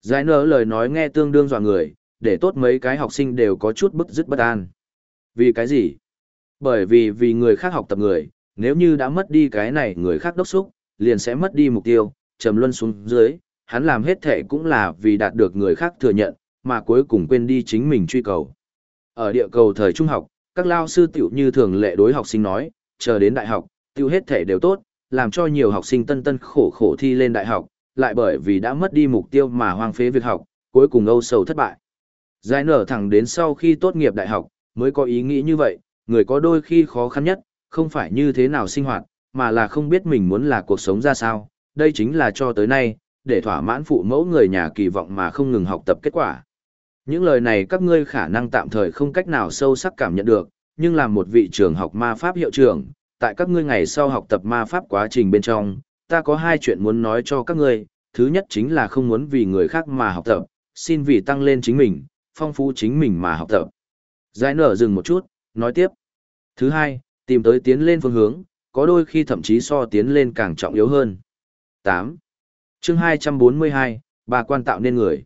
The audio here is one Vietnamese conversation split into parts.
Giải nở lời nói nghe tương đương dọa người, để tốt mấy cái học sinh đều có chút bức dứt bất an. Vì cái gì? Bởi vì vì người khác học tập người, nếu như đã mất đi cái này người khác đốc xúc, liền sẽ mất đi mục tiêu, trầm luân xuống dưới, hắn làm hết thể cũng là vì đạt được người khác thừa nhận, mà cuối cùng quên đi chính mình truy cầu. Ở địa cầu thời trung học, các lao sư tiểu như thường lệ đối học sinh nói, chờ đến đại học, tiêu hết thể đều tốt, làm cho nhiều học sinh tân tân khổ khổ thi lên đại học, lại bởi vì đã mất đi mục tiêu mà hoang phế việc học, cuối cùng âu sầu thất bại. Giải nở thẳng đến sau khi tốt nghiệp đại học, mới có ý nghĩ như vậy, người có đôi khi khó khăn nhất, không phải như thế nào sinh hoạt, mà là không biết mình muốn là cuộc sống ra sao, đây chính là cho tới nay, để thỏa mãn phụ mẫu người nhà kỳ vọng mà không ngừng học tập kết quả. Những lời này các ngươi khả năng tạm thời không cách nào sâu sắc cảm nhận được, nhưng là một vị trường học ma pháp hiệu trưởng, tại các ngươi ngày sau học tập ma pháp quá trình bên trong, ta có hai chuyện muốn nói cho các ngươi, thứ nhất chính là không muốn vì người khác mà học tập, xin vì tăng lên chính mình, phong phú chính mình mà học tập. Giải nở dừng một chút, nói tiếp. Thứ hai, tìm tới tiến lên phương hướng, có đôi khi thậm chí so tiến lên càng trọng yếu hơn. 8. chương 242, bà quan tạo nên người.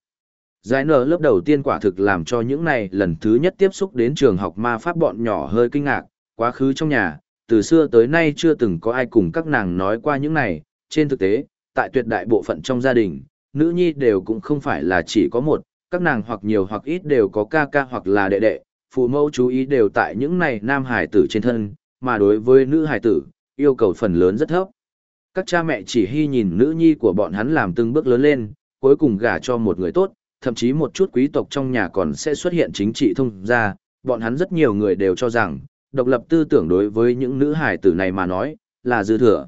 Giải nở lớp đầu tiên quả thực làm cho những này lần thứ nhất tiếp xúc đến trường học ma pháp bọn nhỏ hơi kinh ngạc, quá khứ trong nhà, từ xưa tới nay chưa từng có ai cùng các nàng nói qua những này, trên thực tế, tại tuyệt đại bộ phận trong gia đình, nữ nhi đều cũng không phải là chỉ có một, các nàng hoặc nhiều hoặc ít đều có ca ca hoặc là đệ đệ, phụ mẫu chú ý đều tại những này nam hải tử trên thân, mà đối với nữ hải tử, yêu cầu phần lớn rất thấp. Các cha mẹ chỉ hy nhìn nữ nhi của bọn hắn làm từng bước lớn lên, cuối cùng gả cho một người tốt, thậm chí một chút quý tộc trong nhà còn sẽ xuất hiện chính trị thông ra, bọn hắn rất nhiều người đều cho rằng, độc lập tư tưởng đối với những nữ hải tử này mà nói, là dư thừa.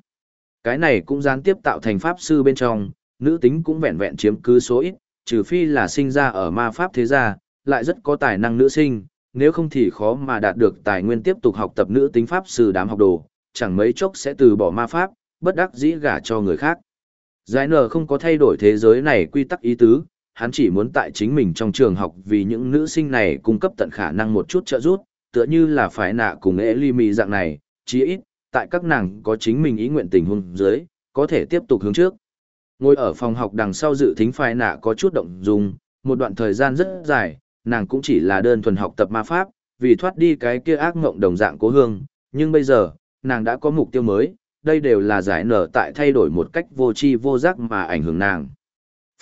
Cái này cũng gián tiếp tạo thành pháp sư bên trong, nữ tính cũng vẹn vẹn chiếm cứ số ít, trừ phi là sinh ra ở ma pháp thế gia, lại rất có tài năng nữ sinh, nếu không thì khó mà đạt được tài nguyên tiếp tục học tập nữ tính pháp sư đám học đồ, chẳng mấy chốc sẽ từ bỏ ma pháp, bất đắc dĩ gả cho người khác. Giải nở không có thay đổi thế giới này quy tắc ý tứ, hắn chỉ muốn tại chính mình trong trường học vì những nữ sinh này cung cấp tận khả năng một chút trợ giúp, tựa như là phải nạ cùng ế ly mì dạng này, chí ít, tại các nàng có chính mình ý nguyện tình huống dưới, có thể tiếp tục hướng trước. Ngồi ở phòng học đằng sau dự thính phai nạ có chút động dung, một đoạn thời gian rất dài, nàng cũng chỉ là đơn thuần học tập ma pháp, vì thoát đi cái kia ác ngộng đồng dạng cố hương, nhưng bây giờ, nàng đã có mục tiêu mới, đây đều là giải nở tại thay đổi một cách vô tri vô giác mà ảnh hưởng nàng.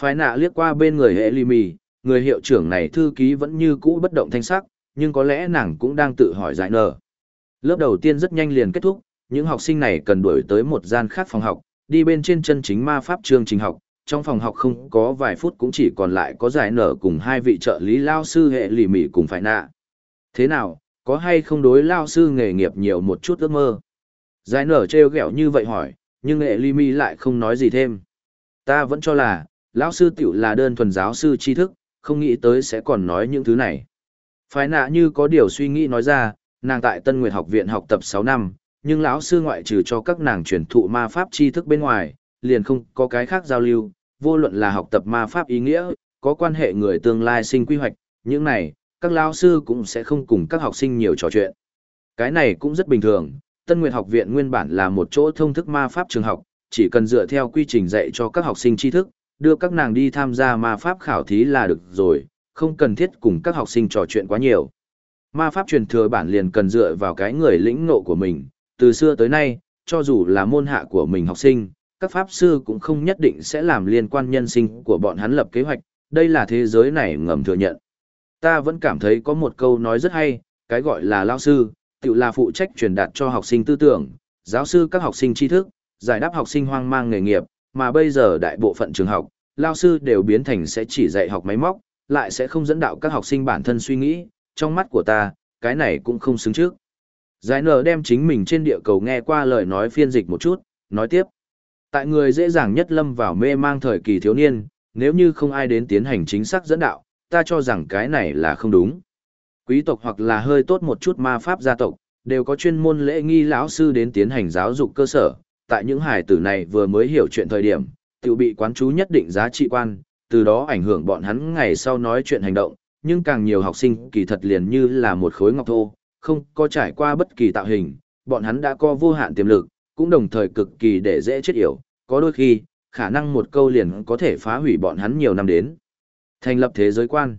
Phái nạ liếc qua bên người hệ ly mì, người hiệu trưởng này thư ký vẫn như cũ bất động thanh sắc, nhưng có lẽ nàng cũng đang tự hỏi giải nở. Lớp đầu tiên rất nhanh liền kết thúc, những học sinh này cần đuổi tới một gian khác phòng học, đi bên trên chân chính ma pháp chương trình học, trong phòng học không có vài phút cũng chỉ còn lại có giải nở cùng hai vị trợ lý lao sư hệ lì mỉ cùng phải nạ. Thế nào, có hay không đối lao sư nghề nghiệp nhiều một chút ước mơ? Giải nở treo ghẹo như vậy hỏi, nhưng hệ lì mỉ lại không nói gì thêm. Ta vẫn cho là, lão sư tiểu là đơn thuần giáo sư tri thức, không nghĩ tới sẽ còn nói những thứ này. Phải nạ như có điều suy nghĩ nói ra, nàng tại Tân Nguyệt học viện học tập 6 năm, nhưng lão sư ngoại trừ cho các nàng truyền thụ ma pháp tri thức bên ngoài, liền không có cái khác giao lưu, vô luận là học tập ma pháp ý nghĩa, có quan hệ người tương lai sinh quy hoạch, những này, các lão sư cũng sẽ không cùng các học sinh nhiều trò chuyện. Cái này cũng rất bình thường, Tân Nguyệt học viện nguyên bản là một chỗ thông thức ma pháp trường học, chỉ cần dựa theo quy trình dạy cho các học sinh tri thức, đưa các nàng đi tham gia ma pháp khảo thí là được rồi, không cần thiết cùng các học sinh trò chuyện quá nhiều. Ma pháp truyền thừa bản liền cần dựa vào cái người lĩnh ngộ của mình, từ xưa tới nay, cho dù là môn hạ của mình học sinh, các pháp sư cũng không nhất định sẽ làm liên quan nhân sinh của bọn hắn lập kế hoạch, đây là thế giới này ngầm thừa nhận. Ta vẫn cảm thấy có một câu nói rất hay, cái gọi là lao sư, tự là phụ trách truyền đạt cho học sinh tư tưởng, giáo sư các học sinh tri thức, giải đáp học sinh hoang mang nghề nghiệp, mà bây giờ đại bộ phận trường học, lao sư đều biến thành sẽ chỉ dạy học máy móc, lại sẽ không dẫn đạo các học sinh bản thân suy nghĩ, trong mắt của ta, cái này cũng không xứng trước. Giải nở đem chính mình trên địa cầu nghe qua lời nói phiên dịch một chút, nói tiếp. Tại người dễ dàng nhất lâm vào mê mang thời kỳ thiếu niên, nếu như không ai đến tiến hành chính xác dẫn đạo, ta cho rằng cái này là không đúng. Quý tộc hoặc là hơi tốt một chút ma pháp gia tộc, đều có chuyên môn lễ nghi lão sư đến tiến hành giáo dục cơ sở, tại những hải tử này vừa mới hiểu chuyện thời điểm, tự bị quán chú nhất định giá trị quan, từ đó ảnh hưởng bọn hắn ngày sau nói chuyện hành động, nhưng càng nhiều học sinh kỳ thật liền như là một khối ngọc thô, không có trải qua bất kỳ tạo hình, bọn hắn đã có vô hạn tiềm lực, cũng đồng thời cực kỳ để dễ chết yểu, có đôi khi, khả năng một câu liền có thể phá hủy bọn hắn nhiều năm đến. Thành lập thế giới quan.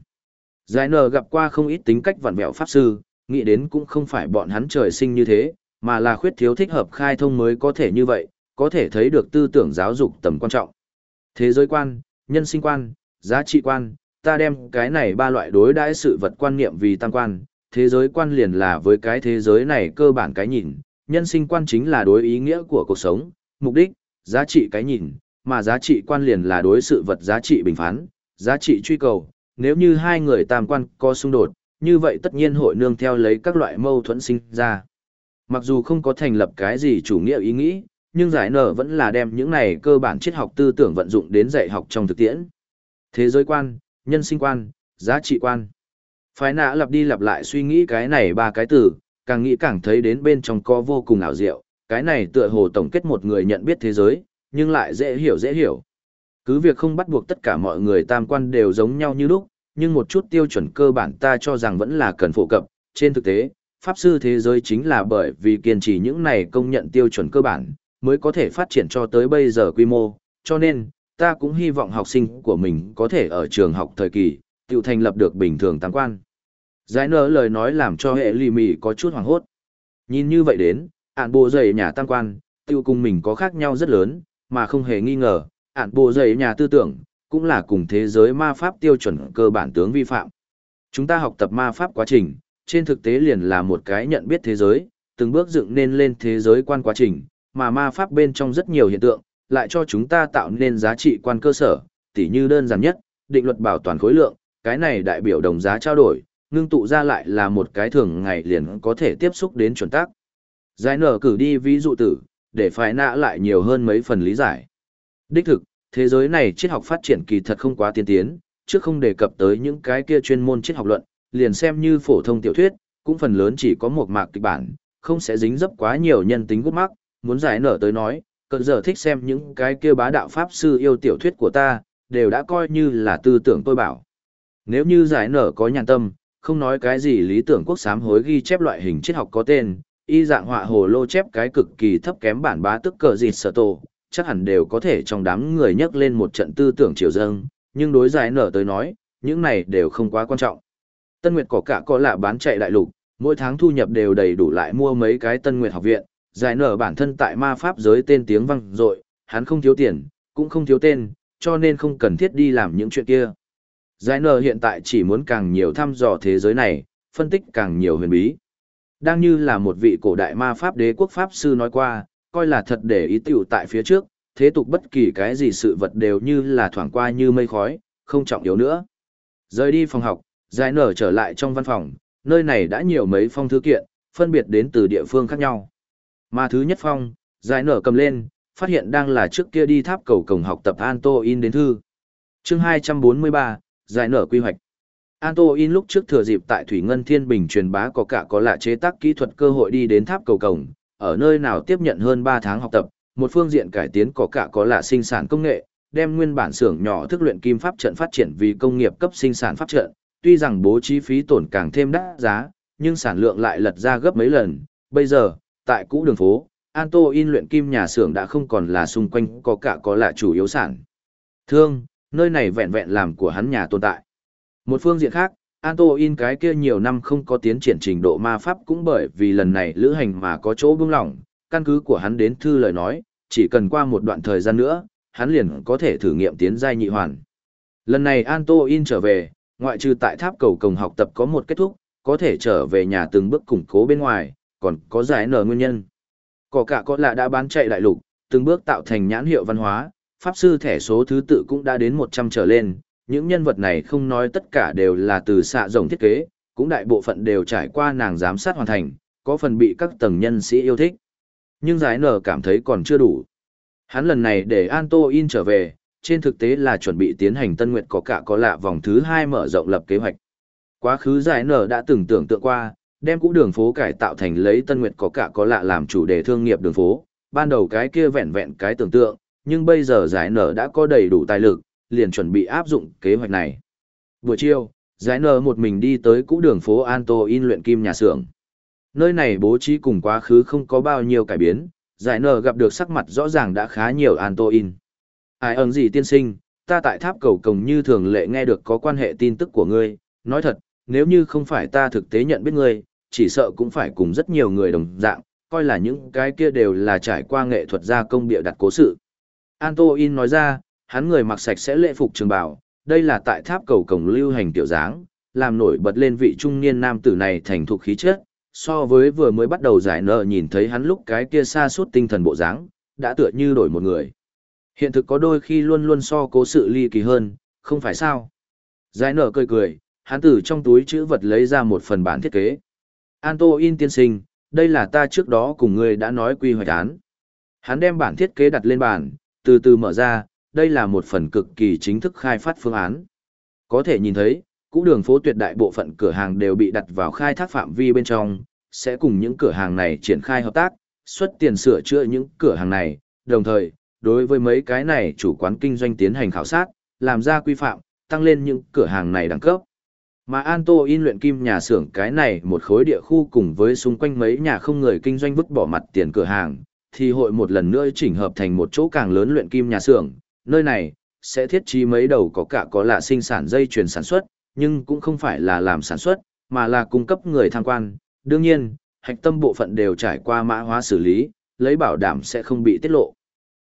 Giải nờ gặp qua không ít tính cách vặn vẹo pháp sư, nghĩ đến cũng không phải bọn hắn trời sinh như thế, mà là khuyết thiếu thích hợp khai thông mới có thể như vậy, có thể thấy được tư tưởng giáo dục tầm quan trọng. Thế giới quan, nhân sinh quan, giá trị quan, ta đem cái này ba loại đối đãi sự vật quan niệm vì tam quan, thế giới quan liền là với cái thế giới này cơ bản cái nhìn, nhân sinh quan chính là đối ý nghĩa của cuộc sống, mục đích, giá trị cái nhìn, mà giá trị quan liền là đối sự vật giá trị bình phán, giá trị truy cầu, nếu như hai người tam quan có xung đột, như vậy tất nhiên hội nương theo lấy các loại mâu thuẫn sinh ra. Mặc dù không có thành lập cái gì chủ nghĩa ý nghĩ, nhưng giải nở vẫn là đem những này cơ bản triết học tư tưởng vận dụng đến dạy học trong thực tiễn. Thế giới quan, nhân sinh quan, giá trị quan. Phái nã lặp đi lặp lại suy nghĩ cái này ba cái từ, càng nghĩ càng thấy đến bên trong có vô cùng ảo diệu, cái này tựa hồ tổng kết một người nhận biết thế giới, nhưng lại dễ hiểu dễ hiểu. Cứ việc không bắt buộc tất cả mọi người tam quan đều giống nhau như lúc, nhưng một chút tiêu chuẩn cơ bản ta cho rằng vẫn là cần phổ cập. Trên thực tế, Pháp sư thế giới chính là bởi vì kiên trì những này công nhận tiêu chuẩn cơ bản, mới có thể phát triển cho tới bây giờ quy mô, cho nên, ta cũng hy vọng học sinh của mình có thể ở trường học thời kỳ, tự thành lập được bình thường tam quan. Giải nở lời nói làm cho hệ lì mì có chút hoảng hốt. Nhìn như vậy đến, ản bộ dày nhà tam quan, tiêu cùng mình có khác nhau rất lớn, mà không hề nghi ngờ, ản bộ dày nhà tư tưởng, cũng là cùng thế giới ma pháp tiêu chuẩn cơ bản tướng vi phạm. Chúng ta học tập ma pháp quá trình, trên thực tế liền là một cái nhận biết thế giới, từng bước dựng nên lên thế giới quan quá trình, mà ma pháp bên trong rất nhiều hiện tượng, lại cho chúng ta tạo nên giá trị quan cơ sở, tỉ như đơn giản nhất, định luật bảo toàn khối lượng, cái này đại biểu đồng giá trao đổi, ngưng tụ ra lại là một cái thường ngày liền có thể tiếp xúc đến chuẩn tác. Giải nở cử đi ví dụ tử, để phải nạ lại nhiều hơn mấy phần lý giải. Đích thực, thế giới này triết học phát triển kỳ thật không quá tiên tiến, trước không đề cập tới những cái kia chuyên môn triết học luận, liền xem như phổ thông tiểu thuyết, cũng phần lớn chỉ có một mạc kịch bản, không sẽ dính dấp quá nhiều nhân tính gút mắc, muốn giải nở tới nói, cận giờ thích xem những cái kia bá đạo pháp sư yêu tiểu thuyết của ta, đều đã coi như là tư tưởng tôi bảo. Nếu như giải nở có nhàn tâm, không nói cái gì lý tưởng quốc sám hối ghi chép loại hình triết học có tên, y dạng họa hồ lô chép cái cực kỳ thấp kém bản bá tức cờ dịt sở tổ, chắc hẳn đều có thể trong đám người nhắc lên một trận tư tưởng triều dâng, nhưng đối giải nở tới nói, những này đều không quá quan trọng. Tân Nguyệt có cả có lạ bán chạy đại lục, mỗi tháng thu nhập đều đầy đủ lại mua mấy cái Tân Nguyệt học viện, giải nở bản thân tại ma pháp giới tên tiếng vang dội, hắn không thiếu tiền, cũng không thiếu tên, cho nên không cần thiết đi làm những chuyện kia. Giải nở hiện tại chỉ muốn càng nhiều thăm dò thế giới này, phân tích càng nhiều huyền bí. Đang như là một vị cổ đại ma pháp đế quốc pháp sư nói qua, coi là thật để ý tiểu tại phía trước, thế tục bất kỳ cái gì sự vật đều như là thoảng qua như mây khói, không trọng yếu nữa. Rời đi phòng học, giải nở trở lại trong văn phòng, nơi này đã nhiều mấy phong thư kiện, phân biệt đến từ địa phương khác nhau. Mà thứ nhất phong, giải nở cầm lên, phát hiện đang là trước kia đi tháp cầu cổng học tập Anto in đến thư. chương 243, giải nở quy hoạch. Antoin lúc trước thừa dịp tại Thủy Ngân Thiên Bình truyền bá có cả có lạ chế tác kỹ thuật cơ hội đi đến tháp cầu cổng, ở nơi nào tiếp nhận hơn 3 tháng học tập, một phương diện cải tiến có cả có lạ sinh sản công nghệ, đem nguyên bản xưởng nhỏ thức luyện kim pháp trận phát triển vì công nghiệp cấp sinh sản pháp trận, tuy rằng bố trí phí tổn càng thêm đắt giá, nhưng sản lượng lại lật ra gấp mấy lần. Bây giờ, tại cũ đường phố, Antoin luyện kim nhà xưởng đã không còn là xung quanh có cả có lạ chủ yếu sản. Thương, nơi này vẹn vẹn làm của hắn nhà tồn tại. Một phương diện khác, Antoin cái kia nhiều năm không có tiến triển trình độ ma pháp cũng bởi vì lần này lữ hành mà có chỗ bưng lỏng, căn cứ của hắn đến thư lời nói, chỉ cần qua một đoạn thời gian nữa, hắn liền có thể thử nghiệm tiến giai nhị hoàn. Lần này Antoin trở về, ngoại trừ tại tháp cầu cổng học tập có một kết thúc, có thể trở về nhà từng bước củng cố bên ngoài, còn có giải nở nguyên nhân. Cỏ cả có lạ đã bán chạy đại lục, từng bước tạo thành nhãn hiệu văn hóa, pháp sư thẻ số thứ tự cũng đã đến 100 trở lên, những nhân vật này không nói tất cả đều là từ xạ rồng thiết kế, cũng đại bộ phận đều trải qua nàng giám sát hoàn thành, có phần bị các tầng nhân sĩ yêu thích. Nhưng giải nở cảm thấy còn chưa đủ. Hắn lần này để Antoin trở về, trên thực tế là chuẩn bị tiến hành Tân Nguyệt có cả có lạ vòng thứ hai mở rộng lập kế hoạch. Quá khứ giải nở đã từng tưởng tượng qua, đem cũ đường phố cải tạo thành lấy Tân Nguyệt có cả có lạ làm chủ đề thương nghiệp đường phố, ban đầu cái kia vẹn vẹn cái tưởng tượng, nhưng bây giờ giải nở đã có đầy đủ tài lực, liền chuẩn bị áp dụng kế hoạch này. Buổi chiều, giải nở một mình đi tới cũ đường phố Anto in luyện kim nhà xưởng. Nơi này bố trí cùng quá khứ không có bao nhiêu cải biến, giải nở gặp được sắc mặt rõ ràng đã khá nhiều Anto in. Ai ẩn gì tiên sinh, ta tại tháp cầu cổng như thường lệ nghe được có quan hệ tin tức của ngươi, nói thật, nếu như không phải ta thực tế nhận biết ngươi, chỉ sợ cũng phải cùng rất nhiều người đồng dạng, coi là những cái kia đều là trải qua nghệ thuật gia công bịa đặt cố sự. Antoin nói ra, hắn người mặc sạch sẽ lễ phục trường bào, đây là tại tháp cầu cổng lưu hành tiểu dáng, làm nổi bật lên vị trung niên nam tử này thành thục khí chất, so với vừa mới bắt đầu giải nợ nhìn thấy hắn lúc cái kia xa suốt tinh thần bộ dáng, đã tựa như đổi một người. Hiện thực có đôi khi luôn luôn so cố sự ly kỳ hơn, không phải sao? Giải nợ cười cười, hắn từ trong túi chữ vật lấy ra một phần bản thiết kế. Antoin tiên sinh, đây là ta trước đó cùng ngươi đã nói quy hoạch án. Hắn đem bản thiết kế đặt lên bàn, từ từ mở ra, đây là một phần cực kỳ chính thức khai phát phương án. Có thể nhìn thấy, cũ đường phố tuyệt đại bộ phận cửa hàng đều bị đặt vào khai thác phạm vi bên trong, sẽ cùng những cửa hàng này triển khai hợp tác, xuất tiền sửa chữa những cửa hàng này, đồng thời, đối với mấy cái này chủ quán kinh doanh tiến hành khảo sát, làm ra quy phạm, tăng lên những cửa hàng này đẳng cấp. Mà Anto in luyện kim nhà xưởng cái này một khối địa khu cùng với xung quanh mấy nhà không người kinh doanh vứt bỏ mặt tiền cửa hàng, thì hội một lần nữa chỉnh hợp thành một chỗ càng lớn luyện kim nhà xưởng, nơi này sẽ thiết trí mấy đầu có cả có lạ sinh sản dây chuyền sản xuất, nhưng cũng không phải là làm sản xuất, mà là cung cấp người tham quan. Đương nhiên, hạch tâm bộ phận đều trải qua mã hóa xử lý, lấy bảo đảm sẽ không bị tiết lộ.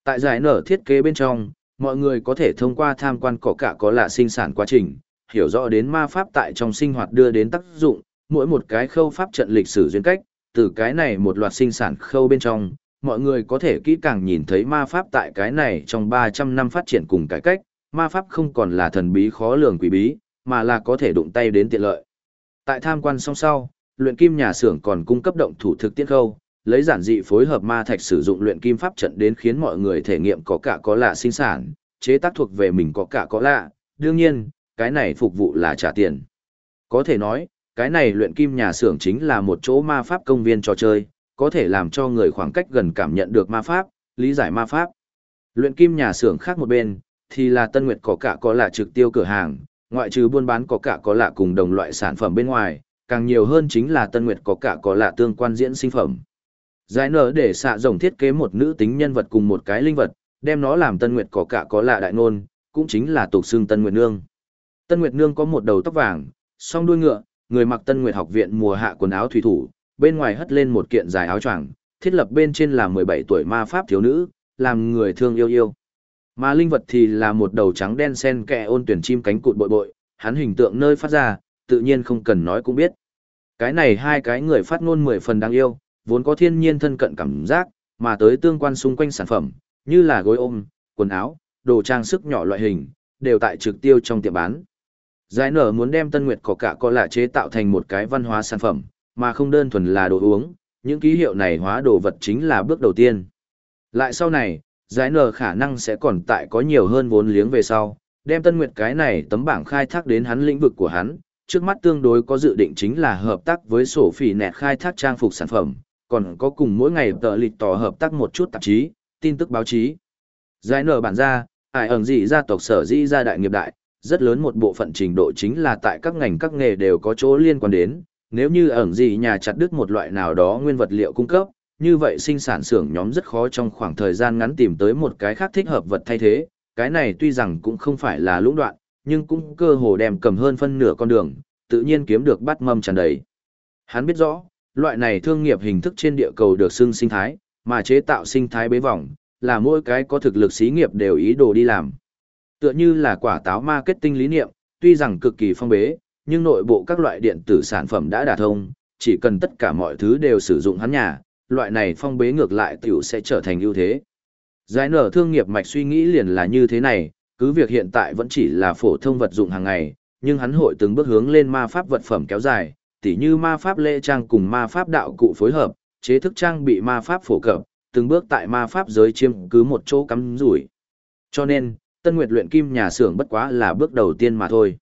Tại giải nở thiết kế bên trong, mọi người có thể thông qua tham quan có cả có lạ sinh sản quá trình, hiểu rõ đến ma pháp tại trong sinh hoạt đưa đến tác dụng, mỗi một cái khâu pháp trận lịch sử duyên cách, từ cái này một loạt sinh sản khâu bên trong, mọi người có thể kỹ càng nhìn thấy ma pháp tại cái này trong 300 năm phát triển cùng cải cách, ma pháp không còn là thần bí khó lường quỷ bí, mà là có thể đụng tay đến tiện lợi. Tại tham quan song sau, luyện kim nhà xưởng còn cung cấp động thủ thực tiễn khâu, lấy giản dị phối hợp ma thạch sử dụng luyện kim pháp trận đến khiến mọi người thể nghiệm có cả có lạ sinh sản, chế tác thuộc về mình có cả có lạ, đương nhiên, cái này phục vụ là trả tiền. Có thể nói, cái này luyện kim nhà xưởng chính là một chỗ ma pháp công viên trò chơi, có thể làm cho người khoảng cách gần cảm nhận được ma pháp, lý giải ma pháp. Luyện kim nhà xưởng khác một bên, thì là Tân Nguyệt có cả có lạ trực tiêu cửa hàng, ngoại trừ buôn bán có cả có lạ cùng đồng loại sản phẩm bên ngoài, càng nhiều hơn chính là Tân Nguyệt có cả có lạ tương quan diễn sinh phẩm. Giải nở để xạ rồng thiết kế một nữ tính nhân vật cùng một cái linh vật, đem nó làm Tân Nguyệt có cả có lạ đại ngôn, cũng chính là tục xương Tân Nguyệt Nương. Tân Nguyệt Nương có một đầu tóc vàng, song đuôi ngựa, người mặc Tân Nguyệt học viện mùa hạ quần áo thủy thủ, bên ngoài hất lên một kiện dài áo choàng, thiết lập bên trên là 17 tuổi ma pháp thiếu nữ, làm người thương yêu yêu. Mà linh vật thì là một đầu trắng đen sen kẹ ôn tuyển chim cánh cụt bội bội, hắn hình tượng nơi phát ra, tự nhiên không cần nói cũng biết. Cái này hai cái người phát ngôn mười phần đáng yêu, vốn có thiên nhiên thân cận cảm giác, mà tới tương quan xung quanh sản phẩm, như là gối ôm, quần áo, đồ trang sức nhỏ loại hình, đều tại trực tiêu trong tiệm bán. Giải nở muốn đem Tân Nguyệt có cả có lạ chế tạo thành một cái văn hóa sản phẩm, mà không đơn thuần là đồ uống, những ký hiệu này hóa đồ vật chính là bước đầu tiên. Lại sau này, giải nở khả năng sẽ còn tại có nhiều hơn vốn liếng về sau, đem Tân Nguyệt cái này tấm bảng khai thác đến hắn lĩnh vực của hắn, trước mắt tương đối có dự định chính là hợp tác với sổ phỉ nẹt khai thác trang phục sản phẩm, còn có cùng mỗi ngày tờ lịch tỏ hợp tác một chút tạp chí, tin tức báo chí. Giải nở bản ra, ai ẩn gì gia tộc sở di gia đại nghiệp đại, rất lớn một bộ phận trình độ chính là tại các ngành các nghề đều có chỗ liên quan đến, nếu như ẩn gì nhà chặt đứt một loại nào đó nguyên vật liệu cung cấp, như vậy sinh sản xưởng nhóm rất khó trong khoảng thời gian ngắn tìm tới một cái khác thích hợp vật thay thế, cái này tuy rằng cũng không phải là lũng đoạn, nhưng cũng cơ hồ đem cầm hơn phân nửa con đường, tự nhiên kiếm được bắt mâm tràn đầy. Hắn biết rõ, loại này thương nghiệp hình thức trên địa cầu được xưng sinh thái, mà chế tạo sinh thái bế vòng, là mỗi cái có thực lực xí nghiệp đều ý đồ đi làm. Tựa như là quả táo marketing lý niệm, tuy rằng cực kỳ phong bế, nhưng nội bộ các loại điện tử sản phẩm đã đả thông, chỉ cần tất cả mọi thứ đều sử dụng hắn nhà, loại này phong bế ngược lại tiểu sẽ trở thành ưu thế. Giải nở thương nghiệp mạch suy nghĩ liền là như thế này, cứ việc hiện tại vẫn chỉ là phổ thông vật dụng hàng ngày, nhưng hắn hội từng bước hướng lên ma pháp vật phẩm kéo dài, tỉ như ma pháp lễ trang cùng ma pháp đạo cụ phối hợp, chế thức trang bị ma pháp phổ cập, từng bước tại ma pháp giới chiếm cứ một chỗ cắm rủi. Cho nên, Tân Nguyệt luyện kim nhà xưởng bất quá là bước đầu tiên mà thôi.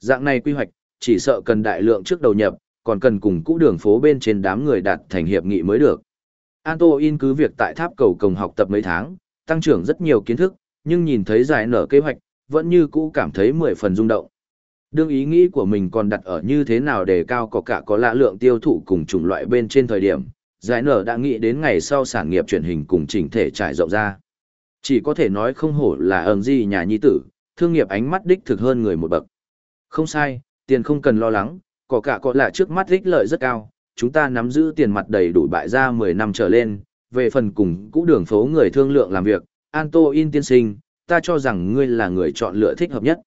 Dạng này quy hoạch, chỉ sợ cần đại lượng trước đầu nhập, còn cần cùng cũ đường phố bên trên đám người đạt thành hiệp nghị mới được. Anto in cứ việc tại tháp cầu cổng học tập mấy tháng, tăng trưởng rất nhiều kiến thức, nhưng nhìn thấy giải nở kế hoạch, vẫn như cũ cảm thấy mười phần rung động. Đương ý nghĩ của mình còn đặt ở như thế nào để cao có cả có lạ lượng tiêu thụ cùng chủng loại bên trên thời điểm, giải nở đã nghĩ đến ngày sau sản nghiệp truyền hình cùng chỉnh thể trải rộng ra. Chỉ có thể nói không hổ là ơn gì nhà nhi tử, thương nghiệp ánh mắt đích thực hơn người một bậc. Không sai, tiền không cần lo lắng, có cả có là trước mắt ích lợi rất cao, chúng ta nắm giữ tiền mặt đầy đủ bại ra 10 năm trở lên, về phần cùng cũ đường phố người thương lượng làm việc, Anto In tiên sinh, ta cho rằng ngươi là người chọn lựa thích hợp nhất.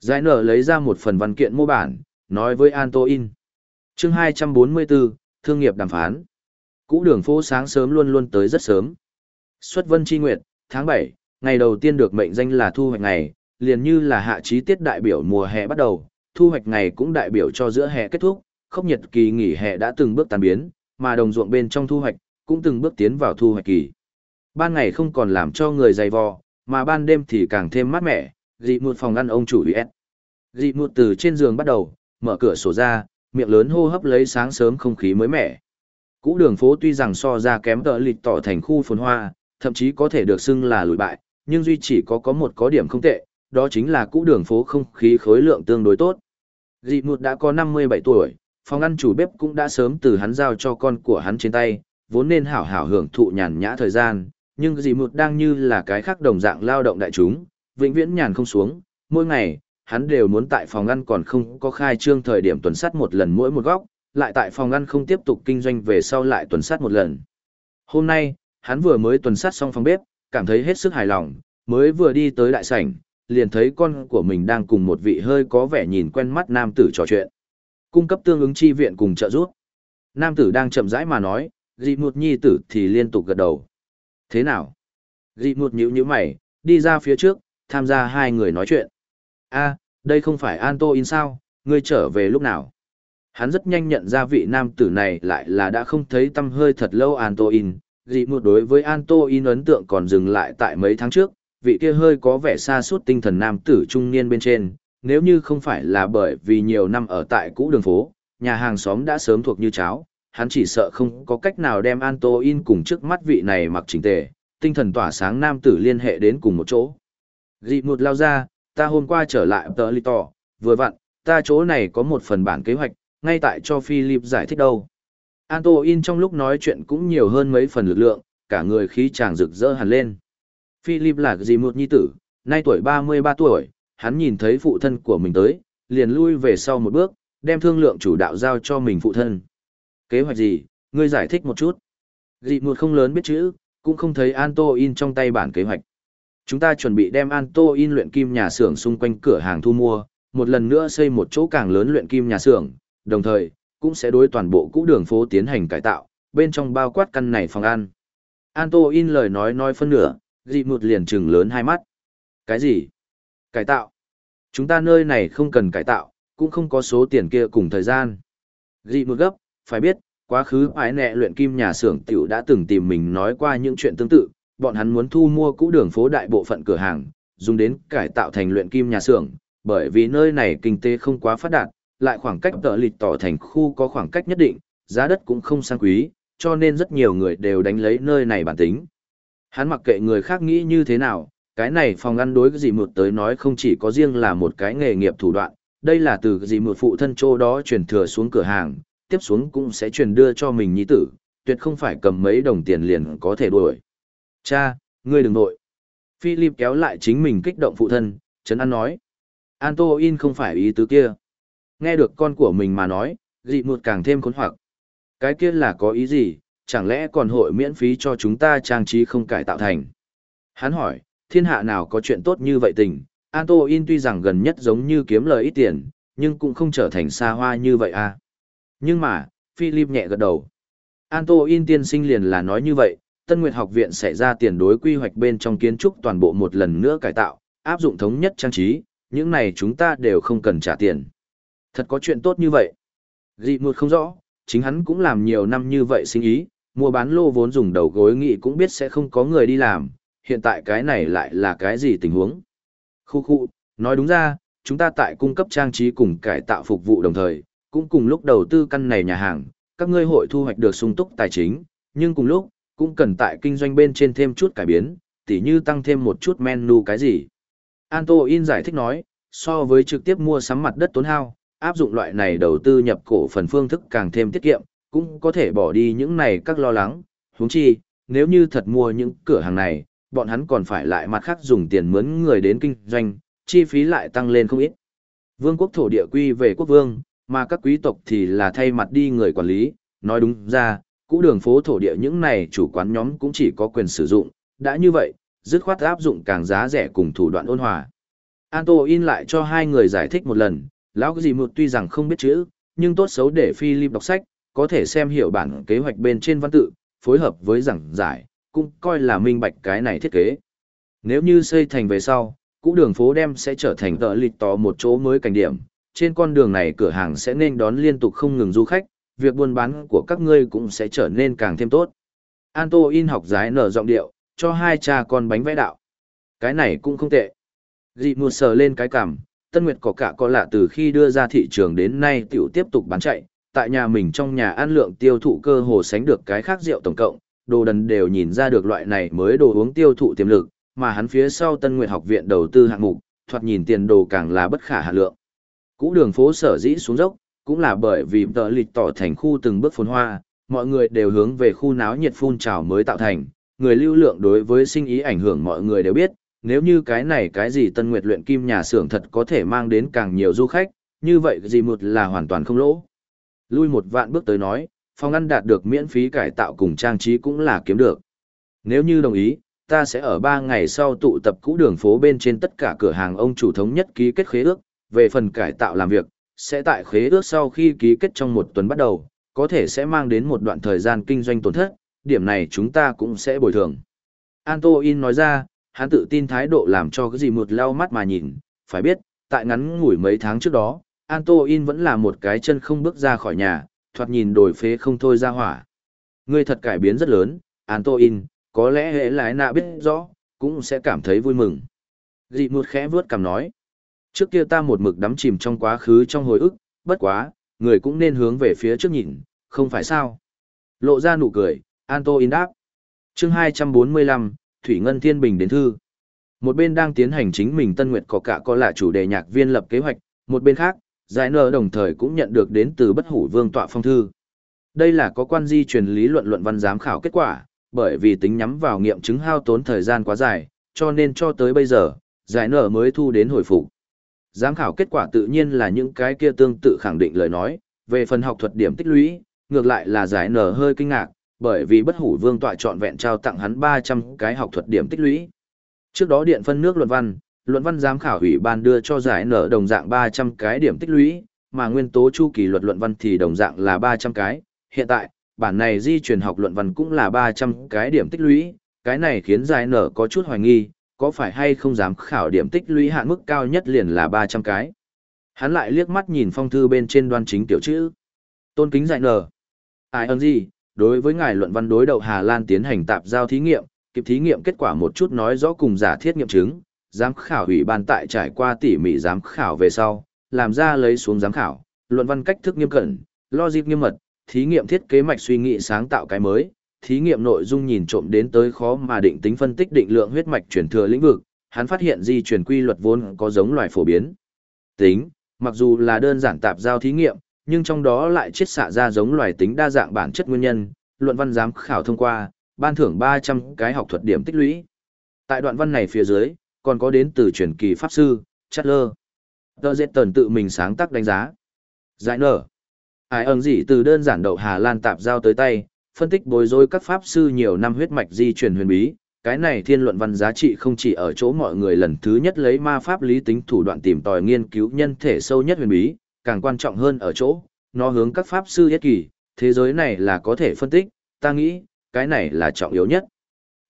Giải nở lấy ra một phần văn kiện mô bản, nói với Anto In. chương 244, Thương nghiệp đàm phán. Cũ đường phố sáng sớm luôn luôn tới rất sớm. Xuất vân chi nguyệt, tháng 7, ngày đầu tiên được mệnh danh là thu hoạch ngày, liền như là hạ trí tiết đại biểu mùa hè bắt đầu, thu hoạch ngày cũng đại biểu cho giữa hè kết thúc, khốc nhiệt kỳ nghỉ hè đã từng bước tan biến, mà đồng ruộng bên trong thu hoạch cũng từng bước tiến vào thu hoạch kỳ. Ban ngày không còn làm cho người dày vò, mà ban đêm thì càng thêm mát mẻ, dị một phòng ăn ông chủ US. Dị một từ trên giường bắt đầu, mở cửa sổ ra, miệng lớn hô hấp lấy sáng sớm không khí mới mẻ. Cũ đường phố tuy rằng so ra kém tợ lịch tỏ thành khu phồn hoa, thậm chí có thể được xưng là lùi bại, nhưng duy chỉ có có một có điểm không tệ, đó chính là cũ đường phố không khí khối lượng tương đối tốt. Dị Mụt đã có 57 tuổi, phòng ăn chủ bếp cũng đã sớm từ hắn giao cho con của hắn trên tay, vốn nên hảo hảo hưởng thụ nhàn nhã thời gian, nhưng dị Mụt đang như là cái khác đồng dạng lao động đại chúng, vĩnh viễn nhàn không xuống, mỗi ngày, hắn đều muốn tại phòng ăn còn không có khai trương thời điểm tuần sát một lần mỗi một góc, lại tại phòng ăn không tiếp tục kinh doanh về sau lại tuần sát một lần. Hôm nay, hắn vừa mới tuần sát xong phòng bếp, cảm thấy hết sức hài lòng, mới vừa đi tới đại sảnh, liền thấy con của mình đang cùng một vị hơi có vẻ nhìn quen mắt nam tử trò chuyện. Cung cấp tương ứng chi viện cùng trợ giúp. Nam tử đang chậm rãi mà nói, dị một nhi tử thì liên tục gật đầu. Thế nào? Dị một nhữ nhíu mày, đi ra phía trước, tham gia hai người nói chuyện. a đây không phải Anto In sao, ngươi trở về lúc nào? Hắn rất nhanh nhận ra vị nam tử này lại là đã không thấy tâm hơi thật lâu Anto In. Dị một đối với Anto In ấn tượng còn dừng lại tại mấy tháng trước, vị kia hơi có vẻ xa suốt tinh thần nam tử trung niên bên trên, nếu như không phải là bởi vì nhiều năm ở tại cũ đường phố, nhà hàng xóm đã sớm thuộc như cháo, hắn chỉ sợ không có cách nào đem Antoin cùng trước mắt vị này mặc chỉnh tề, tinh thần tỏa sáng nam tử liên hệ đến cùng một chỗ. Dị một lao ra, ta hôm qua trở lại tờ lì tỏ, vừa vặn, ta chỗ này có một phần bản kế hoạch, ngay tại cho Philip giải thích đâu. Antoin trong lúc nói chuyện cũng nhiều hơn mấy phần lực lượng, cả người khí chàng rực rỡ hẳn lên. Philip là gì một nhi tử, nay tuổi 33 tuổi, hắn nhìn thấy phụ thân của mình tới, liền lui về sau một bước, đem thương lượng chủ đạo giao cho mình phụ thân. Kế hoạch gì, ngươi giải thích một chút. Dị một không lớn biết chữ, cũng không thấy Antoin trong tay bản kế hoạch. Chúng ta chuẩn bị đem Antoin luyện kim nhà xưởng xung quanh cửa hàng thu mua, một lần nữa xây một chỗ càng lớn luyện kim nhà xưởng, đồng thời, cũng sẽ đối toàn bộ cũ đường phố tiến hành cải tạo, bên trong bao quát căn này phòng ăn. Antoin lời nói nói phân nửa, dị một liền trừng lớn hai mắt. Cái gì? Cải tạo? Chúng ta nơi này không cần cải tạo, cũng không có số tiền kia cùng thời gian. Dị một gấp, phải biết, quá khứ ái nẹ luyện kim nhà xưởng tiểu đã từng tìm mình nói qua những chuyện tương tự, bọn hắn muốn thu mua cũ đường phố đại bộ phận cửa hàng, dùng đến cải tạo thành luyện kim nhà xưởng, bởi vì nơi này kinh tế không quá phát đạt, lại khoảng cách tợ lịch tỏ thành khu có khoảng cách nhất định, giá đất cũng không sang quý, cho nên rất nhiều người đều đánh lấy nơi này bản tính. Hắn mặc kệ người khác nghĩ như thế nào, cái này phòng ngăn đối với gì một tới nói không chỉ có riêng là một cái nghề nghiệp thủ đoạn, đây là từ cái gì một phụ thân chỗ đó truyền thừa xuống cửa hàng, tiếp xuống cũng sẽ truyền đưa cho mình nhi tử, tuyệt không phải cầm mấy đồng tiền liền có thể đuổi. Cha, ngươi đừng nội. Philip kéo lại chính mình kích động phụ thân, Trấn An nói. Anto in không phải ý tứ kia. Nghe được con của mình mà nói, dị một càng thêm khốn hoặc. Cái kia là có ý gì, chẳng lẽ còn hội miễn phí cho chúng ta trang trí không cải tạo thành? Hắn hỏi, thiên hạ nào có chuyện tốt như vậy tình, Anto In tuy rằng gần nhất giống như kiếm lời ít tiền, nhưng cũng không trở thành xa hoa như vậy à. Nhưng mà, Philip nhẹ gật đầu. Anto In tiên sinh liền là nói như vậy, Tân Nguyệt học viện sẽ ra tiền đối quy hoạch bên trong kiến trúc toàn bộ một lần nữa cải tạo, áp dụng thống nhất trang trí, những này chúng ta đều không cần trả tiền. Thật có chuyện tốt như vậy. Dị một không rõ, chính hắn cũng làm nhiều năm như vậy sinh ý, mua bán lô vốn dùng đầu gối nghị cũng biết sẽ không có người đi làm, hiện tại cái này lại là cái gì tình huống. Khu khu, nói đúng ra, chúng ta tại cung cấp trang trí cùng cải tạo phục vụ đồng thời, cũng cùng lúc đầu tư căn này nhà hàng, các ngươi hội thu hoạch được sung túc tài chính, nhưng cùng lúc, cũng cần tại kinh doanh bên trên thêm chút cải biến, tỉ như tăng thêm một chút menu cái gì. Anto In giải thích nói, so với trực tiếp mua sắm mặt đất tốn hao, áp dụng loại này đầu tư nhập cổ phần phương thức càng thêm tiết kiệm, cũng có thể bỏ đi những này các lo lắng, huống chi, nếu như thật mua những cửa hàng này, bọn hắn còn phải lại mặt khác dùng tiền mướn người đến kinh doanh, chi phí lại tăng lên không ít. Vương quốc thổ địa quy về quốc vương, mà các quý tộc thì là thay mặt đi người quản lý, nói đúng ra, cũ đường phố thổ địa những này chủ quán nhóm cũng chỉ có quyền sử dụng, đã như vậy, dứt khoát áp dụng càng giá rẻ cùng thủ đoạn ôn hòa. Anto in lại cho hai người giải thích một lần, lão gì một tuy rằng không biết chữ, nhưng tốt xấu để Philip đọc sách, có thể xem hiểu bản kế hoạch bên trên văn tự, phối hợp với giảng giải, cũng coi là minh bạch cái này thiết kế. Nếu như xây thành về sau, cũ đường phố đem sẽ trở thành tợ lịch tỏ một chỗ mới cảnh điểm, trên con đường này cửa hàng sẽ nên đón liên tục không ngừng du khách, việc buôn bán của các ngươi cũng sẽ trở nên càng thêm tốt. Anto in học giải nở giọng điệu, cho hai cha con bánh vẽ đạo. Cái này cũng không tệ. Dị mùa sờ lên cái cằm, Tân Nguyệt có cả có lạ từ khi đưa ra thị trường đến nay tiểu tiếp tục bán chạy, tại nhà mình trong nhà ăn lượng tiêu thụ cơ hồ sánh được cái khác rượu tổng cộng, đồ đần đều nhìn ra được loại này mới đồ uống tiêu thụ tiềm lực, mà hắn phía sau Tân Nguyệt học viện đầu tư hạng mục, thoạt nhìn tiền đồ càng là bất khả hạ lượng. Cũ đường phố sở dĩ xuống dốc, cũng là bởi vì tờ lịch tỏ thành khu từng bước phồn hoa, mọi người đều hướng về khu náo nhiệt phun trào mới tạo thành, người lưu lượng đối với sinh ý ảnh hưởng mọi người đều biết, nếu như cái này cái gì Tân Nguyệt luyện kim nhà xưởng thật có thể mang đến càng nhiều du khách, như vậy gì một là hoàn toàn không lỗ. Lui một vạn bước tới nói, phòng ăn đạt được miễn phí cải tạo cùng trang trí cũng là kiếm được. Nếu như đồng ý, ta sẽ ở 3 ngày sau tụ tập cũ đường phố bên trên tất cả cửa hàng ông chủ thống nhất ký kết khế ước, về phần cải tạo làm việc, sẽ tại khế ước sau khi ký kết trong một tuần bắt đầu, có thể sẽ mang đến một đoạn thời gian kinh doanh tổn thất, điểm này chúng ta cũng sẽ bồi thường. Antoin nói ra, hắn tự tin thái độ làm cho cái gì một lau mắt mà nhìn, phải biết, tại ngắn ngủi mấy tháng trước đó, Antoin vẫn là một cái chân không bước ra khỏi nhà, thoạt nhìn đổi phế không thôi ra hỏa. Ngươi thật cải biến rất lớn, Antoin, có lẽ hệ lại nạ biết rõ, cũng sẽ cảm thấy vui mừng. Dị một khẽ vướt cảm nói. Trước kia ta một mực đắm chìm trong quá khứ trong hồi ức, bất quá, người cũng nên hướng về phía trước nhìn, không phải sao. Lộ ra nụ cười, Antoin đáp. chương 245, Thủy Ngân Thiên Bình đến thư. Một bên đang tiến hành chính mình Tân Nguyệt có cả có là chủ đề nhạc viên lập kế hoạch, một bên khác, giải nở đồng thời cũng nhận được đến từ bất hủ vương tọa phong thư. Đây là có quan di truyền lý luận luận văn giám khảo kết quả, bởi vì tính nhắm vào nghiệm chứng hao tốn thời gian quá dài, cho nên cho tới bây giờ, giải nở mới thu đến hồi phục. Giám khảo kết quả tự nhiên là những cái kia tương tự khẳng định lời nói, về phần học thuật điểm tích lũy, ngược lại là giải nở hơi kinh ngạc, bởi vì bất hủ vương tọa chọn vẹn trao tặng hắn 300 cái học thuật điểm tích lũy. Trước đó điện phân nước luận văn, luận văn giám khảo ủy ban đưa cho giải nở đồng dạng 300 cái điểm tích lũy, mà nguyên tố chu kỳ luật luận văn thì đồng dạng là 300 cái. Hiện tại, bản này di truyền học luận văn cũng là 300 cái điểm tích lũy, cái này khiến giải nở có chút hoài nghi, có phải hay không dám khảo điểm tích lũy hạn mức cao nhất liền là 300 cái. Hắn lại liếc mắt nhìn phong thư bên trên đoan chính tiểu chữ. Tôn kính giải nở. Ai ơn gì, đối với ngài luận văn đối đầu Hà Lan tiến hành tạp giao thí nghiệm, kịp thí nghiệm kết quả một chút nói rõ cùng giả thiết nghiệm chứng, giám khảo ủy ban tại trải qua tỉ mỉ giám khảo về sau, làm ra lấy xuống giám khảo, luận văn cách thức nghiêm cẩn, logic nghiêm mật, thí nghiệm thiết kế mạch suy nghĩ sáng tạo cái mới, thí nghiệm nội dung nhìn trộm đến tới khó mà định tính phân tích định lượng huyết mạch truyền thừa lĩnh vực, hắn phát hiện di truyền quy luật vốn có giống loài phổ biến. Tính, mặc dù là đơn giản tạp giao thí nghiệm, nhưng trong đó lại chiết xạ ra giống loài tính đa dạng bản chất nguyên nhân, luận văn giám khảo thông qua, ban thưởng 300 cái học thuật điểm tích lũy. Tại đoạn văn này phía dưới, còn có đến từ truyền kỳ pháp sư, Chatler. Tờ dệt tần tự mình sáng tác đánh giá. Giải nở. Ai ẩn gì từ đơn giản đậu Hà Lan tạp giao tới tay, phân tích bối rối các pháp sư nhiều năm huyết mạch di truyền huyền bí. Cái này thiên luận văn giá trị không chỉ ở chỗ mọi người lần thứ nhất lấy ma pháp lý tính thủ đoạn tìm tòi nghiên cứu nhân thể sâu nhất huyền bí, càng quan trọng hơn ở chỗ, nó hướng các pháp sư yết kỳ, thế giới này là có thể phân tích, ta nghĩ, cái này là trọng yếu nhất.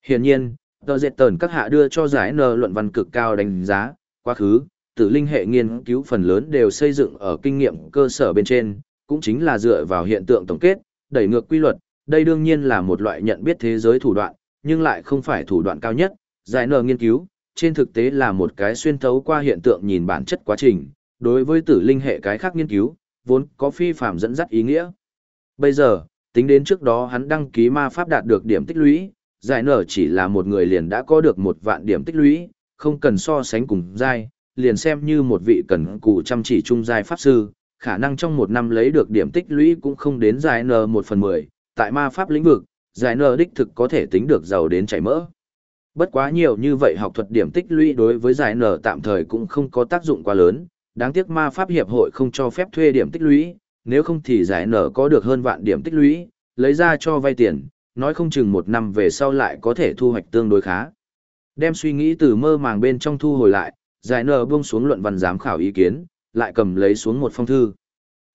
Hiển nhiên, tờ dệt tờn các hạ đưa cho giải N luận văn cực cao đánh giá, quá khứ, tử linh hệ nghiên cứu phần lớn đều xây dựng ở kinh nghiệm cơ sở bên trên, cũng chính là dựa vào hiện tượng tổng kết, đẩy ngược quy luật, đây đương nhiên là một loại nhận biết thế giới thủ đoạn, nhưng lại không phải thủ đoạn cao nhất, giải N nghiên cứu, trên thực tế là một cái xuyên thấu qua hiện tượng nhìn bản chất quá trình, đối với tử linh hệ cái khác nghiên cứu, vốn có phi phạm dẫn dắt ý nghĩa. Bây giờ, tính đến trước đó hắn đăng ký ma pháp đạt được điểm tích lũy, giải nở chỉ là một người liền đã có được một vạn điểm tích lũy, không cần so sánh cùng giai, liền xem như một vị cần cù chăm chỉ trung giai pháp sư, khả năng trong một năm lấy được điểm tích lũy cũng không đến giải nở một phần mười, tại ma pháp lĩnh vực, giải nở đích thực có thể tính được giàu đến chảy mỡ. Bất quá nhiều như vậy học thuật điểm tích lũy đối với giải nở tạm thời cũng không có tác dụng quá lớn, đáng tiếc ma pháp hiệp hội không cho phép thuê điểm tích lũy, nếu không thì giải nở có được hơn vạn điểm tích lũy, lấy ra cho vay tiền, nói không chừng một năm về sau lại có thể thu hoạch tương đối khá. Đem suy nghĩ từ mơ màng bên trong thu hồi lại, giải nở buông xuống luận văn giám khảo ý kiến, lại cầm lấy xuống một phong thư.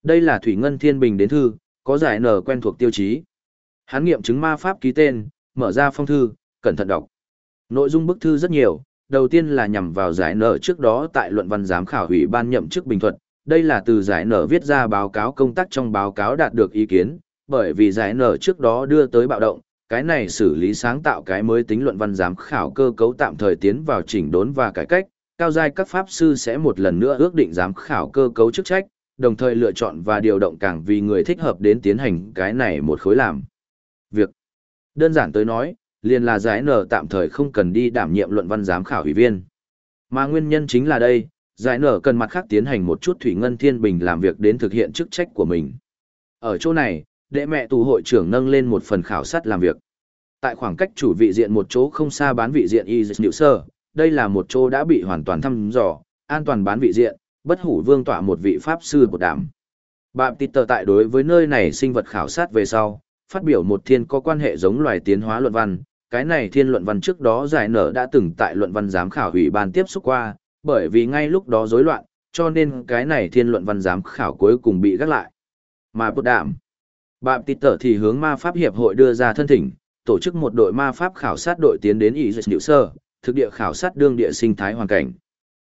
Đây là Thủy Ngân Thiên Bình đến thư, có giải nở quen thuộc tiêu chí. Hán nghiệm chứng ma pháp ký tên, mở ra phong thư, cẩn thận đọc. Nội dung bức thư rất nhiều, đầu tiên là nhằm vào giải nở trước đó tại luận văn giám khảo ủy ban nhậm chức bình thuận, Đây là từ giải nở viết ra báo cáo công tác trong báo cáo đạt được ý kiến, bởi vì giải nở trước đó đưa tới bạo động, cái này xử lý sáng tạo cái mới tính luận văn giám khảo cơ cấu tạm thời tiến vào chỉnh đốn và cải cách, cao giai các pháp sư sẽ một lần nữa ước định giám khảo cơ cấu chức trách, đồng thời lựa chọn và điều động càng vì người thích hợp đến tiến hành cái này một khối làm. Việc đơn giản tới nói, liền là giải nở tạm thời không cần đi đảm nhiệm luận văn giám khảo ủy viên. Mà nguyên nhân chính là đây, giải nở cần mặt khác tiến hành một chút thủy ngân thiên bình làm việc đến thực hiện chức trách của mình. Ở chỗ này, đệ mẹ tù hội trưởng nâng lên một phần khảo sát làm việc. Tại khoảng cách chủ vị diện một chỗ không xa bán vị diện y dịch sơ, đây là một chỗ đã bị hoàn toàn thăm dò, an toàn bán vị diện, bất hủ vương tọa một vị pháp sư bột đảm. Bạn tờ tại đối với nơi này sinh vật khảo sát về sau, phát biểu một thiên có quan hệ giống loài tiến hóa luận văn, cái này thiên luận văn trước đó giải nở đã từng tại luận văn giám khảo ủy ban tiếp xúc qua, bởi vì ngay lúc đó rối loạn, cho nên cái này thiên luận văn giám khảo cuối cùng bị gác lại. Mà bột đảm, bạn tở thì hướng ma pháp hiệp hội đưa ra thân thỉnh, tổ chức một đội ma pháp khảo sát đội tiến đến ý dịch điệu sơ, thực địa khảo sát đương địa sinh thái hoàn cảnh.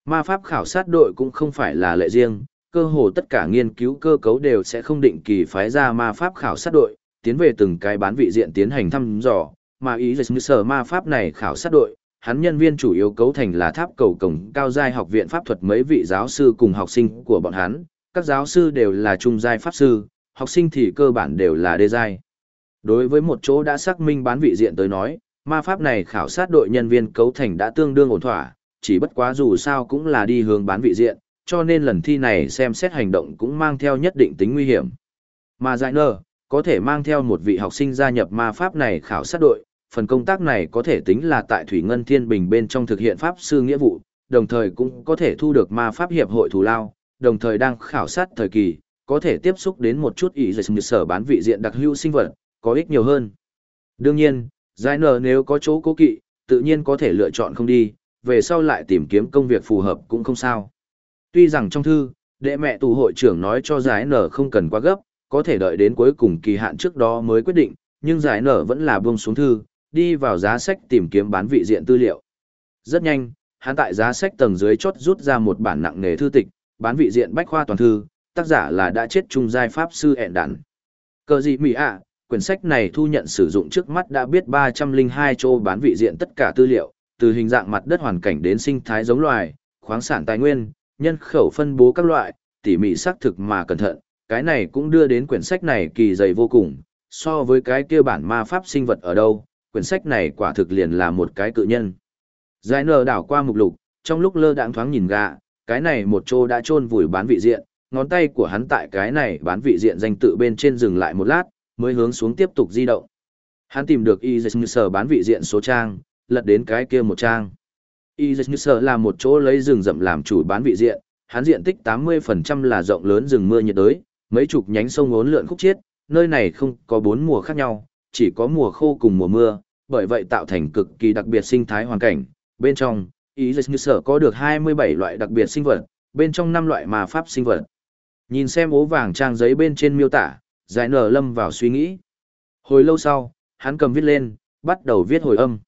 Ma pháp khảo sát đội cũng không phải là lệ riêng, cơ hồ tất cả nghiên cứu cơ cấu đều sẽ không định kỳ phái ra ma pháp khảo sát đội, tiến về từng cái bán vị diện tiến hành thăm dò, mà ý dịch sở ma pháp này khảo sát đội, hắn nhân viên chủ yếu cấu thành là tháp cầu cổng cao giai học viện pháp thuật mấy vị giáo sư cùng học sinh của bọn hắn, các giáo sư đều là trung giai pháp sư, học sinh thì cơ bản đều là đê giai. Đối với một chỗ đã xác minh bán vị diện tới nói, ma pháp này khảo sát đội nhân viên cấu thành đã tương đương ổn thỏa, chỉ bất quá dù sao cũng là đi hướng bán vị diện, cho nên lần thi này xem xét hành động cũng mang theo nhất định tính nguy hiểm. Mà giải nơ, có thể mang theo một vị học sinh gia nhập ma pháp này khảo sát đội, phần công tác này có thể tính là tại Thủy Ngân Thiên Bình bên trong thực hiện pháp sư nghĩa vụ, đồng thời cũng có thể thu được ma pháp hiệp hội thù lao, đồng thời đang khảo sát thời kỳ, có thể tiếp xúc đến một chút ý dịch sở bán vị diện đặc hữu sinh vật, có ích nhiều hơn. Đương nhiên, giải nở nếu có chỗ cố kỵ, tự nhiên có thể lựa chọn không đi, về sau lại tìm kiếm công việc phù hợp cũng không sao. Tuy rằng trong thư, đệ mẹ tù hội trưởng nói cho giải nở không cần quá gấp, có thể đợi đến cuối cùng kỳ hạn trước đó mới quyết định, nhưng giải nở vẫn là buông xuống thư, đi vào giá sách tìm kiếm bán vị diện tư liệu. Rất nhanh, hắn tại giá sách tầng dưới chốt rút ra một bản nặng nghề thư tịch, bán vị diện bách khoa toàn thư, tác giả là đã chết trung giai pháp sư ẹn đản. Cờ gì mỹ ạ, quyển sách này thu nhận sử dụng trước mắt đã biết 302 chỗ bán vị diện tất cả tư liệu, từ hình dạng mặt đất hoàn cảnh đến sinh thái giống loài, khoáng sản tài nguyên, nhân khẩu phân bố các loại, tỉ mỉ xác thực mà cẩn thận, cái này cũng đưa đến quyển sách này kỳ dày vô cùng, so với cái kia bản ma pháp sinh vật ở đâu, quyển sách này quả thực liền là một cái cự nhân. Giải nở đảo qua mục lục, trong lúc lơ đãng thoáng nhìn gạ, cái này một chỗ đã chôn vùi bán vị diện, ngón tay của hắn tại cái này bán vị diện danh tự bên trên dừng lại một lát, mới hướng xuống tiếp tục di động. Hắn tìm được y bán vị diện số trang, lật đến cái kia một trang. Y là một chỗ lấy rừng rậm làm chủ bán vị diện, hắn diện tích 80% là rộng lớn rừng mưa nhiệt đới, mấy chục nhánh sông ngốn lượn khúc chiết, nơi này không có bốn mùa khác nhau, chỉ có mùa khô cùng mùa mưa, bởi vậy tạo thành cực kỳ đặc biệt sinh thái hoàn cảnh. Bên trong, ý có được 27 loại đặc biệt sinh vật, bên trong 5 loại mà pháp sinh vật. Nhìn xem ố vàng trang giấy bên trên miêu tả, giải nở lâm vào suy nghĩ. Hồi lâu sau, hắn cầm viết lên, bắt đầu viết hồi âm.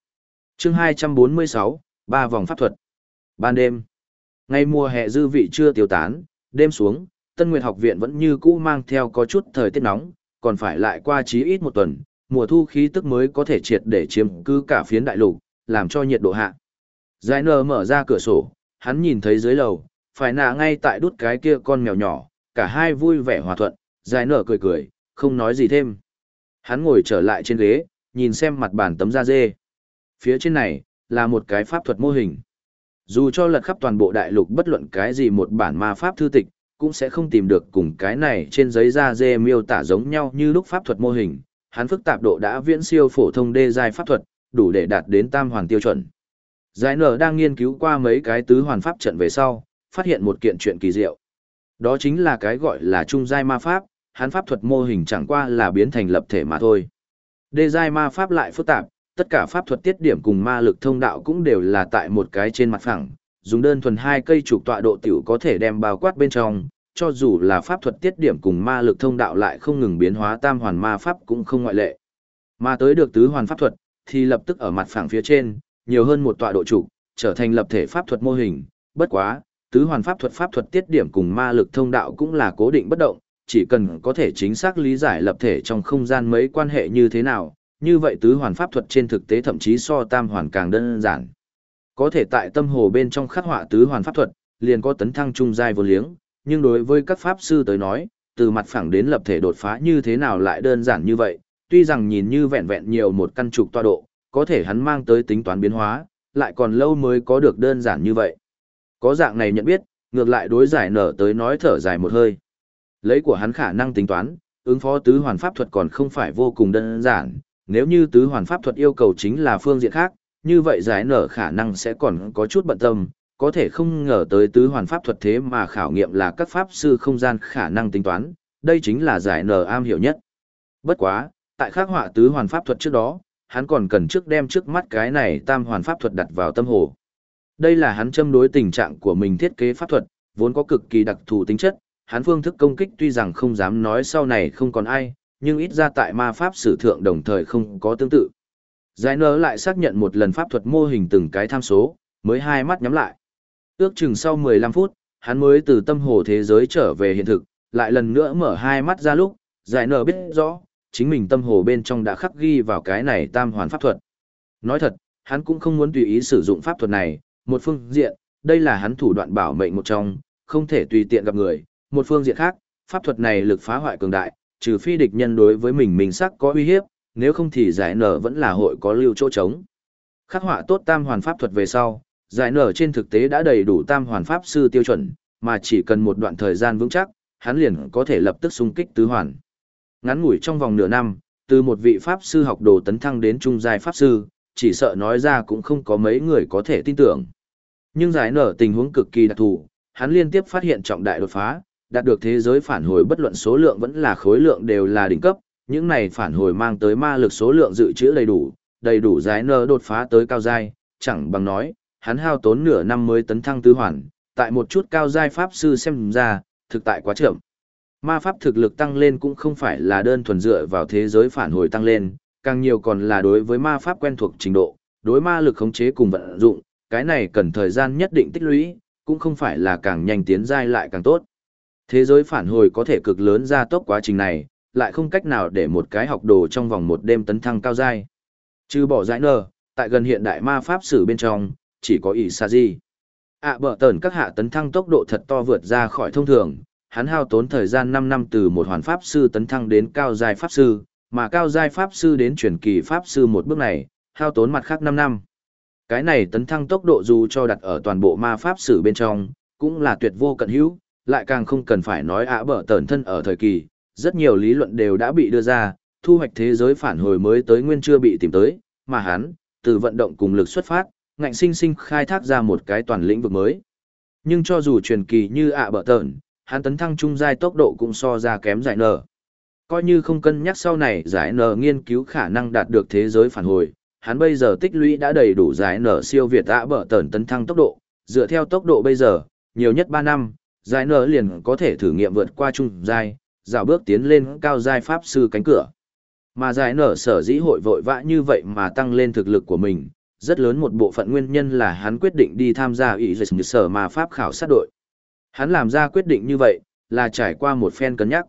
chương 246, ba vòng pháp thuật. Ban đêm, ngày mùa hè dư vị chưa tiêu tán, đêm xuống, Tân Nguyệt học viện vẫn như cũ mang theo có chút thời tiết nóng, còn phải lại qua chí ít một tuần, mùa thu khí tức mới có thể triệt để chiếm cứ cả phiến đại lục, làm cho nhiệt độ hạ. Giải nở mở ra cửa sổ, hắn nhìn thấy dưới lầu, phải nạ ngay tại đút cái kia con mèo nhỏ, cả hai vui vẻ hòa thuận, giải nở cười cười, không nói gì thêm. Hắn ngồi trở lại trên ghế, nhìn xem mặt bàn tấm da dê. Phía trên này, là một cái pháp thuật mô hình. Dù cho lật khắp toàn bộ đại lục bất luận cái gì một bản ma pháp thư tịch, cũng sẽ không tìm được cùng cái này trên giấy da dê miêu tả giống nhau như lúc pháp thuật mô hình. Hắn phức tạp độ đã viễn siêu phổ thông đê giai pháp thuật, đủ để đạt đến tam hoàn tiêu chuẩn. Giải nở đang nghiên cứu qua mấy cái tứ hoàn pháp trận về sau, phát hiện một kiện chuyện kỳ diệu. Đó chính là cái gọi là trung giai ma pháp, hắn pháp thuật mô hình chẳng qua là biến thành lập thể mà thôi. Đê giai ma pháp lại phức tạp, tất cả pháp thuật tiết điểm cùng ma lực thông đạo cũng đều là tại một cái trên mặt phẳng, dùng đơn thuần hai cây trục tọa độ tiểu có thể đem bao quát bên trong, cho dù là pháp thuật tiết điểm cùng ma lực thông đạo lại không ngừng biến hóa tam hoàn ma pháp cũng không ngoại lệ. Mà tới được tứ hoàn pháp thuật, thì lập tức ở mặt phẳng phía trên, nhiều hơn một tọa độ trục, trở thành lập thể pháp thuật mô hình, bất quá, tứ hoàn pháp thuật pháp thuật tiết điểm cùng ma lực thông đạo cũng là cố định bất động, chỉ cần có thể chính xác lý giải lập thể trong không gian mấy quan hệ như thế nào, như vậy tứ hoàn pháp thuật trên thực tế thậm chí so tam hoàn càng đơn giản. Có thể tại tâm hồ bên trong khắc họa tứ hoàn pháp thuật, liền có tấn thăng trung giai vô liếng, nhưng đối với các pháp sư tới nói, từ mặt phẳng đến lập thể đột phá như thế nào lại đơn giản như vậy, tuy rằng nhìn như vẹn vẹn nhiều một căn trục toa độ, có thể hắn mang tới tính toán biến hóa, lại còn lâu mới có được đơn giản như vậy. Có dạng này nhận biết, ngược lại đối giải nở tới nói thở dài một hơi. Lấy của hắn khả năng tính toán, ứng phó tứ hoàn pháp thuật còn không phải vô cùng đơn giản, nếu như tứ hoàn pháp thuật yêu cầu chính là phương diện khác, như vậy giải nở khả năng sẽ còn có chút bận tâm, có thể không ngờ tới tứ hoàn pháp thuật thế mà khảo nghiệm là các pháp sư không gian khả năng tính toán, đây chính là giải nở am hiểu nhất. Bất quá, tại khắc họa tứ hoàn pháp thuật trước đó, hắn còn cần trước đem trước mắt cái này tam hoàn pháp thuật đặt vào tâm hồ. Đây là hắn châm đối tình trạng của mình thiết kế pháp thuật, vốn có cực kỳ đặc thù tính chất, hắn phương thức công kích tuy rằng không dám nói sau này không còn ai, nhưng ít ra tại ma pháp sử thượng đồng thời không có tương tự. Giải nở lại xác nhận một lần pháp thuật mô hình từng cái tham số, mới hai mắt nhắm lại. Ước chừng sau 15 phút, hắn mới từ tâm hồ thế giới trở về hiện thực, lại lần nữa mở hai mắt ra lúc, giải nở biết rõ, chính mình tâm hồ bên trong đã khắc ghi vào cái này tam hoàn pháp thuật. Nói thật, hắn cũng không muốn tùy ý sử dụng pháp thuật này, một phương diện, đây là hắn thủ đoạn bảo mệnh một trong, không thể tùy tiện gặp người, một phương diện khác, pháp thuật này lực phá hoại cường đại, trừ phi địch nhân đối với mình mình sắc có uy hiếp, nếu không thì giải nở vẫn là hội có lưu chỗ trống. Khắc họa tốt tam hoàn pháp thuật về sau, giải nở trên thực tế đã đầy đủ tam hoàn pháp sư tiêu chuẩn, mà chỉ cần một đoạn thời gian vững chắc, hắn liền có thể lập tức xung kích tứ hoàn. Ngắn ngủi trong vòng nửa năm, từ một vị pháp sư học đồ tấn thăng đến trung giai pháp sư, chỉ sợ nói ra cũng không có mấy người có thể tin tưởng. Nhưng giải nở tình huống cực kỳ đặc thù, hắn liên tiếp phát hiện trọng đại đột phá, đạt được thế giới phản hồi bất luận số lượng vẫn là khối lượng đều là đỉnh cấp, những này phản hồi mang tới ma lực số lượng dự trữ đầy đủ, đầy đủ giải nở đột phá tới cao giai, chẳng bằng nói, hắn hao tốn nửa năm mới tấn thăng tứ hoàn, tại một chút cao giai pháp sư xem ra, thực tại quá chậm. Ma pháp thực lực tăng lên cũng không phải là đơn thuần dựa vào thế giới phản hồi tăng lên, càng nhiều còn là đối với ma pháp quen thuộc trình độ, đối ma lực khống chế cùng vận dụng, cái này cần thời gian nhất định tích lũy, cũng không phải là càng nhanh tiến giai lại càng tốt. Thế giới phản hồi có thể cực lớn ra tốc quá trình này, lại không cách nào để một cái học đồ trong vòng một đêm tấn thăng cao giai. Chứ bỏ giải nờ, tại gần hiện đại ma pháp sử bên trong, chỉ có ỷ xa gì. ạ bở tờn các hạ tấn thăng tốc độ thật to vượt ra khỏi thông thường, hắn hao tốn thời gian 5 năm từ một hoàn pháp sư tấn thăng đến cao giai pháp sư, mà cao giai pháp sư đến truyền kỳ pháp sư một bước này, hao tốn mặt khác 5 năm. Cái này tấn thăng tốc độ dù cho đặt ở toàn bộ ma pháp sử bên trong, cũng là tuyệt vô cận hữu, lại càng không cần phải nói ạ bở tẩn thân ở thời kỳ, rất nhiều lý luận đều đã bị đưa ra, thu hoạch thế giới phản hồi mới tới nguyên chưa bị tìm tới, mà hắn, từ vận động cùng lực xuất phát, ngạnh sinh sinh khai thác ra một cái toàn lĩnh vực mới. Nhưng cho dù truyền kỳ như ạ bở tẩn, hắn tấn thăng trung giai tốc độ cũng so ra kém giải nở. Coi như không cân nhắc sau này giải nở nghiên cứu khả năng đạt được thế giới phản hồi, hắn bây giờ tích lũy đã đầy đủ giải nở siêu việt ạ bở tần tấn thăng tốc độ, dựa theo tốc độ bây giờ, nhiều nhất 3 năm, giải nở liền có thể thử nghiệm vượt qua trung giai, dạo bước tiến lên cao giai pháp sư cánh cửa. Mà giải nở sở dĩ hội vội vã như vậy mà tăng lên thực lực của mình, rất lớn một bộ phận nguyên nhân là hắn quyết định đi tham gia ý dịch sở mà pháp khảo sát đội. Hắn làm ra quyết định như vậy, là trải qua một phen cân nhắc.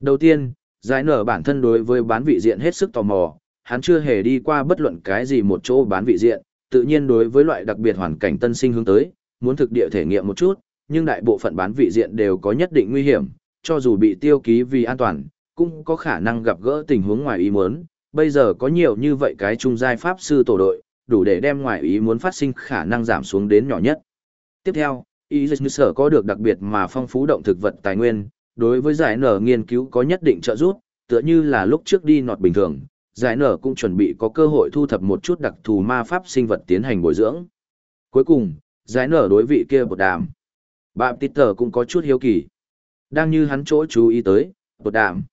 Đầu tiên, giải nở bản thân đối với bán vị diện hết sức tò mò, hắn chưa hề đi qua bất luận cái gì một chỗ bán vị diện, tự nhiên đối với loại đặc biệt hoàn cảnh tân sinh hướng tới, muốn thực địa thể nghiệm một chút, nhưng đại bộ phận bán vị diện đều có nhất định nguy hiểm, cho dù bị tiêu ký vì an toàn, cũng có khả năng gặp gỡ tình huống ngoài ý muốn. Bây giờ có nhiều như vậy cái trung giai pháp sư tổ đội, đủ để đem ngoài ý muốn phát sinh khả năng giảm xuống đến nhỏ nhất. Tiếp theo, ý dịch như sở có được đặc biệt mà phong phú động thực vật tài nguyên, đối với giải nở nghiên cứu có nhất định trợ giúp, tựa như là lúc trước đi nọt bình thường, giải nở cũng chuẩn bị có cơ hội thu thập một chút đặc thù ma pháp sinh vật tiến hành bồi dưỡng. Cuối cùng, giải nở đối vị kia bột đàm. Bạm tít tờ cũng có chút hiếu kỳ. Đang như hắn chỗ chú ý tới, bột đàm.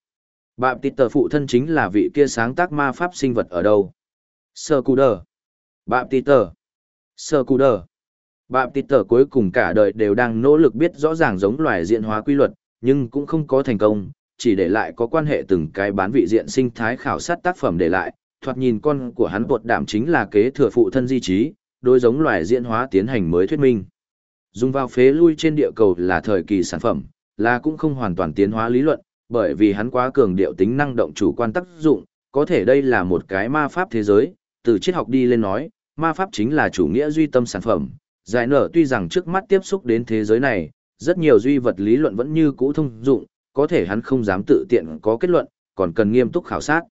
Bạm tít tờ phụ thân chính là vị kia sáng tác ma pháp sinh vật ở đâu. Sơ cù đờ. Bạm tít tờ. Sơ cù đờ. Bạm tít tờ cuối cùng cả đời đều đang nỗ lực biết rõ ràng giống loài diện hóa quy luật, nhưng cũng không có thành công, chỉ để lại có quan hệ từng cái bán vị diện sinh thái khảo sát tác phẩm để lại, thoạt nhìn con của hắn bột đảm chính là kế thừa phụ thân di trí, đối giống loài diễn hóa tiến hành mới thuyết minh. Dùng vào phế lui trên địa cầu là thời kỳ sản phẩm, là cũng không hoàn toàn tiến hóa lý luận, bởi vì hắn quá cường điệu tính năng động chủ quan tác dụng, có thể đây là một cái ma pháp thế giới, từ triết học đi lên nói, ma pháp chính là chủ nghĩa duy tâm sản phẩm. Giải nở tuy rằng trước mắt tiếp xúc đến thế giới này, rất nhiều duy vật lý luận vẫn như cũ thông dụng, có thể hắn không dám tự tiện có kết luận, còn cần nghiêm túc khảo sát.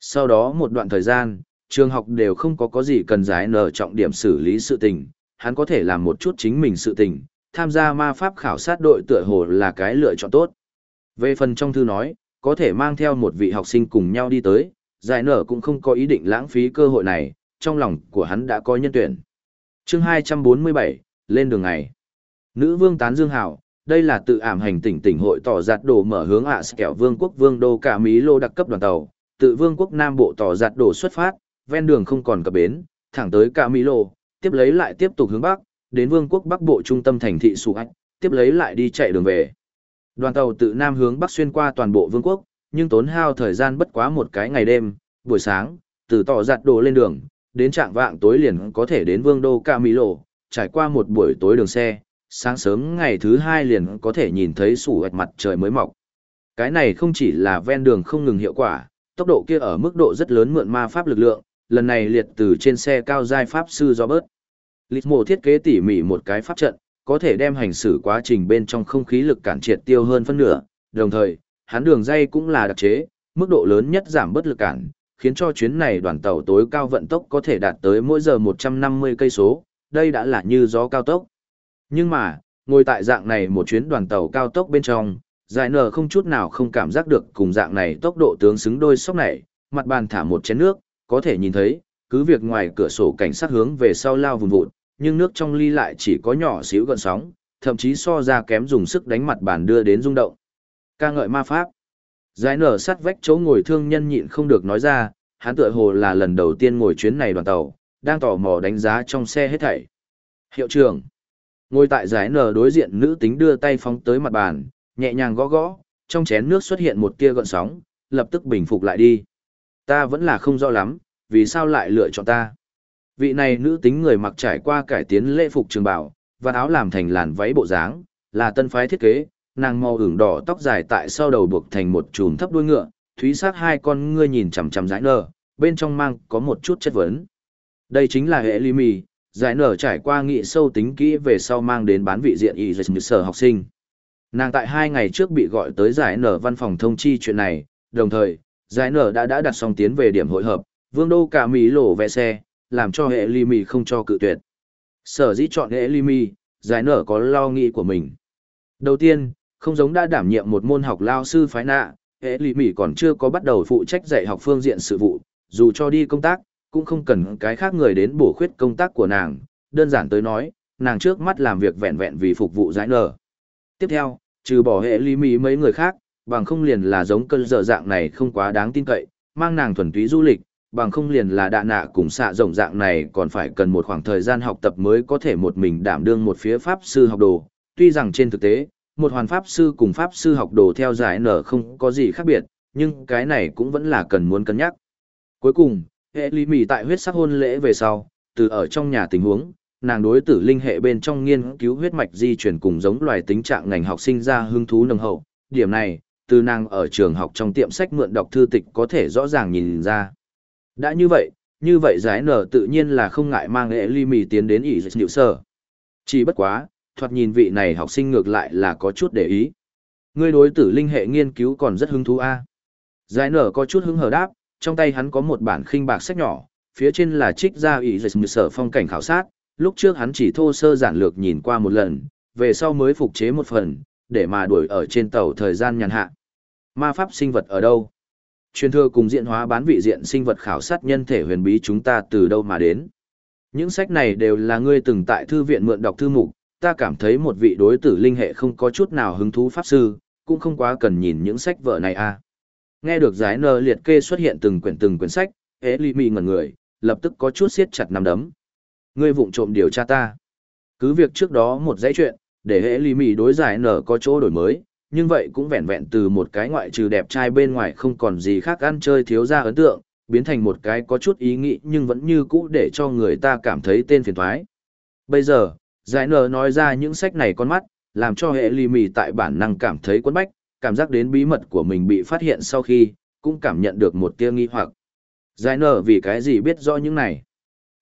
Sau đó một đoạn thời gian, trường học đều không có có gì cần giải nở trọng điểm xử lý sự tình, hắn có thể làm một chút chính mình sự tình, tham gia ma pháp khảo sát đội tựa hồ là cái lựa chọn tốt. Về phần trong thư nói, có thể mang theo một vị học sinh cùng nhau đi tới, giải nở cũng không có ý định lãng phí cơ hội này, trong lòng của hắn đã có nhân tuyển. chương 247, lên đường ngày. Nữ vương tán dương hảo, đây là tự ảm hành tỉnh tỉnh hội tỏ giặt đồ mở hướng ạ à kẹo vương quốc vương đô cả Mỹ lô đặc cấp đoàn tàu, tự vương quốc Nam Bộ tỏ giặt đồ xuất phát, ven đường không còn cập bến, thẳng tới cả Mỹ lô, tiếp lấy lại tiếp tục hướng Bắc, đến vương quốc Bắc Bộ trung tâm thành thị Sụ Ách, tiếp lấy lại đi chạy đường về. Đoàn tàu tự Nam hướng Bắc xuyên qua toàn bộ vương quốc, nhưng tốn hao thời gian bất quá một cái ngày đêm, buổi sáng, từ tỏ giặt đồ lên đường, đến trạng vạng tối liền có thể đến vương đô Ca Mỹ Lộ, trải qua một buổi tối đường xe, sáng sớm ngày thứ hai liền có thể nhìn thấy sủ ạch mặt trời mới mọc. Cái này không chỉ là ven đường không ngừng hiệu quả, tốc độ kia ở mức độ rất lớn mượn ma pháp lực lượng, lần này liệt từ trên xe cao giai pháp sư do bớt. Lịch mộ thiết kế tỉ mỉ một cái pháp trận, có thể đem hành xử quá trình bên trong không khí lực cản triệt tiêu hơn phân nửa, đồng thời, hắn đường dây cũng là đặc chế, mức độ lớn nhất giảm bớt lực cản, khiến cho chuyến này đoàn tàu tối cao vận tốc có thể đạt tới mỗi giờ 150 cây số, đây đã là như gió cao tốc. Nhưng mà, ngồi tại dạng này một chuyến đoàn tàu cao tốc bên trong, giải nở không chút nào không cảm giác được cùng dạng này tốc độ tướng xứng đôi sóc này, mặt bàn thả một chén nước, có thể nhìn thấy, cứ việc ngoài cửa sổ cảnh sát hướng về sau lao vùn vụt, nhưng nước trong ly lại chỉ có nhỏ xíu gần sóng, thậm chí so ra kém dùng sức đánh mặt bàn đưa đến rung động. ca ngợi ma pháp. Giải nở sắt vách chỗ ngồi thương nhân nhịn không được nói ra, hắn tựa hồ là lần đầu tiên ngồi chuyến này đoàn tàu, đang tò mò đánh giá trong xe hết thảy. Hiệu trưởng. Ngồi tại giải nở đối diện nữ tính đưa tay phóng tới mặt bàn, nhẹ nhàng gõ gõ, trong chén nước xuất hiện một tia gợn sóng, lập tức bình phục lại đi. Ta vẫn là không rõ lắm, vì sao lại lựa chọn ta. Vị này nữ tính người mặc trải qua cải tiến lễ phục trường bảo, và áo làm thành làn váy bộ dáng, là tân phái thiết kế, nàng màu ửng đỏ tóc dài tại sau đầu buộc thành một chùm thấp đuôi ngựa, thúy sát hai con ngươi nhìn chằm chằm giải nở, bên trong mang có một chút chất vấn. Đây chính là hệ ly mì, giải nở trải qua nghị sâu tính kỹ về sau mang đến bán vị diện y dịch sở học sinh. Nàng tại hai ngày trước bị gọi tới giải nở văn phòng thông chi chuyện này, đồng thời, giải nở đã đã đặt xong tiến về điểm hội hợp, vương đô cả Mỹ lộ vẽ xe, làm cho hệ ly mì không cho cự tuyệt. Sở dĩ chọn hệ ly mì, giải nở có lo nghĩ của mình. Đầu tiên, không giống đã đảm nhiệm một môn học lao sư phái nạ, hệ ly mì còn chưa có bắt đầu phụ trách dạy học phương diện sự vụ, dù cho đi công tác, cũng không cần cái khác người đến bổ khuyết công tác của nàng, đơn giản tới nói, nàng trước mắt làm việc vẹn vẹn vì phục vụ giải nở. Tiếp theo, trừ bỏ hệ ly mỹ mấy người khác, bằng không liền là giống cơn dở dạng này không quá đáng tin cậy, mang nàng thuần túy du lịch, bằng không liền là đạ nạ cùng xạ rộng dạng này còn phải cần một khoảng thời gian học tập mới có thể một mình đảm đương một phía pháp sư học đồ. Tuy rằng trên thực tế, một hoàn pháp sư cùng pháp sư học đồ theo giải nở không có gì khác biệt, nhưng cái này cũng vẫn là cần muốn cân nhắc. Cuối cùng, hệ lý mì tại huyết sắc hôn lễ về sau, từ ở trong nhà tình huống, nàng đối tử linh hệ bên trong nghiên cứu huyết mạch di chuyển cùng giống loài tính trạng ngành học sinh ra hứng thú nồng hậu. Điểm này, từ nàng ở trường học trong tiệm sách mượn đọc thư tịch có thể rõ ràng nhìn ra. Đã như vậy, như vậy giải nở tự nhiên là không ngại mang hệ ly mì tiến đến ỷ dịch nhịu sở. Chỉ bất quá, thoạt nhìn vị này học sinh ngược lại là có chút để ý. Ngươi đối tử linh hệ nghiên cứu còn rất hứng thú a. Giải nở có chút hứng hờ đáp, trong tay hắn có một bản khinh bạc sách nhỏ, phía trên là trích ra ý dịch sở phong cảnh khảo sát, lúc trước hắn chỉ thô sơ giản lược nhìn qua một lần, về sau mới phục chế một phần, để mà đuổi ở trên tàu thời gian nhàn hạ. Ma pháp sinh vật ở đâu? Truyền thừa cùng diện hóa bán vị diện sinh vật khảo sát nhân thể huyền bí chúng ta từ đâu mà đến. Những sách này đều là ngươi từng tại thư viện mượn đọc thư mục, ta cảm thấy một vị đối tử linh hệ không có chút nào hứng thú pháp sư, cũng không quá cần nhìn những sách vở này à. Nghe được giải nơ liệt kê xuất hiện từng quyển từng quyển sách, ế ly mì ngẩn người, lập tức có chút siết chặt nắm đấm. Ngươi vụng trộm điều tra ta. Cứ việc trước đó một dãy chuyện, để ế ly mì đối giải nở có chỗ đổi mới, nhưng vậy cũng vẹn vẹn từ một cái ngoại trừ đẹp trai bên ngoài không còn gì khác ăn chơi thiếu ra ấn tượng, biến thành một cái có chút ý nghĩ nhưng vẫn như cũ để cho người ta cảm thấy tên phiền thoái. Bây giờ, giải nở nói ra những sách này con mắt, làm cho hệ ly mì tại bản năng cảm thấy quấn bách, cảm giác đến bí mật của mình bị phát hiện sau khi, cũng cảm nhận được một tia nghi hoặc. Giải nở vì cái gì biết rõ những này?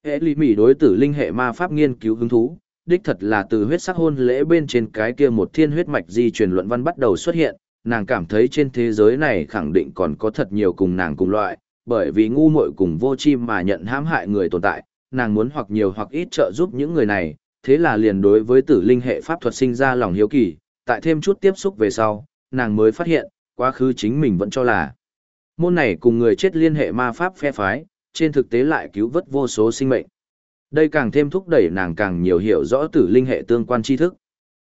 Hệ lý mỉ đối tử linh hệ ma pháp nghiên cứu hứng thú, đích thật là từ huyết sắc hôn lễ bên trên cái kia một thiên huyết mạch di truyền luận văn bắt đầu xuất hiện, nàng cảm thấy trên thế giới này khẳng định còn có thật nhiều cùng nàng cùng loại, bởi vì ngu muội cùng vô chi mà nhận hãm hại người tồn tại, nàng muốn hoặc nhiều hoặc ít trợ giúp những người này, thế là liền đối với tử linh hệ pháp thuật sinh ra lòng hiếu kỳ, tại thêm chút tiếp xúc về sau, nàng mới phát hiện, quá khứ chính mình vẫn cho là môn này cùng người chết liên hệ ma pháp phe phái, trên thực tế lại cứu vớt vô số sinh mệnh. Đây càng thêm thúc đẩy nàng càng nhiều hiểu rõ tử linh hệ tương quan tri thức.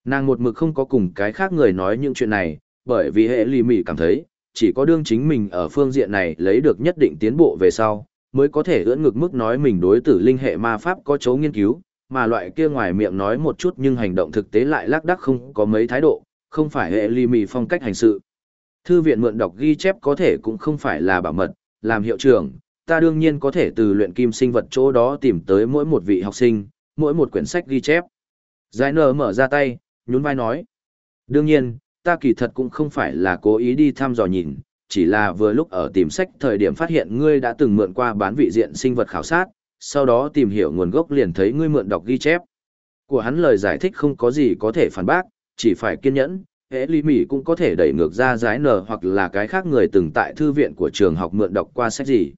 Nàng một mực không có cùng cái khác người nói những chuyện này, bởi vì hệ lì mỉ cảm thấy, chỉ có đương chính mình ở phương diện này lấy được nhất định tiến bộ về sau, mới có thể ưỡn ngực mức nói mình đối tử linh hệ ma pháp có chấu nghiên cứu, mà loại kia ngoài miệng nói một chút nhưng hành động thực tế lại lác đắc không có mấy thái độ, không phải hệ ly mì phong cách hành sự. Thư viện mượn đọc ghi chép có thể cũng không phải là bảo mật, làm hiệu trưởng, ta đương nhiên có thể từ luyện kim sinh vật chỗ đó tìm tới mỗi một vị học sinh, mỗi một quyển sách ghi chép. Giải nở mở ra tay, nhún vai nói. Đương nhiên, ta kỳ thật cũng không phải là cố ý đi thăm dò nhìn, chỉ là vừa lúc ở tìm sách thời điểm phát hiện ngươi đã từng mượn qua bán vị diện sinh vật khảo sát, sau đó tìm hiểu nguồn gốc liền thấy ngươi mượn đọc ghi chép. Của hắn lời giải thích không có gì có thể phản bác, chỉ phải kiên nhẫn, hễ lý mỉ cũng có thể đẩy ngược ra giái nở hoặc là cái khác người từng tại thư viện của trường học mượn đọc qua sách gì.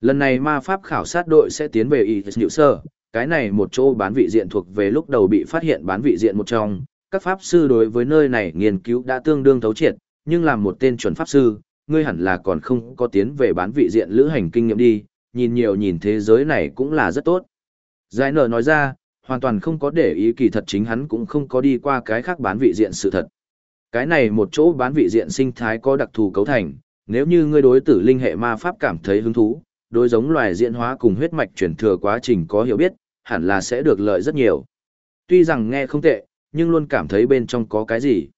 Lần này ma pháp khảo sát đội sẽ tiến về Y Nhự Sơ, cái này một chỗ bán vị diện thuộc về lúc đầu bị phát hiện bán vị diện một trong. Các pháp sư đối với nơi này nghiên cứu đã tương đương thấu triệt, nhưng làm một tên chuẩn pháp sư, ngươi hẳn là còn không có tiến về bán vị diện lữ hành kinh nghiệm đi, nhìn nhiều nhìn thế giới này cũng là rất tốt. Giải nở nói ra, hoàn toàn không có để ý kỳ thật chính hắn cũng không có đi qua cái khác bán vị diện sự thật. Cái này một chỗ bán vị diện sinh thái có đặc thù cấu thành, nếu như ngươi đối tử linh hệ ma pháp cảm thấy hứng thú, đối giống loài diễn hóa cùng huyết mạch chuyển thừa quá trình có hiểu biết, hẳn là sẽ được lợi rất nhiều. Tuy rằng nghe không tệ, nhưng luôn cảm thấy bên trong có cái gì.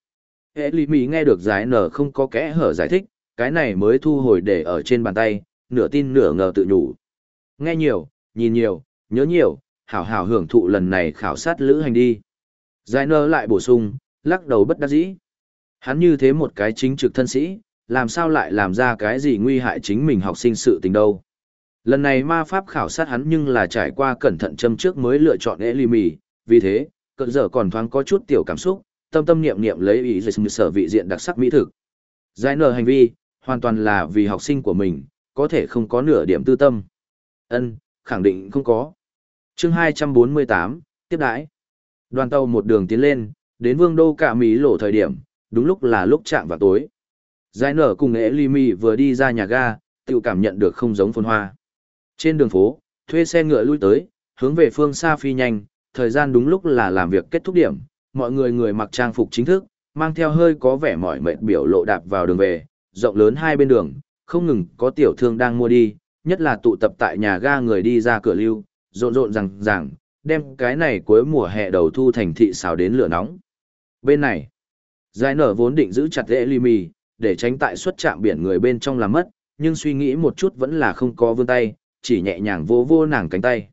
Hệ lý mỹ nghe được giải nở không có kẽ hở giải thích, cái này mới thu hồi để ở trên bàn tay, nửa tin nửa ngờ tự nhủ. Nghe nhiều, nhìn nhiều, nhớ nhiều, hảo hảo hưởng thụ lần này khảo sát lữ hành đi. Giải nơ lại bổ sung, lắc đầu bất đắc dĩ. Hắn như thế một cái chính trực thân sĩ, làm sao lại làm ra cái gì nguy hại chính mình học sinh sự tình đâu. Lần này ma pháp khảo sát hắn nhưng là trải qua cẩn thận châm trước mới lựa chọn Elimi, vì thế, cận giờ còn thoáng có chút tiểu cảm xúc, tâm tâm niệm niệm lấy ý dịch sở vị diện đặc sắc mỹ thực. Giải nở hành vi, hoàn toàn là vì học sinh của mình, có thể không có nửa điểm tư tâm. Ân, khẳng định không có. Chương 248, tiếp đãi. Đoàn tàu một đường tiến lên, đến vương đô cả Mỹ lộ thời điểm, đúng lúc là lúc chạm vào tối. Giải nở cùng nghệ ly mì vừa đi ra nhà ga, tự cảm nhận được không giống phồn hoa. Trên đường phố, thuê xe ngựa lui tới, hướng về phương xa phi nhanh, thời gian đúng lúc là làm việc kết thúc điểm, mọi người người mặc trang phục chính thức, mang theo hơi có vẻ mỏi mệt biểu lộ đạp vào đường về, rộng lớn hai bên đường, không ngừng có tiểu thương đang mua đi, nhất là tụ tập tại nhà ga người đi ra cửa lưu, rộn rộn rằng rằng, đem cái này cuối mùa hè đầu thu thành thị xào đến lửa nóng. Bên này, giải nở vốn định giữ chặt lễ ly mì, để tránh tại xuất trạm biển người bên trong làm mất, nhưng suy nghĩ một chút vẫn là không có vươn tay, chỉ nhẹ nhàng vô vô nàng cánh tay.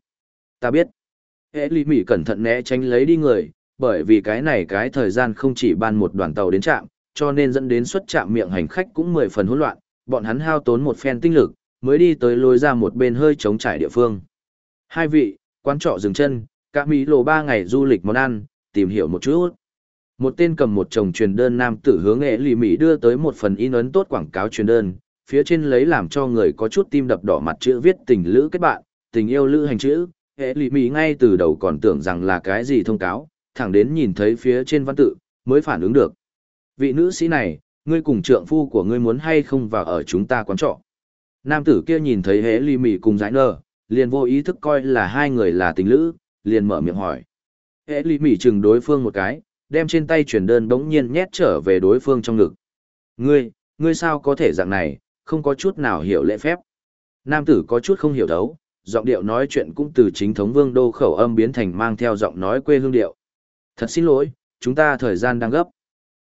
Ta biết. lễ ly mì cẩn thận né tránh lấy đi người, bởi vì cái này cái thời gian không chỉ ban một đoàn tàu đến trạm, cho nên dẫn đến xuất trạm miệng hành khách cũng mười phần hỗn loạn, bọn hắn hao tốn một phen tinh lực, mới đi tới lối ra một bên hơi trống trải địa phương. Hai vị, quán trọ dừng chân, cả Mỹ lộ ba ngày du lịch món ăn, tìm hiểu một chút. Một tên cầm một chồng truyền đơn nam tử hướng nghệ lì Mỹ đưa tới một phần in ấn tốt quảng cáo truyền đơn, phía trên lấy làm cho người có chút tim đập đỏ mặt chữ viết tình lữ kết bạn, tình yêu lữ hành chữ, hệ lì mỹ ngay từ đầu còn tưởng rằng là cái gì thông cáo, thẳng đến nhìn thấy phía trên văn tự, mới phản ứng được. Vị nữ sĩ này, ngươi cùng trượng phu của ngươi muốn hay không vào ở chúng ta quán trọ. Nam tử kia nhìn thấy hễ ly mỹ cùng giải nơ, liền vô ý thức coi là hai người là tình lữ, liền mở miệng hỏi. hệ ly mỉ chừng đối phương một cái, đem trên tay chuyển đơn bỗng nhiên nhét trở về đối phương trong ngực. Ngươi, ngươi sao có thể dạng này, không có chút nào hiểu lễ phép. Nam tử có chút không hiểu đấu, giọng điệu nói chuyện cũng từ chính thống vương đô khẩu âm biến thành mang theo giọng nói quê hương điệu. Thật xin lỗi, chúng ta thời gian đang gấp.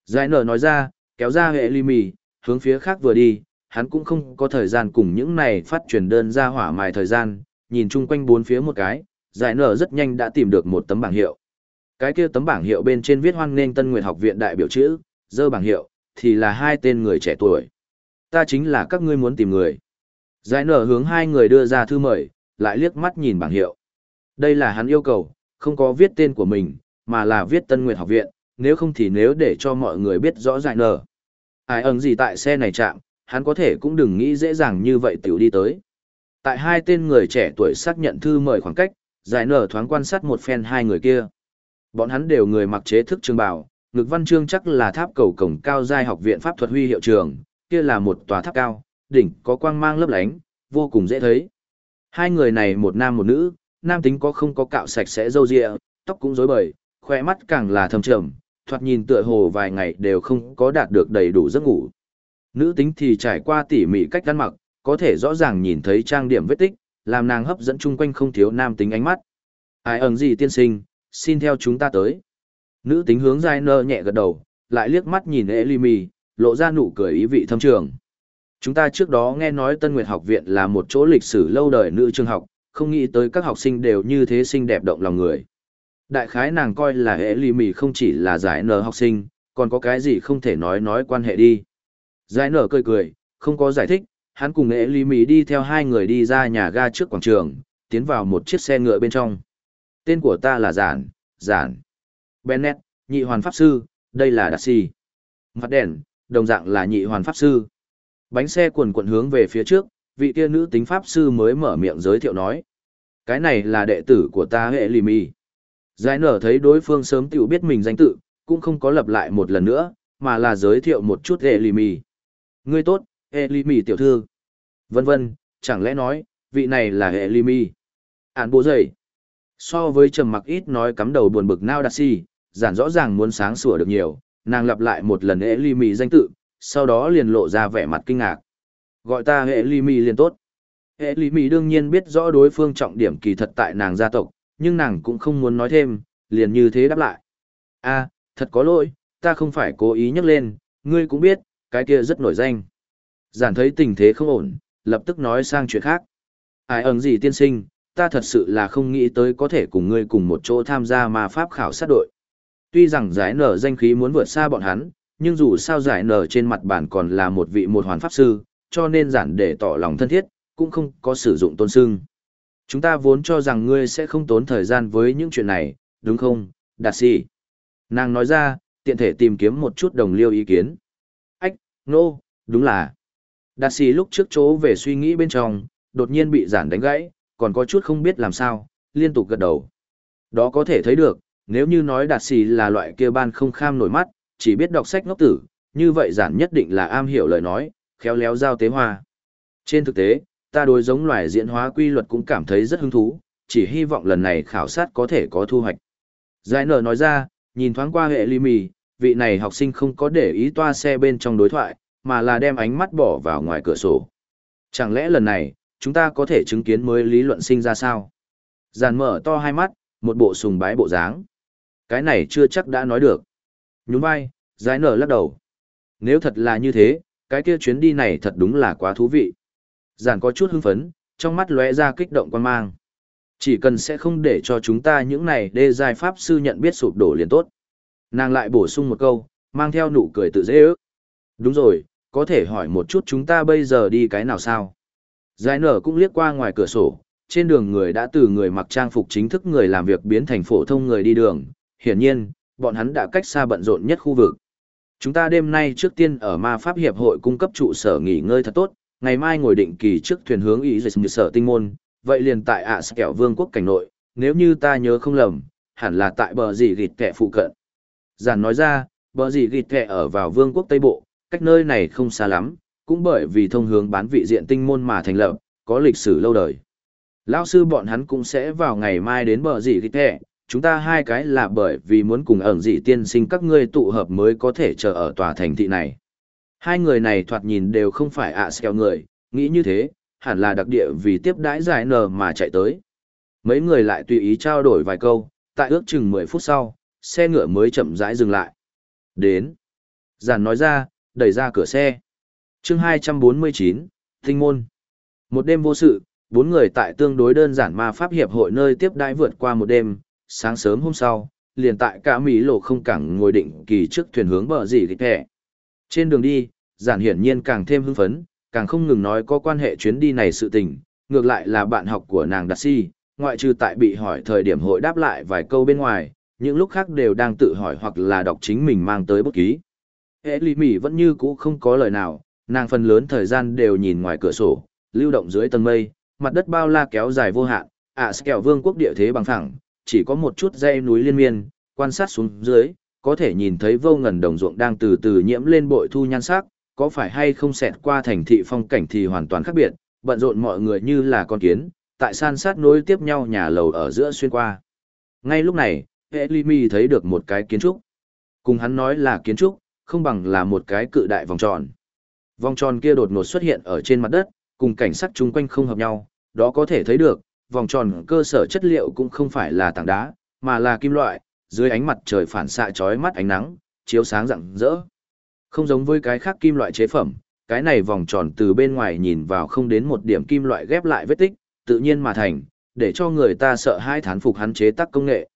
Giải nở nói ra, kéo ra hệ ly mì, hướng phía khác vừa đi, hắn cũng không có thời gian cùng những này phát truyền đơn ra hỏa mài thời gian, nhìn chung quanh bốn phía một cái, giải nở rất nhanh đã tìm được một tấm bảng hiệu. Cái kia tấm bảng hiệu bên trên viết hoan nghênh Tân Nguyệt học viện đại biểu chữ, dơ bảng hiệu, thì là hai tên người trẻ tuổi. Ta chính là các ngươi muốn tìm người. Giải nở hướng hai người đưa ra thư mời, lại liếc mắt nhìn bảng hiệu. Đây là hắn yêu cầu, không có viết tên của mình, mà là viết Tân Nguyệt học viện, nếu không thì nếu để cho mọi người biết rõ giải nở. Ai ẩn gì tại xe này chạm, hắn có thể cũng đừng nghĩ dễ dàng như vậy tiểu đi tới. Tại hai tên người trẻ tuổi xác nhận thư mời khoảng cách, giải nở thoáng quan sát một phen hai người kia. Bọn hắn đều người mặc chế thức trường bào, ngực văn chương chắc là tháp cầu cổng cao giai học viện pháp thuật huy hiệu trường, kia là một tòa tháp cao, đỉnh có quang mang lấp lánh, vô cùng dễ thấy. Hai người này một nam một nữ, nam tính có không có cạo sạch sẽ râu ria, tóc cũng rối bời, khoe mắt càng là thâm trầm, thoạt nhìn tựa hồ vài ngày đều không có đạt được đầy đủ giấc ngủ. Nữ tính thì trải qua tỉ mỉ cách ăn mặc, có thể rõ ràng nhìn thấy trang điểm vết tích, làm nàng hấp dẫn chung quanh không thiếu nam tính ánh mắt. Ai ẩn gì tiên sinh, xin theo chúng ta tới. Nữ tính hướng dài nơ nhẹ gật đầu, lại liếc mắt nhìn Elimi, lộ ra nụ cười ý vị thâm trường. Chúng ta trước đó nghe nói Tân Nguyệt học viện là một chỗ lịch sử lâu đời nữ trường học, không nghĩ tới các học sinh đều như thế xinh đẹp động lòng người. Đại khái nàng coi là hệ lì mì không chỉ là giải nở học sinh, còn có cái gì không thể nói nói quan hệ đi. Giải nở cười cười, không có giải thích, hắn cùng nghệ ly mỹ đi theo hai người đi ra nhà ga trước quảng trường, tiến vào một chiếc xe ngựa bên trong. Tên của ta là Giản, Giản. Bennett, nhị hoàn pháp sư, đây là Đạt xì Mặt đèn, đồng dạng là nhị hoàn pháp sư. Bánh xe quần quận hướng về phía trước, vị kia nữ tính pháp sư mới mở miệng giới thiệu nói. Cái này là đệ tử của ta hệ lì mì. Giải nở thấy đối phương sớm tự biết mình danh tự, cũng không có lặp lại một lần nữa, mà là giới thiệu một chút hệ lì mì. Ngươi tốt, hệ lì mì tiểu thư. Vân vân, chẳng lẽ nói, vị này là hệ li mi? Án bố dậy. So với trầm mặc ít nói cắm đầu buồn bực nao đặc si, giản rõ ràng muốn sáng sủa được nhiều, nàng lặp lại một lần hệ li mi danh tự, sau đó liền lộ ra vẻ mặt kinh ngạc. Gọi ta hệ li mi liền tốt. Hệ li mi đương nhiên biết rõ đối phương trọng điểm kỳ thật tại nàng gia tộc, nhưng nàng cũng không muốn nói thêm, liền như thế đáp lại. a thật có lỗi, ta không phải cố ý nhắc lên, ngươi cũng biết, cái kia rất nổi danh. Giản thấy tình thế không ổn, lập tức nói sang chuyện khác. Ai ẩn gì tiên sinh, ta thật sự là không nghĩ tới có thể cùng ngươi cùng một chỗ tham gia ma pháp khảo sát đội. Tuy rằng giải nở danh khí muốn vượt xa bọn hắn, nhưng dù sao giải nở trên mặt bản còn là một vị một hoàn pháp sư, cho nên giản để tỏ lòng thân thiết, cũng không có sử dụng tôn sưng. Chúng ta vốn cho rằng ngươi sẽ không tốn thời gian với những chuyện này, đúng không, Đạt sĩ? Nàng nói ra, tiện thể tìm kiếm một chút đồng liêu ý kiến. Ách, nô, no, đúng là. Đạt Sĩ lúc trước chỗ về suy nghĩ bên trong, đột nhiên bị giản đánh gãy, còn có chút không biết làm sao, liên tục gật đầu. Đó có thể thấy được, nếu như nói Đạt Sĩ là loại kia ban không kham nổi mắt, chỉ biết đọc sách ngốc tử, như vậy giản nhất định là am hiểu lời nói, khéo léo giao tế hoa. Trên thực tế, ta đối giống loài diễn hóa quy luật cũng cảm thấy rất hứng thú, chỉ hy vọng lần này khảo sát có thể có thu hoạch. Giải nở nói ra, nhìn thoáng qua hệ ly mì, vị này học sinh không có để ý toa xe bên trong đối thoại, mà là đem ánh mắt bỏ vào ngoài cửa sổ. Chẳng lẽ lần này, chúng ta có thể chứng kiến mới lý luận sinh ra sao? Giàn mở to hai mắt, một bộ sùng bái bộ dáng. Cái này chưa chắc đã nói được. Nhún vai, giải nở lắc đầu. Nếu thật là như thế, cái kia chuyến đi này thật đúng là quá thú vị. Giản có chút hưng phấn, trong mắt lóe ra kích động quan mang. Chỉ cần sẽ không để cho chúng ta những này đê giai pháp sư nhận biết sụp đổ liền tốt. Nàng lại bổ sung một câu, mang theo nụ cười tự dễ ước. Đúng rồi, có thể hỏi một chút chúng ta bây giờ đi cái nào sao? Giải nở cũng liếc qua ngoài cửa sổ, trên đường người đã từ người mặc trang phục chính thức người làm việc biến thành phổ thông người đi đường. Hiển nhiên, bọn hắn đã cách xa bận rộn nhất khu vực. Chúng ta đêm nay trước tiên ở ma pháp hiệp hội cung cấp trụ sở nghỉ ngơi thật tốt, ngày mai ngồi định kỳ trước thuyền hướng ý dịch như sở tinh môn, vậy liền tại ạ à kẹo vương quốc cảnh nội, nếu như ta nhớ không lầm, hẳn là tại bờ gì gịt kẹ phụ cận. Giản nói ra, bờ gì gịt kẹ ở vào vương quốc Tây Bộ, cách nơi này không xa lắm, cũng bởi vì thông hướng bán vị diện tinh môn mà thành lập, có lịch sử lâu đời. Lão sư bọn hắn cũng sẽ vào ngày mai đến bờ dị cái thẻ, chúng ta hai cái là bởi vì muốn cùng ẩn dị tiên sinh các ngươi tụ hợp mới có thể chờ ở tòa thành thị này. Hai người này thoạt nhìn đều không phải ạ à người, nghĩ như thế, hẳn là đặc địa vì tiếp đãi giải nờ mà chạy tới. Mấy người lại tùy ý trao đổi vài câu, tại ước chừng 10 phút sau, xe ngựa mới chậm rãi dừng lại. Đến. Giản nói ra, đẩy ra cửa xe. chương 249, Tinh Môn. Một đêm vô sự, bốn người tại tương đối đơn giản ma pháp hiệp hội nơi tiếp đãi vượt qua một đêm, sáng sớm hôm sau, liền tại cả Mỹ lộ không cảng ngồi định kỳ trước thuyền hướng bờ gì lịch hẹ. Trên đường đi, giản hiển nhiên càng thêm hưng phấn, càng không ngừng nói có quan hệ chuyến đi này sự tình, ngược lại là bạn học của nàng Đạt Si, ngoại trừ tại bị hỏi thời điểm hội đáp lại vài câu bên ngoài, những lúc khác đều đang tự hỏi hoặc là đọc chính mình mang tới bút ký. Hệ lì mỉ vẫn như cũ không có lời nào, nàng phần lớn thời gian đều nhìn ngoài cửa sổ, lưu động dưới tầng mây, mặt đất bao la kéo dài vô hạn, ạ à, kẹo vương quốc địa thế bằng thẳng, chỉ có một chút dây núi liên miên, quan sát xuống dưới, có thể nhìn thấy vô ngần đồng ruộng đang từ từ nhiễm lên bội thu nhan sắc, có phải hay không xẹt qua thành thị phong cảnh thì hoàn toàn khác biệt, bận rộn mọi người như là con kiến, tại san sát nối tiếp nhau nhà lầu ở giữa xuyên qua. Ngay lúc này, Hệ Ly Mỉ thấy được một cái kiến trúc. Cùng hắn nói là kiến trúc, không bằng là một cái cự đại vòng tròn. Vòng tròn kia đột ngột xuất hiện ở trên mặt đất, cùng cảnh sắc chung quanh không hợp nhau, đó có thể thấy được, vòng tròn cơ sở chất liệu cũng không phải là tảng đá, mà là kim loại, dưới ánh mặt trời phản xạ chói mắt ánh nắng, chiếu sáng rạng rỡ. Không giống với cái khác kim loại chế phẩm, cái này vòng tròn từ bên ngoài nhìn vào không đến một điểm kim loại ghép lại vết tích, tự nhiên mà thành, để cho người ta sợ hai thán phục hắn chế tác công nghệ.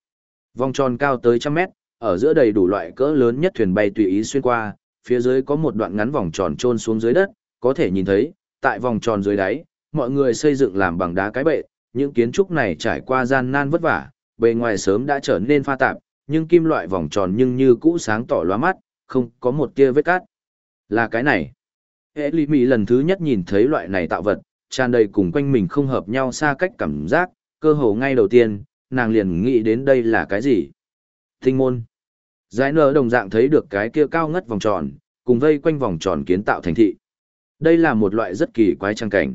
Vòng tròn cao tới trăm mét, ở giữa đầy đủ loại cỡ lớn nhất thuyền bay tùy ý xuyên qua, phía dưới có một đoạn ngắn vòng tròn trôn xuống dưới đất, có thể nhìn thấy, tại vòng tròn dưới đáy, mọi người xây dựng làm bằng đá cái bệ, những kiến trúc này trải qua gian nan vất vả, bề ngoài sớm đã trở nên pha tạp, nhưng kim loại vòng tròn nhưng như cũ sáng tỏ lóa mắt, không có một tia vết cát. Là cái này. Hệ lý mỹ lần thứ nhất nhìn thấy loại này tạo vật, tràn đầy cùng quanh mình không hợp nhau xa cách cảm giác, cơ hồ ngay đầu tiên, nàng liền nghĩ đến đây là cái gì. Tinh môn. Giải nở đồng dạng thấy được cái kia cao ngất vòng tròn, cùng vây quanh vòng tròn kiến tạo thành thị. Đây là một loại rất kỳ quái trang cảnh.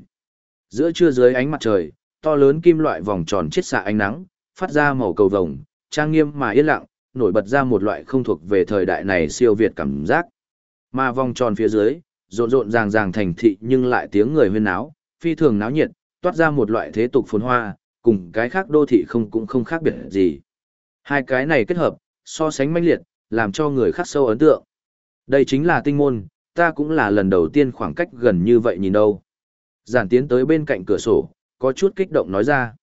Giữa trưa dưới ánh mặt trời, to lớn kim loại vòng tròn chiết xạ ánh nắng, phát ra màu cầu vồng, trang nghiêm mà yên lặng, nổi bật ra một loại không thuộc về thời đại này siêu việt cảm giác. Mà vòng tròn phía dưới, rộn rộn ràng ràng thành thị nhưng lại tiếng người huyên náo, phi thường náo nhiệt, toát ra một loại thế tục phồn hoa, cùng cái khác đô thị không cũng không khác biệt gì. Hai cái này kết hợp, so sánh mãnh liệt, làm cho người khác sâu ấn tượng. Đây chính là tinh môn, ta cũng là lần đầu tiên khoảng cách gần như vậy nhìn đâu. Giản tiến tới bên cạnh cửa sổ, có chút kích động nói ra.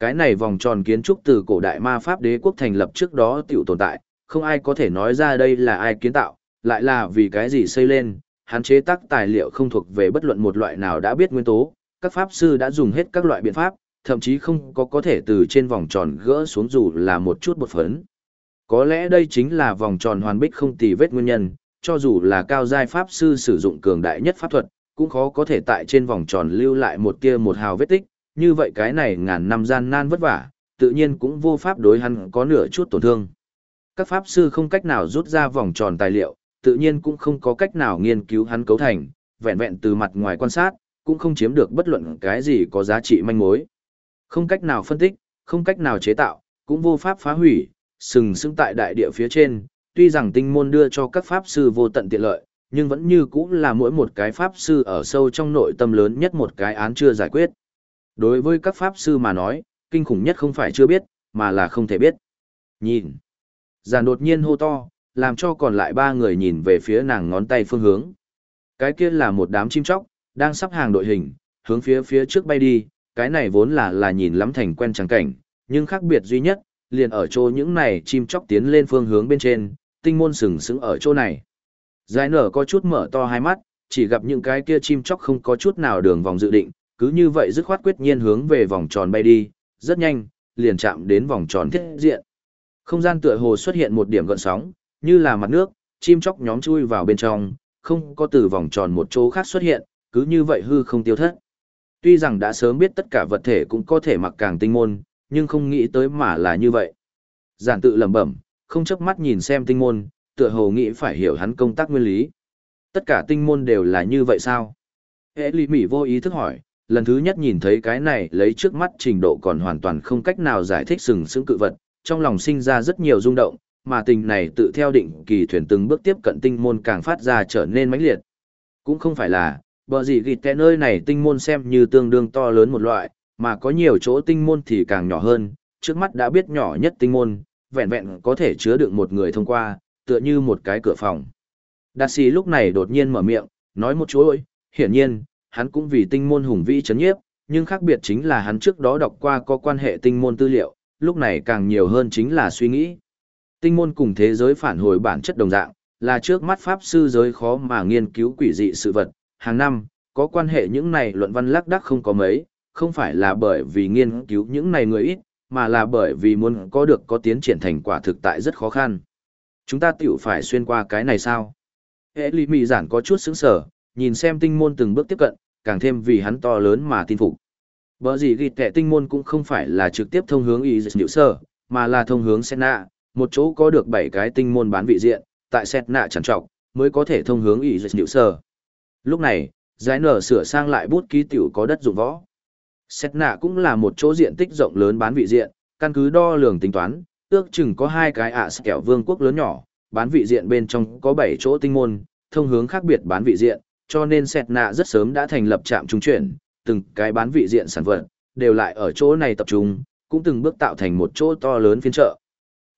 Cái này vòng tròn kiến trúc từ cổ đại ma pháp đế quốc thành lập trước đó tiểu tồn tại, không ai có thể nói ra đây là ai kiến tạo, lại là vì cái gì xây lên, hắn chế tác tài liệu không thuộc về bất luận một loại nào đã biết nguyên tố, các pháp sư đã dùng hết các loại biện pháp, thậm chí không có có thể từ trên vòng tròn gỡ xuống dù là một chút bột phấn. Có lẽ đây chính là vòng tròn hoàn bích không tì vết nguyên nhân, cho dù là cao giai pháp sư sử dụng cường đại nhất pháp thuật, cũng khó có thể tại trên vòng tròn lưu lại một tia một hào vết tích, như vậy cái này ngàn năm gian nan vất vả, tự nhiên cũng vô pháp đối hắn có nửa chút tổn thương. Các pháp sư không cách nào rút ra vòng tròn tài liệu, tự nhiên cũng không có cách nào nghiên cứu hắn cấu thành, vẹn vẹn từ mặt ngoài quan sát, cũng không chiếm được bất luận cái gì có giá trị manh mối. Không cách nào phân tích, không cách nào chế tạo, cũng vô pháp phá hủy, sừng sững tại đại địa phía trên, tuy rằng tinh môn đưa cho các pháp sư vô tận tiện lợi, nhưng vẫn như cũng là mỗi một cái pháp sư ở sâu trong nội tâm lớn nhất một cái án chưa giải quyết. Đối với các pháp sư mà nói, kinh khủng nhất không phải chưa biết, mà là không thể biết. Nhìn. Giàn đột nhiên hô to, làm cho còn lại ba người nhìn về phía nàng ngón tay phương hướng. Cái kia là một đám chim chóc, đang sắp hàng đội hình, hướng phía phía trước bay đi, cái này vốn là là nhìn lắm thành quen trắng cảnh, nhưng khác biệt duy nhất, liền ở chỗ những này chim chóc tiến lên phương hướng bên trên, tinh môn sừng sững ở chỗ này. Giải nở có chút mở to hai mắt, chỉ gặp những cái kia chim chóc không có chút nào đường vòng dự định, cứ như vậy dứt khoát quyết nhiên hướng về vòng tròn bay đi, rất nhanh, liền chạm đến vòng tròn thiết diện. Không gian tựa hồ xuất hiện một điểm gợn sóng, như là mặt nước, chim chóc nhóm chui vào bên trong, không có từ vòng tròn một chỗ khác xuất hiện, cứ như vậy hư không tiêu thất. Tuy rằng đã sớm biết tất cả vật thể cũng có thể mặc càng tinh môn, nhưng không nghĩ tới mà là như vậy. Giản tự lẩm bẩm, không chớp mắt nhìn xem tinh môn, tựa hồ nghĩ phải hiểu hắn công tác nguyên lý. Tất cả tinh môn đều là như vậy sao? Hệ lý mỉ vô ý thức hỏi, lần thứ nhất nhìn thấy cái này lấy trước mắt trình độ còn hoàn toàn không cách nào giải thích sừng sững cự vật, trong lòng sinh ra rất nhiều rung động, mà tình này tự theo định kỳ thuyền từng bước tiếp cận tinh môn càng phát ra trở nên mãnh liệt. Cũng không phải là, bờ gì gịt cái nơi này tinh môn xem như tương đương to lớn một loại, mà có nhiều chỗ tinh môn thì càng nhỏ hơn, trước mắt đã biết nhỏ nhất tinh môn, vẹn vẹn có thể chứa được một người thông qua, tựa như một cái cửa phòng. Đạt sĩ lúc này đột nhiên mở miệng, nói một chú ơi, hiển nhiên, hắn cũng vì tinh môn hùng vĩ chấn nhiếp, nhưng khác biệt chính là hắn trước đó đọc qua có quan hệ tinh môn tư liệu, lúc này càng nhiều hơn chính là suy nghĩ. Tinh môn cùng thế giới phản hồi bản chất đồng dạng, là trước mắt pháp sư giới khó mà nghiên cứu quỷ dị sự vật, hàng năm, có quan hệ những này luận văn lắc đắc không có mấy, không phải là bởi vì nghiên cứu những này người ít, mà là bởi vì muốn có được có tiến triển thành quả thực tại rất khó khăn. Chúng ta tiểu phải xuyên qua cái này sao? Hệ lý mị giản có chút sững sở, nhìn xem tinh môn từng bước tiếp cận, càng thêm vì hắn to lớn mà tin phục. Bở gì ghi tệ tinh môn cũng không phải là trực tiếp thông hướng y dịch sở, mà là thông hướng Senna, một chỗ có được 7 cái tinh môn bán vị diện, tại Senna chẳng trọng, mới có thể thông hướng y dịch sở. Lúc này, giải nở sửa sang lại bút ký tiểu có đất dụng võ. Senna cũng là một chỗ diện tích rộng lớn bán vị diện, căn cứ đo lường tính toán, ước chừng có hai cái ạ à kẹo vương quốc lớn nhỏ, bán vị diện bên trong có 7 chỗ tinh môn, thông hướng khác biệt bán vị diện, cho nên xét nạ rất sớm đã thành lập trạm trung chuyển, từng cái bán vị diện sản vật, đều lại ở chỗ này tập trung, cũng từng bước tạo thành một chỗ to lớn phiên chợ.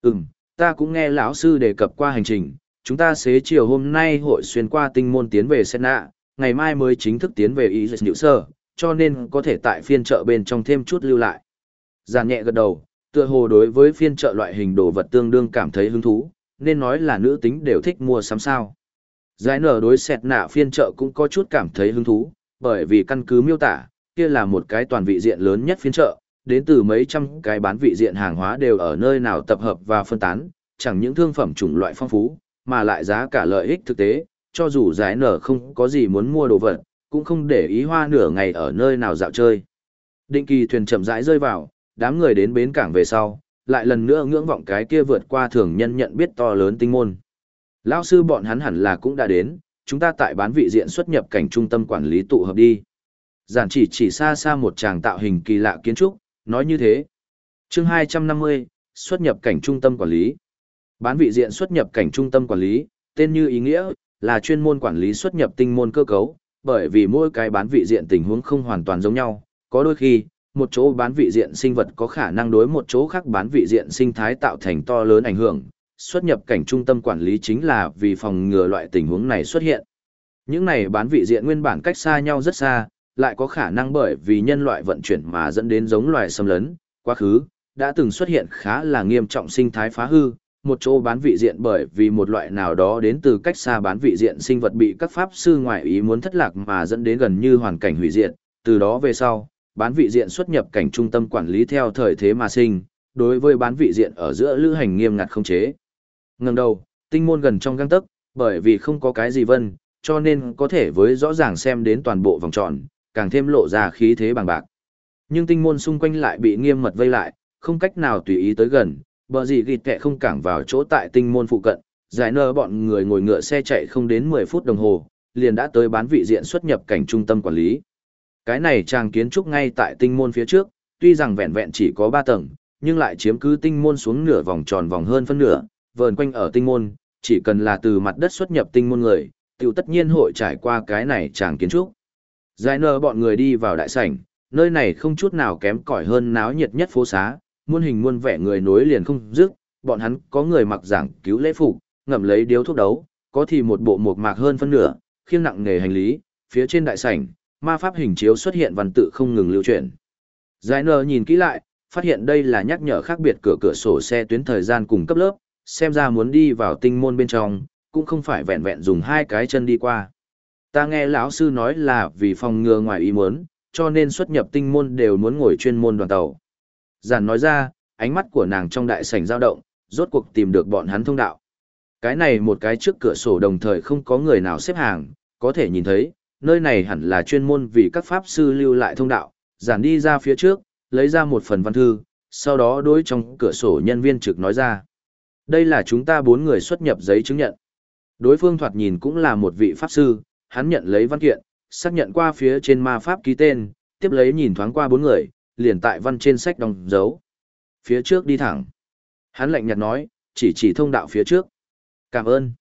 Ừm, ta cũng nghe lão sư đề cập qua hành trình, chúng ta xế chiều hôm nay hội xuyên qua tinh môn tiến về xét nạ, ngày mai mới chính thức tiến về ý dịch sơ, cho nên có thể tại phiên chợ bên trong thêm chút lưu lại. Giàn nhẹ gật đầu, tựa hồ đối với phiên chợ loại hình đồ vật tương đương cảm thấy hứng thú, nên nói là nữ tính đều thích mua sắm sao. Giải nở đối xẹt nạ phiên chợ cũng có chút cảm thấy hứng thú, bởi vì căn cứ miêu tả, kia là một cái toàn vị diện lớn nhất phiên chợ, đến từ mấy trăm cái bán vị diện hàng hóa đều ở nơi nào tập hợp và phân tán, chẳng những thương phẩm chủng loại phong phú, mà lại giá cả lợi ích thực tế, cho dù giải nở không có gì muốn mua đồ vật, cũng không để ý hoa nửa ngày ở nơi nào dạo chơi. Định kỳ thuyền chậm rãi rơi vào, đám người đến bến cảng về sau, lại lần nữa ngưỡng vọng cái kia vượt qua thường nhân nhận biết to lớn tinh môn. Lão sư bọn hắn hẳn là cũng đã đến, chúng ta tại bán vị diện xuất nhập cảnh trung tâm quản lý tụ hợp đi. Giản chỉ chỉ xa xa một tràng tạo hình kỳ lạ kiến trúc, nói như thế. chương 250, xuất nhập cảnh trung tâm quản lý. Bán vị diện xuất nhập cảnh trung tâm quản lý, tên như ý nghĩa, là chuyên môn quản lý xuất nhập tinh môn cơ cấu, bởi vì mỗi cái bán vị diện tình huống không hoàn toàn giống nhau, có đôi khi, một chỗ bán vị diện sinh vật có khả năng đối một chỗ khác bán vị diện sinh thái tạo thành to lớn ảnh hưởng, xuất nhập cảnh trung tâm quản lý chính là vì phòng ngừa loại tình huống này xuất hiện. Những này bán vị diện nguyên bản cách xa nhau rất xa, lại có khả năng bởi vì nhân loại vận chuyển mà dẫn đến giống loài xâm lấn, quá khứ, đã từng xuất hiện khá là nghiêm trọng sinh thái phá hư, một chỗ bán vị diện bởi vì một loại nào đó đến từ cách xa bán vị diện sinh vật bị các pháp sư ngoại ý muốn thất lạc mà dẫn đến gần như hoàn cảnh hủy diệt, từ đó về sau, bán vị diện xuất nhập cảnh trung tâm quản lý theo thời thế mà sinh, đối với bán vị diện ở giữa lữ hành nghiêm ngặt không chế ngẩng đầu, tinh môn gần trong găng tấc, bởi vì không có cái gì vân, cho nên có thể với rõ ràng xem đến toàn bộ vòng tròn, càng thêm lộ ra khí thế bằng bạc. Nhưng tinh môn xung quanh lại bị nghiêm mật vây lại, không cách nào tùy ý tới gần, bờ gì gịt kẹ không cảng vào chỗ tại tinh môn phụ cận, giải nơ bọn người ngồi ngựa xe chạy không đến 10 phút đồng hồ, liền đã tới bán vị diện xuất nhập cảnh trung tâm quản lý. Cái này trang kiến trúc ngay tại tinh môn phía trước, tuy rằng vẹn vẹn chỉ có 3 tầng, nhưng lại chiếm cứ tinh môn xuống nửa vòng tròn vòng hơn phân nửa, vờn quanh ở tinh môn, chỉ cần là từ mặt đất xuất nhập tinh môn người, tiểu tất nhiên hội trải qua cái này chàng kiến trúc. Giải nơ bọn người đi vào đại sảnh, nơi này không chút nào kém cỏi hơn náo nhiệt nhất phố xá, muôn hình muôn vẻ người nối liền không dứt, bọn hắn có người mặc giảng cứu lễ phục, ngậm lấy điếu thuốc đấu, có thì một bộ mộc mạc hơn phân nửa, khiêng nặng nghề hành lý, phía trên đại sảnh, ma pháp hình chiếu xuất hiện văn tự không ngừng lưu chuyển. Giải nờ nhìn kỹ lại, phát hiện đây là nhắc nhở khác biệt cửa cửa sổ xe tuyến thời gian cùng cấp lớp, xem ra muốn đi vào tinh môn bên trong, cũng không phải vẹn vẹn dùng hai cái chân đi qua. Ta nghe lão sư nói là vì phòng ngừa ngoài ý muốn, cho nên xuất nhập tinh môn đều muốn ngồi chuyên môn đoàn tàu. Giản nói ra, ánh mắt của nàng trong đại sảnh dao động, rốt cuộc tìm được bọn hắn thông đạo. Cái này một cái trước cửa sổ đồng thời không có người nào xếp hàng, có thể nhìn thấy, nơi này hẳn là chuyên môn vì các pháp sư lưu lại thông đạo. Giản đi ra phía trước, lấy ra một phần văn thư, sau đó đối trong cửa sổ nhân viên trực nói ra. Đây là chúng ta bốn người xuất nhập giấy chứng nhận. Đối phương thoạt nhìn cũng là một vị pháp sư, hắn nhận lấy văn kiện, xác nhận qua phía trên ma pháp ký tên, tiếp lấy nhìn thoáng qua bốn người, liền tại văn trên sách đóng dấu. Phía trước đi thẳng. Hắn lạnh nhạt nói, chỉ chỉ thông đạo phía trước. Cảm ơn.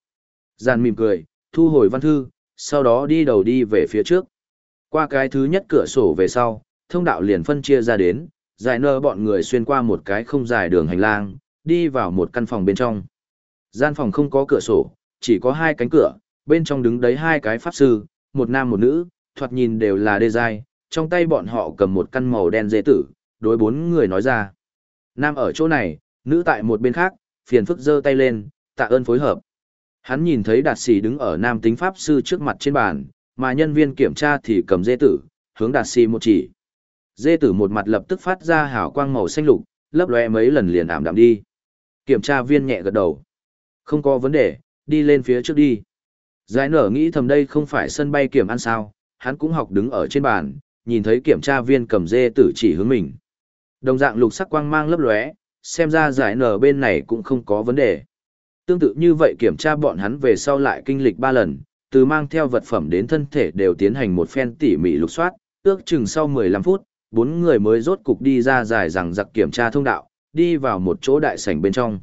Giàn mỉm cười, thu hồi văn thư, sau đó đi đầu đi về phía trước. Qua cái thứ nhất cửa sổ về sau, thông đạo liền phân chia ra đến, giải nơ bọn người xuyên qua một cái không dài đường hành lang, đi vào một căn phòng bên trong. Gian phòng không có cửa sổ, chỉ có hai cánh cửa, bên trong đứng đấy hai cái pháp sư, một nam một nữ, thoạt nhìn đều là đê dai, trong tay bọn họ cầm một căn màu đen dê tử, đối bốn người nói ra. Nam ở chỗ này, nữ tại một bên khác, phiền phức giơ tay lên, tạ ơn phối hợp. Hắn nhìn thấy đạt sĩ đứng ở nam tính pháp sư trước mặt trên bàn, mà nhân viên kiểm tra thì cầm dê tử, hướng đạt sĩ một chỉ. Dê tử một mặt lập tức phát ra hào quang màu xanh lục, lấp lóe mấy lần liền ảm đạm đi. Kiểm tra viên nhẹ gật đầu. Không có vấn đề, đi lên phía trước đi. Giải nở nghĩ thầm đây không phải sân bay kiểm ăn sao, hắn cũng học đứng ở trên bàn, nhìn thấy kiểm tra viên cầm dê tử chỉ hướng mình. Đồng dạng lục sắc quang mang lấp lóe, xem ra giải nở bên này cũng không có vấn đề. Tương tự như vậy kiểm tra bọn hắn về sau lại kinh lịch 3 lần, từ mang theo vật phẩm đến thân thể đều tiến hành một phen tỉ mỉ lục soát, ước chừng sau 15 phút, bốn người mới rốt cục đi ra dài rằng giặc kiểm tra thông đạo, đi vào một chỗ đại sảnh bên trong.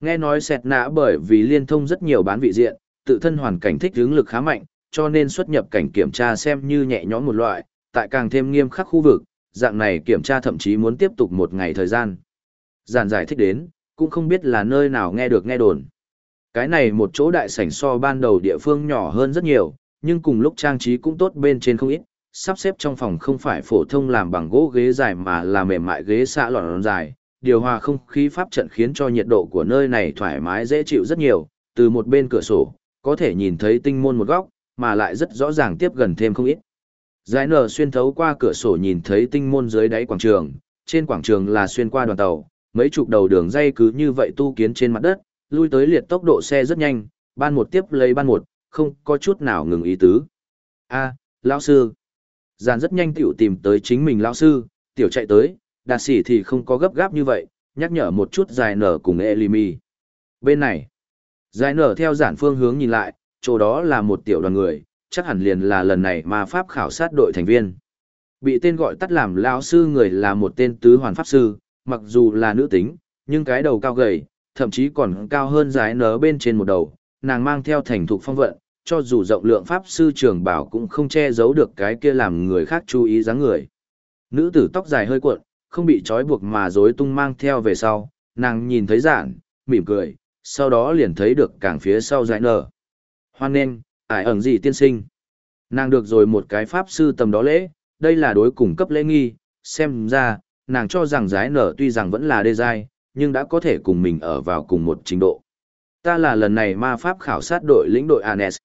Nghe nói sẹt nã bởi vì liên thông rất nhiều bán vị diện, tự thân hoàn cảnh thích hướng lực khá mạnh, cho nên xuất nhập cảnh kiểm tra xem như nhẹ nhõm một loại, tại càng thêm nghiêm khắc khu vực, dạng này kiểm tra thậm chí muốn tiếp tục một ngày thời gian. Giản giải thích đến, cũng không biết là nơi nào nghe được nghe đồn. Cái này một chỗ đại sảnh so ban đầu địa phương nhỏ hơn rất nhiều, nhưng cùng lúc trang trí cũng tốt bên trên không ít, sắp xếp trong phòng không phải phổ thông làm bằng gỗ ghế dài mà là mềm mại ghế xạ lọn dài, điều hòa không khí pháp trận khiến cho nhiệt độ của nơi này thoải mái dễ chịu rất nhiều, từ một bên cửa sổ, có thể nhìn thấy tinh môn một góc, mà lại rất rõ ràng tiếp gần thêm không ít. Giải nở xuyên thấu qua cửa sổ nhìn thấy tinh môn dưới đáy quảng trường, trên quảng trường là xuyên qua đoàn tàu, mấy chục đầu đường dây cứ như vậy tu kiến trên mặt đất, lui tới liệt tốc độ xe rất nhanh, ban một tiếp lấy ban một, không có chút nào ngừng ý tứ. A, lão sư. Giàn rất nhanh tiểu tìm tới chính mình lão sư, tiểu chạy tới, đạt sĩ thì không có gấp gáp như vậy, nhắc nhở một chút giải nở cùng Elimi. Bên này, giải nở theo giản phương hướng nhìn lại, chỗ đó là một tiểu đoàn người, chắc hẳn liền là lần này mà Pháp khảo sát đội thành viên. Bị tên gọi tắt làm lão sư người là một tên tứ hoàn pháp sư, mặc dù là nữ tính, nhưng cái đầu cao gầy, thậm chí còn cao hơn giái nở bên trên một đầu, nàng mang theo thành thục phong vận, cho dù rộng lượng pháp sư trường bảo cũng không che giấu được cái kia làm người khác chú ý dáng người. Nữ tử tóc dài hơi cuộn, không bị trói buộc mà rối tung mang theo về sau, nàng nhìn thấy giản, mỉm cười, sau đó liền thấy được càng phía sau giải nở. Hoan nên, ải ẩn gì tiên sinh. Nàng được rồi một cái pháp sư tầm đó lễ, đây là đối cùng cấp lễ nghi, xem ra, nàng cho rằng giái nở tuy rằng vẫn là đê giai, nhưng đã có thể cùng mình ở vào cùng một trình độ. Ta là lần này ma pháp khảo sát đội lĩnh đội Anes.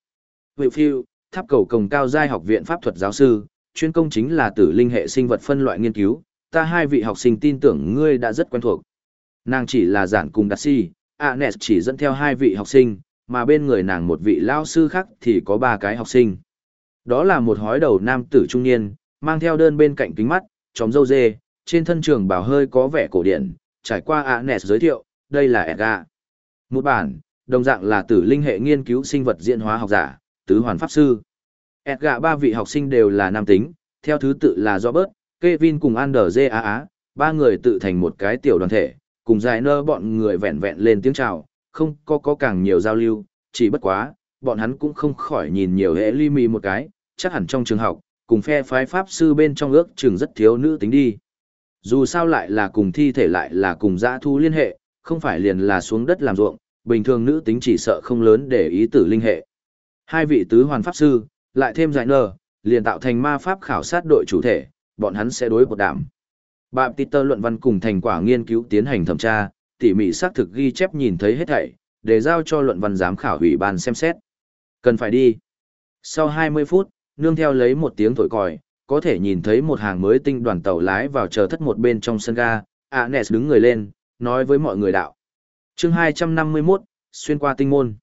Vị phiêu, tháp cầu cồng cao giai học viện pháp thuật giáo sư, chuyên công chính là tử linh hệ sinh vật phân loại nghiên cứu, ta hai vị học sinh tin tưởng ngươi đã rất quen thuộc. Nàng chỉ là giản cùng đặc si, Anes chỉ dẫn theo hai vị học sinh, mà bên người nàng một vị lao sư khác thì có ba cái học sinh. Đó là một hói đầu nam tử trung niên, mang theo đơn bên cạnh kính mắt, tróm dâu dê, trên thân trường bảo hơi có vẻ cổ điển, trải qua ạ nẹt giới thiệu, đây là Edgar. Một bản, đồng dạng là tử linh hệ nghiên cứu sinh vật diễn hóa học giả, tứ hoàn pháp sư. Edgar ba vị học sinh đều là nam tính, theo thứ tự là Robert, Kevin cùng Ander Á, ba người tự thành một cái tiểu đoàn thể, cùng giải nơ bọn người vẹn vẹn lên tiếng chào, không có có càng nhiều giao lưu, chỉ bất quá, bọn hắn cũng không khỏi nhìn nhiều hệ ly mì một cái, chắc hẳn trong trường học, cùng phe phái pháp sư bên trong ước trường rất thiếu nữ tính đi. Dù sao lại là cùng thi thể lại là cùng dã thu liên hệ, không phải liền là xuống đất làm ruộng, bình thường nữ tính chỉ sợ không lớn để ý tử linh hệ. Hai vị tứ hoàn pháp sư, lại thêm giải nơ, liền tạo thành ma pháp khảo sát đội chủ thể, bọn hắn sẽ đối bột đảm. tít Peter luận văn cùng thành quả nghiên cứu tiến hành thẩm tra, tỉ mỉ xác thực ghi chép nhìn thấy hết thảy, để giao cho luận văn giám khảo ủy ban xem xét. Cần phải đi. Sau 20 phút, nương theo lấy một tiếng thổi còi, có thể nhìn thấy một hàng mới tinh đoàn tàu lái vào chờ thất một bên trong sân ga, Anes đứng người lên, nói với mọi người đạo. chương 251, xuyên qua tinh môn.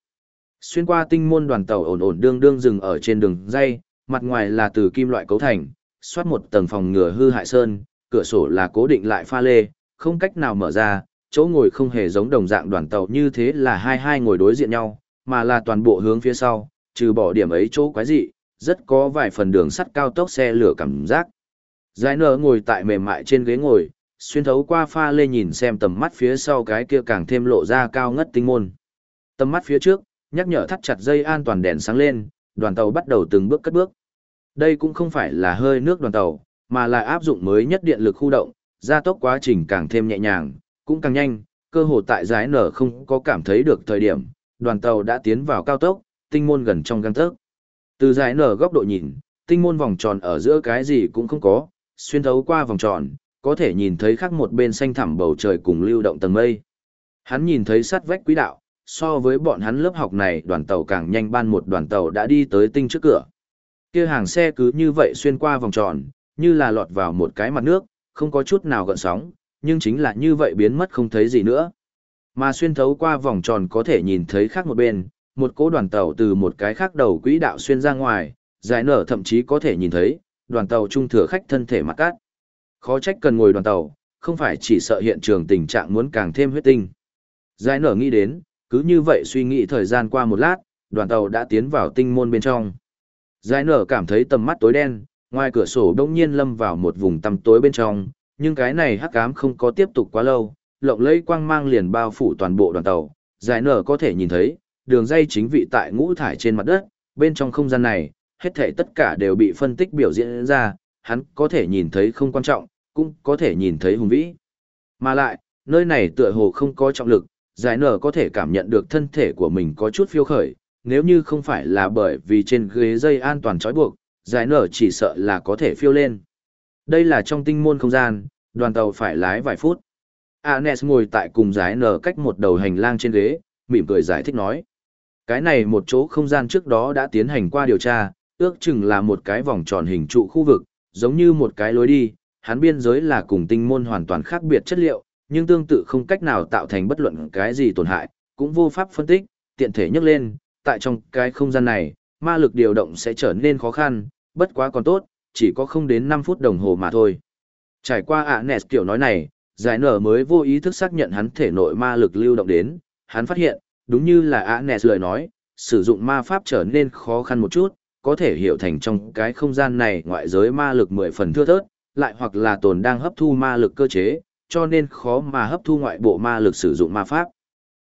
Xuyên qua tinh môn đoàn tàu ổn ổn đương đương dừng ở trên đường dây, mặt ngoài là từ kim loại cấu thành, xoát một tầng phòng ngừa hư hại sơn, cửa sổ là cố định lại pha lê, không cách nào mở ra, chỗ ngồi không hề giống đồng dạng đoàn tàu như thế là hai hai ngồi đối diện nhau, mà là toàn bộ hướng phía sau, trừ bỏ điểm ấy chỗ quái dị, rất có vài phần đường sắt cao tốc xe lửa cảm giác. Giải nở ngồi tại mềm mại trên ghế ngồi, xuyên thấu qua pha lê nhìn xem tầm mắt phía sau cái kia càng thêm lộ ra cao ngất tinh môn. Tầm mắt phía trước, nhắc nhở thắt chặt dây an toàn đèn sáng lên, đoàn tàu bắt đầu từng bước cất bước. Đây cũng không phải là hơi nước đoàn tàu, mà là áp dụng mới nhất điện lực khu động, gia tốc quá trình càng thêm nhẹ nhàng, cũng càng nhanh, cơ hồ tại giải nở không có cảm thấy được thời điểm, đoàn tàu đã tiến vào cao tốc, tinh môn gần trong gang tấc. Từ giải nở góc độ nhìn, tinh môn vòng tròn ở giữa cái gì cũng không có, xuyên thấu qua vòng tròn, có thể nhìn thấy khác một bên xanh thẳm bầu trời cùng lưu động tầng mây. Hắn nhìn thấy sát vách quỹ đạo, so với bọn hắn lớp học này đoàn tàu càng nhanh ban một đoàn tàu đã đi tới tinh trước cửa. Kia hàng xe cứ như vậy xuyên qua vòng tròn, như là lọt vào một cái mặt nước, không có chút nào gợn sóng, nhưng chính là như vậy biến mất không thấy gì nữa. Mà xuyên thấu qua vòng tròn có thể nhìn thấy khác một bên, một cỗ đoàn tàu từ một cái khác đầu quỹ đạo xuyên ra ngoài, giải nở thậm chí có thể nhìn thấy, đoàn tàu trung thừa khách thân thể mặt cát. Khó trách cần ngồi đoàn tàu, không phải chỉ sợ hiện trường tình trạng muốn càng thêm huyết tinh. Giải nở nghĩ đến, cứ như vậy suy nghĩ thời gian qua một lát, đoàn tàu đã tiến vào tinh môn bên trong. Giải nở cảm thấy tầm mắt tối đen, ngoài cửa sổ đông nhiên lâm vào một vùng tăm tối bên trong, nhưng cái này hắc ám không có tiếp tục quá lâu, lộng lẫy quang mang liền bao phủ toàn bộ đoàn tàu. Giải nở có thể nhìn thấy, đường dây chính vị tại ngũ thải trên mặt đất, bên trong không gian này, hết thảy tất cả đều bị phân tích biểu diễn ra, hắn có thể nhìn thấy không quan trọng, cũng có thể nhìn thấy hùng vĩ. Mà lại, nơi này tựa hồ không có trọng lực, giải nở có thể cảm nhận được thân thể của mình có chút phiêu khởi, nếu như không phải là bởi vì trên ghế dây an toàn trói buộc, giải nở chỉ sợ là có thể phiêu lên. Đây là trong tinh môn không gian, đoàn tàu phải lái vài phút. Anes ngồi tại cùng giải nở cách một đầu hành lang trên ghế, mỉm cười giải thích nói. Cái này một chỗ không gian trước đó đã tiến hành qua điều tra, ước chừng là một cái vòng tròn hình trụ khu vực, giống như một cái lối đi, hắn biên giới là cùng tinh môn hoàn toàn khác biệt chất liệu, nhưng tương tự không cách nào tạo thành bất luận cái gì tổn hại, cũng vô pháp phân tích, tiện thể nhắc lên, tại trong cái không gian này, ma lực điều động sẽ trở nên khó khăn, bất quá còn tốt, chỉ có không đến 5 phút đồng hồ mà thôi. Trải qua ạ nẹt kiểu nói này, giải nở mới vô ý thức xác nhận hắn thể nội ma lực lưu động đến, hắn phát hiện, đúng như là ạ nẹt lời nói, sử dụng ma pháp trở nên khó khăn một chút, có thể hiểu thành trong cái không gian này ngoại giới ma lực mười phần thưa thớt, lại hoặc là tồn đang hấp thu ma lực cơ chế, cho nên khó mà hấp thu ngoại bộ ma lực sử dụng ma pháp.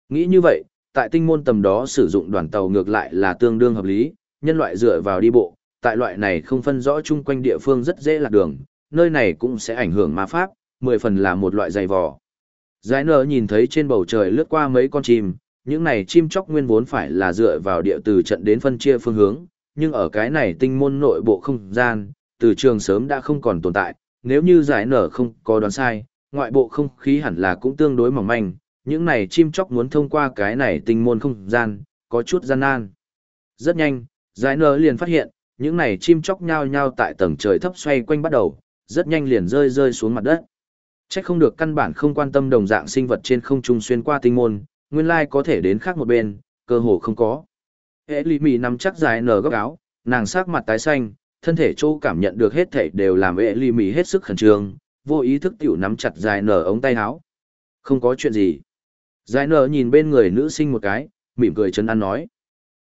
Nghĩ như vậy, tại tinh môn tầm đó sử dụng đoàn tàu ngược lại là tương đương hợp lý, nhân loại dựa vào đi bộ, tại loại này không phân rõ chung quanh địa phương rất dễ lạc đường, nơi này cũng sẽ ảnh hưởng ma pháp, mười phần là một loại dày vò. Giải nở nhìn thấy trên bầu trời lướt qua mấy con chim, những này chim chóc nguyên vốn phải là dựa vào địa từ trận đến phân chia phương hướng, nhưng ở cái này tinh môn nội bộ không gian, từ trường sớm đã không còn tồn tại, nếu như giải nở không có đoán sai, ngoại bộ không khí hẳn là cũng tương đối mỏng manh, những này chim chóc muốn thông qua cái này tinh môn không gian, có chút gian nan. Rất nhanh, giải nở liền phát hiện, những này chim chóc nhao nhao tại tầng trời thấp xoay quanh bắt đầu, rất nhanh liền rơi rơi xuống mặt đất. Chắc không được căn bản không quan tâm đồng dạng sinh vật trên không trung xuyên qua tinh môn, nguyên lai có thể đến khác một bên, cơ hồ không có. Hệ lì mì nằm chắc dài nở góc áo, nàng sắc mặt tái xanh, thân thể chỗ cảm nhận được hết thảy đều làm hệ lì mì hết sức khẩn trương, vô ý thức tiểu nắm chặt dài nở ống tay áo. Không có chuyện gì. Dài nở nhìn bên người nữ sinh một cái, mỉm cười chân ăn nói.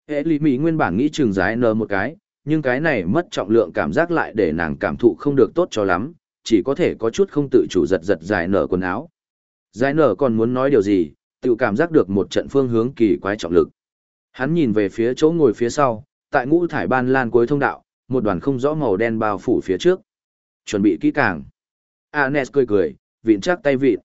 Hệ lì mì nguyên bản nghĩ chừng dài nở một cái, nhưng cái này mất trọng lượng cảm giác lại để nàng cảm thụ không được tốt cho lắm, chỉ có thể có chút không tự chủ giật giật dài nở quần áo. Dài nở còn muốn nói điều gì, tự cảm giác được một trận phương hướng kỳ quái trọng lực. Hắn nhìn về phía chỗ ngồi phía sau, tại ngũ thải ban lan cuối thông đạo, một đoàn không rõ màu đen bao phủ phía trước. Chuẩn bị kỹ càng. Anes cười cười, vịn chắc tay vịn.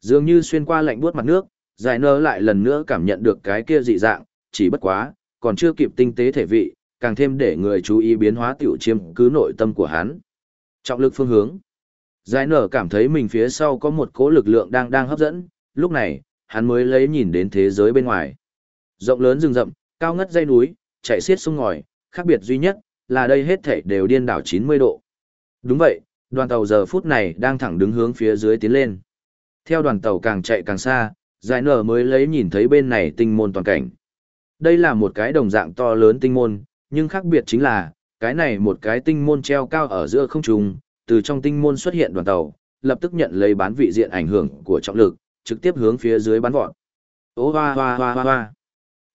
Dường như xuyên qua lạnh buốt mặt nước, dài nơ lại lần nữa cảm nhận được cái kia dị dạng, chỉ bất quá, còn chưa kịp tinh tế thể vị, càng thêm để người chú ý biến hóa tiểu chiêm cứ nội tâm của hắn. Trọng lực phương hướng. Giải nở cảm thấy mình phía sau có một cỗ lực lượng đang đang hấp dẫn, lúc này, hắn mới lấy nhìn đến thế giới bên ngoài. Rộng lớn rừng rậm, cao ngất dây núi, chạy xiết sông ngòi, khác biệt duy nhất là đây hết thảy đều điên đảo 90 độ. Đúng vậy, đoàn tàu giờ phút này đang thẳng đứng hướng phía dưới tiến lên. Theo đoàn tàu càng chạy càng xa, giải nở mới lấy nhìn thấy bên này tinh môn toàn cảnh. Đây là một cái đồng dạng to lớn tinh môn, nhưng khác biệt chính là, cái này một cái tinh môn treo cao ở giữa không trung, từ trong tinh môn xuất hiện đoàn tàu, lập tức nhận lấy bán vị diện ảnh hưởng của trọng lực, trực tiếp hướng phía dưới bắn vọt. Ô hoa hoa hoa hoa hoa.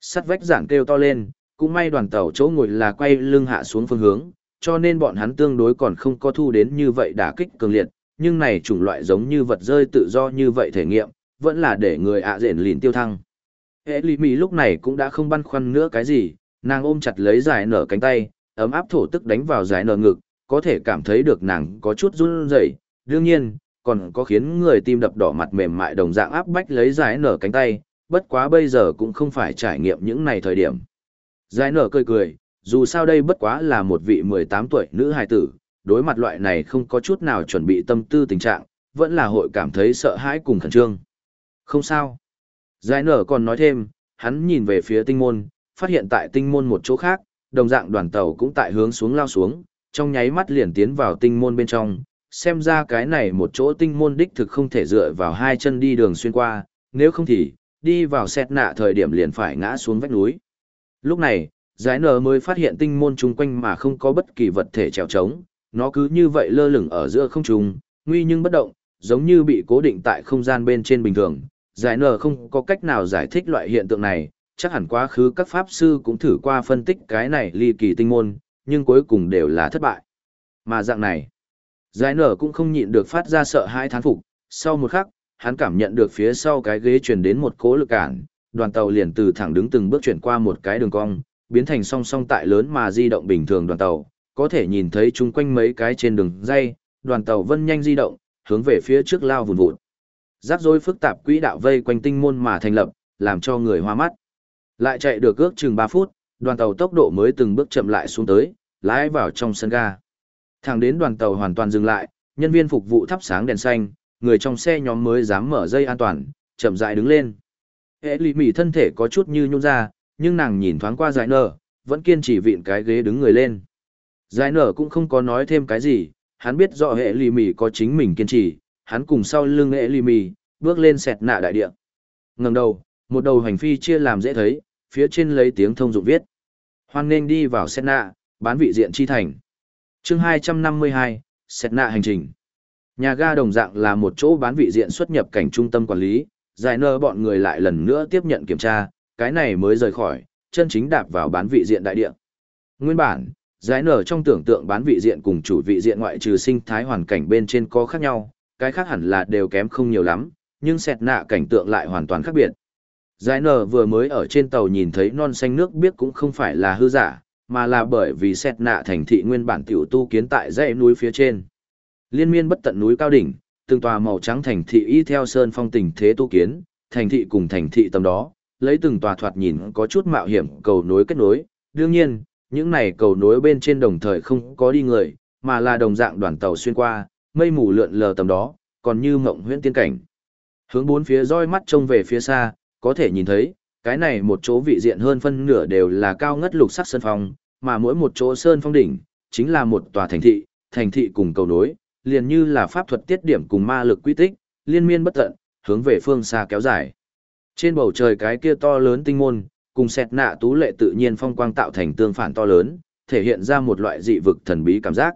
Sắt vách giản kêu to lên, cũng may đoàn tàu chỗ ngồi là quay lưng hạ xuống phương hướng, cho nên bọn hắn tương đối còn không có thu đến như vậy đả kích cường liệt, nhưng này chủng loại giống như vật rơi tự do như vậy thể nghiệm, vẫn là để người ạ à rền lìn tiêu thăng. Hệ lì mì lúc này cũng đã không băn khoăn nữa cái gì, nàng ôm chặt lấy giải nở cánh tay, ấm áp thổ tức đánh vào giải nở ngực, có thể cảm thấy được nàng có chút run rẩy. đương nhiên, còn có khiến người tim đập đỏ mặt mềm mại đồng dạng áp bách lấy giải nở cánh tay, bất quá bây giờ cũng không phải trải nghiệm những này thời điểm. Giải nở cười cười, dù sao đây bất quá là một vị 18 tuổi nữ hài tử, đối mặt loại này không có chút nào chuẩn bị tâm tư tình trạng, vẫn là hội cảm thấy sợ hãi cùng khẩn trương. Không sao. Giải nở còn nói thêm, hắn nhìn về phía tinh môn, phát hiện tại tinh môn một chỗ khác, đồng dạng đoàn tàu cũng tại hướng xuống lao xuống, trong nháy mắt liền tiến vào tinh môn bên trong, xem ra cái này một chỗ tinh môn đích thực không thể dựa vào hai chân đi đường xuyên qua, nếu không thì, đi vào xét nạ thời điểm liền phải ngã xuống vách núi. Lúc này, giải nở mới phát hiện tinh môn chung quanh mà không có bất kỳ vật thể trèo trống, nó cứ như vậy lơ lửng ở giữa không trung, nguy nhưng bất động, giống như bị cố định tại không gian bên trên bình thường. Giải nở không có cách nào giải thích loại hiện tượng này, chắc hẳn quá khứ các pháp sư cũng thử qua phân tích cái này ly kỳ tinh môn, nhưng cuối cùng đều là thất bại. Mà dạng này, giải nở cũng không nhịn được phát ra sợ hãi thán phục, sau một khắc, hắn cảm nhận được phía sau cái ghế truyền đến một cỗ lực cản, đoàn tàu liền từ thẳng đứng từng bước chuyển qua một cái đường cong, biến thành song song tại lớn mà di động bình thường đoàn tàu, có thể nhìn thấy chung quanh mấy cái trên đường dây, đoàn tàu vân nhanh di động, hướng về phía trước lao vùn vụt. Rắc rối phức tạp quỹ đạo vây quanh tinh môn mà thành lập, làm cho người hoa mắt. Lại chạy được ước chừng 3 phút, đoàn tàu tốc độ mới từng bước chậm lại xuống tới, lái vào trong sân ga. Thẳng đến đoàn tàu hoàn toàn dừng lại, nhân viên phục vụ thắp sáng đèn xanh, người trong xe nhóm mới dám mở dây an toàn, chậm rãi đứng lên. Hệ lì mỉ thân thể có chút như nhún ra, nhưng nàng nhìn thoáng qua giải nở, vẫn kiên trì vịn cái ghế đứng người lên. Giải nở cũng không có nói thêm cái gì, hắn biết rõ hệ lì mỉ có chính mình kiên trì, hắn cùng sau lưng hệ lì mỉ, bước lên sẹt nạ đại địa. ngẩng đầu, một đầu hành phi chia làm dễ thấy, phía trên lấy tiếng thông dụng viết. Hoan nên đi vào sẹt nạ, bán vị diện chi thành. chương 252, sẹt nạ hành trình. Nhà ga đồng dạng là một chỗ bán vị diện xuất nhập cảnh trung tâm quản lý, giải nơ bọn người lại lần nữa tiếp nhận kiểm tra, cái này mới rời khỏi, chân chính đạp vào bán vị diện đại địa. Nguyên bản, giải nở trong tưởng tượng bán vị diện cùng chủ vị diện ngoại trừ sinh thái hoàn cảnh bên trên có khác nhau, cái khác hẳn là đều kém không nhiều lắm, nhưng sẹt nạ cảnh tượng lại hoàn toàn khác biệt. Giải nở vừa mới ở trên tàu nhìn thấy non xanh nước biếc cũng không phải là hư giả, mà là bởi vì xét nạ thành thị nguyên bản tiểu tu kiến tại dãy núi phía trên. Liên miên bất tận núi cao đỉnh, từng tòa màu trắng thành thị y theo sơn phong tình thế tu kiến, thành thị cùng thành thị tầm đó, lấy từng tòa thoạt nhìn có chút mạo hiểm cầu nối kết nối. Đương nhiên, những này cầu nối bên trên đồng thời không có đi người, mà là đồng dạng đoàn tàu xuyên qua, mây mù lượn lờ tầm đó, còn như mộng huyễn tiên cảnh. Hướng bốn phía roi mắt trông về phía xa, có thể nhìn thấy, cái này một chỗ vị diện hơn phân nửa đều là cao ngất lục sắc sơn phong, mà mỗi một chỗ sơn phong đỉnh, chính là một tòa thành thị, thành thị cùng cầu nối, liền như là pháp thuật tiết điểm cùng ma lực quy tích, liên miên bất tận, hướng về phương xa kéo dài. Trên bầu trời cái kia to lớn tinh môn, cùng sẹt nạ tú lệ tự nhiên phong quang tạo thành tương phản to lớn, thể hiện ra một loại dị vực thần bí cảm giác.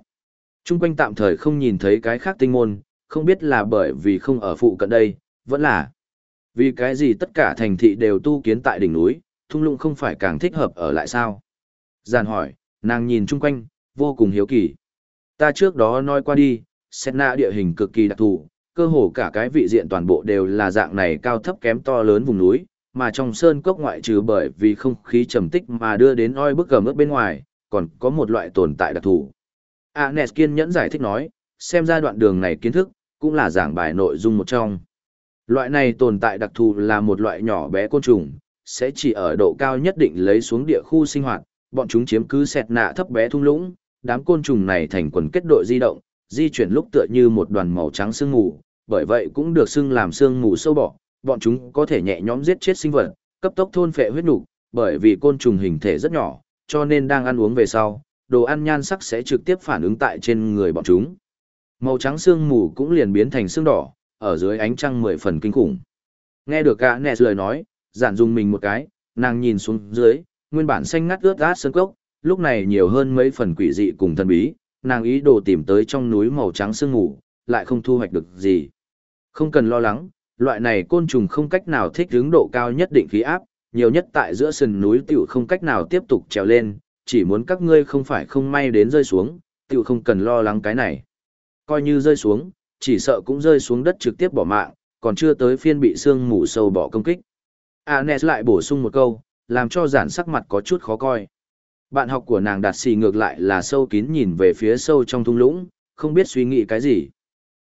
Trung quanh tạm thời không nhìn thấy cái khác tinh môn, không biết là bởi vì không ở phụ cận đây, vẫn là vì cái gì tất cả thành thị đều tu kiến tại đỉnh núi, thung lũng không phải càng thích hợp ở lại sao? Giàn hỏi, nàng nhìn chung quanh, vô cùng hiếu kỳ. Ta trước đó nói qua đi, xét nạ địa hình cực kỳ đặc thù, cơ hồ cả cái vị diện toàn bộ đều là dạng này cao thấp kém to lớn vùng núi, mà trong sơn cốc ngoại trừ bởi vì không khí trầm tích mà đưa đến oi bức gầm ướp bên ngoài, còn có một loại tồn tại đặc thù. Anes kiên nhẫn giải thích nói, xem ra đoạn đường này kiến thức, cũng là giảng bài nội dung một trong. Loại này tồn tại đặc thù là một loại nhỏ bé côn trùng, sẽ chỉ ở độ cao nhất định lấy xuống địa khu sinh hoạt, bọn chúng chiếm cứ sẹt nạ thấp bé thung lũng, đám côn trùng này thành quần kết đội di động, di chuyển lúc tựa như một đoàn màu trắng sương mù, bởi vậy cũng được xưng làm sương mù sâu bọ, bọn chúng có thể nhẹ nhõm giết chết sinh vật, cấp tốc thôn phệ huyết nục, bởi vì côn trùng hình thể rất nhỏ, cho nên đang ăn uống về sau, đồ ăn nhan sắc sẽ trực tiếp phản ứng tại trên người bọn chúng. Màu trắng sương mù cũng liền biến thành sương đỏ, ở dưới ánh trăng mười phần kinh khủng. Nghe được cả nẹ lời nói, giản dùng mình một cái, nàng nhìn xuống dưới, nguyên bản xanh ngắt ướt át sơn cốc, lúc này nhiều hơn mấy phần quỷ dị cùng thần bí, nàng ý đồ tìm tới trong núi màu trắng sương ngủ, lại không thu hoạch được gì. Không cần lo lắng, loại này côn trùng không cách nào thích hướng độ cao nhất định khí áp, nhiều nhất tại giữa sườn núi tiểu không cách nào tiếp tục trèo lên, chỉ muốn các ngươi không phải không may đến rơi xuống, tiểu không cần lo lắng cái này. Coi như rơi xuống, chỉ sợ cũng rơi xuống đất trực tiếp bỏ mạng, còn chưa tới phiên bị xương mù sâu bỏ công kích. Anes lại bổ sung một câu, làm cho giản sắc mặt có chút khó coi. Bạn học của nàng đạt xì ngược lại là sâu kín nhìn về phía sâu trong thung lũng, không biết suy nghĩ cái gì.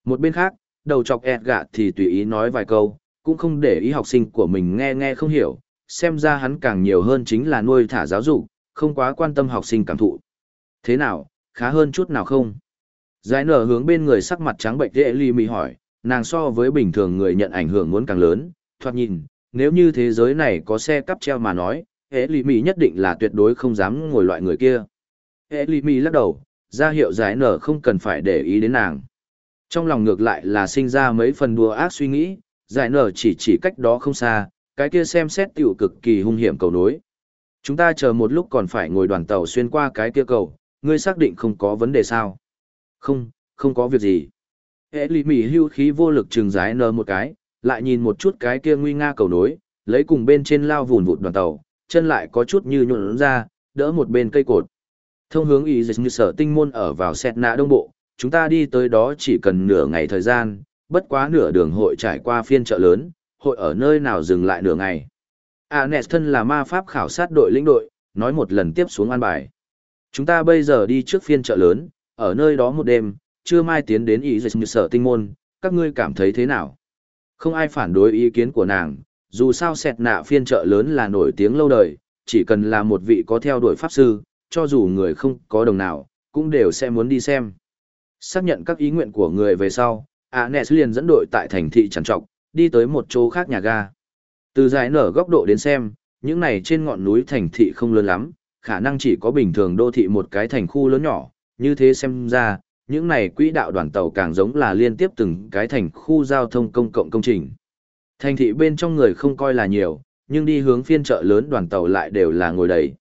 Một bên khác, đầu chọc ẹt gạ thì tùy ý nói vài câu, cũng không để ý học sinh của mình nghe nghe không hiểu, xem ra hắn càng nhiều hơn chính là nuôi thả giáo dục, không quá quan tâm học sinh cảm thụ. Thế nào, khá hơn chút nào không? Giải nở hướng bên người sắc mặt trắng bệnh dễ ly mì hỏi, nàng so với bình thường người nhận ảnh hưởng muốn càng lớn, thoạt nhìn, nếu như thế giới này có xe cắp treo mà nói, hệ lì mì nhất định là tuyệt đối không dám ngồi loại người kia. Hệ lì mì lắc đầu, ra hiệu giải nở không cần phải để ý đến nàng. Trong lòng ngược lại là sinh ra mấy phần đùa ác suy nghĩ, giải nở chỉ chỉ cách đó không xa, cái kia xem xét tiểu cực kỳ hung hiểm cầu nối. Chúng ta chờ một lúc còn phải ngồi đoàn tàu xuyên qua cái kia cầu, ngươi xác định không có vấn đề sao? Không, không có việc gì. Hệ lì mỉ hưu khí vô lực trừng giải nơ một cái, lại nhìn một chút cái kia nguy nga cầu nối, lấy cùng bên trên lao vùn vụt đoàn tàu, chân lại có chút như nhuộn ra, đỡ một bên cây cột. Thông hướng ý dịch như sở tinh môn ở vào xét nạ đông bộ, chúng ta đi tới đó chỉ cần nửa ngày thời gian, bất quá nửa đường hội trải qua phiên chợ lớn, hội ở nơi nào dừng lại nửa ngày. Anes thân là ma pháp khảo sát đội lĩnh đội, nói một lần tiếp xuống an bài. Chúng ta bây giờ đi trước phiên chợ lớn, ở nơi đó một đêm, chưa mai tiến đến ý dịch như sở tinh môn, các ngươi cảm thấy thế nào? Không ai phản đối ý kiến của nàng, dù sao sẹt nạ phiên chợ lớn là nổi tiếng lâu đời, chỉ cần là một vị có theo đuổi pháp sư, cho dù người không có đồng nào, cũng đều sẽ muốn đi xem. Xác nhận các ý nguyện của người về sau, Anes liền dẫn đội tại thành thị trằn trọc, đi tới một chỗ khác nhà ga. Từ dài nở góc độ đến xem, những này trên ngọn núi thành thị không lớn lắm, khả năng chỉ có bình thường đô thị một cái thành khu lớn nhỏ, như thế xem ra, những này quỹ đạo đoàn tàu càng giống là liên tiếp từng cái thành khu giao thông công cộng công trình. Thành thị bên trong người không coi là nhiều, nhưng đi hướng phiên chợ lớn đoàn tàu lại đều là ngồi đầy.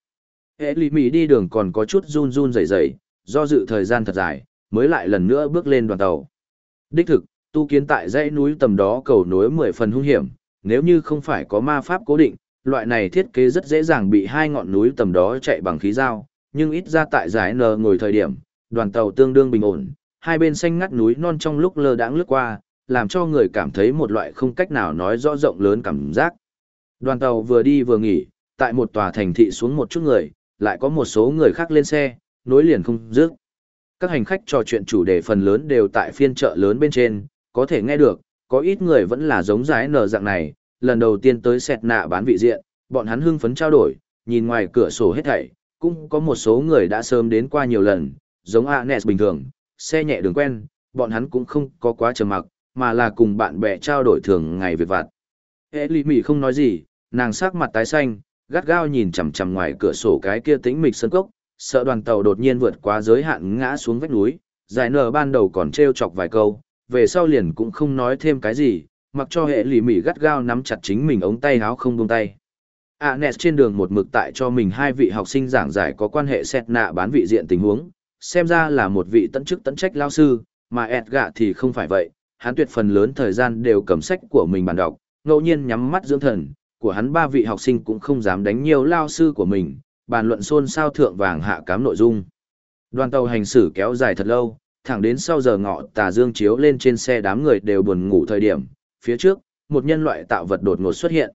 Hệ lì mỹ đi đường còn có chút run run rẩy rẩy, do dự thời gian thật dài, mới lại lần nữa bước lên đoàn tàu. Đích thực, tu kiến tại dãy núi tầm đó cầu nối mười phần hung hiểm, nếu như không phải có ma pháp cố định, loại này thiết kế rất dễ dàng bị hai ngọn núi tầm đó chạy bằng khí dao, nhưng ít ra tại giải N ngồi thời điểm, đoàn tàu tương đương bình ổn, hai bên xanh ngắt núi non trong lúc lơ đãng lướt qua, làm cho người cảm thấy một loại không cách nào nói rõ rộng lớn cảm giác. Đoàn tàu vừa đi vừa nghỉ, tại một tòa thành thị xuống một chút người, lại có một số người khác lên xe, nối liền không dứt. Các hành khách trò chuyện chủ đề phần lớn đều tại phiên chợ lớn bên trên, có thể nghe được, có ít người vẫn là giống giải nở dạng này, lần đầu tiên tới sẹt nạ bán vị diện, bọn hắn hưng phấn trao đổi, nhìn ngoài cửa sổ hết thảy, cũng có một số người đã sớm đến qua nhiều lần, giống Anes bình thường, xe nhẹ đường quen, bọn hắn cũng không có quá trầm mặc, mà là cùng bạn bè trao đổi thường ngày việc vặt. Hệ lì mỉ không nói gì, nàng sắc mặt tái xanh, gắt gao nhìn chằm chằm ngoài cửa sổ cái kia tĩnh mịch sân cốc, sợ đoàn tàu đột nhiên vượt quá giới hạn ngã xuống vách núi, giải nở ban đầu còn trêu chọc vài câu, về sau liền cũng không nói thêm cái gì, mặc cho hệ lì mỉ gắt gao nắm chặt chính mình ống tay háo không buông tay. Anes trên đường một mực tại cho mình hai vị học sinh giảng giải có quan hệ xét nạ bán vị diện tình huống, xem ra là một vị tận chức tận trách lao sư, mà Edgar thì không phải vậy, hắn tuyệt phần lớn thời gian đều cầm sách của mình bàn đọc, ngẫu nhiên nhắm mắt dưỡng thần, của hắn ba vị học sinh cũng không dám đánh nhiều lao sư của mình, bàn luận xôn xao thượng vàng hạ cám nội dung. Đoàn tàu hành xử kéo dài thật lâu, thẳng đến sau giờ ngọ tà dương chiếu lên trên xe đám người đều buồn ngủ thời điểm, phía trước, một nhân loại tạo vật đột ngột xuất hiện.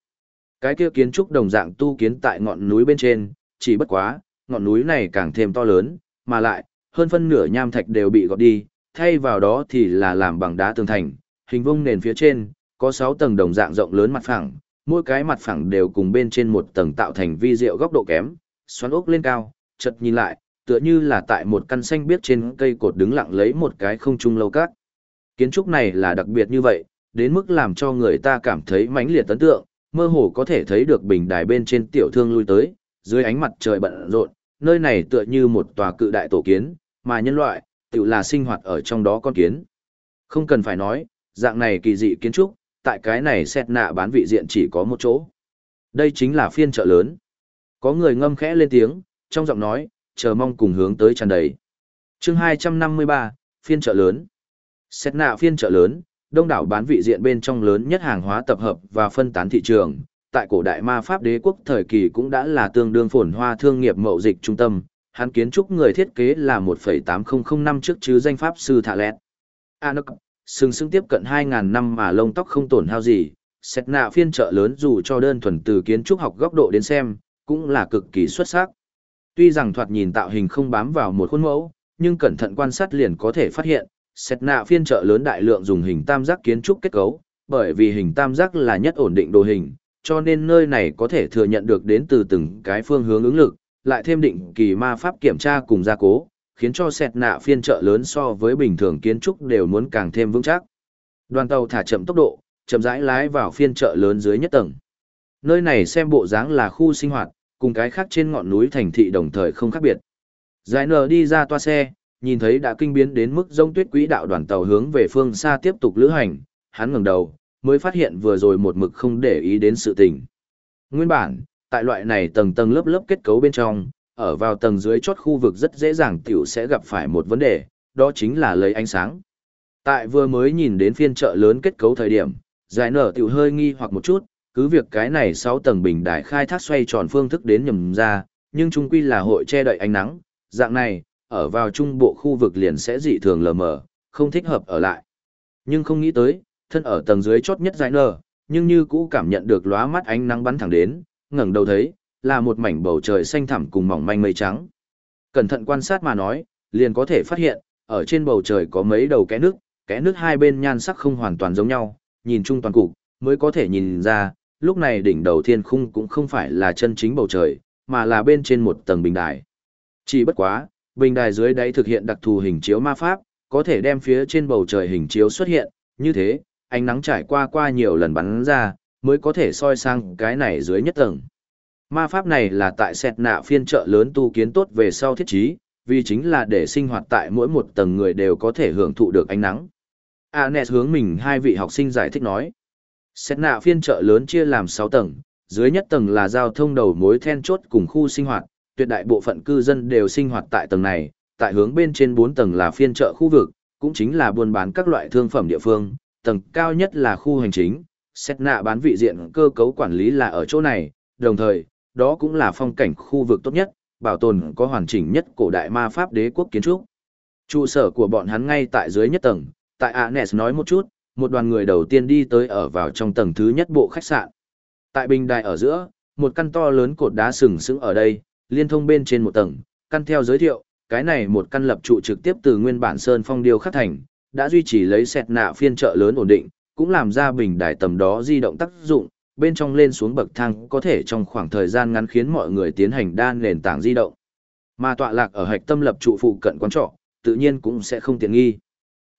Cái kia kiến trúc đồng dạng tu kiến tại ngọn núi bên trên, chỉ bất quá, ngọn núi này càng thêm to lớn, mà lại, hơn phân nửa nham thạch đều bị gọt đi, thay vào đó thì là làm bằng đá tường thành, hình vuông nền phía trên, có 6 tầng đồng dạng rộng lớn mặt phẳng, mỗi cái mặt phẳng đều cùng bên trên một tầng tạo thành vi diệu góc độ kém, xoắn ốc lên cao, chợt nhìn lại, tựa như là tại một căn xanh biếc trên cây cột đứng lặng lấy một cái không trung lâu cát. Kiến trúc này là đặc biệt như vậy, đến mức làm cho người ta cảm thấy mãnh liệt ấn tượng, mơ hồ có thể thấy được bình đài bên trên tiểu thương lui tới, dưới ánh mặt trời bận rộn, nơi này tựa như một tòa cự đại tổ kiến, mà nhân loại, tự là sinh hoạt ở trong đó con kiến. Không cần phải nói, dạng này kỳ dị kiến trúc, tại cái này xét nạ bán vị diện chỉ có một chỗ. Đây chính là phiên chợ lớn. Có người ngâm khẽ lên tiếng, trong giọng nói, chờ mong cùng hướng tới tràn đầy. chương 253, phiên chợ lớn. Xét nạ phiên chợ lớn, đông đảo bán vị diện bên trong lớn nhất hàng hóa tập hợp và phân tán thị trường, tại cổ đại ma pháp đế quốc thời kỳ cũng đã là tương đương phồn hoa thương nghiệp mậu dịch trung tâm, hắn kiến trúc người thiết kế là 1.8005 năm trước chứ danh pháp sư Thạ Lẹt. À, Anok, sừng sững tiếp cận 2.000 năm mà lông tóc không tổn hao gì, xét nạ phiên trợ lớn dù cho đơn thuần từ kiến trúc học góc độ đến xem, cũng là cực kỳ xuất sắc. Tuy rằng thoạt nhìn tạo hình không bám vào một khuôn mẫu, nhưng cẩn thận quan sát liền có thể phát hiện, xét nạ phiên trợ lớn đại lượng dùng hình tam giác kiến trúc kết cấu, bởi vì hình tam giác là nhất ổn định đồ hình, cho nên nơi này có thể thừa nhận được đến từ từng cái phương hướng ứng lực, lại thêm định kỳ ma pháp kiểm tra cùng gia cố, khiến cho sẹt nạ phiên trợ lớn so với bình thường kiến trúc đều muốn càng thêm vững chắc. Đoàn tàu thả chậm tốc độ, chậm rãi lái vào phiên chợ lớn dưới nhất tầng. Nơi này xem bộ dáng là khu sinh hoạt, cùng cái khác trên ngọn núi thành thị đồng thời không khác biệt. Giải nở đi ra toa xe, nhìn thấy đã kinh biến đến mức rông tuyết quỹ đạo đoàn tàu hướng về phương xa tiếp tục lữ hành, hắn ngẩng đầu, mới phát hiện vừa rồi một mực không để ý đến sự tình. Nguyên bản, tại loại này tầng tầng lớp lớp kết cấu bên trong, ở vào tầng dưới chốt khu vực rất dễ dàng tiểu sẽ gặp phải một vấn đề, đó chính là lấy ánh sáng. Tại vừa mới nhìn đến phiên chợ lớn kết cấu thời điểm, giải nở tiểu hơi nghi hoặc một chút, cứ việc cái này 6 tầng bình đài khai thác xoay tròn phương thức đến nhầm ra, nhưng chung quy là hội che đậy ánh nắng, dạng này, ở vào trung bộ khu vực liền sẽ dị thường lờ mờ, không thích hợp ở lại. Nhưng không nghĩ tới, thân ở tầng dưới chốt nhất giải nở, nhưng như cũ cảm nhận được lóa mắt ánh nắng bắn thẳng đến, ngẩng đầu thấy, là một mảnh bầu trời xanh thẳm cùng mỏng manh mây trắng. Cẩn thận quan sát mà nói, liền có thể phát hiện, ở trên bầu trời có mấy đầu kẽ nước, kẽ nước hai bên nhan sắc không hoàn toàn giống nhau, nhìn chung toàn cục, mới có thể nhìn ra, lúc này đỉnh đầu thiên khung cũng không phải là chân chính bầu trời, mà là bên trên một tầng bình đài. Chỉ bất quá, bình đài dưới đáy thực hiện đặc thù hình chiếu ma pháp, có thể đem phía trên bầu trời hình chiếu xuất hiện, như thế, ánh nắng trải qua qua nhiều lần bắn ra, mới có thể soi sang cái này dưới nhất tầng. Ma pháp này là tại sẹt nạ phiên trợ lớn tu kiến tốt về sau thiết trí, vì chính là để sinh hoạt tại mỗi một tầng người đều có thể hưởng thụ được ánh nắng. Anes hướng mình hai vị học sinh giải thích nói. Sẹt nạ phiên trợ lớn chia làm 6 tầng, dưới nhất tầng là giao thông đầu mối then chốt cùng khu sinh hoạt, tuyệt đại bộ phận cư dân đều sinh hoạt tại tầng này, tại hướng bên trên 4 tầng là phiên chợ khu vực, cũng chính là buôn bán các loại thương phẩm địa phương, tầng cao nhất là khu hành chính, xét nạ bán vị diện cơ cấu quản lý là ở chỗ này, đồng thời, đó cũng là phong cảnh khu vực tốt nhất, bảo tồn có hoàn chỉnh nhất cổ đại ma pháp đế quốc kiến trúc. Trụ sở của bọn hắn ngay tại dưới nhất tầng, tại Anes nói một chút, một đoàn người đầu tiên đi tới ở vào trong tầng thứ nhất bộ khách sạn. Tại bình đài ở giữa, một căn to lớn cột đá sừng sững ở đây, liên thông bên trên một tầng, căn theo giới thiệu, cái này một căn lập trụ trực tiếp từ nguyên bản sơn phong điêu khắc thành, đã duy trì lấy sẹt nạ phiên trợ lớn ổn định, cũng làm ra bình đài tầm đó di động tác dụng, bên trong lên xuống bậc thang có thể trong khoảng thời gian ngắn khiến mọi người tiến hành đan nền tảng di động. Mà tọa lạc ở hạch tâm lập trụ phụ cận quán trọ, tự nhiên cũng sẽ không tiện nghi.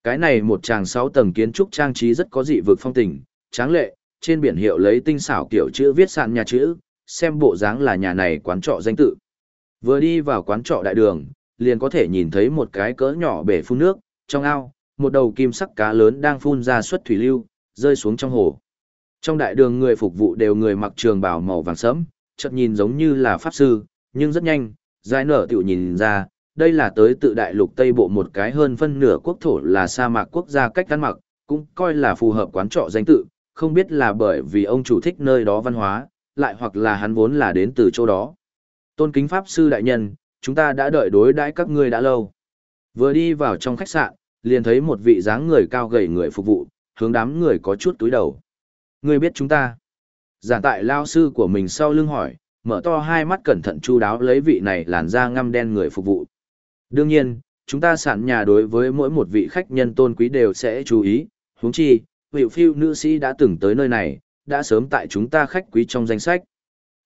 Cái này một tràng sáu tầng kiến trúc trang trí rất có dị vực phong tình, tráng lệ, trên biển hiệu lấy tinh xảo kiểu chữ viết sàn nhà chữ, xem bộ dáng là nhà này quán trọ danh tự. Vừa đi vào quán trọ đại đường, liền có thể nhìn thấy một cái cỡ nhỏ bể phun nước, trong ao, một đầu kim sắc cá lớn đang phun ra xuất thủy lưu, rơi xuống trong hồ. Trong đại đường người phục vụ đều người mặc trường bào màu vàng sẫm, chợt nhìn giống như là pháp sư, nhưng rất nhanh, giải nở tiểu nhìn ra, đây là tới tự đại lục Tây Bộ một cái hơn phân nửa quốc thổ là sa mạc quốc gia cách ăn mặc, cũng coi là phù hợp quán trọ danh tự, không biết là bởi vì ông chủ thích nơi đó văn hóa, lại hoặc là hắn vốn là đến từ chỗ đó. Tôn kính pháp sư đại nhân, chúng ta đã đợi đối đãi các ngươi đã lâu. Vừa đi vào trong khách sạn, liền thấy một vị dáng người cao gầy người phục vụ, hướng đám người có chút túi đầu. Ngươi biết chúng ta. Giả tại lao sư của mình sau lưng hỏi, mở to hai mắt cẩn thận chu đáo lấy vị này làn da ngăm đen người phục vụ. Đương nhiên, chúng ta sản nhà đối với mỗi một vị khách nhân tôn quý đều sẽ chú ý, huống chi, vị phiêu nữ sĩ đã từng tới nơi này, đã sớm tại chúng ta khách quý trong danh sách.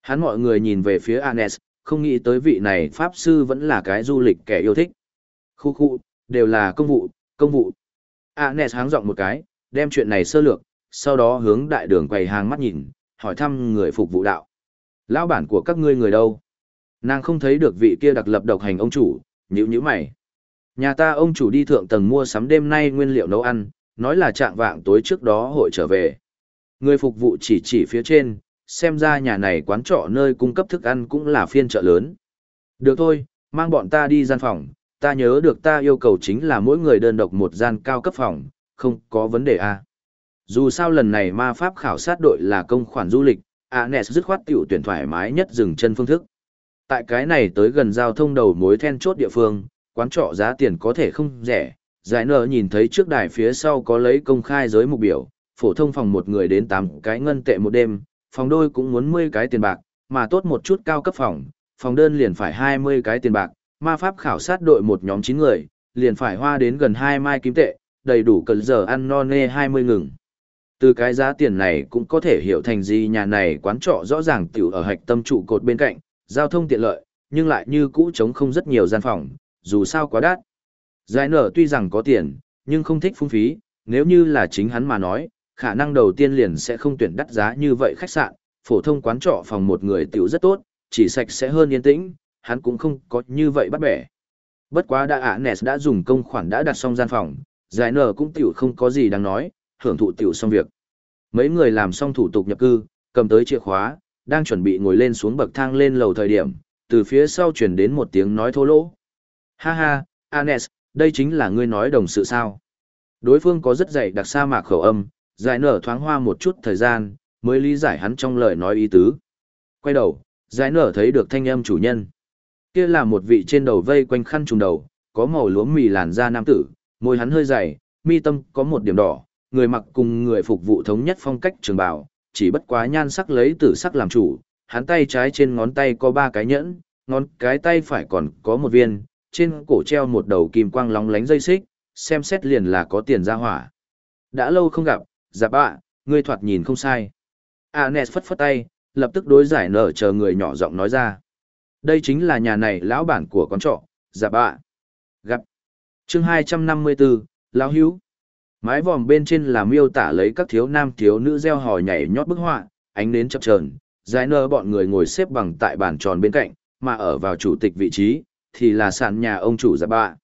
Hắn mọi người nhìn về phía Anes, không nghĩ tới vị này Pháp Sư vẫn là cái du lịch kẻ yêu thích. Khu khu, đều là công vụ, công vụ. Anes háng giọng một cái, đem chuyện này sơ lược, sau đó hướng đại đường quầy hàng mắt nhìn, hỏi thăm người phục vụ đạo. Lão bản của các ngươi người đâu? Nàng không thấy được vị kia đặc lập độc hành ông chủ, nhữ nhữ mày. Nhà ta ông chủ đi thượng tầng mua sắm đêm nay nguyên liệu nấu ăn, nói là trạng vạng tối trước đó hội trở về. Người phục vụ chỉ chỉ phía trên, xem ra nhà này quán trọ nơi cung cấp thức ăn cũng là phiên chợ lớn. Được thôi, mang bọn ta đi gian phòng, ta nhớ được ta yêu cầu chính là mỗi người đơn độc một gian cao cấp phòng, không có vấn đề à. Dù sao lần này ma pháp khảo sát đội là công khoản du lịch, Anes dứt khoát tiểu tuyển thoải mái nhất dừng chân phương thức. Tại cái này tới gần giao thông đầu mối then chốt địa phương, quán trọ giá tiền có thể không rẻ. Giải nở nhìn thấy trước đài phía sau có lấy công khai giới mục biểu, phổ thông phòng một người đến 8 cái ngân tệ một đêm, phòng đôi cũng muốn 10 cái tiền bạc, mà tốt một chút cao cấp phòng, phòng đơn liền phải 20 cái tiền bạc, ma pháp khảo sát đội một nhóm 9 người, liền phải hoa đến gần 2 mai kim tệ, đầy đủ cần giờ ăn no nê 20 ngừng. Từ cái giá tiền này cũng có thể hiểu thành gì nhà này quán trọ rõ ràng tiểu ở hạch tâm trụ cột bên cạnh, giao thông tiện lợi, nhưng lại như cũ trống không rất nhiều gian phòng, dù sao quá đắt. Giải nở tuy rằng có tiền, nhưng không thích phung phí, nếu như là chính hắn mà nói, khả năng đầu tiên liền sẽ không tuyển đắt giá như vậy khách sạn, phổ thông quán trọ phòng một người tiểu rất tốt, chỉ sạch sẽ hơn yên tĩnh, hắn cũng không có như vậy bắt bẻ. Bất quá đã ả Nes đã dùng công khoản đã đặt xong gian phòng, giải nở cũng tiểu không có gì đáng nói, hưởng thụ tiểu xong việc. Mấy người làm xong thủ tục nhập cư, cầm tới chìa khóa, đang chuẩn bị ngồi lên xuống bậc thang lên lầu thời điểm, từ phía sau truyền đến một tiếng nói thô lỗ. Ha ha, Anes, đây chính là ngươi nói đồng sự sao. Đối phương có rất dày đặc sa mạc khẩu âm, giải nở thoáng hoa một chút thời gian, mới lý giải hắn trong lời nói ý tứ. Quay đầu, giải nở thấy được thanh âm chủ nhân. Kia là một vị trên đầu vây quanh khăn trùng đầu, có màu lúa mì làn da nam tử, môi hắn hơi dày, mi tâm có một điểm đỏ, người mặc cùng người phục vụ thống nhất phong cách trường bào, chỉ bất quá nhan sắc lấy tử sắc làm chủ, hắn tay trái trên ngón tay có ba cái nhẫn, ngón cái tay phải còn có một viên, trên cổ treo một đầu kim quang lóng lánh dây xích, xem xét liền là có tiền ra hỏa. Đã lâu không gặp, Dạ giáp ạ, ngươi thoạt nhìn không sai. Anes phất phất tay, lập tức đối giải nở chờ người nhỏ giọng nói ra. Đây chính là nhà này lão bản của con trọ, dạ giáp ạ. Gặp. chương 254, lão hữu. Mái vòm bên trên là miêu tả lấy các thiếu nam thiếu nữ gieo hò nhảy nhót bức họa, ánh nến chập chờn, giải nở bọn người ngồi xếp bằng tại bàn tròn bên cạnh, mà ở vào chủ tịch vị trí, thì là sàn nhà ông chủ giáp bạ.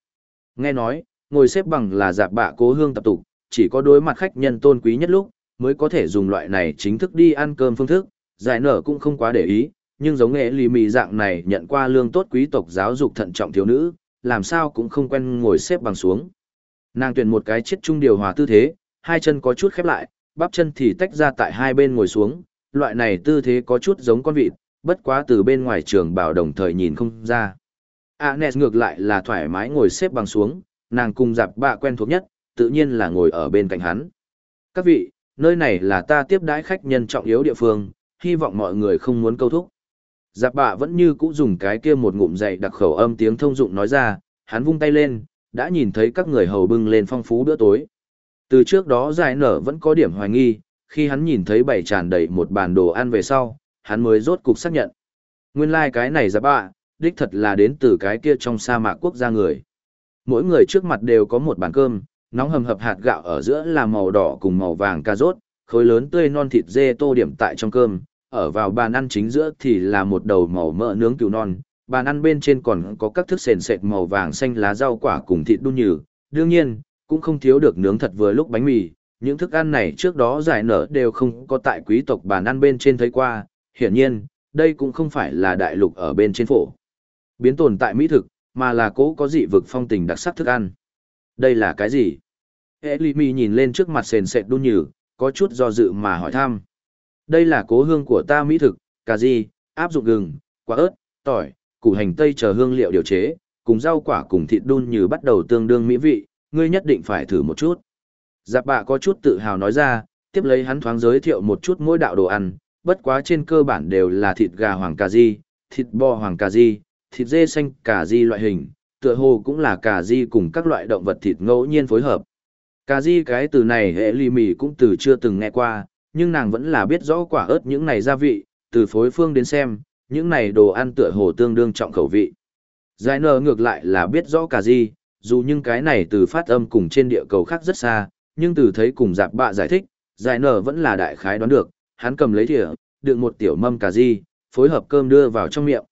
Nghe nói, ngồi xếp bằng là giáp bạ cố hương tập tục, chỉ có đối mặt khách nhân tôn quý nhất lúc, mới có thể dùng loại này chính thức đi ăn cơm phương thức, giải nở cũng không quá để ý, nhưng giống nghệ lì mì dạng này nhận qua lương tốt quý tộc giáo dục thận trọng thiếu nữ, làm sao cũng không quen ngồi xếp bằng xuống. Nàng tuyển một cái chiếc trung điều hòa tư thế, hai chân có chút khép lại, bắp chân thì tách ra tại hai bên ngồi xuống, loại này tư thế có chút giống con vịt, bất quá từ bên ngoài trường bảo đồng thời nhìn không ra. Anes ngược lại là thoải mái ngồi xếp bằng xuống, nàng cùng giặc bạ quen thuộc nhất, tự nhiên là ngồi ở bên cạnh hắn. Các vị, nơi này là ta tiếp đãi khách nhân trọng yếu địa phương, hy vọng mọi người không muốn câu thúc. giáp bạ vẫn như cũ dùng cái kia một ngụm dày đặc khẩu âm tiếng thông dụng nói ra, hắn vung tay lên, đã nhìn thấy các người hầu bưng lên phong phú bữa tối. Từ trước đó giải nở vẫn có điểm hoài nghi, khi hắn nhìn thấy bày tràn đầy một bàn đồ ăn về sau, hắn mới rốt cục xác nhận. Nguyên lai like cái này giáp bạ, đích thật là đến từ cái kia trong sa mạc quốc gia người. Mỗi người trước mặt đều có một bàn cơm, nóng hầm hập hạt gạo ở giữa là màu đỏ cùng màu vàng cà rốt, khối lớn tươi non thịt dê tô điểm tại trong cơm, ở vào bàn ăn chính giữa thì là một đầu màu mỡ nướng cừu non, bàn ăn bên trên còn có các thức sền sệt màu vàng xanh lá rau quả cùng thịt đun nhừ, đương nhiên, cũng không thiếu được nướng thật vừa lúc bánh mì, những thức ăn này trước đó giải nở đều không có tại quý tộc bàn ăn bên trên thấy qua, hiển nhiên, đây cũng không phải là đại lục ở bên trên phổ biến tồn tại mỹ thực, mà là cố có dị vực phong tình đặc sắc thức ăn. Đây là cái gì? Elimi nhìn lên trước mặt sền sệt đun nhừ, có chút do dự mà hỏi thăm. Đây là cố hương của ta mỹ thực, cà ri, áp dụng gừng, quả ớt, tỏi, củ hành tây chờ hương liệu điều chế, cùng rau quả cùng thịt đun nhừ bắt đầu tương đương mỹ vị, ngươi nhất định phải thử một chút. Giáp bạ có chút tự hào nói ra, tiếp lấy hắn thoáng giới thiệu một chút mỗi đạo đồ ăn, bất quá trên cơ bản đều là thịt gà hoàng cà ri, thịt bò hoàng cà ri, thịt dê xanh cà ri loại hình, tựa hồ cũng là cà ri cùng các loại động vật thịt ngẫu nhiên phối hợp. Cà ri cái từ này hệ ly mì cũng từ chưa từng nghe qua, nhưng nàng vẫn là biết rõ quả ớt những này gia vị, từ phối phương đến xem, những này đồ ăn tựa hồ tương đương trọng khẩu vị. Giải Nờ ngược lại là biết rõ cà ri, dù nhưng cái này từ phát âm cùng trên địa cầu khác rất xa, nhưng từ thấy cùng giặc bạ giải thích, giải Nờ vẫn là đại khái đoán được, hắn cầm lấy thìa, đựng một tiểu mâm cà ri, phối hợp cơm đưa vào trong miệng.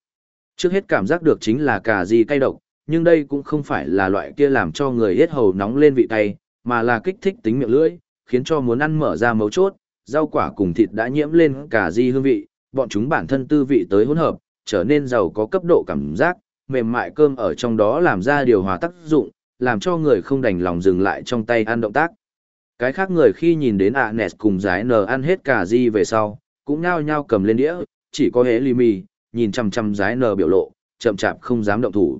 Trước hết cảm giác được chính là cà ri cay độc, nhưng đây cũng không phải là loại kia làm cho người hết hầu nóng lên vị tay mà là kích thích tính miệng lưỡi, khiến cho muốn ăn mở ra mấu chốt, rau quả cùng thịt đã nhiễm lên cả di hương vị, bọn chúng bản thân tư vị tới hỗn hợp, trở nên giàu có cấp độ cảm giác, mềm mại cơm ở trong đó làm ra điều hòa tác dụng, làm cho người không đành lòng dừng lại trong tay ăn động tác. Cái khác người khi nhìn đến ạ nẹt cùng giái nờ ăn hết cả di về sau, cũng nhao nhao cầm lên đĩa, chỉ có hế lì mì, nhìn chằm chằm giái nờ biểu lộ, chậm chạp không dám động thủ.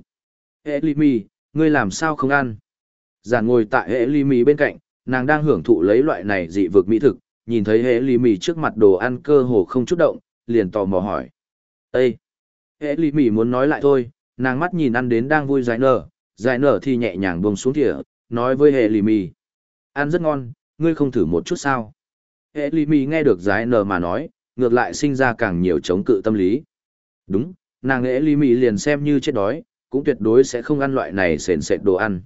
Hệ ly mì, ngươi làm sao không ăn? Giản ngồi tại hệ ly mì bên cạnh, nàng đang hưởng thụ lấy loại này dị vực mỹ thực, nhìn thấy hệ ly mì trước mặt đồ ăn cơ hồ không chút động, liền tò mò hỏi. ây Hệ ly mì muốn nói lại thôi, nàng mắt nhìn ăn đến đang vui dài nở, dài nở thì nhẹ nhàng buông xuống thìa, nói với hệ ly mì. Ăn rất ngon, ngươi không thử một chút sao? Hệ ly mì nghe được dài nở mà nói, ngược lại sinh ra càng nhiều chống cự tâm lý. Đúng, nàng hệ ly mì liền xem như chết đói, cũng tuyệt đối sẽ không ăn loại này sền sệt đồ ăn.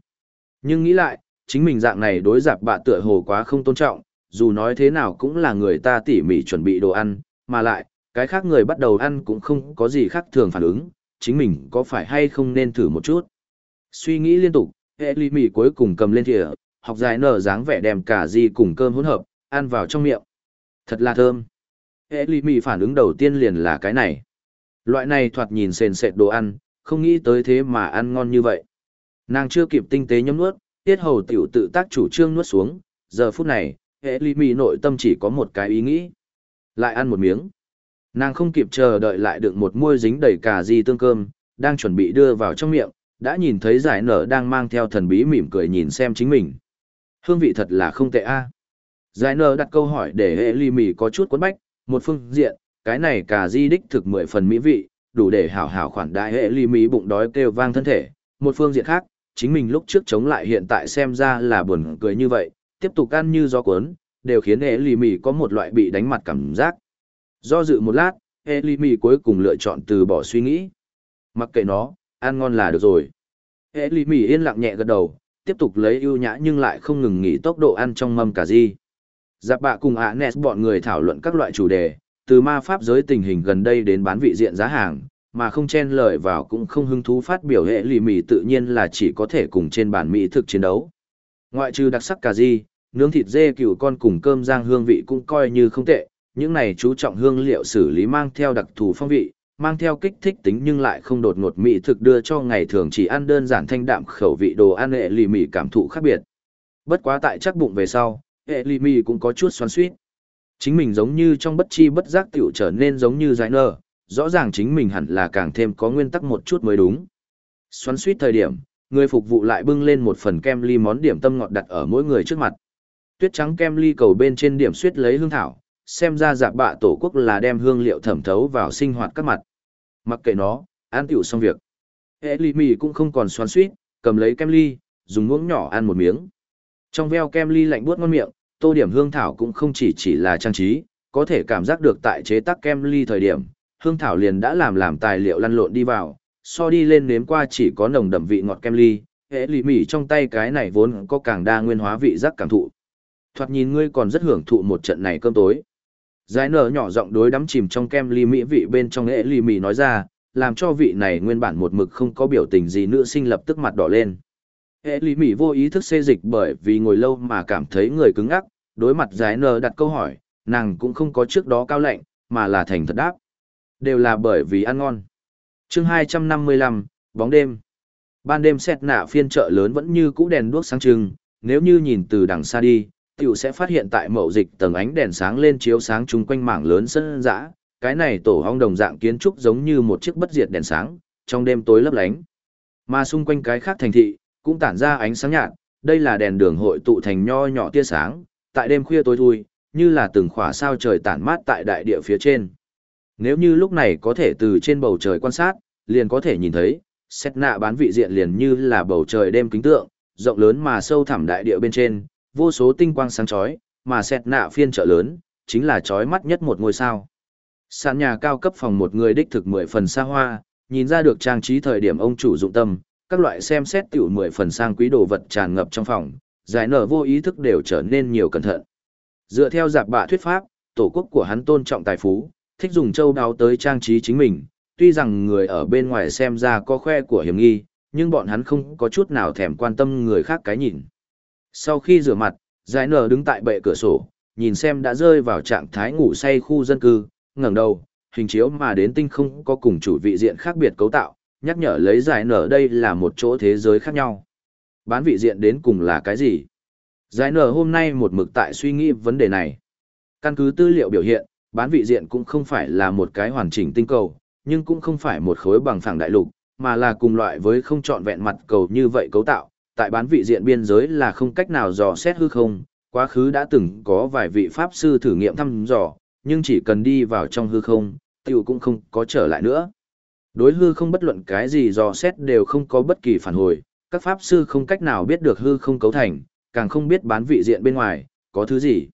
Nhưng nghĩ lại, chính mình dạng này đối giặc bạ tựa hồ quá không tôn trọng, dù nói thế nào cũng là người ta tỉ mỉ chuẩn bị đồ ăn, mà lại, cái khác người bắt đầu ăn cũng không có gì khác thường phản ứng, chính mình có phải hay không nên thử một chút. Suy nghĩ liên tục, hệ ly mì cuối cùng cầm lên thìa, học dài nở dáng vẻ đem cả gì cùng cơm hỗn hợp, ăn vào trong miệng. Thật là thơm. Hệ ly mì phản ứng đầu tiên liền là cái này. Loại này thoạt nhìn sền sệt đồ ăn, không nghĩ tới thế mà ăn ngon như vậy. Nàng chưa kịp tinh tế nhấm nuốt, tiết hầu tiểu tự tác chủ trương nuốt xuống, giờ phút này, hệ ly mì nội tâm chỉ có một cái ý nghĩ. Lại ăn một miếng. Nàng không kịp chờ đợi lại được một muôi dính đầy cà di tương cơm, đang chuẩn bị đưa vào trong miệng, đã nhìn thấy giải nở đang mang theo thần bí mỉm cười nhìn xem chính mình. Hương vị thật là không tệ a. Giải nở đặt câu hỏi để hệ ly mì có chút cuốn bách, một phương diện, cái này cà di đích thực mười phần mỹ vị, đủ để hảo hảo khoản đại hệ ly mỹ bụng đói kêu vang thân thể. Một phương diện khác, chính mình lúc trước chống lại hiện tại xem ra là buồn cười như vậy, tiếp tục ăn như gió cuốn, đều khiến hệ ly mỹ có một loại bị đánh mặt cảm giác. Do dự một lát, hệ ly mỹ cuối cùng lựa chọn từ bỏ suy nghĩ. Mặc kệ nó, ăn ngon là được rồi. Hệ ly mỹ yên lặng nhẹ gật đầu, tiếp tục lấy ưu nhã nhưng lại không ngừng nghỉ tốc độ ăn trong mâm cà ri. Giáp bạ cùng Anes bọn người thảo luận các loại chủ đề, từ ma pháp giới tình hình gần đây đến bán vị diện giá hàng, mà không chen lời vào cũng không hứng thú phát biểu hệ lì mì tự nhiên là chỉ có thể cùng trên bàn mỹ thực chiến đấu. Ngoại trừ đặc sắc cà ri, nướng thịt dê cừu con cùng cơm rang hương vị cũng coi như không tệ, những này chú trọng hương liệu xử lý mang theo đặc thù phong vị, mang theo kích thích tính nhưng lại không đột ngột mỹ thực đưa cho ngày thường chỉ ăn đơn giản thanh đạm khẩu vị đồ ăn hệ lì mì cảm thụ khác biệt. Bất quá tại chắc bụng về sau, hệ lì mì cũng có chút xoắn suýt. Chính mình giống như trong bất chi bất giác tiểu trở nên giống như giải nơ, rõ ràng chính mình hẳn là càng thêm có nguyên tắc một chút mới đúng. Xoắn suýt thời điểm, người phục vụ lại bưng lên một phần kem ly món điểm tâm ngọt đặt ở mỗi người trước mặt. Tuyết trắng kem ly cầu bên trên điểm suýt lấy hương thảo, xem ra dạ bạ tổ quốc là đem hương liệu thẩm thấu vào sinh hoạt các mặt. Mặc kệ nó, an tiểu xong việc. Hệ ly mì cũng không còn xoắn suýt, cầm lấy kem ly, dùng muỗng nhỏ ăn một miếng. Trong veo kem ly lạnh buốt ngon miệng, tô điểm hương thảo cũng không chỉ chỉ là trang trí, có thể cảm giác được tại chế tác kem ly thời điểm, hương thảo liền đã làm làm tài liệu lăn lộn đi vào, so đi lên nếm qua chỉ có nồng đậm vị ngọt kem ly, hệ lì mỉ trong tay cái này vốn có càng đa nguyên hóa vị giác cảm thụ. Thoạt nhìn ngươi còn rất hưởng thụ một trận này cơm tối. Giải nở nhỏ giọng đối đắm chìm trong kem ly mỹ vị bên trong nghệ ly mỉ nói ra, làm cho vị này nguyên bản một mực không có biểu tình gì nữ sinh lập tức mặt đỏ lên. Hệ ly mỉ vô ý thức xê dịch bởi vì ngồi lâu mà cảm thấy người cứng ắc, đối mặt giải Nờ đặt câu hỏi, nàng cũng không có trước đó cao lạnh, mà là thành thật đáp. Đều là bởi vì ăn ngon. chương 255, bóng đêm. Ban đêm xét nạ phiên chợ lớn vẫn như cũ đèn đuốc sáng trưng, nếu như nhìn từ đằng xa đi, tiểu sẽ phát hiện tại mậu dịch tầng ánh đèn sáng lên chiếu sáng chung quanh mảng lớn sân dã, cái này tổ hong đồng dạng kiến trúc giống như một chiếc bất diệt đèn sáng, trong đêm tối lấp lánh. Mà xung quanh cái khác thành thị, cũng tản ra ánh sáng nhạt, đây là đèn đường hội tụ thành nho nhỏ tia sáng, tại đêm khuya tối thui, như là từng khỏa sao trời tản mát tại đại địa phía trên. Nếu như lúc này có thể từ trên bầu trời quan sát, liền có thể nhìn thấy, xét nạ bán vị diện liền như là bầu trời đêm kính tượng, rộng lớn mà sâu thẳm đại địa bên trên, vô số tinh quang sáng chói, mà xét nạ phiên chợ lớn, chính là chói mắt nhất một ngôi sao. Sàn nhà cao cấp phòng một người đích thực mười phần xa hoa, nhìn ra được trang trí thời điểm ông chủ dụng tâm, các loại xem xét tiểu mười phần sang quý đồ vật tràn ngập trong phòng, giải nở vô ý thức đều trở nên nhiều cẩn thận. Dựa theo giạc bạ thuyết pháp, tổ quốc của hắn tôn trọng tài phú, thích dùng châu đáo tới trang trí chính mình, tuy rằng người ở bên ngoài xem ra có khoe của hiểm nghi, nhưng bọn hắn không có chút nào thèm quan tâm người khác cái nhìn. Sau khi rửa mặt, giải nở đứng tại bệ cửa sổ, nhìn xem đã rơi vào trạng thái ngủ say khu dân cư, ngẩng đầu, hình chiếu mà đến tinh không có cùng chủ vị diện khác biệt cấu tạo, nhắc nhở lấy giải nở đây là một chỗ thế giới khác nhau. Bán vị diện đến cùng là cái gì? Giải nở hôm nay một mực tại suy nghĩ vấn đề này. Căn cứ tư liệu biểu hiện, Bán vị diện cũng không phải là một cái hoàn chỉnh tinh cầu, nhưng cũng không phải một khối bằng phẳng đại lục, mà là cùng loại với không trọn vẹn mặt cầu như vậy cấu tạo. Tại bán vị diện biên giới là không cách nào dò xét hư không, quá khứ đã từng có vài vị pháp sư thử nghiệm thăm dò, nhưng chỉ cần đi vào trong hư không, tiểu cũng không có trở lại nữa. Đối hư không bất luận cái gì dò xét đều không có bất kỳ phản hồi, các pháp sư không cách nào biết được hư không cấu thành, càng không biết bán vị diện bên ngoài, có thứ gì.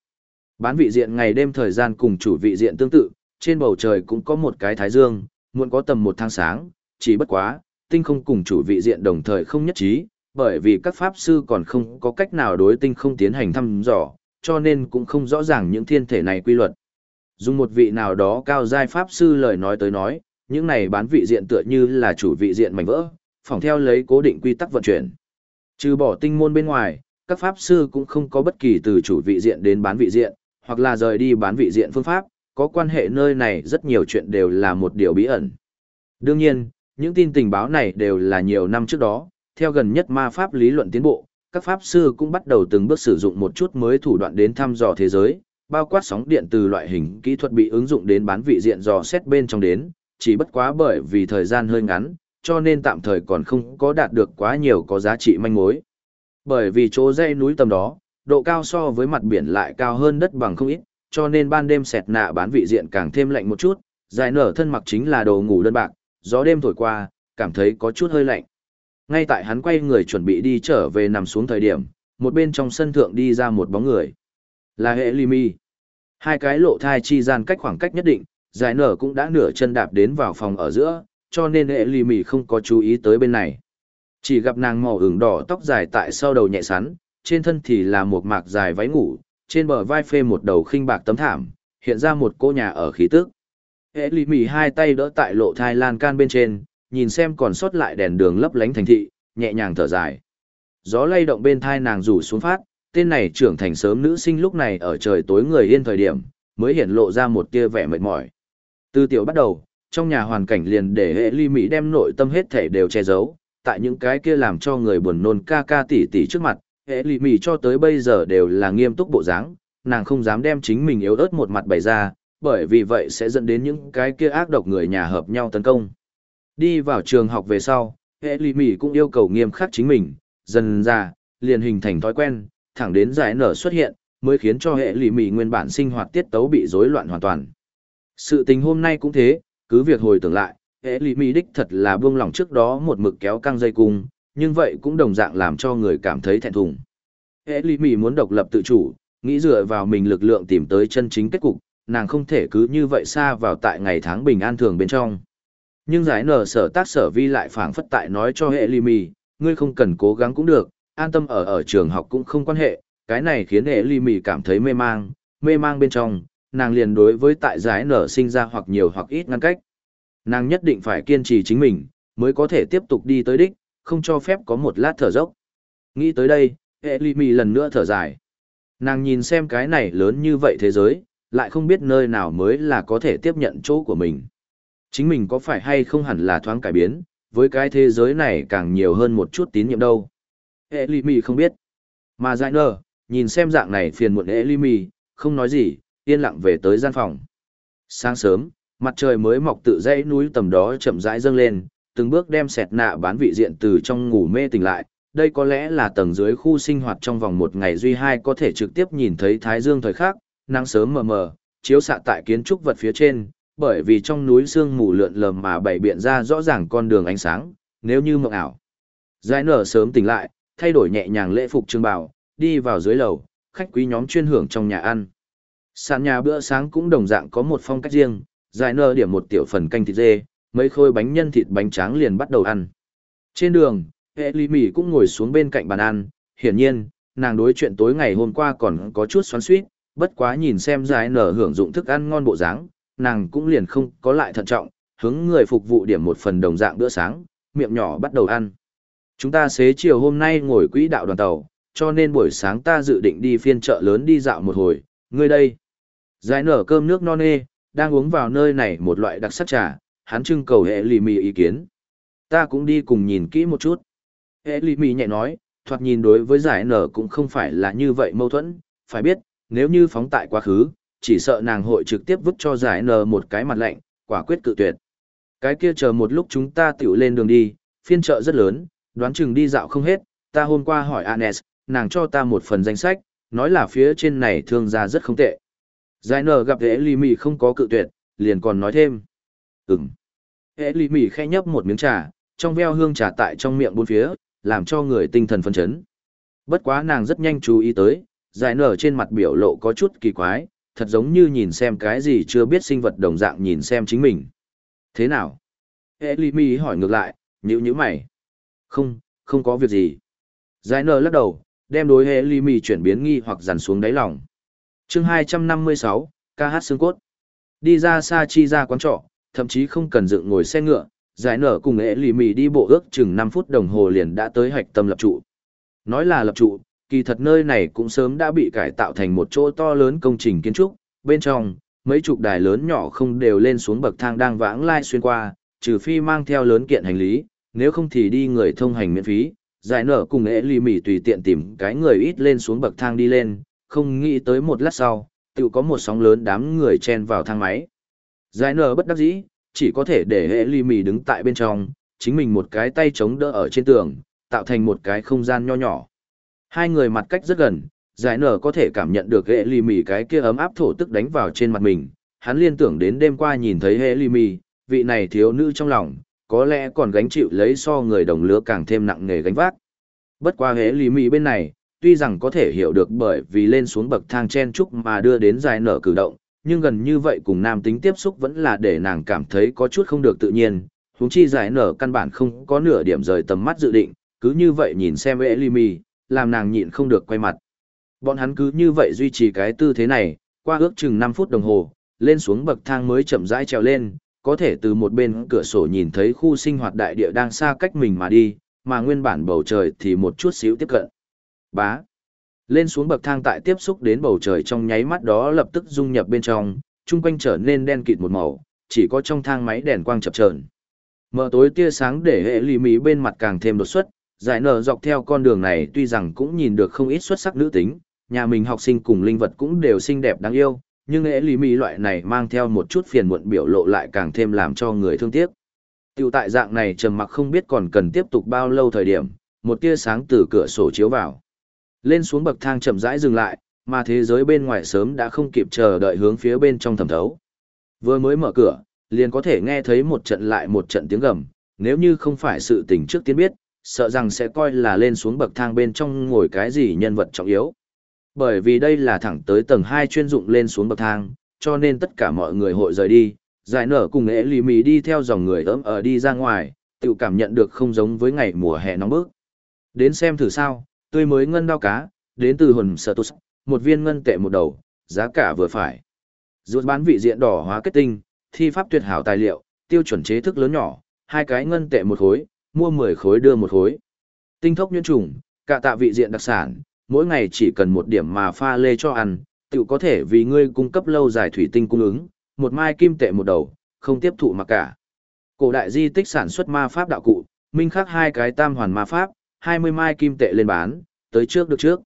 Bán vị diện ngày đêm thời gian cùng chủ vị diện tương tự, trên bầu trời cũng có một cái thái dương, muộn có tầm một tháng sáng, chỉ bất quá, tinh không cùng chủ vị diện đồng thời không nhất trí, bởi vì các pháp sư còn không có cách nào đối tinh không tiến hành thăm dò, cho nên cũng không rõ ràng những thiên thể này quy luật. Dùng một vị nào đó cao giai pháp sư lời nói tới nói, những này bán vị diện tựa như là chủ vị diện mảnh vỡ, phòng theo lấy cố định quy tắc vận chuyển. Trừ bỏ tinh môn bên ngoài, các pháp sư cũng không có bất kỳ từ chủ vị diện đến bán vị diện, hoặc là rời đi bán vị diện phương pháp, có quan hệ nơi này rất nhiều chuyện đều là một điều bí ẩn. Đương nhiên, những tin tình báo này đều là nhiều năm trước đó, theo gần nhất ma pháp lý luận tiến bộ, các pháp sư cũng bắt đầu từng bước sử dụng một chút mới thủ đoạn đến thăm dò thế giới, bao quát sóng điện từ loại hình kỹ thuật bị ứng dụng đến bán vị diện dò xét bên trong đến, chỉ bất quá bởi vì thời gian hơi ngắn, cho nên tạm thời còn không có đạt được quá nhiều có giá trị manh mối. Bởi vì chỗ dãy núi tầm đó, độ cao so với mặt biển lại cao hơn đất bằng không ít, cho nên ban đêm sẹt nạ bán vị diện càng thêm lạnh một chút, dài nở thân mặc chính là đồ ngủ đơn bạc, gió đêm thổi qua, cảm thấy có chút hơi lạnh. Ngay tại hắn quay người chuẩn bị đi trở về nằm xuống thời điểm, một bên trong sân thượng đi ra một bóng người. Là hệ Limi. Hai cái lộ thai chi gian cách khoảng cách nhất định, giải nở cũng đã nửa chân đạp đến vào phòng ở giữa, cho nên hệ mì không có chú ý tới bên này. Chỉ gặp nàng màu ửng đỏ tóc dài tại sau đầu nhẹ sắn, trên thân thì là một mạc dài váy ngủ, trên bờ vai phê một đầu khinh bạc tấm thảm, hiện ra một cô nhà ở khí tức. Hệ lì mỉ hai tay đỡ tại lộ thai lan can bên trên, nhìn xem còn sót lại đèn đường lấp lánh thành thị, nhẹ nhàng thở dài. Gió lay động bên thai nàng rủ xuống phát, tên này trưởng thành sớm nữ sinh lúc này ở trời tối người yên thời điểm, mới hiện lộ ra một tia vẻ mệt mỏi. Từ tiểu bắt đầu, trong nhà hoàn cảnh liền để hệ ly mỹ đem nội tâm hết thể đều che giấu, tại những cái kia làm cho người buồn nôn ca ca tỉ tỉ trước mặt, hệ ly mỹ cho tới bây giờ đều là nghiêm túc bộ dáng, nàng không dám đem chính mình yếu ớt một mặt bày ra, bởi vì vậy sẽ dẫn đến những cái kia ác độc người nhà hợp nhau tấn công. Đi vào trường học về sau, hệ ly mỹ cũng yêu cầu nghiêm khắc chính mình, dần ra, liền hình thành thói quen, thẳng đến giải nở xuất hiện, mới khiến cho hệ lì mì nguyên bản sinh hoạt tiết tấu bị rối loạn hoàn toàn. Sự tình hôm nay cũng thế, cứ việc hồi tưởng lại, hệ lì mì đích thật là buông lỏng trước đó một mực kéo căng dây cung, nhưng vậy cũng đồng dạng làm cho người cảm thấy thẹn thùng. Hệ lý mỉ muốn độc lập tự chủ, nghĩ dựa vào mình lực lượng tìm tới chân chính kết cục, nàng không thể cứ như vậy xa vào tại ngày tháng bình an thường bên trong. Nhưng giải nở sở tác sở vi lại phảng phất tại nói cho hệ lý mỉ, ngươi không cần cố gắng cũng được, an tâm ở ở trường học cũng không quan hệ, cái này khiến hệ lý mỉ cảm thấy mê mang, mê mang bên trong, nàng liền đối với tại giải nở sinh ra hoặc nhiều hoặc ít ngăn cách. Nàng nhất định phải kiên trì chính mình, mới có thể tiếp tục đi tới đích, không cho phép có một lát thở dốc. Nghĩ tới đây, hệ lì mì lần nữa thở dài. Nàng nhìn xem cái này lớn như vậy thế giới, lại không biết nơi nào mới là có thể tiếp nhận chỗ của mình. Chính mình có phải hay không hẳn là thoáng cải biến, với cái thế giới này càng nhiều hơn một chút tín nhiệm đâu. Hệ lì mì không biết. Mà giải nở, nhìn xem dạng này phiền muộn hệ lì mì, không nói gì, yên lặng về tới gian phòng. Sáng sớm, mặt trời mới mọc tự dãy núi tầm đó chậm rãi dâng lên, từng bước đem sẹt nạ bán vị diện từ trong ngủ mê tỉnh lại. Đây có lẽ là tầng dưới khu sinh hoạt trong vòng một ngày duy hai có thể trực tiếp nhìn thấy thái dương thời khắc, nắng sớm mờ mờ, chiếu xạ tại kiến trúc vật phía trên, bởi vì trong núi sương mù lượn lờ mà bảy biện ra rõ ràng con đường ánh sáng, nếu như mộng ảo. Giải nở sớm tỉnh lại, thay đổi nhẹ nhàng lễ phục trương bào, đi vào dưới lầu, khách quý nhóm chuyên hưởng trong nhà ăn. Sàn nhà bữa sáng cũng đồng dạng có một phong cách riêng, dài nơ điểm một tiểu phần canh thịt dê, mấy khối bánh nhân thịt bánh tráng liền bắt đầu ăn. Trên đường, hệ lý mỉ cũng ngồi xuống bên cạnh bàn ăn, hiển nhiên, nàng đối chuyện tối ngày hôm qua còn có chút xoắn suýt, bất quá nhìn xem dài nở hưởng dụng thức ăn ngon bộ dáng, nàng cũng liền không có lại thận trọng, hướng người phục vụ điểm một phần đồng dạng bữa sáng, miệng nhỏ bắt đầu ăn. Chúng ta xế chiều hôm nay ngồi quỹ đạo đoàn tàu, cho nên buổi sáng ta dự định đi phiên chợ lớn đi dạo một hồi, ngươi đây. Giải nở cơm nước non nê, đang uống vào nơi này một loại đặc sắc trà, hắn trưng cầu hệ lì mì ý kiến. Ta cũng đi cùng nhìn kỹ một chút. Hệ lì mì nhẹ nói, thoạt nhìn đối với giải nở cũng không phải là như vậy mâu thuẫn, phải biết, nếu như phóng tại quá khứ, chỉ sợ nàng hội trực tiếp vứt cho giải nở một cái mặt lạnh, quả quyết cự tuyệt. Cái kia chờ một lúc chúng ta tiểu lên đường đi, phiên chợ rất lớn, đoán chừng đi dạo không hết, ta hôm qua hỏi Anes, nàng cho ta một phần danh sách, nói là phía trên này thương gia rất không tệ. Giải nở gặp hệ lì mì không có cự tuyệt, liền còn nói thêm. Ừm. Hệ lì mì khẽ nhấp một miếng trà, trong veo hương trà tại trong miệng bốn phía, làm cho người tinh thần phấn chấn. Bất quá nàng rất nhanh chú ý tới, giải nở trên mặt biểu lộ có chút kỳ quái, thật giống như nhìn xem cái gì chưa biết sinh vật đồng dạng nhìn xem chính mình. Thế nào? Elimi hỏi ngược lại, nhữ nhữ mày. Không, không có việc gì. Giải nở lắc đầu, đem đối hệ lụy mì chuyển biến nghi hoặc dằn xuống đáy lòng. chương 256, ca hát xương cốt. Đi ra xa chi ra quán trọ, thậm chí không cần dựng ngồi xe ngựa, giải nở cùng hệ lụy mì đi bộ ước chừng 5 phút đồng hồ liền đã tới hạch tâm lập trụ. Nói là lập trụ, kỳ thật nơi này cũng sớm đã bị cải tạo thành một chỗ to lớn công trình kiến trúc, bên trong, mấy chục đài lớn nhỏ không đều lên xuống bậc thang đang vãng lai xuyên qua, trừ phi mang theo lớn kiện hành lý, nếu không thì đi người thông hành miễn phí. Giải nở cùng ế lì mỉ tùy tiện tìm cái người ít lên xuống bậc thang đi lên, không nghĩ tới một lát sau, tự có một sóng lớn đám người chen vào thang máy. Giải nở bất đắc dĩ, chỉ có thể để ế lì mỉ đứng tại bên trong, chính mình một cái tay chống đỡ ở trên tường, tạo thành một cái không gian nho nhỏ. Hai người mặt cách rất gần, giải nở có thể cảm nhận được hệ lì mì cái kia ấm áp thổ tức đánh vào trên mặt mình. Hắn liên tưởng đến đêm qua nhìn thấy hệ lì mì, vị này thiếu nữ trong lòng, có lẽ còn gánh chịu lấy so người đồng lứa càng thêm nặng nề gánh vác. Bất qua hế lý mì bên này, tuy rằng có thể hiểu được bởi vì lên xuống bậc thang chen trúc mà đưa đến dài nở cử động, nhưng gần như vậy cùng nam tính tiếp xúc vẫn là để nàng cảm thấy có chút không được tự nhiên, huống chi giải nở căn bản không có nửa điểm rời tầm mắt dự định, cứ như vậy nhìn xem với Lý Mỹ, làm nàng nhịn không được quay mặt. Bọn hắn cứ như vậy duy trì cái tư thế này, qua ước chừng 5 phút đồng hồ, lên xuống bậc thang mới chậm rãi trèo lên, có thể từ một bên cửa sổ nhìn thấy khu sinh hoạt đại địa đang xa cách mình mà đi, mà nguyên bản bầu trời thì một chút xíu tiếp cận. Bá. Lên xuống bậc thang tại tiếp xúc đến bầu trời trong nháy mắt đó lập tức dung nhập bên trong, chung quanh trở nên đen kịt một màu, chỉ có trong thang máy đèn quang chập chờn. Mở tối tia sáng để hệ lý mỹ bên mặt càng thêm đột xuất, giải nở dọc theo con đường này tuy rằng cũng nhìn được không ít xuất sắc nữ tính, nhà mình học sinh cùng linh vật cũng đều xinh đẹp đáng yêu, nhưng ế lý mỹ loại này mang theo một chút phiền muộn biểu lộ lại càng thêm làm cho người thương tiếc. Tiểu tại dạng này trầm mặc không biết còn cần tiếp tục bao lâu thời điểm, một tia sáng từ cửa sổ chiếu vào. Lên xuống bậc thang chậm rãi dừng lại, mà thế giới bên ngoài sớm đã không kịp chờ đợi hướng phía bên trong thẩm thấu. Vừa mới mở cửa, liền có thể nghe thấy một trận lại một trận tiếng gầm, nếu như không phải sự tình trước tiên biết, sợ rằng sẽ coi là lên xuống bậc thang bên trong ngồi cái gì nhân vật trọng yếu. Bởi vì đây là thẳng tới tầng 2 chuyên dụng lên xuống bậc thang, cho nên tất cả mọi người hội rời đi, giải nở cùng ế lì mì đi theo dòng người ấm ở đi ra ngoài, tự cảm nhận được không giống với ngày mùa hè nóng bức. Đến xem thử sao, tươi mới ngân đao cá, đến từ hồn sở tốt, một viên ngân tệ một đầu, giá cả vừa phải. Rút bán vị diện đỏ hóa kết tinh, thi pháp tuyệt hảo tài liệu, tiêu chuẩn chế thức lớn nhỏ, hai cái ngân tệ một khối, mua 10 khối đưa một khối. Tinh thốc nhuyễn trùng, cả tạ vị diện đặc sản, mỗi ngày chỉ cần một điểm mà pha lê cho ăn, tự có thể vì ngươi cung cấp lâu dài thủy tinh cung ứng, một mai kim tệ một đầu, không tiếp thụ mà cả. Cổ đại di tích sản xuất ma pháp đạo cụ, minh khắc hai cái tam hoàn ma pháp, 20 mai kim tệ lên bán, tới trước được trước.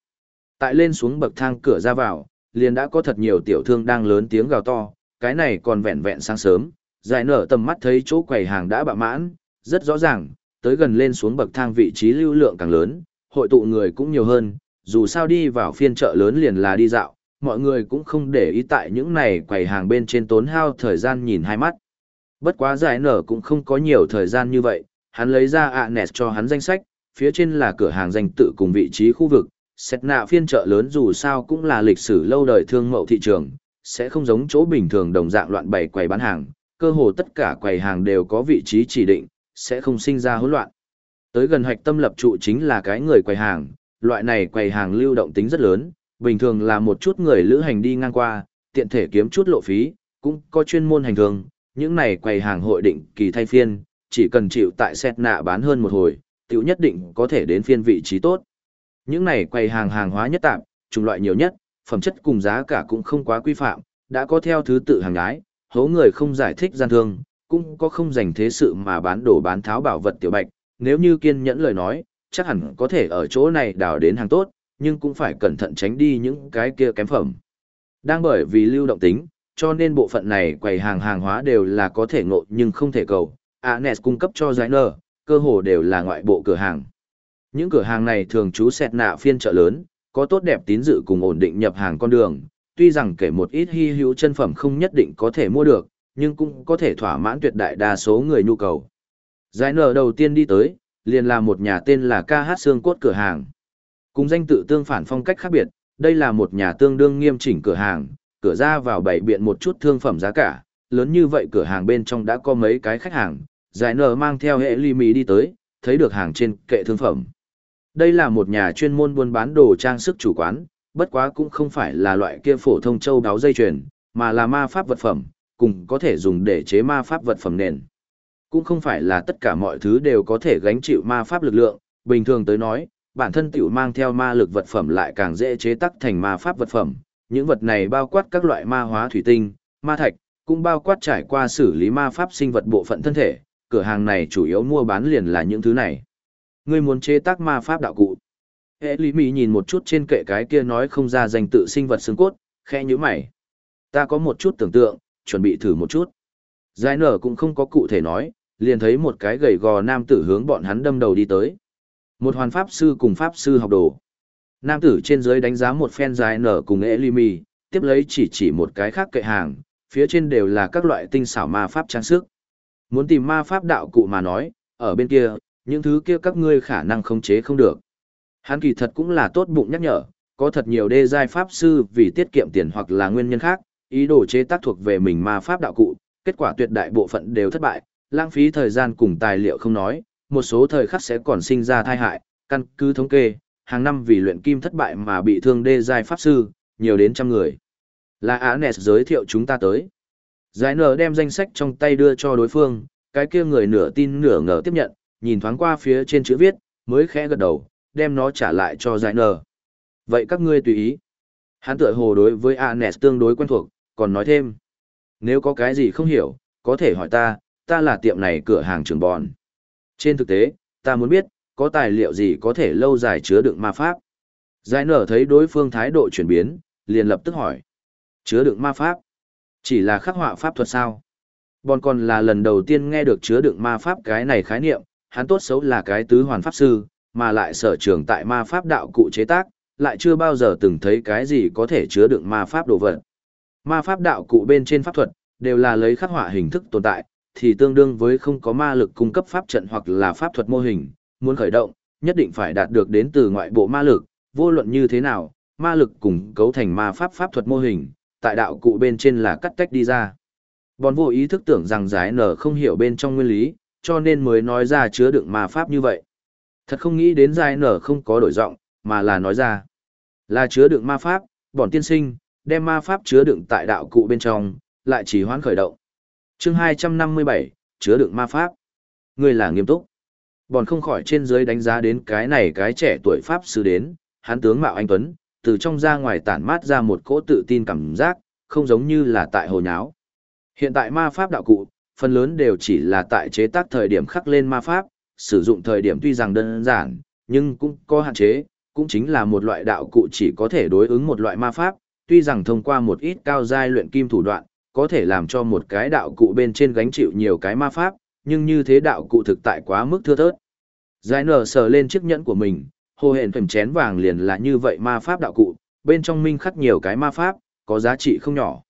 Tại lên xuống bậc thang cửa ra vào, liền đã có thật nhiều tiểu thương đang lớn tiếng gào to, cái này còn vẹn vẹn sáng sớm, giải nở tầm mắt thấy chỗ quầy hàng đã bạ mãn, rất rõ ràng, tới gần lên xuống bậc thang vị trí lưu lượng càng lớn, hội tụ người cũng nhiều hơn, dù sao đi vào phiên chợ lớn liền là đi dạo, mọi người cũng không để ý tại những này quầy hàng bên trên tốn hao thời gian nhìn hai mắt. Bất quá giải nở cũng không có nhiều thời gian như vậy, hắn lấy ra ạ nẹt cho hắn danh sách, phía trên là cửa hàng danh tự cùng vị trí khu vực, xét nạ phiên chợ lớn dù sao cũng là lịch sử lâu đời thương mậu thị trường, sẽ không giống chỗ bình thường đồng dạng loạn bày quầy bán hàng, cơ hồ tất cả quầy hàng đều có vị trí chỉ định, sẽ không sinh ra hỗn loạn. Tới gần hạch tâm lập trụ chính là cái người quầy hàng, loại này quầy hàng lưu động tính rất lớn, bình thường là một chút người lữ hành đi ngang qua, tiện thể kiếm chút lộ phí, cũng có chuyên môn hành thường, những này quầy hàng hội định kỳ thay phiên, chỉ cần chịu tại xét nạ bán hơn một hồi, tiểu nhất định có thể đến phiên vị trí tốt. Những này quầy hàng hàng hóa nhất tạm, chủng loại nhiều nhất, phẩm chất cùng giá cả cũng không quá quy phạm, đã có theo thứ tự hàng ái, hố người không giải thích gian thương, cũng có không dành thế sự mà bán đồ bán tháo bảo vật tiểu bạch, nếu như kiên nhẫn lời nói, chắc hẳn có thể ở chỗ này đào đến hàng tốt, nhưng cũng phải cẩn thận tránh đi những cái kia kém phẩm. Đang bởi vì lưu động tính, cho nên bộ phận này quầy hàng hàng hóa đều là có thể ngộ nhưng không thể cầu. Anes cung cấp cho giải nở, cơ hồ đều là ngoại bộ cửa hàng. Những cửa hàng này thường trú xẹt nạ phiên chợ lớn, có tốt đẹp tín dự cùng ổn định nhập hàng con đường, tuy rằng kể một ít hy hữu chân phẩm không nhất định có thể mua được, nhưng cũng có thể thỏa mãn tuyệt đại đa số người nhu cầu. Giải nở đầu tiên đi tới, liền là một nhà tên là ca hát Xương Cốt cửa hàng. Cùng danh tự tương phản phong cách khác biệt, đây là một nhà tương đương nghiêm chỉnh cửa hàng, cửa ra vào bảy biện một chút thương phẩm giá cả, lớn như vậy cửa hàng bên trong đã có mấy cái khách hàng, giải nở mang theo hệ ly mì đi tới, thấy được hàng trên kệ thương phẩm. Đây là một nhà chuyên môn buôn bán đồ trang sức chủ quán, bất quá cũng không phải là loại kia phổ thông châu đáo dây chuyền, mà là ma pháp vật phẩm, cùng có thể dùng để chế ma pháp vật phẩm nền. Cũng không phải là tất cả mọi thứ đều có thể gánh chịu ma pháp lực lượng, bình thường tới nói, bản thân tiểu mang theo ma lực vật phẩm lại càng dễ chế tác thành ma pháp vật phẩm. Những vật này bao quát các loại ma hóa thủy tinh, ma thạch, cũng bao quát trải qua xử lý ma pháp sinh vật bộ phận thân thể, cửa hàng này chủ yếu mua bán liền là những thứ này. Ngươi muốn chế tác ma pháp đạo cụ. Hệ lý mỹ nhìn một chút trên kệ cái kia nói không ra danh tự sinh vật xương cốt, khẽ như mày. Ta có một chút tưởng tượng, chuẩn bị thử một chút. Giải nở cũng không có cụ thể nói, liền thấy một cái gầy gò nam tử hướng bọn hắn đâm đầu đi tới. Một hoàn pháp sư cùng pháp sư học đồ. Nam tử trên dưới đánh giá một phen dài nở cùng Elimi, tiếp lấy chỉ chỉ một cái khác kệ hàng, phía trên đều là các loại tinh xảo ma pháp trang sức. Muốn tìm ma pháp đạo cụ mà nói, ở bên kia, những thứ kia các ngươi khả năng khống chế không được. Hắn kỳ thật cũng là tốt bụng nhắc nhở, có thật nhiều đê giai pháp sư vì tiết kiệm tiền hoặc là nguyên nhân khác, ý đồ chế tác thuộc về mình ma pháp đạo cụ, kết quả tuyệt đại bộ phận đều thất bại, lãng phí thời gian cùng tài liệu không nói, một số thời khắc sẽ còn sinh ra thai hại, căn cứ thống kê, hàng năm vì luyện kim thất bại mà bị thương đê giai pháp sư, nhiều đến trăm người. Là Anes giới thiệu chúng ta tới. Giải nở đem danh sách trong tay đưa cho đối phương, cái kia người nửa tin nửa ngờ tiếp nhận, nhìn thoáng qua phía trên chữ viết, mới khẽ gật đầu, đem nó trả lại cho giải nở. Vậy các ngươi tùy ý. Hắn tựa hồ đối với Anes tương đối quen thuộc, còn nói thêm. Nếu có cái gì không hiểu, có thể hỏi ta, ta là tiệm này cửa hàng trường bòn. Trên thực tế, ta muốn biết, có tài liệu gì có thể lâu dài chứa đựng ma pháp. Giải nở thấy đối phương thái độ chuyển biến, liền lập tức hỏi. Chứa đựng ma pháp? Chỉ là khắc họa pháp thuật sao? Bòn còn là lần đầu tiên nghe được chứa đựng ma pháp cái này khái niệm, hắn tốt xấu là cái tứ hoàn pháp sư, mà lại sở trường tại ma pháp đạo cụ chế tác, lại chưa bao giờ từng thấy cái gì có thể chứa đựng ma pháp đồ vật. Ma pháp đạo cụ bên trên pháp thuật, đều là lấy khắc họa hình thức tồn tại, thì tương đương với không có ma lực cung cấp pháp trận hoặc là pháp thuật mô hình, muốn khởi động, nhất định phải đạt được đến từ ngoại bộ ma lực, vô luận như thế nào, ma lực cùng cấu thành ma pháp pháp thuật mô hình, tại đạo cụ bên trên là cắt tách đi ra. Bọn vô ý thức tưởng rằng giải nở không hiểu bên trong nguyên lý, cho nên mới nói ra chứa đựng ma pháp như vậy. Thật không nghĩ đến giải nở không có đổi giọng, mà là nói ra. Là chứa đựng ma pháp, bọn tiên sinh, đem ma pháp chứa đựng tại đạo cụ bên trong, lại chỉ hoãn khởi động chương 257, chứa đựng ma pháp. Người là nghiêm túc. Bọn không khỏi trên dưới đánh giá đến cái này cái trẻ tuổi pháp sư đến, hán tướng mạo anh Tuấn, từ trong ra ngoài tản mát ra một cỗ tự tin cảm giác, không giống như là tại hồ nháo. Hiện tại ma pháp đạo cụ, phần lớn đều chỉ là tại chế tác thời điểm khắc lên ma pháp, sử dụng thời điểm tuy rằng đơn giản, nhưng cũng có hạn chế, cũng chính là một loại đạo cụ chỉ có thể đối ứng một loại ma pháp, tuy rằng thông qua một ít cao giai luyện kim thủ đoạn, có thể làm cho một cái đạo cụ bên trên gánh chịu nhiều cái ma pháp, nhưng như thế đạo cụ thực tại quá mức thưa thớt. Giải nở sờ lên chiếc nhẫn của mình, hồ hển phẩm chén vàng liền là như vậy ma pháp đạo cụ, bên trong minh khắc nhiều cái ma pháp, có giá trị không nhỏ.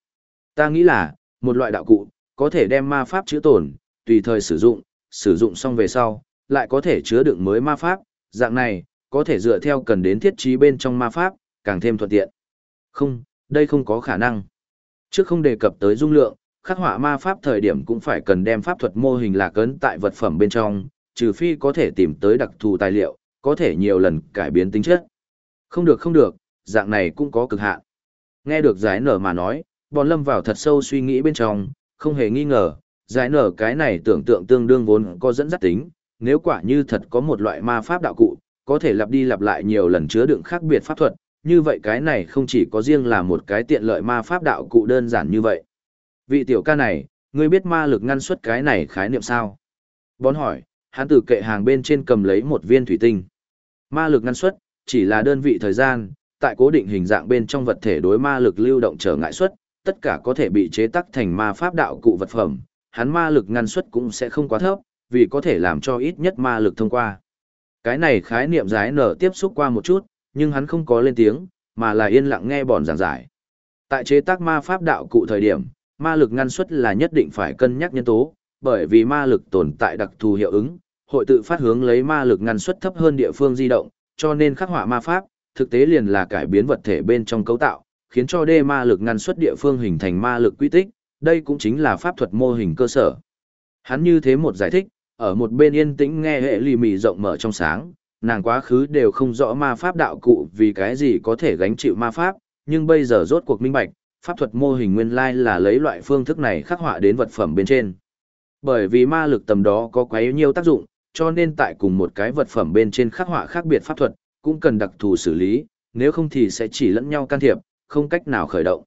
Ta nghĩ là, một loại đạo cụ, có thể đem ma pháp chứa tồn, tùy thời sử dụng, sử dụng xong về sau, lại có thể chứa đựng mới ma pháp, dạng này, có thể dựa theo cần đến thiết trí bên trong ma pháp, càng thêm thuận tiện. Không, đây không có khả năng. Chứ không đề cập tới dung lượng, khắc họa ma pháp thời điểm cũng phải cần đem pháp thuật mô hình lạc ấn tại vật phẩm bên trong, trừ phi có thể tìm tới đặc thù tài liệu, có thể nhiều lần cải biến tính chất. Không được không được, dạng này cũng có cực hạn. Nghe được giải nở mà nói, bọn lâm vào thật sâu suy nghĩ bên trong, không hề nghi ngờ, giải nở cái này tưởng tượng tương đương vốn có dẫn dắt tính, nếu quả như thật có một loại ma pháp đạo cụ, có thể lặp đi lặp lại nhiều lần chứa đựng khác biệt pháp thuật, như vậy cái này không chỉ có riêng là một cái tiện lợi ma pháp đạo cụ đơn giản như vậy. Vị tiểu ca này, ngươi biết ma lực ngăn suất cái này khái niệm sao? Bón hỏi, hắn từ kệ hàng bên trên cầm lấy một viên thủy tinh. Ma lực ngăn suất chỉ là đơn vị thời gian, tại cố định hình dạng bên trong vật thể đối ma lực lưu động trở ngại suất, tất cả có thể bị chế tác thành ma pháp đạo cụ vật phẩm, hắn ma lực ngăn suất cũng sẽ không quá thấp, vì có thể làm cho ít nhất ma lực thông qua. Cái này khái niệm giái nở tiếp xúc qua một chút, nhưng hắn không có lên tiếng, mà là yên lặng nghe bọn giảng giải. Tại chế tác ma pháp đạo cụ thời điểm, ma lực ngăn suất là nhất định phải cân nhắc nhân tố, bởi vì ma lực tồn tại đặc thù hiệu ứng, hội tự phát hướng lấy ma lực ngăn suất thấp hơn địa phương di động, cho nên khắc họa ma pháp, thực tế liền là cải biến vật thể bên trong cấu tạo, khiến cho đê ma lực ngăn suất địa phương hình thành ma lực quy tích, đây cũng chính là pháp thuật mô hình cơ sở. Hắn như thế một giải thích, ở một bên yên tĩnh nghe hệ lì mì rộng mở trong sáng, nàng quá khứ đều không rõ ma pháp đạo cụ vì cái gì có thể gánh chịu ma pháp, nhưng bây giờ rốt cuộc minh bạch, pháp thuật mô hình nguyên lai là lấy loại phương thức này khắc họa đến vật phẩm bên trên. Bởi vì ma lực tầm đó có quá nhiều tác dụng, cho nên tại cùng một cái vật phẩm bên trên khắc họa khác biệt pháp thuật, cũng cần đặc thù xử lý, nếu không thì sẽ chỉ lẫn nhau can thiệp, không cách nào khởi động.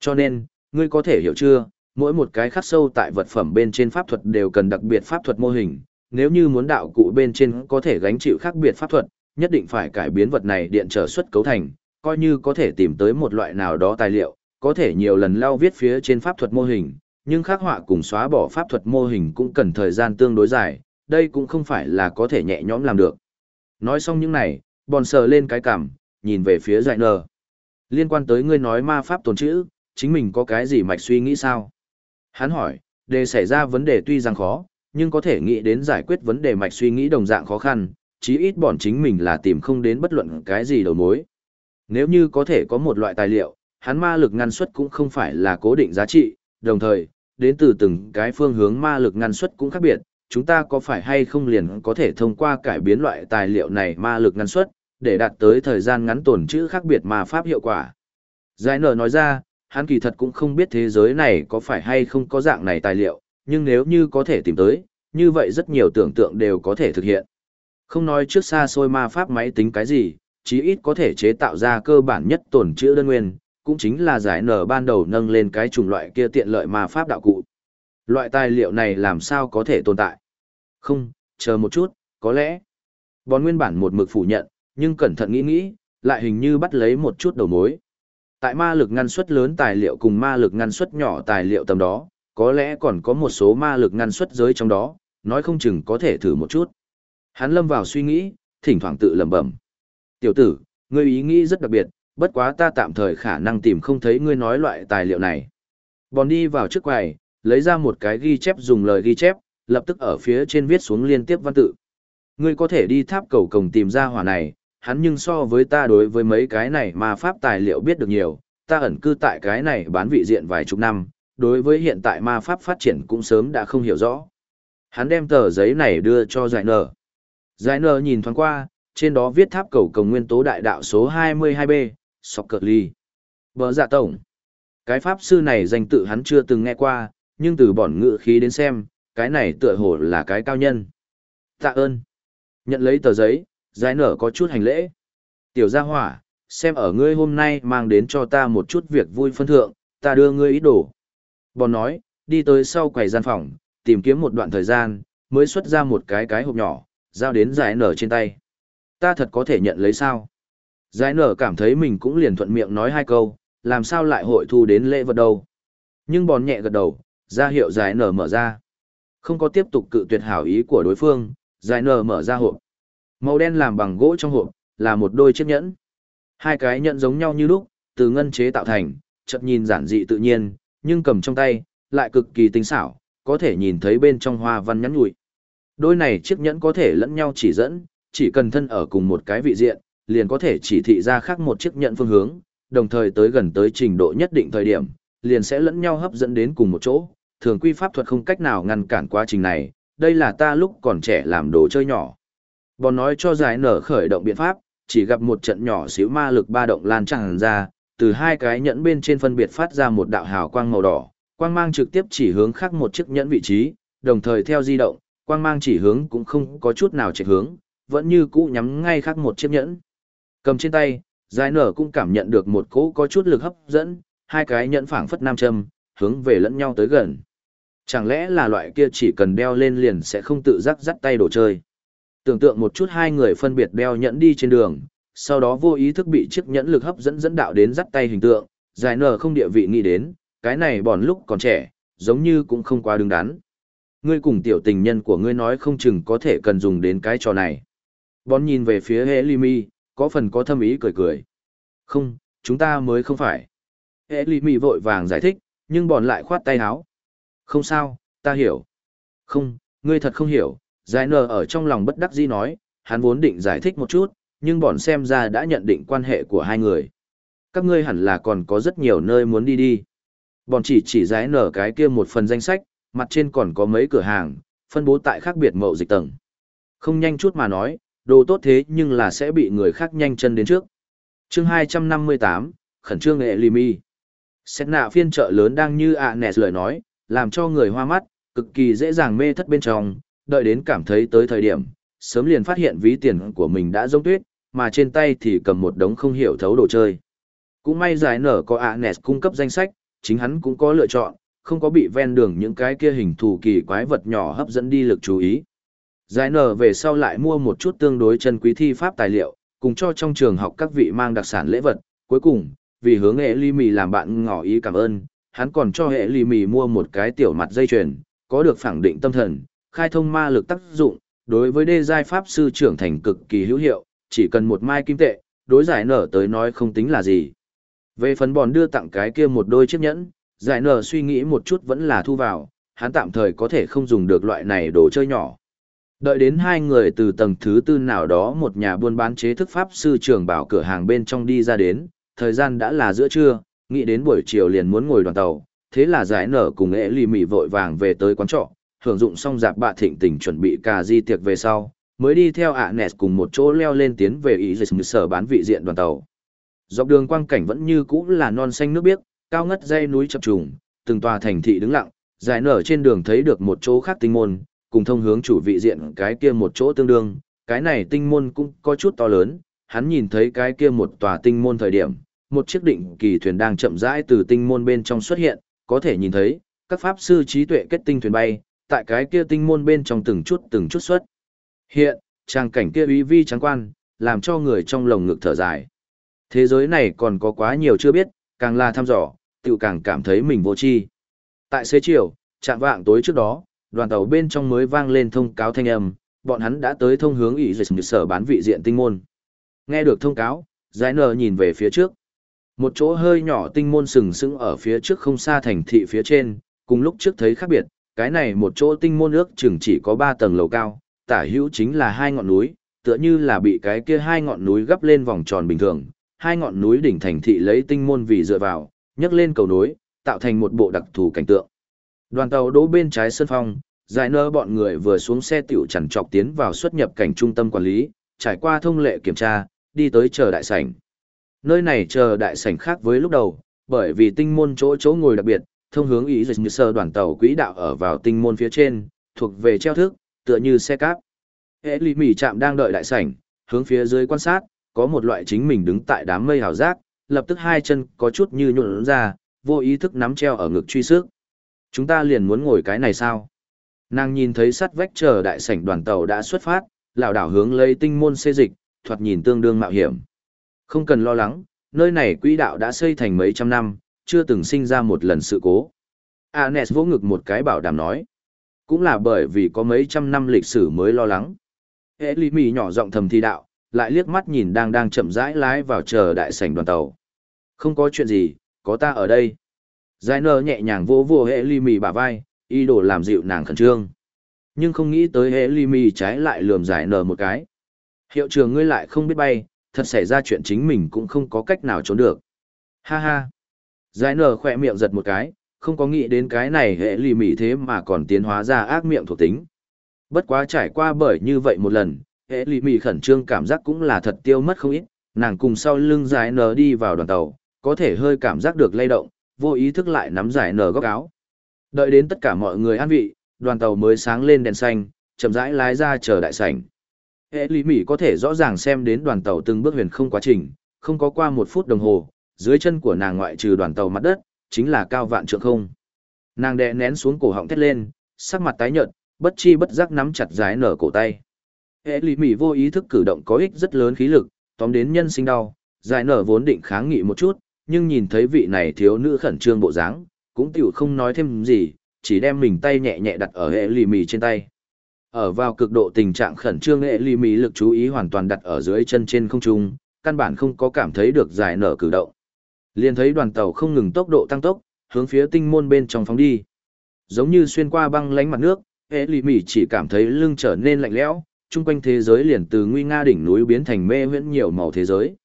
Cho nên, ngươi có thể hiểu chưa, mỗi một cái khắc sâu tại vật phẩm bên trên pháp thuật đều cần đặc biệt pháp thuật mô hình, nếu như muốn đạo cụ bên trên có thể gánh chịu khác biệt pháp thuật, nhất định phải cải biến vật này điện trở xuất cấu thành, coi như có thể tìm tới một loại nào đó tài liệu, có thể nhiều lần lao viết phía trên pháp thuật mô hình, nhưng khắc họa cùng xóa bỏ pháp thuật mô hình cũng cần thời gian tương đối dài, đây cũng không phải là có thể nhẹ nhõm làm được. Nói xong những này, bòn sờ lên cái cằm, nhìn về phía dại nờ. Liên quan tới ngươi nói ma pháp tồn chữ, chính mình có cái gì mạch suy nghĩ sao? Hắn hỏi, đề xảy ra vấn đề tuy rằng khó, nhưng có thể nghĩ đến giải quyết vấn đề mạch suy nghĩ đồng dạng khó khăn, chí ít bọn chính mình là tìm không đến bất luận cái gì đầu mối. Nếu như có thể có một loại tài liệu, hắn ma lực ngăn suất cũng không phải là cố định giá trị, đồng thời, đến từ từng cái phương hướng ma lực ngăn suất cũng khác biệt, chúng ta có phải hay không liền có thể thông qua cải biến loại tài liệu này ma lực ngăn suất, để đạt tới thời gian ngắn tồn chữ khác biệt mà pháp hiệu quả. Giải nở nói ra, hắn kỳ thật cũng không biết thế giới này có phải hay không có dạng này tài liệu, nhưng nếu như có thể tìm tới, như vậy rất nhiều tưởng tượng đều có thể thực hiện. Không nói trước xa xôi ma pháp máy tính cái gì, chí ít có thể chế tạo ra cơ bản nhất tổn chữa đơn nguyên, cũng chính là giải nở ban đầu nâng lên cái chủng loại kia tiện lợi ma pháp đạo cụ. Loại tài liệu này làm sao có thể tồn tại? Không, chờ một chút, có lẽ. Bòn nguyên bản một mực phủ nhận, nhưng cẩn thận nghĩ nghĩ, lại hình như bắt lấy một chút đầu mối. Tại ma lực ngăn suất lớn tài liệu cùng ma lực ngăn suất nhỏ tài liệu tầm đó, có lẽ còn có một số ma lực ngăn suất giới trong đó, nói không chừng có thể thử một chút. Hắn lâm vào suy nghĩ, thỉnh thoảng tự lẩm bẩm. Tiểu tử, ngươi ý nghĩ rất đặc biệt, bất quá ta tạm thời khả năng tìm không thấy ngươi nói loại tài liệu này. Bòn đi vào trước quầy, lấy ra một cái ghi chép dùng lời ghi chép, lập tức ở phía trên viết xuống liên tiếp văn tự. Ngươi có thể đi tháp cầu cổng tìm ra hỏa này, hắn nhưng so với ta đối với mấy cái này mà pháp tài liệu biết được nhiều, ta ẩn cư tại cái này bán vị diện vài chục năm, đối với hiện tại ma pháp phát triển cũng sớm đã không hiểu rõ. Hắn đem tờ giấy này đưa cho giải nở. Giải nở nhìn thoáng qua, trên đó viết tháp cầu cầu nguyên tố đại đạo số 22B, sọc cờ ly. Bờ giả tổng. Cái pháp sư này danh tự hắn chưa từng nghe qua, nhưng từ bọn ngự khí đến xem, cái này tựa hồ là cái cao nhân. Tạ ơn. Nhận lấy tờ giấy, giải nở có chút hành lễ. Tiểu gia hỏa, xem ở ngươi hôm nay mang đến cho ta một chút việc vui phân thượng, ta đưa ngươi ý đồ. Bòn nói, đi tới sau quầy gian phòng, tìm kiếm một đoạn thời gian, mới xuất ra một cái cái hộp nhỏ, giao đến giải nở trên tay. Ta thật có thể nhận lấy sao? Giải nở cảm thấy mình cũng liền thuận miệng nói hai câu, làm sao lại hội thu đến lễ vật đâu. Nhưng bòn nhẹ gật đầu, ra hiệu giải nở mở ra. Không có tiếp tục cự tuyệt hảo ý của đối phương, giải nở mở ra hộp. Màu đen làm bằng gỗ trong hộp, là một đôi chiếc nhẫn. Hai cái nhẫn giống nhau như lúc, từ ngân chế tạo thành, chậm nhìn giản dị tự nhiên, nhưng cầm trong tay, lại cực kỳ tinh xảo, có thể nhìn thấy bên trong hoa văn nhắn nhủi. Đôi này chiếc nhẫn có thể lẫn nhau chỉ dẫn, chỉ cần thân ở cùng một cái vị diện, liền có thể chỉ thị ra khác một chiếc nhẫn phương hướng, đồng thời tới gần tới trình độ nhất định thời điểm, liền sẽ lẫn nhau hấp dẫn đến cùng một chỗ. Thường quy pháp thuật không cách nào ngăn cản quá trình này, đây là ta lúc còn trẻ làm đồ chơi nhỏ. Bọn nói cho giải nở khởi động biện pháp, chỉ gặp một trận nhỏ xíu ma lực ba động lan tràn ra, từ hai cái nhẫn bên trên phân biệt phát ra một đạo hào quang màu đỏ, quang mang trực tiếp chỉ hướng khác một chiếc nhẫn vị trí, đồng thời theo di động, quang mang chỉ hướng cũng không có chút nào chạy hướng, vẫn như cũ nhắm ngay khác một chiếc nhẫn. Cầm trên tay, giải nở cũng cảm nhận được một cỗ có chút lực hấp dẫn, hai cái nhẫn phảng phất nam châm, hướng về lẫn nhau tới gần. Chẳng lẽ là loại kia chỉ cần đeo lên liền sẽ không tự giác dắt tay đồ chơi. Tưởng tượng một chút hai người phân biệt đeo nhẫn đi trên đường, sau đó vô ý thức bị chiếc nhẫn lực hấp dẫn dẫn đạo đến dắt tay hình tượng, giải nở không địa vị nghĩ đến, cái này bọn lúc còn trẻ, giống như cũng không quá đứng đắn. Ngươi cùng tiểu tình nhân của ngươi nói không chừng có thể cần dùng đến cái trò này. bọn nhìn về phía Helimi, có phần có thâm ý cười cười. Không, chúng ta mới không phải. Helimi vội vàng giải thích, nhưng bọn lại khoát tay áo. Không sao, ta hiểu. Không, ngươi thật không hiểu. Giải nở ở trong lòng bất đắc dĩ nói, hắn vốn định giải thích một chút, nhưng bọn xem ra đã nhận định quan hệ của hai người. Các ngươi hẳn là còn có rất nhiều nơi muốn đi đi. Bọn chỉ chỉ giái nở cái kia một phần danh sách, mặt trên còn có mấy cửa hàng, phân bố tại khác biệt mậu dịch tầng. Không nhanh chút mà nói, đồ tốt thế nhưng là sẽ bị người khác nhanh chân đến trước. chương 258, khẩn trương nghệ limi. Xét nạ phiên chợ lớn đang như ạ à nẹt lời nói, làm cho người hoa mắt, cực kỳ dễ dàng mê thất bên trong, đợi đến cảm thấy tới thời điểm, sớm liền phát hiện ví tiền của mình đã giống tuyết, mà trên tay thì cầm một đống không hiểu thấu đồ chơi. Cũng may giải nở có ạ nẹt cung cấp danh sách, chính hắn cũng có lựa chọn, không có bị ven đường những cái kia hình thù kỳ quái vật nhỏ hấp dẫn đi lực chú ý. Giải nở về sau lại mua một chút tương đối chân quý thi pháp tài liệu, cùng cho trong trường học các vị mang đặc sản lễ vật. Cuối cùng, vì hướng hệ ly mì làm bạn ngỏ ý cảm ơn, hắn còn cho hệ ly mì mua một cái tiểu mặt dây chuyền, có được phẳng định tâm thần, khai thông ma lực tác dụng, đối với đê giai pháp sư trưởng thành cực kỳ hữu hiệu, chỉ cần một mai kim tệ, đối giải nở tới nói không tính là gì. Về phần bòn đưa tặng cái kia một đôi chiếc nhẫn, giải nở suy nghĩ một chút vẫn là thu vào, hắn tạm thời có thể không dùng được loại này đồ chơi nhỏ. Đợi đến hai người từ tầng thứ tư nào đó một nhà buôn bán chế thức pháp sư trưởng bảo cửa hàng bên trong đi ra đến, thời gian đã là giữa trưa, nghĩ đến buổi chiều liền muốn ngồi đoàn tàu, thế là giải nở cùng ế lì mị vội vàng về tới quán trọ, hưởng dụng xong dạp bạ thịnh tình chuẩn bị cà di tiệc về sau, mới đi theo ạ nẹt cùng một chỗ leo lên tiến về ý dịch sở bán vị diện đoàn tàu. Dọc đường quang cảnh vẫn như cũ là non xanh nước biếc, cao ngất dây núi chập trùng, từng tòa thành thị đứng lặng, giải nở trên đường thấy được một chỗ khác tinh môn, cùng thông hướng chủ vị diện cái kia một chỗ tương đương, cái này tinh môn cũng có chút to lớn, hắn nhìn thấy cái kia một tòa tinh môn thời điểm, một chiếc định kỳ thuyền đang chậm rãi từ tinh môn bên trong xuất hiện, có thể nhìn thấy, các pháp sư trí tuệ kết tinh thuyền bay, tại cái kia tinh môn bên trong từng chút từng chút xuất. Hiện, trang cảnh kia uy vi trắng quan, làm cho người trong lồng ngực thở dài. Thế giới này còn có quá nhiều chưa biết, càng là thăm dò, tự càng cảm thấy mình vô tri. Tại xế chiều, trạng vạng tối trước đó, đoàn tàu bên trong mới vang lên thông cáo thanh âm, bọn hắn đã tới thông hướng ủy dịch sở bán vị diện tinh môn. Nghe được thông cáo, giải nờ nhìn về phía trước. Một chỗ hơi nhỏ tinh môn sừng sững ở phía trước không xa thành thị phía trên, cùng lúc trước thấy khác biệt, cái này một chỗ tinh môn ước chừng chỉ có ba tầng lầu cao, tả hữu chính là hai ngọn núi, tựa như là bị cái kia hai ngọn núi gấp lên vòng tròn bình thường, hai ngọn núi đỉnh thành thị lấy tinh môn vì dựa vào, nhấc lên cầu nối, tạo thành một bộ đặc thù cảnh tượng. Đoàn tàu đỗ bên trái sân phong, giải nơ bọn người vừa xuống xe tiểu chẳng trọc tiến vào xuất nhập cảnh trung tâm quản lý, trải qua thông lệ kiểm tra, đi tới chờ đại sảnh. Nơi này chờ đại sảnh khác với lúc đầu, bởi vì tinh môn chỗ chỗ ngồi đặc biệt, thông hướng ý dịch như sơ đoàn tàu quỹ đạo ở vào tinh môn phía trên, thuộc về treo thức, tựa như xe cáp. Hệ lụy mỉ chạm đang đợi đại sảnh, hướng phía dưới quan sát, có một loại chính mình đứng tại đám mây hào giác, lập tức hai chân có chút như nhuộn ra, vô ý thức nắm treo ở ngực truy sức. Chúng ta liền muốn ngồi cái này sao? Nàng nhìn thấy sắt vách chờ đại sảnh đoàn tàu đã xuất phát, lảo đảo hướng lấy tinh môn xê dịch, thoạt nhìn tương đương mạo hiểm. Không cần lo lắng, nơi này quỹ đạo đã xây thành mấy trăm năm, chưa từng sinh ra một lần sự cố. Anes vỗ ngực một cái bảo đảm nói. Cũng là bởi vì có mấy trăm năm lịch sử mới lo lắng. Hệ lý mì nhỏ giọng thầm thi đạo, lại liếc mắt nhìn đang đang chậm rãi lái vào chờ đại sảnh đoàn tàu. Không có chuyện gì, có ta ở đây. Giải nơ nhẹ nhàng vô vô hệ ly mì bả vai, ý đồ làm dịu nàng khẩn trương. Nhưng không nghĩ tới hệ ly mì trái lại lườm giải nở một cái. Hiệu trường ngươi lại không biết bay, thật xảy ra chuyện chính mình cũng không có cách nào trốn được. Ha ha. Giải nở khỏe miệng giật một cái, không có nghĩ đến cái này hệ lì mỉ thế mà còn tiến hóa ra ác miệng thuộc tính. Bất quá trải qua bởi như vậy một lần, hệ lì mỉ khẩn trương cảm giác cũng là thật tiêu mất không ít nàng cùng sau lưng giải nở đi vào đoàn tàu có thể hơi cảm giác được lay động vô ý thức lại nắm giải nở góc áo đợi đến tất cả mọi người an vị đoàn tàu mới sáng lên đèn xanh chậm rãi lái ra chờ đại sảnh hệ lì mì có thể rõ ràng xem đến đoàn tàu từng bước huyền không quá trình không có qua một phút đồng hồ dưới chân của nàng ngoại trừ đoàn tàu mặt đất chính là cao vạn trượng không nàng đè nén xuống cổ họng thét lên sắc mặt tái nhợt bất chi bất giác nắm chặt giải nở cổ tay hệ lì mỉ vô ý thức cử động có ích rất lớn khí lực tóm đến nhân sinh đau, giải nở vốn định kháng nghị một chút, nhưng nhìn thấy vị này thiếu nữ khẩn trương bộ dáng, cũng tiểu không nói thêm gì, chỉ đem mình tay nhẹ nhẹ đặt ở hệ lì mì trên tay. Ở vào cực độ tình trạng khẩn trương hệ lì mì lực chú ý hoàn toàn đặt ở dưới chân trên không trung, căn bản không có cảm thấy được giải nở cử động. Liền thấy đoàn tàu không ngừng tốc độ tăng tốc, hướng phía tinh môn bên trong phóng đi. Giống như xuyên qua băng lánh mặt nước, hệ lì mỉ chỉ cảm thấy lưng trở nên lạnh lẽo, chung quanh thế giới liền từ nguy nga đỉnh núi biến thành mê huyễn nhiều màu thế giới.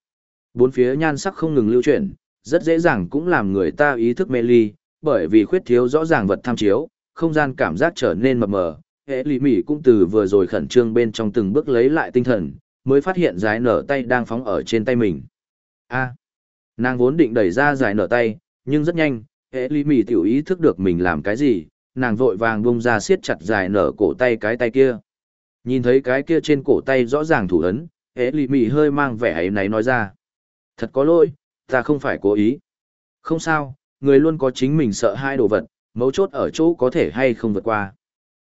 Bốn phía nhan sắc không ngừng lưu chuyển, rất dễ dàng cũng làm người ta ý thức mê ly, bởi vì khuyết thiếu rõ ràng vật tham chiếu, không gian cảm giác trở nên mập mờ. Hệ lì mỉ cũng từ vừa rồi khẩn trương bên trong từng bước lấy lại tinh thần, mới phát hiện giải nở tay đang phóng ở trên tay mình. A, nàng vốn định đẩy ra giải nở tay, nhưng rất nhanh, hệ Lý mỉ tiểu ý thức được mình làm cái gì, nàng vội vàng bung ra siết chặt giải nở cổ tay cái tay kia. Nhìn thấy cái kia trên cổ tay rõ ràng thủ ấn, hệ Lý mỉ hơi mang vẻ ấy náy nói ra. Thật có lỗi, ta không phải cố ý. Không sao, người luôn có chính mình sợ hai đồ vật, mấu chốt ở chỗ có thể hay không vượt qua.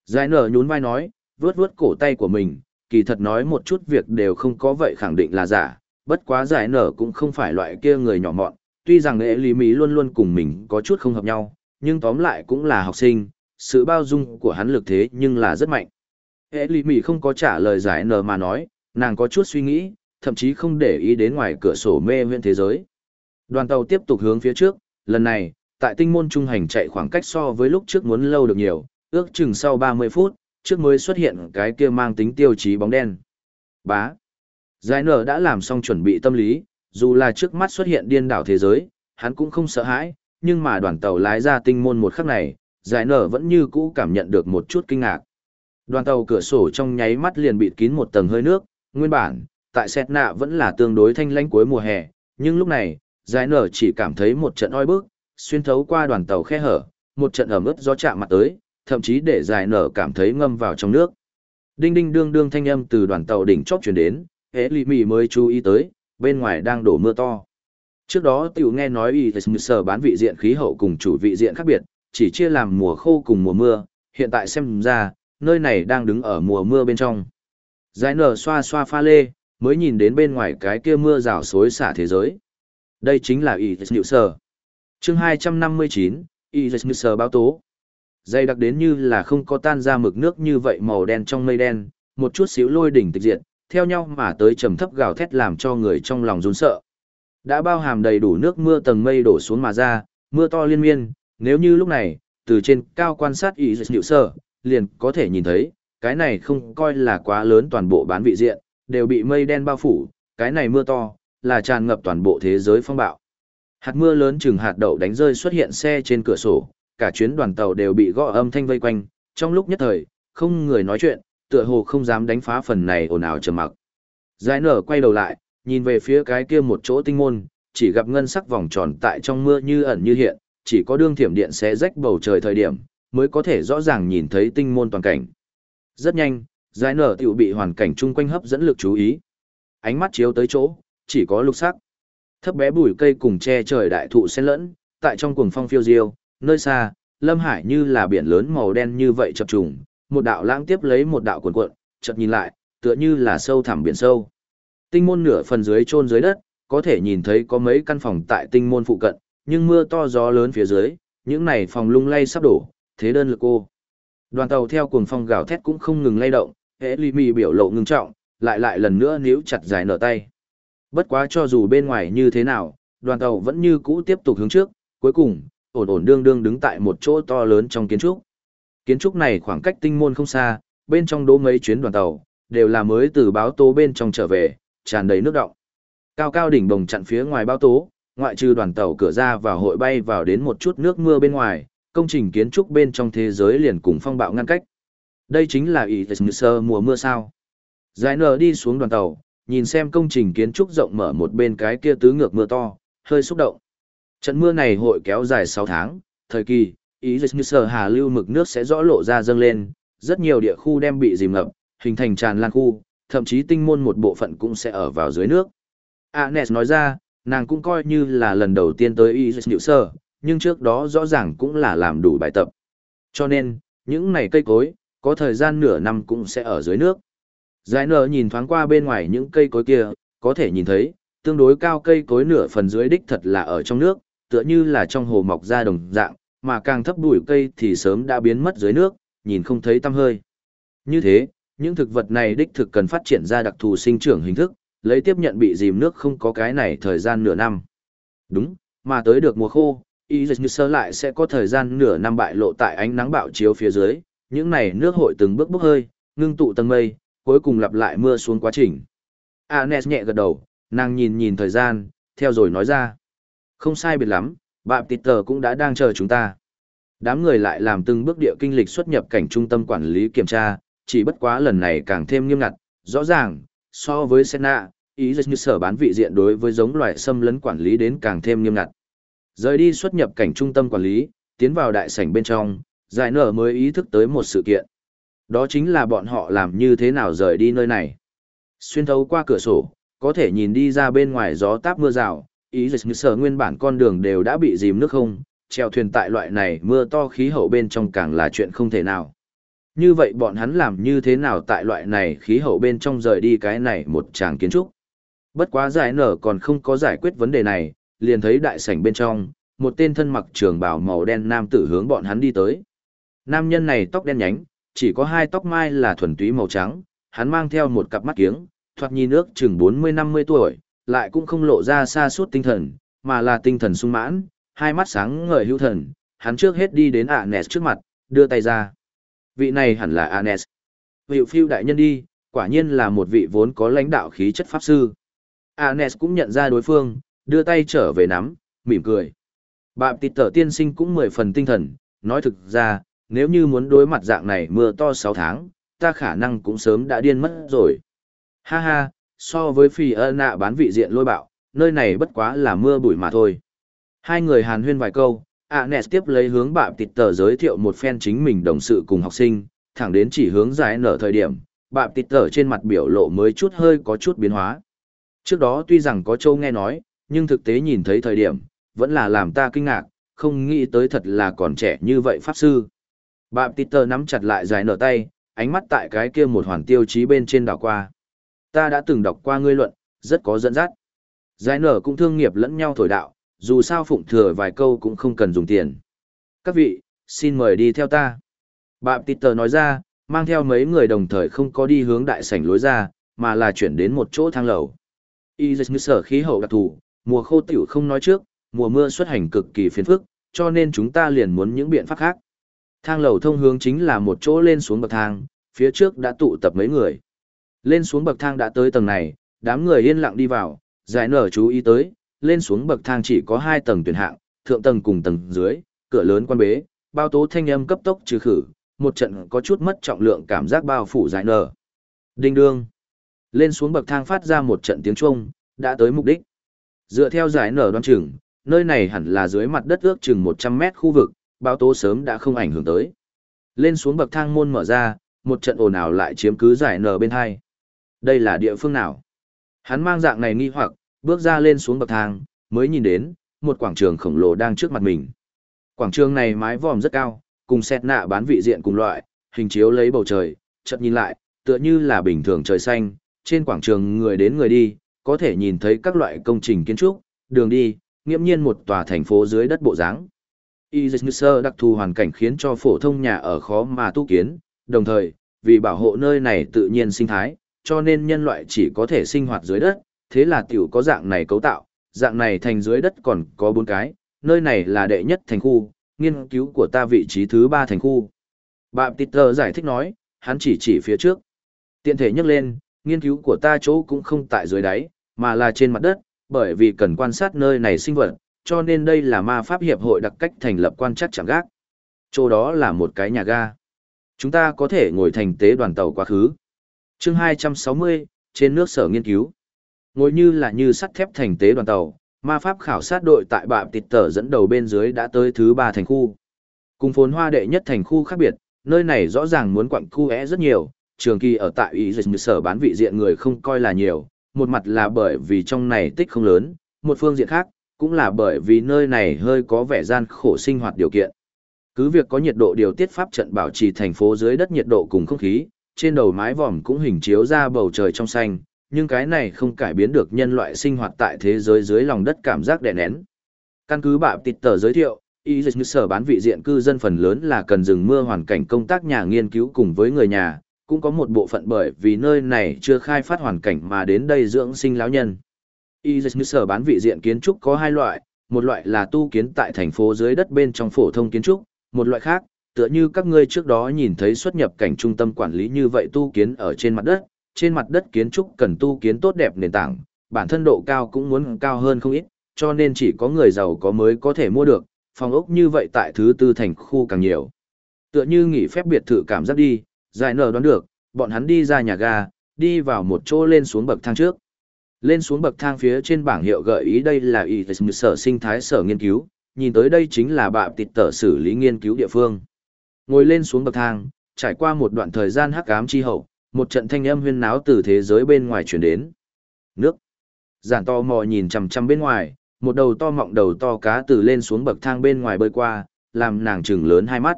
Giải nở nhún vai nói, vướt vướt cổ tay của mình, kỳ thật nói một chút việc đều không có vậy khẳng định là giả, bất quá giải nở cũng không phải loại kia người nhỏ mọn, tuy rằng nghệ lý mỹ luôn luôn cùng mình có chút không hợp nhau, nhưng tóm lại cũng là học sinh, sự bao dung của hắn lực thế nhưng là rất mạnh. Hệ lý mỹ không có trả lời giải nở mà nói, nàng có chút suy nghĩ, thậm chí không để ý đến ngoài cửa sổ mê huyễn thế giới. Đoàn tàu tiếp tục hướng phía trước, lần này, tại tinh môn trung hành chạy khoảng cách so với lúc trước muốn lâu được nhiều, ước chừng sau 30 phút, trước mới xuất hiện cái kia mang tính tiêu chí bóng đen. Bá. Giải nở đã làm xong chuẩn bị tâm lý, dù là trước mắt xuất hiện điên đảo thế giới, hắn cũng không sợ hãi, nhưng mà đoàn tàu lái ra tinh môn một khắc này, giải nở vẫn như cũ cảm nhận được một chút kinh ngạc. Đoàn tàu cửa sổ trong nháy mắt liền bịt kín một tầng hơi nước, nguyên bản, tại Sẹt nạ vẫn là tương đối thanh lãnh cuối mùa hè, nhưng lúc này, giải nở chỉ cảm thấy một trận oi bức, xuyên thấu qua đoàn tàu khe hở, một trận ẩm ướt gió chạm mặt tới, thậm chí để giải nở cảm thấy ngâm vào trong nước. Đinh đinh đương đương thanh âm từ đoàn tàu đỉnh chóp truyền đến, hễ lì mì mới chú ý tới, bên ngoài đang đổ mưa to. Trước đó tiểu nghe nói y sờ bán vị diện khí hậu cùng chủ vị diện khác biệt, chỉ chia làm mùa khô cùng mùa mưa, hiện tại xem ra, nơi này đang đứng ở mùa mưa bên trong. Giải nở xoa xoa pha lê, mới nhìn đến bên ngoài cái kia mưa rào xối xả thế giới. Đây chính là y sờ Chương 259, y sờ báo tố. Dây đặc đến như là không có tan ra mực nước như vậy màu đen trong mây đen, một chút xíu lôi đỉnh tịch diệt, theo nhau mà tới trầm thấp gào thét làm cho người trong lòng run sợ. Đã bao hàm đầy đủ nước mưa tầng mây đổ xuống mà ra, mưa to liên miên, nếu như lúc này, từ trên cao quan sát ý dịch nhịu sơ, liền có thể nhìn thấy, cái này không coi là quá lớn toàn bộ bán vị diện, đều bị mây đen bao phủ, cái này mưa to, là tràn ngập toàn bộ thế giới phong bạo. Hạt mưa lớn chừng hạt đậu đánh rơi xuất hiện xe trên cửa sổ, cả chuyến đoàn tàu đều bị gõ âm thanh vây quanh, trong lúc nhất thời, không người nói chuyện, tựa hồ không dám đánh phá phần này ồn ào trầm mặc. Giải nở quay đầu lại, nhìn về phía cái kia một chỗ tinh môn, chỉ gặp ngân sắc vòng tròn tại trong mưa như ẩn như hiện, chỉ có đương thiểm điện xé rách bầu trời thời điểm, mới có thể rõ ràng nhìn thấy tinh môn toàn cảnh. Rất nhanh, giải nở tiểu bị hoàn cảnh chung quanh hấp dẫn lực chú ý. Ánh mắt chiếu tới chỗ, chỉ có lục sắc. Thấp bé bụi cây cùng che trời đại thụ xen lẫn, tại trong cuồng phong phiêu diêu, nơi xa, Lâm Hải như là biển lớn màu đen như vậy chập trùng, một đạo lãng tiếp lấy một đạo cuộn cuộn, chợt nhìn lại, tựa như là sâu thẳm biển sâu. Tinh môn nửa phần dưới chôn dưới đất, có thể nhìn thấy có mấy căn phòng tại tinh môn phụ cận, nhưng mưa to gió lớn phía dưới, những này phòng lung lay sắp đổ, thế đơn lực cô. Đoàn tàu theo cuồng phong gào thét cũng không ngừng lay động, hệ ly mì biểu lộ ngưng trọng, lại lại lần nữa níu chặt dài nở tay. Bất quá cho dù bên ngoài như thế nào, đoàn tàu vẫn như cũ tiếp tục hướng trước, cuối cùng, ổn ổn đương đương đứng tại một chỗ to lớn trong kiến trúc. Kiến trúc này khoảng cách tinh môn không xa, bên trong đỗ mấy chuyến đoàn tàu, đều là mới từ báo tố bên trong trở về, tràn đầy nước động. Cao cao đỉnh đồng chặn phía ngoài báo tố, ngoại trừ đoàn tàu cửa ra và hội bay vào đến một chút nước mưa bên ngoài, công trình kiến trúc bên trong thế giới liền cùng phong bạo ngăn cách. Đây chính là ý sơ mùa mưa sao. Giải nở đi xuống đoàn tàu, nhìn xem công trình kiến trúc rộng mở một bên cái kia tứ ngược mưa to, hơi xúc động. Trận mưa này hội kéo dài 6 tháng, thời kỳ, ý dịch như sở hà lưu mực nước sẽ rõ lộ ra dâng lên, rất nhiều địa khu đem bị dìm ngập, hình thành tràn lan khu, thậm chí tinh môn một bộ phận cũng sẽ ở vào dưới nước. Anes nói ra, nàng cũng coi như là lần đầu tiên tới ý dịch như sở, nhưng trước đó rõ ràng cũng là làm đủ bài tập. Cho nên, những này cây cối, có thời gian nửa năm cũng sẽ ở dưới nước. Giải nở nhìn thoáng qua bên ngoài những cây cối kia, Có thể nhìn thấy, tương đối cao cây cối nửa phần dưới đích thật là ở trong nước, tựa như là trong hồ mọc ra đồng dạng, mà càng thấp bụi cây thì sớm đã biến mất dưới nước, nhìn không thấy tăm hơi. Như thế, những thực vật này đích thực cần phát triển ra đặc thù sinh trưởng hình thức, lấy tiếp nhận bị dìm nước không có cái này thời gian nửa năm. Đúng, mà tới được mùa khô, y dịch như sơ lại sẽ có thời gian nửa năm bại lộ tại ánh nắng bạo chiếu phía dưới, những này nước hội từng bước bốc hơi, ngưng tụ tầng mây, cuối cùng lặp lại mưa xuống quá trình. Anes nhẹ gật đầu, nàng nhìn nhìn thời gian, theo rồi nói ra. Không sai biệt lắm, Bạp tịt tờ cũng đã đang chờ chúng ta. Đám người lại làm từng bước địa kinh lịch xuất nhập cảnh trung tâm quản lý kiểm tra, chỉ bất quá lần này càng thêm nghiêm ngặt, rõ ràng, so với Senna, ý dịch như sở bán vị diện đối với giống loài xâm lấn quản lý đến càng thêm nghiêm ngặt. Rời đi xuất nhập cảnh trung tâm quản lý, tiến vào đại sảnh bên trong, giải nở mới ý thức tới một sự kiện. Đó chính là bọn họ làm như thế nào rời đi nơi này. Xuyên thấu qua cửa sổ, có thể nhìn đi ra bên ngoài gió táp mưa rào, ý dịch như sở nguyên bản con đường đều đã bị dìm nước không, treo thuyền tại loại này mưa to khí hậu bên trong càng là chuyện không thể nào. Như vậy bọn hắn làm như thế nào tại loại này khí hậu bên trong rời đi cái này một tràng kiến trúc. Bất quá giải nở còn không có giải quyết vấn đề này, liền thấy đại sảnh bên trong, một tên thân mặc trường bào màu đen nam tử hướng bọn hắn đi tới. Nam nhân này tóc đen nhánh, chỉ có hai tóc mai là thuần túy màu trắng, hắn mang theo một cặp mắt kiếng, thoạt nhìn ước chừng 40-50 tuổi, lại cũng không lộ ra xa suốt tinh thần, mà là tinh thần sung mãn, hai mắt sáng ngời hữu thần, hắn trước hết đi đến Anes trước mặt, đưa tay ra. Vị này hẳn là Anes. Vị phiêu đại nhân đi, quả nhiên là một vị vốn có lãnh đạo khí chất pháp sư. Anes cũng nhận ra đối phương, đưa tay trở về nắm, mỉm cười. Bạn tịt tở tiên sinh cũng mười phần tinh thần, nói thực ra, nếu như muốn đối mặt dạng này mưa to 6 tháng, ta khả năng cũng sớm đã điên mất rồi. Ha ha, so với phi ơ nạ bán vị diện lôi bạo, nơi này bất quá là mưa bụi mà thôi. Hai người hàn huyên vài câu, Anes tiếp lấy hướng bạn tịt tờ giới thiệu một phen chính mình đồng sự cùng học sinh, thẳng đến chỉ hướng giải nở thời điểm, bạn tịt tờ trên mặt biểu lộ mới chút hơi có chút biến hóa. Trước đó tuy rằng có châu nghe nói, nhưng thực tế nhìn thấy thời điểm, vẫn là làm ta kinh ngạc, không nghĩ tới thật là còn trẻ như vậy pháp sư. Bạm tịt tờ nắm chặt lại dài nở tay, ánh mắt tại cái kia một hoàn tiêu chí bên trên đảo qua. Ta đã từng đọc qua ngươi luận, rất có dẫn dắt. Giải nở cũng thương nghiệp lẫn nhau thổi đạo, dù sao phụng thừa vài câu cũng không cần dùng tiền. Các vị, xin mời đi theo ta. Bạm tịt tờ nói ra, mang theo mấy người đồng thời không có đi hướng đại sảnh lối ra, mà là chuyển đến một chỗ thang lầu. Y dịch như sở khí hậu đặc thù, mùa khô tiểu không nói trước, mùa mưa xuất hành cực kỳ phiền phức, cho nên chúng ta liền muốn những biện pháp khác. Thang lầu thông hướng chính là một chỗ lên xuống bậc thang, phía trước đã tụ tập mấy người. Lên xuống bậc thang đã tới tầng này, đám người yên lặng đi vào, giải nở chú ý tới, lên xuống bậc thang chỉ có hai tầng tuyển hạng, thượng tầng cùng tầng dưới, cửa lớn quan bế, bao tố thanh âm cấp tốc trừ khử, một trận có chút mất trọng lượng cảm giác bao phủ giải nở. Đinh đương. Lên xuống bậc thang phát ra một trận tiếng chuông, đã tới mục đích. Dựa theo giải nở đoán chừng, nơi này hẳn là dưới mặt đất ước chừng 100 mét khu vực, bao tố sớm đã không ảnh hưởng tới. Lên xuống bậc thang môn mở ra, một trận ồn ào lại chiếm cứ giải nở bên hai. Đây là địa phương nào? Hắn mang dạng này nghi hoặc, bước ra lên xuống bậc thang, mới nhìn đến, một quảng trường khổng lồ đang trước mặt mình. Quảng trường này mái vòm rất cao, cùng xét nạ bán vị diện cùng loại, hình chiếu lấy bầu trời, chợt nhìn lại, tựa như là bình thường trời xanh, trên quảng trường người đến người đi, có thể nhìn thấy các loại công trình kiến trúc, đường đi, nghiễm nhiên một tòa thành phố dưới đất bộ dáng. Izmir đặc thù hoàn cảnh khiến cho phổ thông nhà ở khó mà tu kiến, đồng thời, vì bảo hộ nơi này tự nhiên sinh thái, cho nên nhân loại chỉ có thể sinh hoạt dưới đất, thế là tiểu có dạng này cấu tạo, dạng này thành dưới đất còn có bốn cái, nơi này là đệ nhất thành khu, nghiên cứu của ta vị trí thứ ba thành khu. Bạn Peter giải thích nói, hắn chỉ chỉ phía trước. Tiện thể nhắc lên, nghiên cứu của ta chỗ cũng không tại dưới đáy, mà là trên mặt đất, bởi vì cần quan sát nơi này sinh vật, cho nên đây là ma pháp hiệp hội đặc cách thành lập quan chắc chẳng gác. Chỗ đó là một cái nhà ga. Chúng ta có thể ngồi thành tế đoàn tàu quá khứ chương 260, trên nước sở nghiên cứu. Ngồi như là như sắt thép thành tế đoàn tàu, ma pháp khảo sát đội tại bạm tịt tở dẫn đầu bên dưới đã tới thứ ba thành khu. Cùng phồn hoa đệ nhất thành khu khác biệt, nơi này rõ ràng muốn quặng khu é rất nhiều, trường kỳ ở tại ý dịch sở bán vị diện người không coi là nhiều, một mặt là bởi vì trong này tích không lớn, một phương diện khác, cũng là bởi vì nơi này hơi có vẻ gian khổ sinh hoạt điều kiện. Cứ việc có nhiệt độ điều tiết pháp trận bảo trì thành phố dưới đất nhiệt độ cùng không khí, trên đầu mái vòm cũng hình chiếu ra bầu trời trong xanh, nhưng cái này không cải biến được nhân loại sinh hoạt tại thế giới dưới lòng đất cảm giác đè nén. Căn cứ bạ tịt tờ giới thiệu, y dịch sở bán vị diện cư dân phần lớn là cần rừng mưa hoàn cảnh công tác nhà nghiên cứu cùng với người nhà, cũng có một bộ phận bởi vì nơi này chưa khai phát hoàn cảnh mà đến đây dưỡng sinh lão nhân. Y dịch sở bán vị diện kiến trúc có hai loại, một loại là tu kiến tại thành phố dưới đất bên trong phổ thông kiến trúc, một loại khác, tựa như các ngươi trước đó nhìn thấy xuất nhập cảnh trung tâm quản lý như vậy tu kiến ở trên mặt đất, trên mặt đất kiến trúc cần tu kiến tốt đẹp nền tảng, bản thân độ cao cũng muốn cao hơn không ít, cho nên chỉ có người giàu có mới có thể mua được, phòng ốc như vậy tại thứ tư thành khu càng nhiều. Tựa như nghỉ phép biệt thự cảm giác đi, giải nở đoán được, bọn hắn đi ra nhà ga, đi vào một chỗ lên xuống bậc thang trước. Lên xuống bậc thang phía trên bảng hiệu gợi ý đây là y sở sinh thái sở nghiên cứu, nhìn tới đây chính là bạ tịt tở xử lý nghiên cứu địa phương. Ngồi lên xuống bậc thang, trải qua một đoạn thời gian hắc ám chi hậu, một trận thanh âm huyên náo từ thế giới bên ngoài chuyển đến. Nước. Giản to mò nhìn chằm chằm bên ngoài, một đầu to mọng đầu to cá từ lên xuống bậc thang bên ngoài bơi qua, làm nàng trừng lớn hai mắt.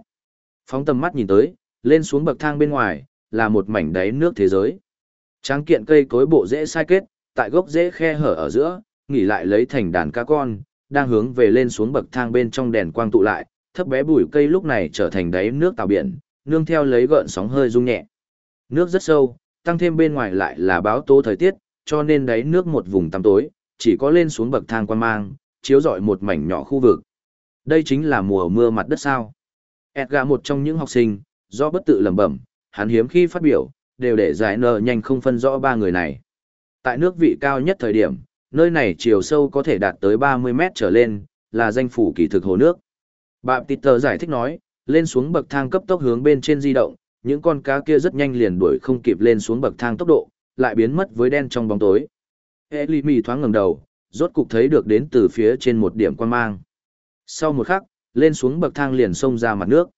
Phóng tầm mắt nhìn tới, lên xuống bậc thang bên ngoài, là một mảnh đáy nước thế giới. Tráng kiện cây cối bộ dễ sai kết, tại gốc rễ khe hở ở giữa, nghỉ lại lấy thành đàn cá con, đang hướng về lên xuống bậc thang bên trong đèn quang tụ lại, thấp bé bụi cây lúc này trở thành đáy nước tàu biển, nương theo lấy gợn sóng hơi rung nhẹ. Nước rất sâu, tăng thêm bên ngoài lại là báo tố thời tiết, cho nên đáy nước một vùng tăm tối, chỉ có lên xuống bậc thang quan mang, chiếu rọi một mảnh nhỏ khu vực. Đây chính là mùa mưa mặt đất sao. Edgar một trong những học sinh, do bất tự lẩm bẩm, hắn hiếm khi phát biểu, đều để giải nợ nhanh không phân rõ ba người này. Tại nước vị cao nhất thời điểm, nơi này chiều sâu có thể đạt tới 30 mét trở lên, là danh phủ kỳ thực hồ nước. Bà Peter giải thích nói, lên xuống bậc thang cấp tốc hướng bên trên di động, những con cá kia rất nhanh liền đuổi không kịp lên xuống bậc thang tốc độ, lại biến mất với đen trong bóng tối. Elimi thoáng ngẩng đầu, rốt cục thấy được đến từ phía trên một điểm quan mang. Sau một khắc, lên xuống bậc thang liền xông ra mặt nước.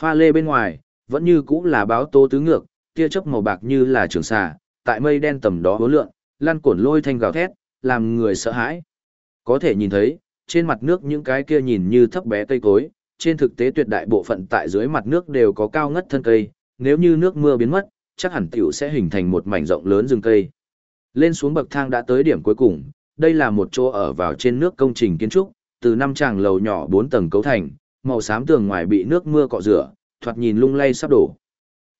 Pha lê bên ngoài, vẫn như cũ là báo tố tứ ngược, tia chớp màu bạc như là trường xà, tại mây đen tầm đó hố lượn, lăn cuộn lôi thanh gào thét, làm người sợ hãi. Có thể nhìn thấy, trên mặt nước những cái kia nhìn như thấp bé cây cối, trên thực tế tuyệt đại bộ phận tại dưới mặt nước đều có cao ngất thân cây, nếu như nước mưa biến mất, chắc hẳn tiểu sẽ hình thành một mảnh rộng lớn rừng cây. Lên xuống bậc thang đã tới điểm cuối cùng, đây là một chỗ ở vào trên nước công trình kiến trúc, từ năm tràng lầu nhỏ 4 tầng cấu thành, màu xám tường ngoài bị nước mưa cọ rửa, thoạt nhìn lung lay sắp đổ.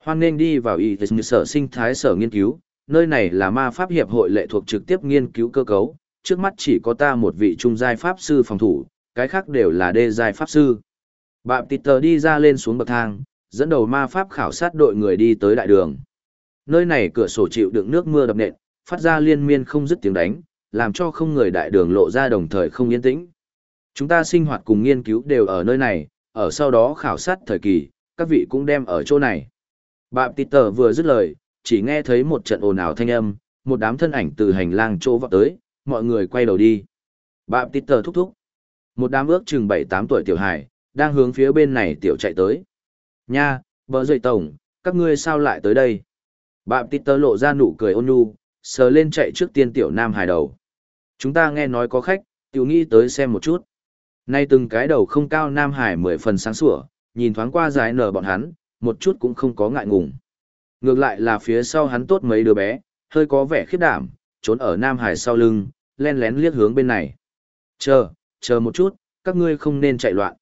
Hoan nên đi vào y sở sinh thái sở nghiên cứu, nơi này là ma pháp hiệp hội lệ thuộc trực tiếp nghiên cứu cơ cấu, trước mắt chỉ có ta một vị trung giai pháp sư phòng thủ, cái khác đều là đê giai pháp sư. Bạm Peter đi ra lên xuống bậc thang, dẫn đầu ma pháp khảo sát đội người đi tới đại đường. Nơi này cửa sổ chịu đựng nước mưa đập nện, phát ra liên miên không dứt tiếng đánh, làm cho không người đại đường lộ ra đồng thời không yên tĩnh. Chúng ta sinh hoạt cùng nghiên cứu đều ở nơi này, ở sau đó khảo sát thời kỳ, các vị cũng đem ở chỗ này. Bạm Peter vừa dứt lời, chỉ nghe thấy một trận ồn ào thanh âm, một đám thân ảnh từ hành lang chỗ vọt tới, mọi người quay đầu đi. Bạm Peter thúc thúc. Một đám ước chừng 7-8 tuổi tiểu hải, đang hướng phía bên này tiểu chạy tới. Nha, bờ dậy tổng, các ngươi sao lại tới đây? Bạm Peter lộ ra nụ cười ôn nhu, sờ lên chạy trước tiên tiểu nam Hải đầu. Chúng ta nghe nói có khách, tiểu nghĩ tới xem một chút. Nay từng cái đầu không cao nam hải mười phần sáng sủa, nhìn thoáng qua dài nở bọn hắn, một chút cũng không có ngại ngùng. Ngược lại là phía sau hắn tốt mấy đứa bé, hơi có vẻ khiếp đảm, trốn ở nam hải sau lưng, len lén liếc hướng bên này. Chờ, chờ một chút, các ngươi không nên chạy loạn.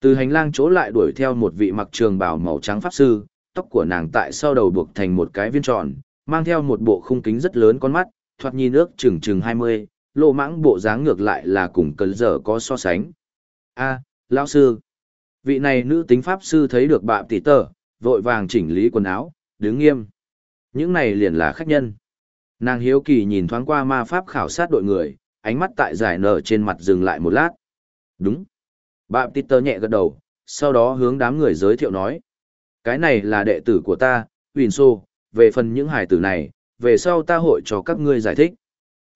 Từ hành lang chỗ lại đuổi theo một vị mặc trường bào màu trắng pháp sư, tóc của nàng tại sau đầu buộc thành một cái viên tròn, mang theo một bộ khung kính rất lớn con mắt, thoạt nhìn ước chừng chừng 20, lộ mãng bộ dáng ngược lại là cùng cấn giờ có so sánh. a lão sư. Vị này nữ tính pháp sư thấy được bạm tỷ tờ, vội vàng chỉnh lý quần áo, đứng nghiêm. Những này liền là khách nhân. Nàng hiếu kỳ nhìn thoáng qua ma pháp khảo sát đội người, ánh mắt tại giải nở trên mặt dừng lại một lát. Đúng. Bạm Tơ nhẹ gật đầu, sau đó hướng đám người giới thiệu nói. Cái này là đệ tử của ta, Winsô, về phần những hải tử này, về sau ta hội cho các ngươi giải thích.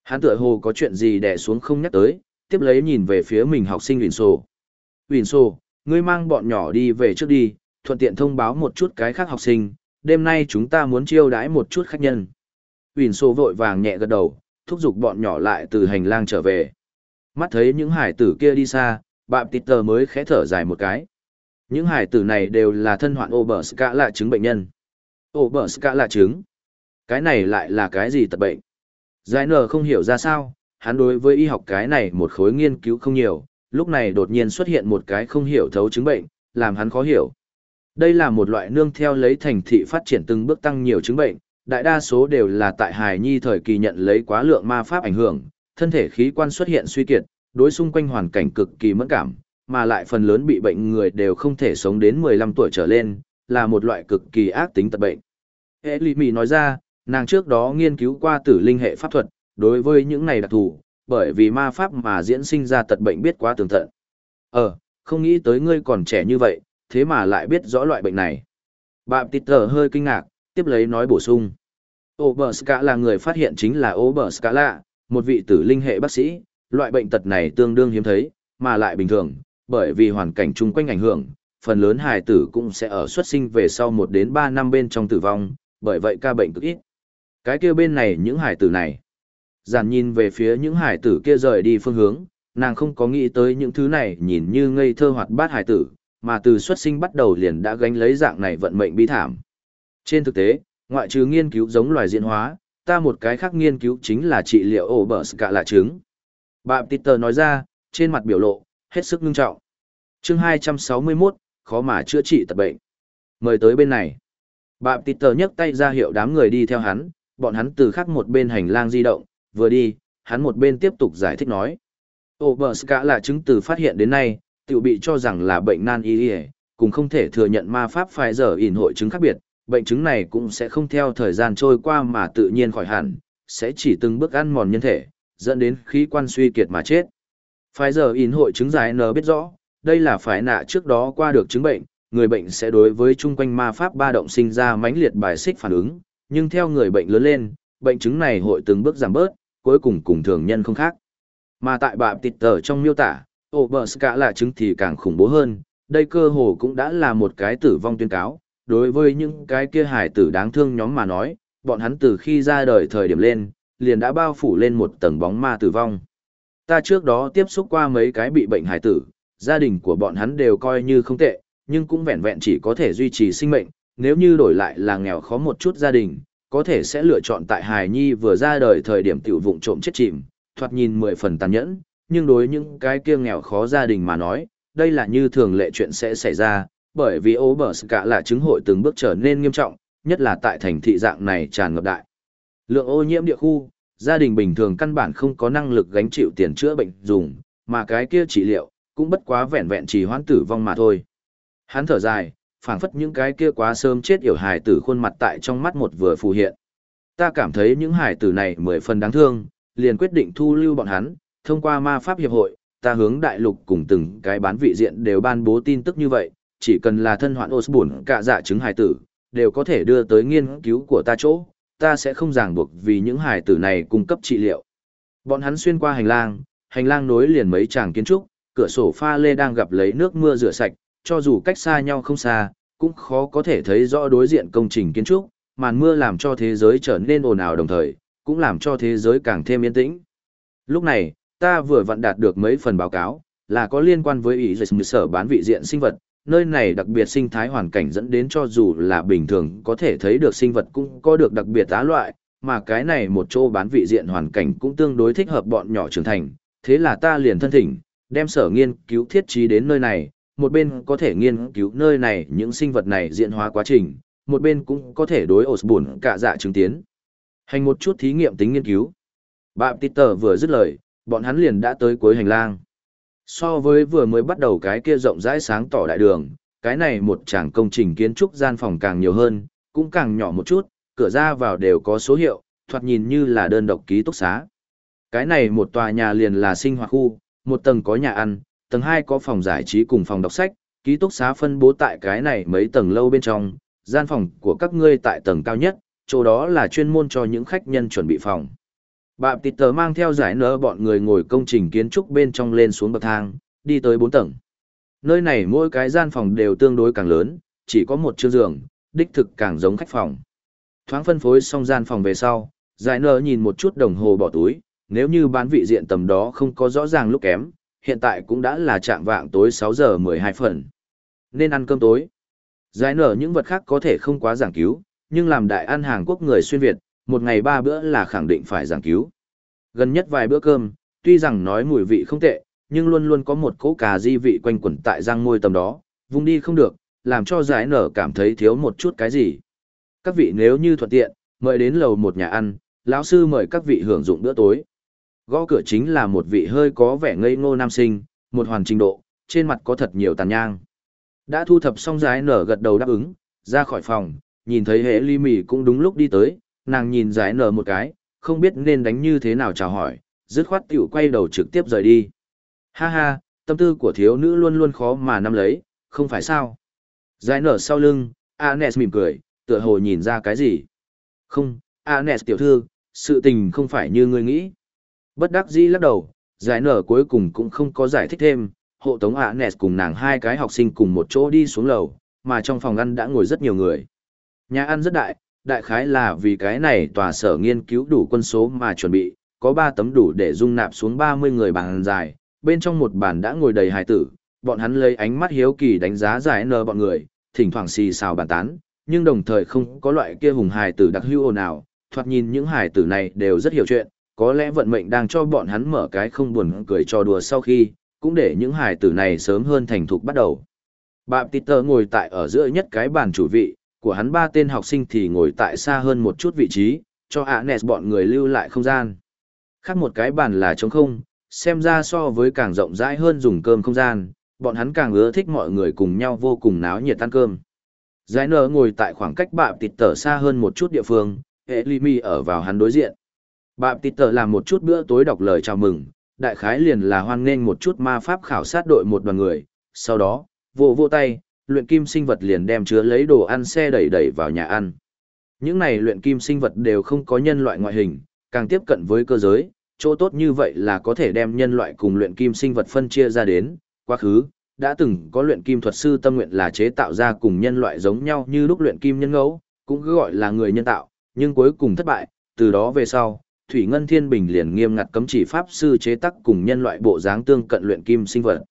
Hắn tựa hồ có chuyện gì đè xuống không nhắc tới, tiếp lấy nhìn về phía mình học sinh Huỳnh Sô. Huỳnh Sô, ngươi mang bọn nhỏ đi về trước đi, thuận tiện thông báo một chút cái khác học sinh, đêm nay chúng ta muốn chiêu đãi một chút khách nhân. Winsô vội vàng nhẹ gật đầu, thúc giục bọn nhỏ lại từ hành lang trở về. Mắt thấy những hải tử kia đi xa, Bạm tờ mới khẽ thở dài một cái. Những hải tử này đều là thân hoạn Oberska là chứng bệnh nhân. Oberska là chứng. Cái này lại là cái gì tật bệnh? Giải nở không hiểu ra sao, hắn đối với y học cái này một khối nghiên cứu không nhiều, lúc này đột nhiên xuất hiện một cái không hiểu thấu chứng bệnh, làm hắn khó hiểu. Đây là một loại nương theo lấy thành thị phát triển từng bước tăng nhiều chứng bệnh, đại đa số đều là tại hài nhi thời kỳ nhận lấy quá lượng ma pháp ảnh hưởng, thân thể khí quan xuất hiện suy kiệt, đối xung quanh hoàn cảnh cực kỳ mẫn cảm, mà lại phần lớn bị bệnh người đều không thể sống đến 15 tuổi trở lên, là một loại cực kỳ ác tính tật bệnh. Hệ lì nói ra, nàng trước đó nghiên cứu qua tử linh hệ pháp thuật, đối với những này đặc thù, bởi vì ma pháp mà diễn sinh ra tật bệnh biết quá tường tận. Ờ, không nghĩ tới ngươi còn trẻ như vậy, thế mà lại biết rõ loại bệnh này. Bạn thở hơi kinh ngạc, tiếp lấy nói bổ sung. Oberska là người phát hiện chính là Oberska một vị tử linh hệ bác sĩ, loại bệnh tật này tương đương hiếm thấy, mà lại bình thường, bởi vì hoàn cảnh chung quanh ảnh hưởng, phần lớn hài tử cũng sẽ ở xuất sinh về sau 1 đến 3 năm bên trong tử vong, bởi vậy ca bệnh cực ít. Cái kia bên này những hài tử này. Giản nhìn về phía những hài tử kia rời đi phương hướng, nàng không có nghĩ tới những thứ này nhìn như ngây thơ hoạt bát hài tử, mà từ xuất sinh bắt đầu liền đã gánh lấy dạng này vận mệnh bi thảm. Trên thực tế, ngoại trừ nghiên cứu giống loài diễn hóa, ta một cái khác nghiên cứu chính là trị liệu ổ bở cả lạ trứng. Bạn Peter nói ra, trên mặt biểu lộ, hết sức ngưng trọng. chương 261, khó mà chữa trị tật bệnh. Mời tới bên này. Bạn Peter nhấc tay ra hiệu đám người đi theo hắn, bọn hắn từ khác một bên hành lang di động, vừa đi, hắn một bên tiếp tục giải thích nói. Ổ bở cả lạ trứng từ phát hiện đến nay, tự bị cho rằng là bệnh nan y cùng không thể thừa nhận ma pháp phải giờ ỉn hội chứng khác biệt, bệnh chứng này cũng sẽ không theo thời gian trôi qua mà tự nhiên khỏi hẳn, sẽ chỉ từng bước ăn mòn nhân thể, dẫn đến khí quan suy kiệt mà chết. Phải giờ in hội chứng dài nở biết rõ, đây là phải nạ trước đó qua được chứng bệnh, người bệnh sẽ đối với chung quanh ma pháp ba động sinh ra mãnh liệt bài xích phản ứng, nhưng theo người bệnh lớn lên, bệnh chứng này hội từng bước giảm bớt, cuối cùng cùng thường nhân không khác. Mà tại bạp tịt tờ trong miêu tả, Oberska là chứng thì càng khủng bố hơn, đây cơ hồ cũng đã là một cái tử vong tuyên cáo, đối với những cái kia hải tử đáng thương nhóm mà nói, bọn hắn từ khi ra đời thời điểm lên, liền đã bao phủ lên một tầng bóng ma tử vong. Ta trước đó tiếp xúc qua mấy cái bị bệnh hải tử, gia đình của bọn hắn đều coi như không tệ, nhưng cũng vẹn vẹn chỉ có thể duy trì sinh mệnh, nếu như đổi lại là nghèo khó một chút gia đình, có thể sẽ lựa chọn tại hài nhi vừa ra đời thời điểm tiểu vụng trộm chết chìm, thoạt nhìn mười phần tàn nhẫn, nhưng đối những cái kia nghèo khó gia đình mà nói, đây là như thường lệ chuyện sẽ xảy ra, bởi vì ô bờ cả là chứng hội từng bước trở nên nghiêm trọng, nhất là tại thành thị dạng này tràn ngập đại. Lượng ô nhiễm địa khu, gia đình bình thường căn bản không có năng lực gánh chịu tiền chữa bệnh dùng, mà cái kia trị liệu, cũng bất quá vẹn vẹn chỉ hoãn tử vong mà thôi. Hắn thở dài, phảng phất những cái kia quá sớm chết yểu hài tử khuôn mặt tại trong mắt một vừa phù hiện. Ta cảm thấy những hài tử này mười phần đáng thương, liền quyết định thu lưu bọn hắn, thông qua ma pháp hiệp hội, ta hướng đại lục cùng từng cái bán vị diện đều ban bố tin tức như vậy, chỉ cần là thân hoạn Osborne cả dạ chứng hài tử, đều có thể đưa tới nghiên cứu của ta chỗ, ta sẽ không ràng buộc vì những hài tử này cung cấp trị liệu. Bọn hắn xuyên qua hành lang, hành lang nối liền mấy tràng kiến trúc, cửa sổ pha lê đang gặp lấy nước mưa rửa sạch, cho dù cách xa nhau không xa, cũng khó có thể thấy rõ đối diện công trình kiến trúc, màn mưa làm cho thế giới trở nên ồn ào đồng thời, cũng làm cho thế giới càng thêm yên tĩnh. Lúc này, ta vừa vặn đạt được mấy phần báo cáo, là có liên quan với ý dịch sở bán vị diện sinh vật, nơi này đặc biệt sinh thái hoàn cảnh dẫn đến cho dù là bình thường có thể thấy được sinh vật cũng có được đặc biệt tá loại, mà cái này một chỗ bán vị diện hoàn cảnh cũng tương đối thích hợp bọn nhỏ trưởng thành, thế là ta liền thân thỉnh, đem sở nghiên cứu thiết trí đến nơi này, một bên có thể nghiên cứu nơi này những sinh vật này diễn hóa quá trình, một bên cũng có thể đối Osborne cả dạ chứng tiến. Hành một chút thí nghiệm tính nghiên cứu. Bọn tít tờ vừa dứt lời, bọn hắn liền đã tới cuối hành lang. So với vừa mới bắt đầu cái kia rộng rãi sáng tỏ đại đường, cái này một tràng công trình kiến trúc gian phòng càng nhiều hơn, cũng càng nhỏ một chút, cửa ra vào đều có số hiệu, thoạt nhìn như là đơn độc ký túc xá. Cái này một tòa nhà liền là sinh hoạt khu, một tầng có nhà ăn, tầng 2 có phòng giải trí cùng phòng đọc sách, ký túc xá phân bố tại cái này mấy tầng lâu bên trong, gian phòng của các ngươi tại tầng cao nhất, chỗ đó là chuyên môn cho những khách nhân chuẩn bị phòng. Bạm tịt tờ mang theo giải nở bọn người ngồi công trình kiến trúc bên trong lên xuống bậc thang, đi tới 4 tầng. Nơi này mỗi cái gian phòng đều tương đối càng lớn, chỉ có một chiếc giường, đích thực càng giống khách phòng. Thoáng phân phối xong gian phòng về sau, giải nở nhìn một chút đồng hồ bỏ túi, nếu như bán vị diện tầm đó không có rõ ràng lúc kém, hiện tại cũng đã là trạng vạng tối 6 giờ 12 phần. Nên ăn cơm tối. Giải nở những vật khác có thể không quá giảng cứu, nhưng làm đại ăn Hàn Quốc người xuyên Việt, một ngày ba bữa là khẳng định phải giảng cứu. Gần nhất vài bữa cơm, tuy rằng nói mùi vị không tệ, nhưng luôn luôn có một cỗ cà di vị quanh quẩn tại răng môi tầm đó, vùng đi không được, làm cho giải nở cảm thấy thiếu một chút cái gì. Các vị nếu như thuận tiện, mời đến lầu một nhà ăn, lão sư mời các vị hưởng dụng bữa tối. Gõ cửa chính là một vị hơi có vẻ ngây ngô nam sinh, một hoàn trình độ, trên mặt có thật nhiều tàn nhang. Đã thu thập xong giải nở gật đầu đáp ứng, ra khỏi phòng, nhìn thấy hệ ly mì cũng đúng lúc đi tới, nàng nhìn giải nở một cái, không biết nên đánh như thế nào chào hỏi, dứt khoát tiểu quay đầu trực tiếp rời đi. Ha ha, tâm tư của thiếu nữ luôn luôn khó mà nắm lấy, không phải sao. Giải nở sau lưng, Anes mỉm cười, tựa hồ nhìn ra cái gì. Không, Anes tiểu thư, sự tình không phải như ngươi nghĩ. Bất đắc dĩ lắc đầu, giải nở cuối cùng cũng không có giải thích thêm, hộ tống Anes cùng nàng hai cái học sinh cùng một chỗ đi xuống lầu, mà trong phòng ăn đã ngồi rất nhiều người. Nhà ăn rất đại, đại khái là vì cái này tòa sở nghiên cứu đủ quân số mà chuẩn bị, có 3 tấm đủ để dung nạp xuống 30 người bàn dài, bên trong một bàn đã ngồi đầy hài tử, bọn hắn lấy ánh mắt hiếu kỳ đánh giá giải nờ bọn người, thỉnh thoảng xì xào bàn tán, nhưng đồng thời không có loại kia hùng hài tử đặc hữu nào, thoạt nhìn những hài tử này đều rất hiểu chuyện, có lẽ vận mệnh đang cho bọn hắn mở cái không buồn cười cho đùa sau khi, cũng để những hài tử này sớm hơn thành thục bắt đầu. Bà Peter ngồi tại ở giữa nhất cái bàn chủ vị, của hắn ba tên học sinh thì ngồi tại xa hơn một chút vị trí, cho Anes bọn người lưu lại không gian. Khác một cái bàn là trống không, xem ra so với càng rộng rãi hơn dùng cơm không gian, bọn hắn càng ưa thích mọi người cùng nhau vô cùng náo nhiệt ăn cơm. Giải nở ngồi tại khoảng cách bạm tịt tở xa hơn một chút địa phương, hệ ly mi ở vào hắn đối diện. Bạm tịt tở làm một chút bữa tối đọc lời chào mừng, đại khái liền là hoan nghênh một chút ma pháp khảo sát đội một đoàn người, sau đó, vô vô tay, luyện kim sinh vật liền đem chứa lấy đồ ăn xe đẩy đẩy vào nhà ăn. Những này luyện kim sinh vật đều không có nhân loại ngoại hình, càng tiếp cận với cơ giới, chỗ tốt như vậy là có thể đem nhân loại cùng luyện kim sinh vật phân chia ra đến, quá khứ, đã từng có luyện kim thuật sư tâm nguyện là chế tạo ra cùng nhân loại giống nhau như lúc luyện kim nhân ngẫu, cũng cứ gọi là người nhân tạo, nhưng cuối cùng thất bại, từ đó về sau, Thủy Ngân Thiên Bình liền nghiêm ngặt cấm chỉ pháp sư chế tác cùng nhân loại bộ dáng tương cận luyện kim sinh vật.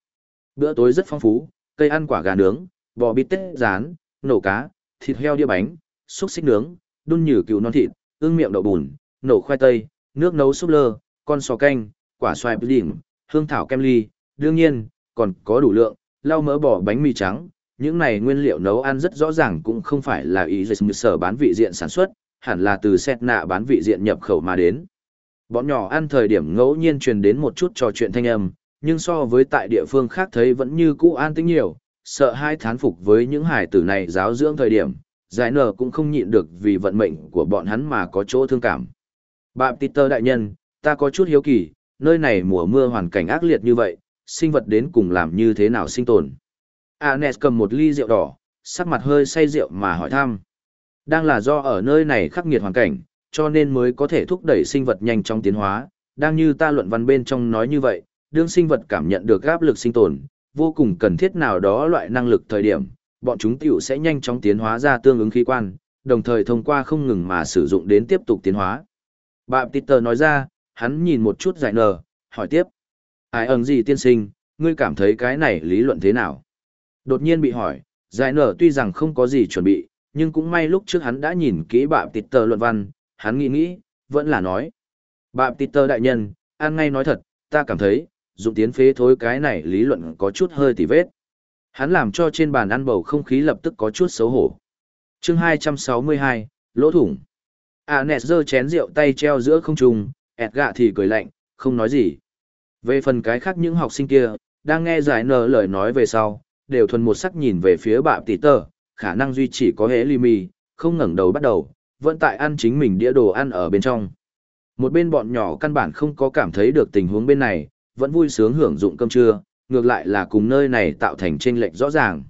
Bữa tối rất phong phú, cây ăn quả gà nướng, bò bít tết rán, nổ cá, thịt heo đĩa bánh, xúc xích nướng, đun nhử cừu non thịt, ương miệng đậu bùn, nổ khoai tây, nước nấu súp lơ, con sò canh, quả xoài pudding, hương thảo kem ly, đương nhiên, còn có đủ lượng, lau mỡ bò bánh mì trắng, những này nguyên liệu nấu ăn rất rõ ràng cũng không phải là ý dịch sở bán vị diện sản xuất, hẳn là từ xét nạ bán vị diện nhập khẩu mà đến. Bọn nhỏ ăn thời điểm ngẫu nhiên truyền đến một chút trò chuyện thanh âm, nhưng so với tại địa phương khác thấy vẫn như cũ an tĩnh nhiều, sợ hai thán phục với những hải tử này giáo dưỡng thời điểm, giải nở cũng không nhịn được vì vận mệnh của bọn hắn mà có chỗ thương cảm. Bạn Peter đại nhân, ta có chút hiếu kỳ, nơi này mùa mưa hoàn cảnh ác liệt như vậy, sinh vật đến cùng làm như thế nào sinh tồn. Anes cầm một ly rượu đỏ, sắc mặt hơi say rượu mà hỏi thăm. Đang là do ở nơi này khắc nghiệt hoàn cảnh, cho nên mới có thể thúc đẩy sinh vật nhanh chóng tiến hóa, đang như ta luận văn bên trong nói như vậy, đương sinh vật cảm nhận được áp lực sinh tồn, vô cùng cần thiết nào đó loại năng lực thời điểm, bọn chúng tiểu sẽ nhanh chóng tiến hóa ra tương ứng khí quan, đồng thời thông qua không ngừng mà sử dụng đến tiếp tục tiến hóa. Bạn Peter nói ra, hắn nhìn một chút giải nờ, hỏi tiếp. Ai ẩn gì tiên sinh, ngươi cảm thấy cái này lý luận thế nào? Đột nhiên bị hỏi, giải nở tuy rằng không có gì chuẩn bị, nhưng cũng may lúc trước hắn đã nhìn kỹ bạm tịt tờ luận văn, hắn nghĩ nghĩ, vẫn là nói. Bạm tịt tờ đại nhân, an ngay nói thật, ta cảm thấy, dụng tiến phế thối cái này lý luận có chút hơi tỉ vết. Hắn làm cho trên bàn ăn bầu không khí lập tức có chút xấu hổ. chương 262, lỗ thủng. À nẹt giơ chén rượu tay treo giữa không trung, ẹt gạ thì cười lạnh, không nói gì. Về phần cái khác những học sinh kia, đang nghe giải nở lời nói về sau, đều thuần một sắc nhìn về phía bạm tỷ tờ, khả năng duy chỉ có hế ly mì, không ngẩng đầu bắt đầu, vẫn tại ăn chính mình đĩa đồ ăn ở bên trong. Một bên bọn nhỏ căn bản không có cảm thấy được tình huống bên này, vẫn vui sướng hưởng dụng cơm trưa, ngược lại là cùng nơi này tạo thành chênh lệch rõ ràng.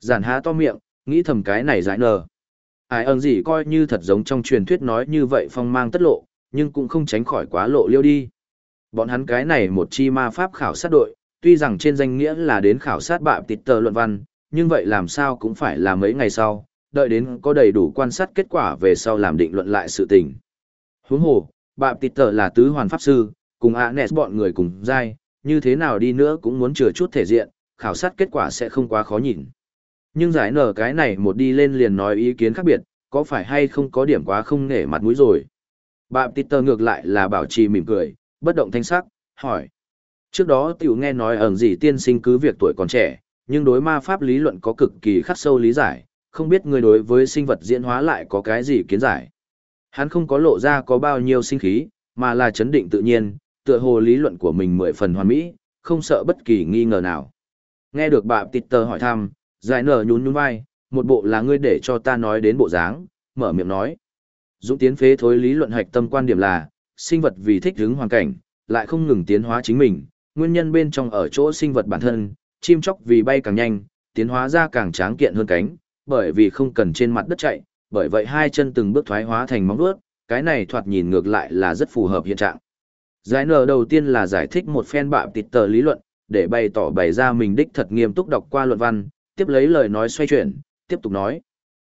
Giản há to miệng, nghĩ thầm cái này giải nở. Ai ơn gì coi như thật giống trong truyền thuyết nói như vậy phong mang tất lộ, nhưng cũng không tránh khỏi quá lộ liêu đi. Bọn hắn cái này một chi ma pháp khảo sát đội, tuy rằng trên danh nghĩa là đến khảo sát bạm tịt tờ luận văn, nhưng vậy làm sao cũng phải là mấy ngày sau, đợi đến có đầy đủ quan sát kết quả về sau làm định luận lại sự tình. Huống hồ, bạm tịt tờ là tứ hoàn pháp sư, cùng Anes bọn người cùng dai, như thế nào đi nữa cũng muốn chừa chút thể diện, khảo sát kết quả sẽ không quá khó nhìn. Nhưng giải nở cái này một đi lên liền nói ý kiến khác biệt, có phải hay không có điểm quá không nể mặt mũi rồi. Bà Peter ngược lại là bảo trì mỉm cười, bất động thanh sắc, hỏi. Trước đó tiểu nghe nói ẩn gì tiên sinh cứ việc tuổi còn trẻ, nhưng đối ma pháp lý luận có cực kỳ khắc sâu lý giải, không biết người đối với sinh vật diễn hóa lại có cái gì kiến giải. Hắn không có lộ ra có bao nhiêu sinh khí, mà là chấn định tự nhiên, tựa hồ lý luận của mình mười phần hoàn mỹ, không sợ bất kỳ nghi ngờ nào. Nghe được bà Peter hỏi thăm, giải nở nhún nhún vai, một bộ là ngươi để cho ta nói đến bộ dáng, mở miệng nói. Dũng tiến phế thối lý luận hạch tâm quan điểm là, sinh vật vì thích ứng hoàn cảnh, lại không ngừng tiến hóa chính mình, nguyên nhân bên trong ở chỗ sinh vật bản thân, chim chóc vì bay càng nhanh, tiến hóa ra càng tráng kiện hơn cánh, bởi vì không cần trên mặt đất chạy, bởi vậy hai chân từng bước thoái hóa thành móng vuốt, cái này thoạt nhìn ngược lại là rất phù hợp hiện trạng. Giải nở đầu tiên là giải thích một phen bạm tịt tờ lý luận, để bày tỏ bày ra mình đích thật nghiêm túc đọc qua luận văn, tiếp lấy lời nói xoay chuyển, tiếp tục nói.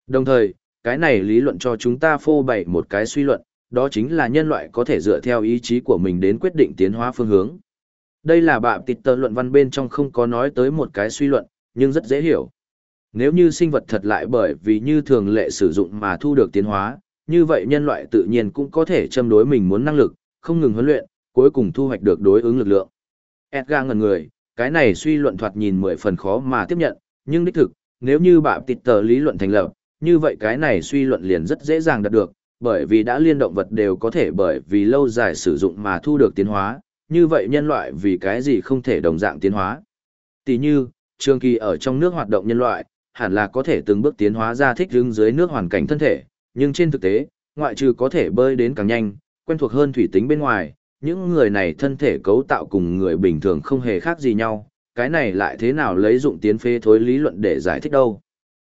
Đồng thời, cái này lý luận cho chúng ta phô bày một cái suy luận, đó chính là nhân loại có thể dựa theo ý chí của mình đến quyết định tiến hóa phương hướng. Đây là bạm tịt tờ luận văn bên trong không có nói tới một cái suy luận, nhưng rất dễ hiểu. Nếu như sinh vật thật lại bởi vì như thường lệ sử dụng mà thu được tiến hóa, như vậy nhân loại tự nhiên cũng có thể châm đối mình muốn năng lực, không ngừng huấn luyện, cuối cùng thu hoạch được đối ứng lực lượng. Edgar ngẩn người, cái này suy luận thoạt nhìn mười phần khó mà tiếp nhận, nhưng đích thực, nếu như bạm tịt tờ lý luận thành lập, như vậy cái này suy luận liền rất dễ dàng đạt được, bởi vì đã liên động vật đều có thể bởi vì lâu dài sử dụng mà thu được tiến hóa, như vậy nhân loại vì cái gì không thể đồng dạng tiến hóa. Tỷ như, trường kỳ ở trong nước hoạt động nhân loại, hẳn là có thể từng bước tiến hóa ra thích ứng dưới nước hoàn cảnh thân thể, nhưng trên thực tế, ngoại trừ có thể bơi đến càng nhanh, quen thuộc hơn thủy tính bên ngoài, những người này thân thể cấu tạo cùng người bình thường không hề khác gì nhau, cái này lại thế nào lấy dụng tiến phê thối lý luận để giải thích đâu.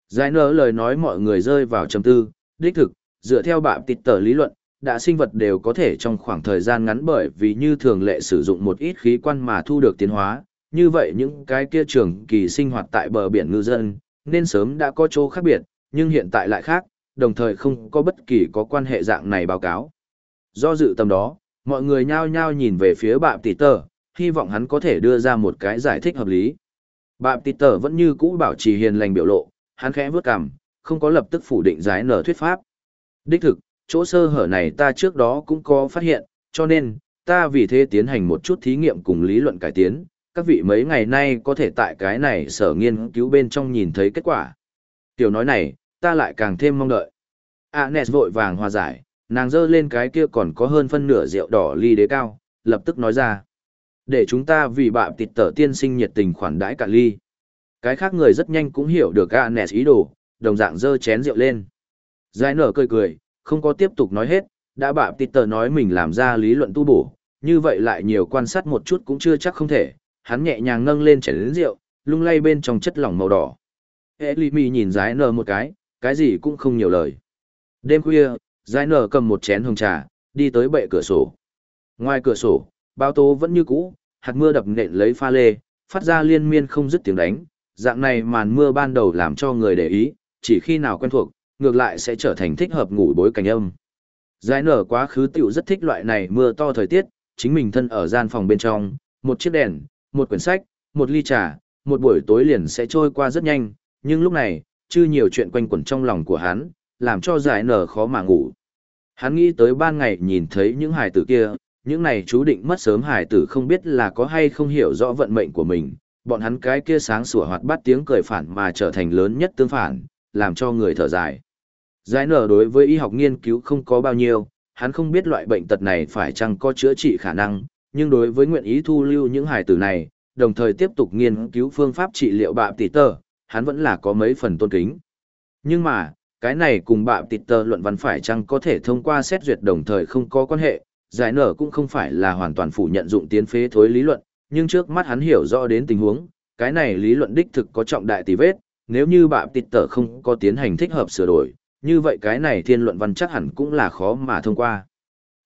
Giải nở lời nói mọi người rơi vào trầm tư, đích thực, dựa theo bạm tịt tờ lý luận, đã sinh vật đều có thể trong khoảng thời gian ngắn bởi vì như thường lệ sử dụng một ít khí quan mà thu được tiến hóa, như vậy những cái kia trường kỳ sinh hoạt tại bờ biển ngư dân, nên sớm đã có chỗ khác biệt, nhưng hiện tại lại khác, đồng thời không có bất kỳ có quan hệ dạng này báo cáo. Do dự tầm đó, mọi người nhao nhao nhìn về phía bạm tỷ tờ, hy vọng hắn có thể đưa ra một cái giải thích hợp lý. Bạm tỷ tờ vẫn như cũ bảo trì hiền lành biểu lộ, hắn khẽ vướt cằm, không có lập tức phủ định giải nở thuyết pháp. Đích thực, chỗ sơ hở này ta trước đó cũng có phát hiện, cho nên, ta vì thế tiến hành một chút thí nghiệm cùng lý luận cải tiến, các vị mấy ngày nay có thể tại cái này sở nghiên cứu bên trong nhìn thấy kết quả. Tiểu nói này, ta lại càng thêm mong đợi. Agnes vội vàng hòa giải, nàng dơ lên cái kia còn có hơn phân nửa rượu đỏ ly đế cao, lập tức nói ra. Để chúng ta vì bạm tịt tở tiên sinh nhiệt tình khoản đãi cả ly. Cái khác người rất nhanh cũng hiểu được Agnes ý đồ, đồng dạng dơ chén rượu lên. Giải nở cười cười, không có tiếp tục nói hết, đã bạm tịt tở nói mình làm ra lý luận tu bổ, như vậy lại nhiều quan sát một chút cũng chưa chắc không thể. Hắn nhẹ nhàng nâng lên chén rượu, lung lay bên trong chất lỏng màu đỏ. Elimi nhìn giải nở một cái, cái gì cũng không nhiều lời. Đêm khuya, giải nở cầm một chén hồng trà, đi tới bệ cửa sổ. Ngoài cửa sổ, bao tố vẫn như cũ, hạt mưa đập nện lấy pha lê, phát ra liên miên không dứt tiếng đánh. Dạng này màn mưa ban đầu làm cho người để ý, chỉ khi nào quen thuộc, ngược lại sẽ trở thành thích hợp ngủ bối cảnh âm. Giải nở quá khứ tiểu rất thích loại này mưa to thời tiết, chính mình thân ở gian phòng bên trong, một chiếc đèn, một quyển sách, một ly trà, một buổi tối liền sẽ trôi qua rất nhanh, nhưng lúc này, chưa nhiều chuyện quanh quẩn trong lòng của hắn, làm cho giải nở khó mà ngủ. Hắn nghĩ tới ban ngày nhìn thấy những hài tử kia, những này chú định mất sớm hài tử không biết là có hay không hiểu rõ vận mệnh của mình, bọn hắn cái kia sáng sủa hoạt bát tiếng cười phản mà trở thành lớn nhất tương phản, làm cho người thở dài. Giải nở đối với y học nghiên cứu không có bao nhiêu, hắn không biết loại bệnh tật này phải chăng có chữa trị khả năng, nhưng đối với nguyện ý thu lưu những hài tử này, đồng thời tiếp tục nghiên cứu phương pháp trị liệu bạ tỷ tơ, hắn vẫn là có mấy phần tôn kính. Nhưng mà, cái này cùng bạ tịt tờ luận văn phải chăng có thể thông qua xét duyệt đồng thời không có quan hệ, giải nở cũng không phải là hoàn toàn phủ nhận dụng tiến phế thối lý luận, nhưng trước mắt hắn hiểu rõ đến tình huống, cái này lý luận đích thực có trọng đại tỷ vết, nếu như bạ tịt tờ không có tiến hành thích hợp sửa đổi, như vậy cái này thiên luận văn chắc hẳn cũng là khó mà thông qua.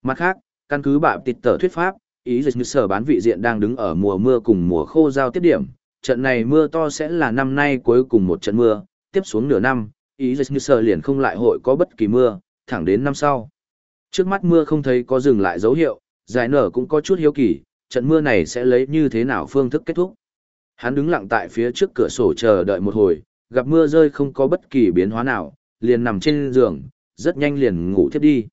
Mặt khác, căn cứ bạ tịt tờ thuyết pháp, ý dịch như sở bán vị diện đang đứng ở mùa mưa cùng mùa khô giao tiết điểm, trận này mưa to sẽ là năm nay cuối cùng một trận mưa, tiếp xuống nửa năm, ý dịch như sợ liền không lại hội có bất kỳ mưa, thẳng đến năm sau. Trước mắt mưa không thấy có dừng lại dấu hiệu, giải nở cũng có chút hiếu kỳ, trận mưa này sẽ lấy như thế nào phương thức kết thúc. Hắn đứng lặng tại phía trước cửa sổ chờ đợi một hồi, gặp mưa rơi không có bất kỳ biến hóa nào, liền nằm trên giường, rất nhanh liền ngủ thiếp đi.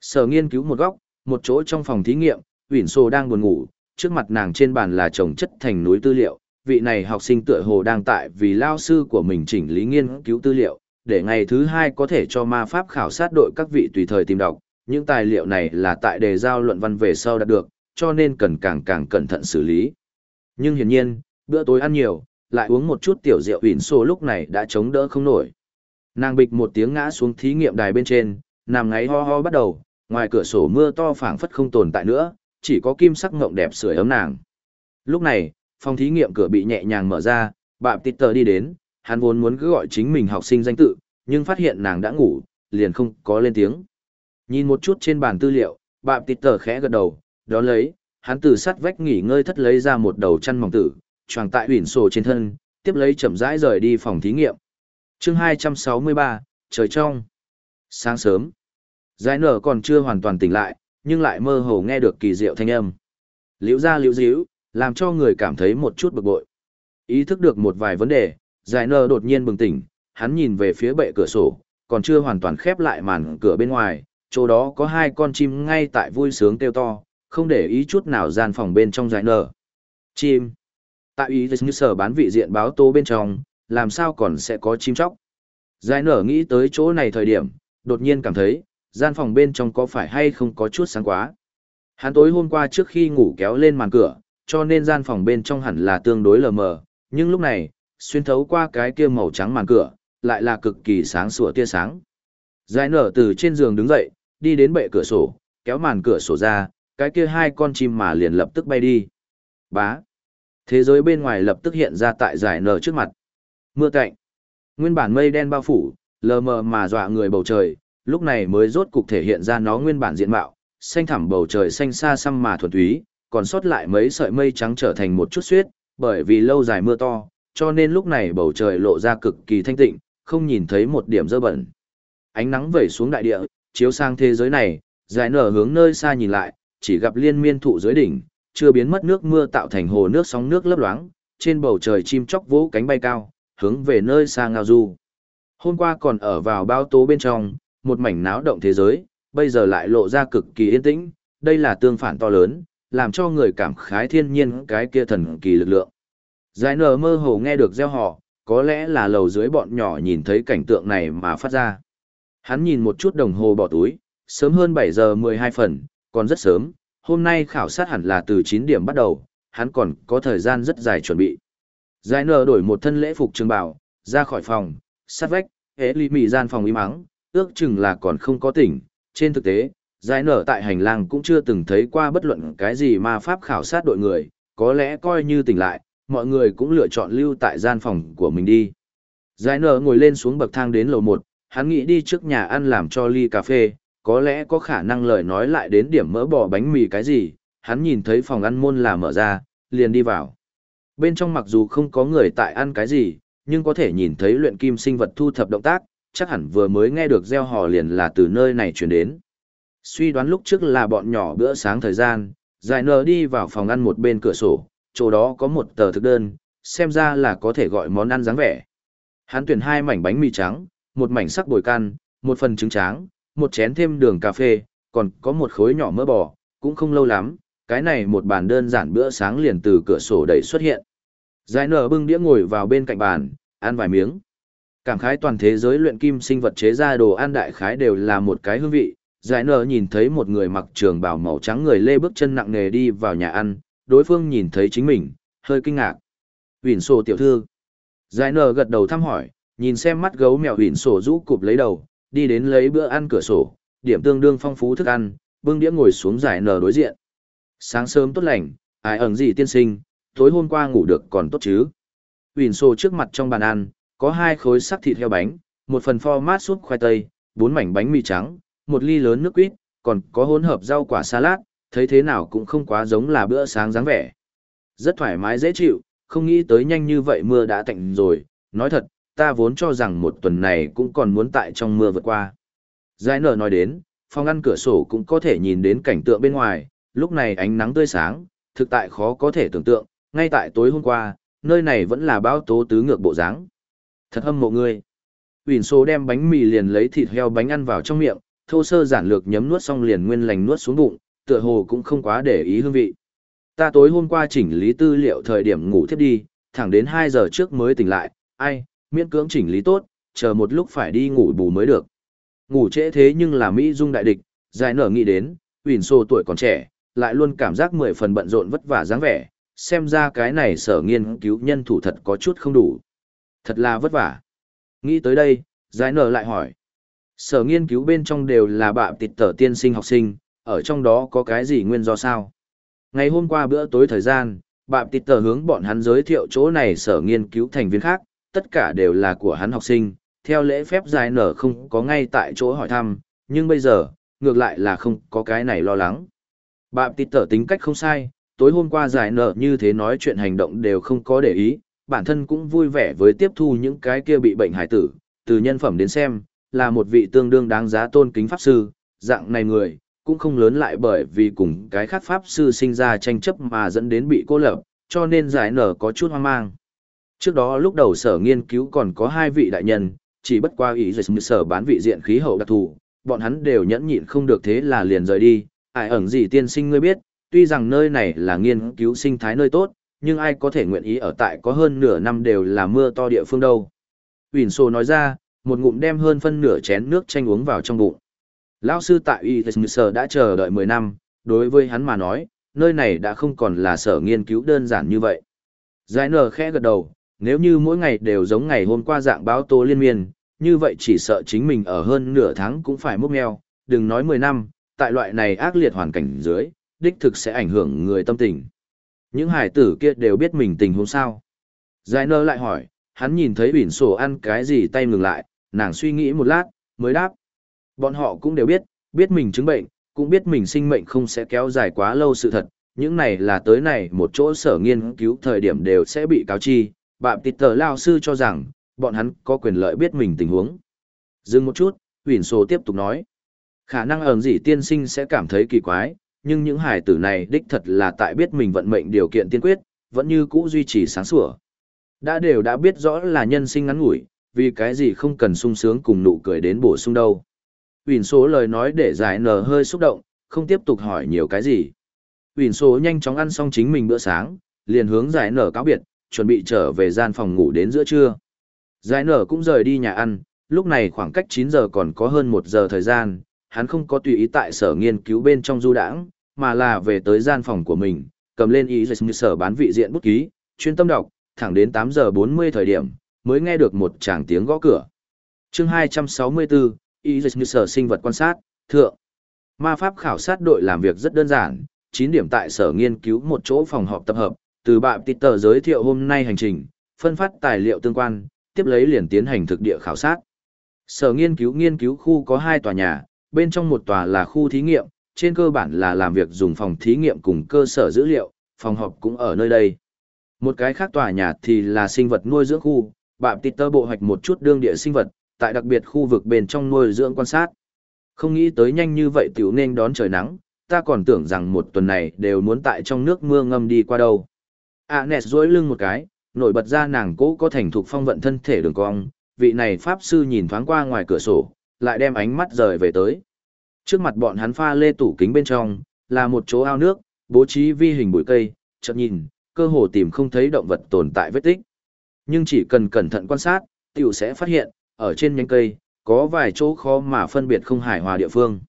Sở nghiên cứu một góc, một chỗ trong phòng thí nghiệm, Uyển Sô đang buồn ngủ, trước mặt nàng trên bàn là chồng chất thành núi tư liệu, vị này học sinh tựa hồ đang tại vì lao sư của mình chỉnh lý nghiên cứu tư liệu, để ngày thứ hai có thể cho ma pháp khảo sát đội các vị tùy thời tìm đọc. Những tài liệu này là tại đề giao luận văn về sau đạt được, cho nên cần càng càng cẩn thận xử lý. Nhưng hiển nhiên, bữa tối ăn nhiều, lại uống một chút tiểu rượu ỉn xô lúc này đã chống đỡ không nổi. Nàng bịch một tiếng ngã xuống thí nghiệm đài bên trên, nằm ngáy ho ho bắt đầu, ngoài cửa sổ mưa to phảng phất không tồn tại nữa, chỉ có kim sắc ngộng đẹp sưởi ấm nàng. Lúc này, phòng thí nghiệm cửa bị nhẹ nhàng mở ra, bạm tít tờ đi đến, hắn vốn muốn cứ gọi chính mình học sinh danh tự, nhưng phát hiện nàng đã ngủ, liền không có lên tiếng. Nhìn một chút trên bàn tư liệu, bạm tít tờ khẽ gật đầu, đó lấy, hắn từ sắt vách nghỉ ngơi thất lấy ra một đầu chăn mỏng tử, choàng tại huyền sổ trên thân, tiếp lấy chậm rãi rời đi phòng thí nghiệm. chương 263, trời trong. Sáng sớm, giải nở còn chưa hoàn toàn tỉnh lại, nhưng lại mơ hồ nghe được kỳ diệu thanh âm. Liễu ra liễu díu, làm cho người cảm thấy một chút bực bội. Ý thức được một vài vấn đề, giải nở đột nhiên bừng tỉnh, hắn nhìn về phía bệ cửa sổ, còn chưa hoàn toàn khép lại màn cửa bên ngoài, chỗ đó có hai con chim ngay tại vui sướng kêu to, không để ý chút nào gian phòng bên trong giải nở. Chim. Tại ý như sở bán vị diện báo tố bên trong, làm sao còn sẽ có chim chóc. Giải nở nghĩ tới chỗ này thời điểm, đột nhiên cảm thấy, gian phòng bên trong có phải hay không có chút sáng quá. Hắn tối hôm qua trước khi ngủ kéo lên màn cửa, cho nên gian phòng bên trong hẳn là tương đối lờ mờ, nhưng lúc này, xuyên thấu qua cái kia màu trắng màn cửa, lại là cực kỳ sáng sủa tia sáng. Giải nở từ trên giường đứng dậy, đi đến bệ cửa sổ, kéo màn cửa sổ ra, cái kia hai con chim mà liền lập tức bay đi. Bá. Thế giới bên ngoài lập tức hiện ra tại giải nở trước mặt. Mưa cạnh. Nguyên bản mây đen bao phủ, lờ mờ mà dọa người bầu trời, lúc này mới rốt cục thể hiện ra nó nguyên bản diện mạo, xanh thẳm bầu trời xanh xa xăm mà thuần túy, còn sót lại mấy sợi mây trắng trở thành một chút xuyết, bởi vì lâu dài mưa to, cho nên lúc này bầu trời lộ ra cực kỳ thanh tịnh, không nhìn thấy một điểm dơ bẩn. Ánh nắng vẩy xuống đại địa, chiếu sang thế giới này, dài nở hướng nơi xa nhìn lại, chỉ gặp liên miên thụ dưới đỉnh, chưa biến mất nước mưa tạo thành hồ nước sóng nước lấp loáng, trên bầu trời chim chóc vỗ cánh bay cao, hướng về nơi xa ngao du. Hôm qua còn ở vào bao tố bên trong, một mảnh náo động thế giới, bây giờ lại lộ ra cực kỳ yên tĩnh, đây là tương phản to lớn, làm cho người cảm khái thiên nhiên cái kia thần kỳ lực lượng. Giải nở mơ hồ nghe được gieo họ, có lẽ là lầu dưới bọn nhỏ nhìn thấy cảnh tượng này mà phát ra. Hắn nhìn một chút đồng hồ bỏ túi, sớm hơn 7 giờ 12 phần, còn rất sớm, hôm nay khảo sát hẳn là từ 9 điểm bắt đầu, hắn còn có thời gian rất dài chuẩn bị. Giải nở đổi một thân lễ phục trường bảo, ra khỏi phòng, sát vách, hế ly mị gian phòng im ắng, ước chừng là còn không có tỉnh. Trên thực tế, giải nở tại hành lang cũng chưa từng thấy qua bất luận cái gì ma pháp khảo sát đội người, có lẽ coi như tỉnh lại, mọi người cũng lựa chọn lưu tại gian phòng của mình đi. Giải nở ngồi lên xuống bậc thang đến lầu 1, hắn nghĩ đi trước nhà ăn làm cho ly cà phê, có lẽ có khả năng lời nói lại đến điểm mỡ bò bánh mì cái gì, hắn nhìn thấy phòng ăn môn là mở ra, liền đi vào. Bên trong mặc dù không có người tại ăn cái gì, nhưng có thể nhìn thấy luyện kim sinh vật thu thập động tác, chắc hẳn vừa mới nghe được gieo hò liền là từ nơi này chuyển đến. Suy đoán lúc trước là bọn nhỏ bữa sáng thời gian, giải nở đi vào phòng ăn một bên cửa sổ, chỗ đó có một tờ thực đơn, xem ra là có thể gọi món ăn dáng vẻ. Hắn tuyển hai mảnh bánh mì trắng, một mảnh sắc bồi can, một phần trứng tráng, một chén thêm đường cà phê, còn có một khối nhỏ mỡ bò, cũng không lâu lắm, cái này một bàn đơn giản bữa sáng liền từ cửa sổ đẩy xuất hiện. Giải nở bưng đĩa ngồi vào bên cạnh bàn, ăn vài miếng. Cảm khái toàn thế giới luyện kim sinh vật chế ra đồ ăn đại khái đều là một cái hương vị. Giải nở nhìn thấy một người mặc trường bào màu trắng người lê bước chân nặng nề đi vào nhà ăn, đối phương nhìn thấy chính mình, hơi kinh ngạc. Huỳnh sổ tiểu thư. Giải nở gật đầu thăm hỏi, nhìn xem mắt gấu mèo huỳnh sổ rũ cụp lấy đầu, đi đến lấy bữa ăn cửa sổ, điểm tương đương phong phú thức ăn, bưng đĩa ngồi xuống giải nở đối diện. Sáng sớm tốt lành, ai ẩn gì tiên sinh, tối hôm qua ngủ được còn tốt chứ. Huỳnh sổ trước mặt trong bàn ăn, có hai khối sắc thịt heo bánh, một phần format súp khoai tây, bốn mảnh bánh mì trắng, một ly lớn nước quýt, còn có hỗn hợp rau quả salad, thấy thế nào cũng không quá giống là bữa sáng dáng vẻ. Rất thoải mái dễ chịu, không nghĩ tới nhanh như vậy mưa đã tạnh rồi, nói thật, ta vốn cho rằng một tuần này cũng còn muốn tại trong mưa vượt qua. Giải nở nói đến, phòng ăn cửa sổ cũng có thể nhìn đến cảnh tượng bên ngoài, lúc này ánh nắng tươi sáng, thực tại khó có thể tưởng tượng, ngay tại tối hôm qua, nơi này vẫn là bão tố tứ ngược bộ dáng. Thật hâm mộ ngươi. Huỳnh số đem bánh mì liền lấy thịt heo bánh ăn vào trong miệng, thô sơ giản lược nhấm nuốt xong liền nguyên lành nuốt xuống bụng, tựa hồ cũng không quá để ý hương vị. Ta tối hôm qua chỉnh lý tư liệu thời điểm ngủ thiếp đi, thẳng đến 2 giờ trước mới tỉnh lại, ai, miễn cưỡng chỉnh lý tốt, chờ một lúc phải đi ngủ bù mới được. Ngủ trễ thế nhưng là Mỹ Dung đại địch, dài nở nghĩ đến, Huỳnh Sô tuổi còn trẻ, lại luôn cảm giác mười phần bận rộn vất vả dáng vẻ, xem ra cái này sở nghiên cứu nhân thủ thật có chút không đủ. Thật là vất vả. Nghĩ tới đây, giải nở lại hỏi. Sở nghiên cứu bên trong đều là bạ tịt tở tiên sinh học sinh, ở trong đó có cái gì nguyên do sao? Ngày hôm qua bữa tối thời gian, bạ tịt tờ hướng bọn hắn giới thiệu chỗ này sở nghiên cứu thành viên khác, tất cả đều là của hắn học sinh, theo lễ phép giải nở không có ngay tại chỗ hỏi thăm, nhưng bây giờ, ngược lại là không có cái này lo lắng. Bạ tịt tờ tính cách không sai, tối hôm qua giải nở như thế nói chuyện hành động đều không có để ý, bản thân cũng vui vẻ với tiếp thu những cái kia bị bệnh hải tử, từ nhân phẩm đến xem, là một vị tương đương đáng giá tôn kính pháp sư, dạng này người, cũng không lớn lại bởi vì cùng cái khác pháp sư sinh ra tranh chấp mà dẫn đến bị cô lập, cho nên giải nở có chút hoang mang. Trước đó lúc đầu sở nghiên cứu còn có hai vị đại nhân, chỉ bất qua ý dịch sở bán vị diện khí hậu đặc thù, bọn hắn đều nhẫn nhịn không được thế là liền rời đi, ai ẩn gì tiên sinh ngươi biết, tuy rằng nơi này là nghiên cứu sinh thái nơi tốt, nhưng ai có thể nguyện ý ở tại có hơn nửa năm đều là mưa to địa phương đâu. Huỳnh Sô nói ra, một ngụm đem hơn phân nửa chén nước chanh uống vào trong bụng. Lão sư tại Y Sở đã chờ đợi 10 năm, đối với hắn mà nói, nơi này đã không còn là sở nghiên cứu đơn giản như vậy. Giải nở khẽ gật đầu, nếu như mỗi ngày đều giống ngày hôm qua dạng báo tố liên miên, như vậy chỉ sợ chính mình ở hơn nửa tháng cũng phải múc mèo, đừng nói 10 năm, tại loại này ác liệt hoàn cảnh dưới, đích thực sẽ ảnh hưởng người tâm tình. Những hải tử kia đều biết mình tình huống sao. Giải nơ lại hỏi, hắn nhìn thấy bỉn sổ ăn cái gì tay ngừng lại, nàng suy nghĩ một lát, mới đáp. Bọn họ cũng đều biết, biết mình chứng bệnh, cũng biết mình sinh mệnh không sẽ kéo dài quá lâu sự thật. Những này là tới này một chỗ sở nghiên cứu thời điểm đều sẽ bị cáo chi. bạm tịt tờ lao sư cho rằng, bọn hắn có quyền lợi biết mình tình huống. Dừng một chút, Huỳnh Sô tiếp tục nói. Khả năng ẩn gì tiên sinh sẽ cảm thấy kỳ quái, nhưng những hải tử này đích thật là tại biết mình vận mệnh điều kiện tiên quyết, vẫn như cũ duy trì sáng sủa. Đã đều đã biết rõ là nhân sinh ngắn ngủi, vì cái gì không cần sung sướng cùng nụ cười đến bổ sung đâu. Huỳnh số lời nói để giải nở hơi xúc động, không tiếp tục hỏi nhiều cái gì. Huỳnh số nhanh chóng ăn xong chính mình bữa sáng, liền hướng giải nở cáo biệt, chuẩn bị trở về gian phòng ngủ đến giữa trưa. Giải nở cũng rời đi nhà ăn, lúc này khoảng cách 9 giờ còn có hơn 1 giờ thời gian, hắn không có tùy ý tại sở nghiên cứu bên trong du đãng, mà là về tới gian phòng của mình, cầm lên ý dịch sở bán vị diện bút ký, chuyên tâm đọc, thẳng đến 8 giờ 40 thời điểm, mới nghe được một tràng tiếng gõ cửa. chương 264, ý dịch sở sinh vật quan sát, thượng. Ma pháp khảo sát đội làm việc rất đơn giản, 9 điểm tại sở nghiên cứu một chỗ phòng họp tập hợp, từ bạn tờ giới thiệu hôm nay hành trình, phân phát tài liệu tương quan, tiếp lấy liền tiến hành thực địa khảo sát. Sở nghiên cứu nghiên cứu khu có hai tòa nhà, bên trong một tòa là khu thí nghiệm, trên cơ bản là làm việc dùng phòng thí nghiệm cùng cơ sở dữ liệu, phòng họp cũng ở nơi đây. Một cái khác tòa nhà thì là sinh vật nuôi dưỡng khu, bạm tơ bộ hoạch một chút đương địa sinh vật, tại đặc biệt khu vực bên trong nuôi dưỡng quan sát. Không nghĩ tới nhanh như vậy tiểu nên đón trời nắng, ta còn tưởng rằng một tuần này đều muốn tại trong nước mưa ngâm đi qua đâu. À nẹt dối lưng một cái, nổi bật ra nàng cố có thành thục phong vận thân thể đường cong, vị này pháp sư nhìn thoáng qua ngoài cửa sổ, lại đem ánh mắt rời về tới. Trước mặt bọn hắn pha lê tủ kính bên trong, là một chỗ ao nước, bố trí vi hình bụi cây, chợt nhìn, cơ hồ tìm không thấy động vật tồn tại vết tích. Nhưng chỉ cần cẩn thận quan sát, tiểu sẽ phát hiện, ở trên nhánh cây, có vài chỗ khó mà phân biệt không hài hòa địa phương.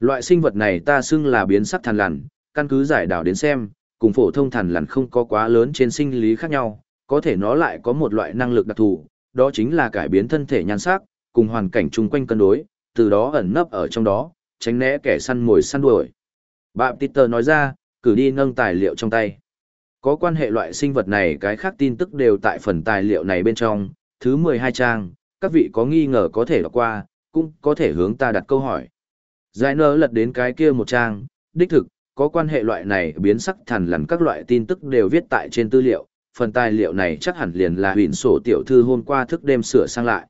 Loại sinh vật này ta xưng là biến sắc thằn lằn, căn cứ giải đảo đến xem, cùng phổ thông thằn lằn không có quá lớn trên sinh lý khác nhau, có thể nó lại có một loại năng lực đặc thù, đó chính là cải biến thân thể nhan sắc, cùng hoàn cảnh chung quanh cân đối, từ đó ẩn nấp ở trong đó, tránh né kẻ săn mồi săn đuổi. Bạm Peter nói ra, cử đi nâng tài liệu trong tay. Có quan hệ loại sinh vật này cái khác tin tức đều tại phần tài liệu này bên trong, thứ 12 trang, các vị có nghi ngờ có thể đọc qua, cũng có thể hướng ta đặt câu hỏi. Giải nơ lật đến cái kia một trang, đích thực, có quan hệ loại này biến sắc thần lằn các loại tin tức đều viết tại trên tư liệu, phần tài liệu này chắc hẳn liền là huyền sổ tiểu thư hôm qua thức đêm sửa sang lại.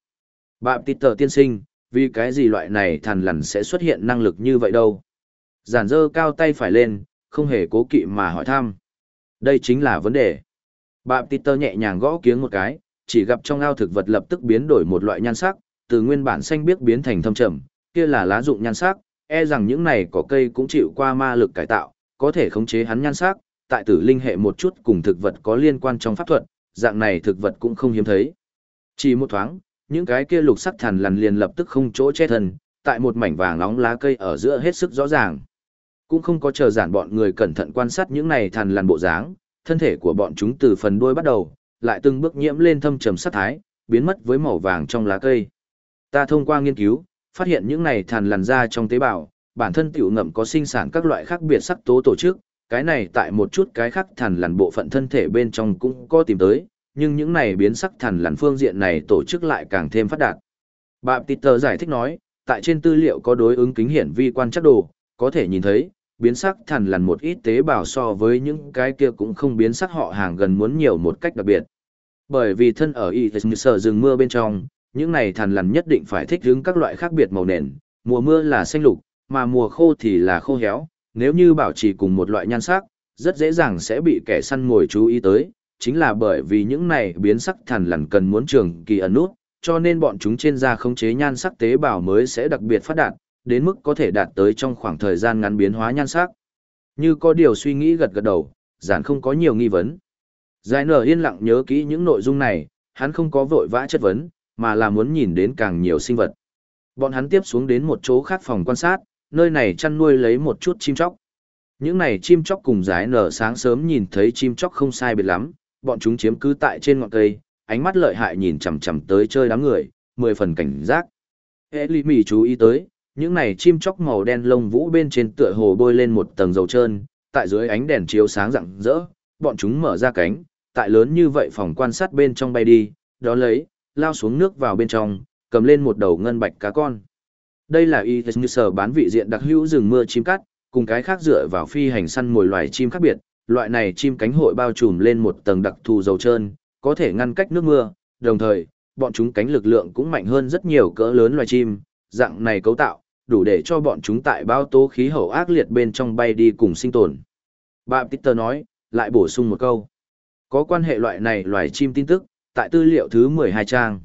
Bạm tịt tờ tiên sinh, vì cái gì loại này thần lằn sẽ xuất hiện năng lực như vậy đâu? Giản dơ cao tay phải lên, không hề cố kỵ mà hỏi thăm. Đây chính là vấn đề. Bạm tịt tờ nhẹ nhàng gõ kiếng một cái, chỉ gặp trong ao thực vật lập tức biến đổi một loại nhan sắc, từ nguyên bản xanh biếc biến thành thâm trầm, kia là lá dụng nhan sắc, e rằng những này có cây cũng chịu qua ma lực cải tạo, có thể khống chế hắn nhan sắc, tại tử linh hệ một chút cùng thực vật có liên quan trong pháp thuật, dạng này thực vật cũng không hiếm thấy. Chỉ một thoáng, những cái kia lục sắc thần lằn liền lập tức không chỗ che thân, tại một mảnh vàng nóng lá cây ở giữa hết sức rõ ràng. Cũng không có chờ giản bọn người cẩn thận quan sát những này thần lằn bộ dáng, thân thể của bọn chúng từ phần đuôi bắt đầu, lại từng bước nhiễm lên thâm trầm sát thái, biến mất với màu vàng trong lá cây. Ta thông qua nghiên cứu, phát hiện những này thàn lằn ra trong tế bào, bản thân tiểu ngậm có sinh sản các loại khác biệt sắc tố tổ chức, cái này tại một chút cái khác thàn lằn bộ phận thân thể bên trong cũng có tìm tới, nhưng những này biến sắc thàn lằn phương diện này tổ chức lại càng thêm phát đạt. Bà Tờ giải thích nói, tại trên tư liệu có đối ứng kính hiển vi quan chắc đồ, có thể nhìn thấy, biến sắc thần lằn một ít tế bào so với những cái kia cũng không biến sắc họ hàng gần muốn nhiều một cách đặc biệt. Bởi vì thân ở y sở rừng mưa bên trong, những này thần lằn nhất định phải thích ứng các loại khác biệt màu nền, mùa mưa là xanh lục, mà mùa khô thì là khô héo, nếu như bảo trì cùng một loại nhan sắc, rất dễ dàng sẽ bị kẻ săn ngồi chú ý tới, chính là bởi vì những này biến sắc thần lằn cần muốn trường kỳ ẩn nút, cho nên bọn chúng trên da khống chế nhan sắc tế bào mới sẽ đặc biệt phát đạt, đến mức có thể đạt tới trong khoảng thời gian ngắn biến hóa nhan sắc. Như có điều suy nghĩ gật gật đầu, giản không có nhiều nghi vấn. Giải nở yên lặng nhớ kỹ những nội dung này, hắn không có vội vã chất vấn, mà là muốn nhìn đến càng nhiều sinh vật. Bọn hắn tiếp xuống đến một chỗ khác phòng quan sát, nơi này chăn nuôi lấy một chút chim chóc. Những này chim chóc cùng giải nở sáng sớm nhìn thấy chim chóc không sai biệt lắm, bọn chúng chiếm cứ tại trên ngọn cây, ánh mắt lợi hại nhìn chằm chằm tới chơi đám người, mười phần cảnh giác. Hệ lý mỉ chú ý tới, những này chim chóc màu đen lông vũ bên trên tựa hồ bôi lên một tầng dầu trơn, tại dưới ánh đèn chiếu sáng rạng rỡ, bọn chúng mở ra cánh, tại lớn như vậy phòng quan sát bên trong bay đi, đó lấy, lao xuống nước vào bên trong, cầm lên một đầu ngân bạch cá con. Đây là y như sở bán vị diện đặc hữu rừng mưa chim cắt, cùng cái khác dựa vào phi hành săn mồi loài chim khác biệt, loại này chim cánh hội bao trùm lên một tầng đặc thù dầu trơn, có thể ngăn cách nước mưa, đồng thời, bọn chúng cánh lực lượng cũng mạnh hơn rất nhiều cỡ lớn loài chim, dạng này cấu tạo, đủ để cho bọn chúng tại bao tố khí hậu ác liệt bên trong bay đi cùng sinh tồn. Bà Peter nói, lại bổ sung một câu. Có quan hệ loại này loài chim tin tức, tại tư liệu thứ 12 trang.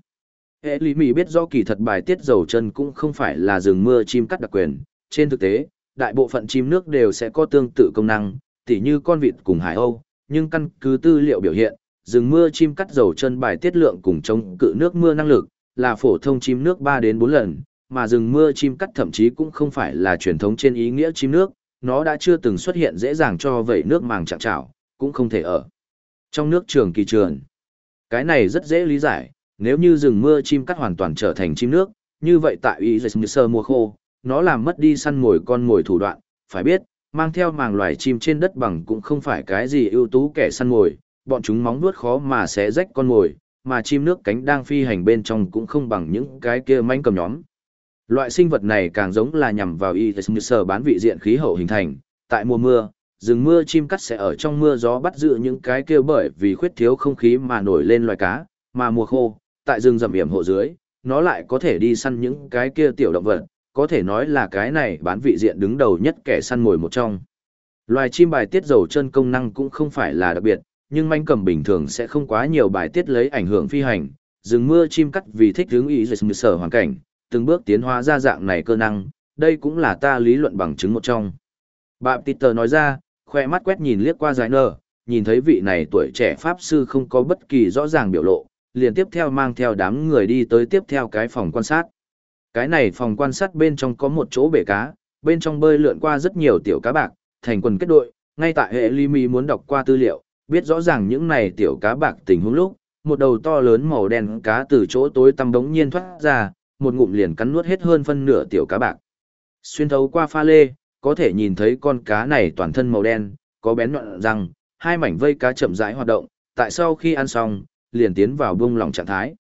Hệ lý mỉ biết do kỳ thật bài tiết dầu chân cũng không phải là rừng mưa chim cắt đặc quyền. Trên thực tế, đại bộ phận chim nước đều sẽ có tương tự công năng, tỉ như con vịt cùng hải âu, nhưng căn cứ tư liệu biểu hiện, rừng mưa chim cắt dầu chân bài tiết lượng cùng chống cự nước mưa năng lực, là phổ thông chim nước 3 đến 4 lần, mà rừng mưa chim cắt thậm chí cũng không phải là truyền thống trên ý nghĩa chim nước, nó đã chưa từng xuất hiện dễ dàng cho vậy nước màng chạm trảo, cũng không thể ở trong nước trường kỳ trường. Cái này rất dễ lý giải, nếu như rừng mưa chim cắt hoàn toàn trở thành chim nước, như vậy tại ý dịch sơ mùa khô, nó làm mất đi săn mồi con mồi thủ đoạn, phải biết, mang theo màng loài chim trên đất bằng cũng không phải cái gì ưu tú kẻ săn mồi, bọn chúng móng nuốt khó mà sẽ rách con mồi, mà chim nước cánh đang phi hành bên trong cũng không bằng những cái kia manh cầm nhóm. Loại sinh vật này càng giống là nhằm vào y sở bán vị diện khí hậu hình thành, tại mùa mưa, rừng mưa chim cắt sẽ ở trong mưa gió bắt giữ những cái kia bởi vì khuyết thiếu không khí mà nổi lên loài cá, mà mùa khô, tại rừng rậm yểm hộ dưới, nó lại có thể đi săn những cái kia tiểu động vật, có thể nói là cái này bán vị diện đứng đầu nhất kẻ săn mồi một trong. Loài chim bài tiết dầu chân công năng cũng không phải là đặc biệt, nhưng manh cầm bình thường sẽ không quá nhiều bài tiết lấy ảnh hưởng phi hành. Rừng mưa chim cắt vì thích hướng ý dịch sở hoàn cảnh, từng bước tiến hóa ra dạng này cơ năng, đây cũng là ta lý luận bằng chứng một trong. Bà Peter nói ra, khoe mắt quét nhìn liếc qua giải nơ, nhìn thấy vị này tuổi trẻ pháp sư không có bất kỳ rõ ràng biểu lộ, liền tiếp theo mang theo đám người đi tới tiếp theo cái phòng quan sát. Cái này phòng quan sát bên trong có một chỗ bể cá, bên trong bơi lượn qua rất nhiều tiểu cá bạc, thành quần kết đội, ngay tại hệ ly mi muốn đọc qua tư liệu, biết rõ ràng những này tiểu cá bạc tình huống lúc, một đầu to lớn màu đen cá từ chỗ tối tăm đống nhiên thoát ra, một ngụm liền cắn nuốt hết hơn phân nửa tiểu cá bạc. Xuyên thấu qua pha lê, có thể nhìn thấy con cá này toàn thân màu đen, có bén nhọn răng, hai mảnh vây cá chậm rãi hoạt động, tại sau khi ăn xong, liền tiến vào bung lòng trạng thái.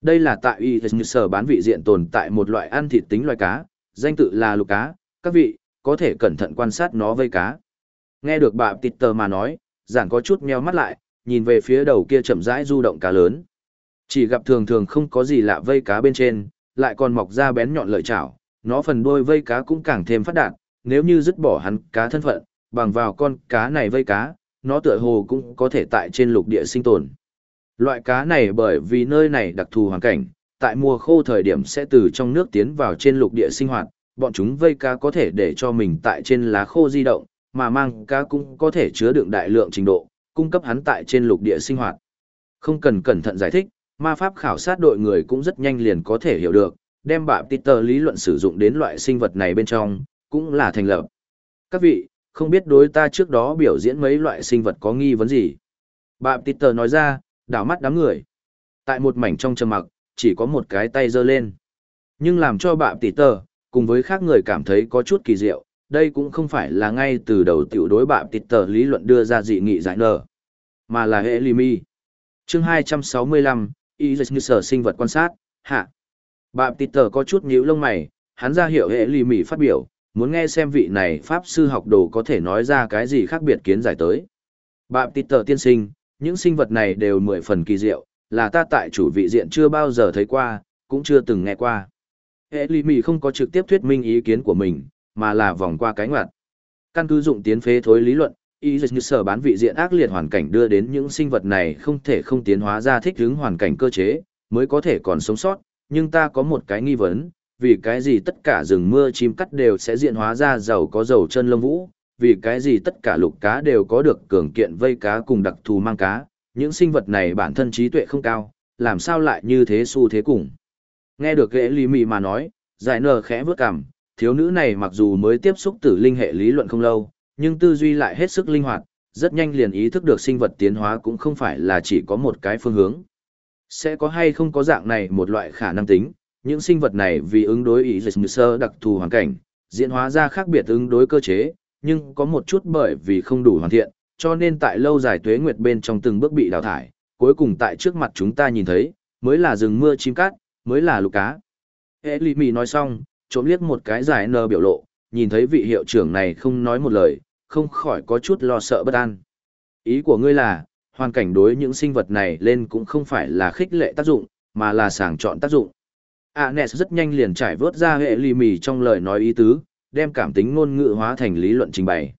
Đây là tại y sở bán vị diện tồn tại một loại ăn thịt tính loài cá, danh tự là lục cá, các vị, có thể cẩn thận quan sát nó vây cá. Nghe được bà Peter mà nói, giản có chút meo mắt lại, nhìn về phía đầu kia chậm rãi du động cá lớn. Chỉ gặp thường thường không có gì lạ vây cá bên trên, lại còn mọc ra bén nhọn lợi chảo, nó phần đuôi vây cá cũng càng thêm phát đạt, nếu như dứt bỏ hắn cá thân phận, bằng vào con cá này vây cá, nó tựa hồ cũng có thể tại trên lục địa sinh tồn. Loại cá này bởi vì nơi này đặc thù hoàn cảnh, tại mùa khô thời điểm sẽ từ trong nước tiến vào trên lục địa sinh hoạt, bọn chúng vây cá có thể để cho mình tại trên lá khô di động, mà mang cá cũng có thể chứa đựng đại lượng trình độ, cung cấp hắn tại trên lục địa sinh hoạt. Không cần cẩn thận giải thích, ma pháp khảo sát đội người cũng rất nhanh liền có thể hiểu được, đem bạ Peter lý luận sử dụng đến loại sinh vật này bên trong, cũng là thành lập. Các vị, không biết đối ta trước đó biểu diễn mấy loại sinh vật có nghi vấn gì. Bạ Peter nói ra, đảo mắt đám người. Tại một mảnh trong trầm mặc, chỉ có một cái tay giơ lên. Nhưng làm cho bạ Peter, cùng với khác người cảm thấy có chút kỳ diệu, đây cũng không phải là ngay từ đầu tiểu đối bạ Peter lý luận đưa ra dị nghị giải nở, mà là hệ limi. Chương 265, Y như sở sinh vật quan sát, hạ. Bạm tịt tờ có chút nhíu lông mày, hắn ra hiệu hệ limi phát biểu, muốn nghe xem vị này pháp sư học đồ có thể nói ra cái gì khác biệt kiến giải tới. Bạm tịt tờ tiên sinh, những sinh vật này đều mười phần kỳ diệu, là ta tại chủ vị diện chưa bao giờ thấy qua, cũng chưa từng nghe qua. Hệ lì mì không có trực tiếp thuyết minh ý kiến của mình, mà là vòng qua cái ngoặt. Căn cứ dụng tiến phế thối lý luận, ý dịch như sở bán vị diện ác liệt hoàn cảnh đưa đến những sinh vật này không thể không tiến hóa ra thích ứng hoàn cảnh cơ chế, mới có thể còn sống sót, nhưng ta có một cái nghi vấn, vì cái gì tất cả rừng mưa chim cắt đều sẽ diện hóa ra dầu có dầu chân lông vũ, vì cái gì tất cả lục cá đều có được cường kiện vây cá cùng đặc thù mang cá, những sinh vật này bản thân trí tuệ không cao, làm sao lại như thế xu thế cùng. Nghe được ghệ lý mì mà nói, giải nờ khẽ vớt cằm, thiếu nữ này mặc dù mới tiếp xúc tử linh hệ lý luận không lâu, nhưng tư duy lại hết sức linh hoạt, rất nhanh liền ý thức được sinh vật tiến hóa cũng không phải là chỉ có một cái phương hướng. Sẽ có hay không có dạng này một loại khả năng tính, những sinh vật này vì ứng đối ý dịch sơ đặc thù hoàn cảnh, diễn hóa ra khác biệt ứng đối cơ chế, nhưng có một chút bởi vì không đủ hoàn thiện, cho nên tại lâu dài tuế nguyệt bên trong từng bước bị đào thải, cuối cùng tại trước mặt chúng ta nhìn thấy, mới là rừng mưa chim cát, mới là lục cá. Hệ lì mì nói xong, trộm liếc một cái giải nơ biểu lộ, nhìn thấy vị hiệu trưởng này không nói một lời, không khỏi có chút lo sợ bất an. Ý của ngươi là, hoàn cảnh đối những sinh vật này lên cũng không phải là khích lệ tác dụng, mà là sàng chọn tác dụng. Anes rất nhanh liền trải vớt ra hệ lì mì trong lời nói ý tứ, đem cảm tính ngôn ngữ hóa thành lý luận trình bày.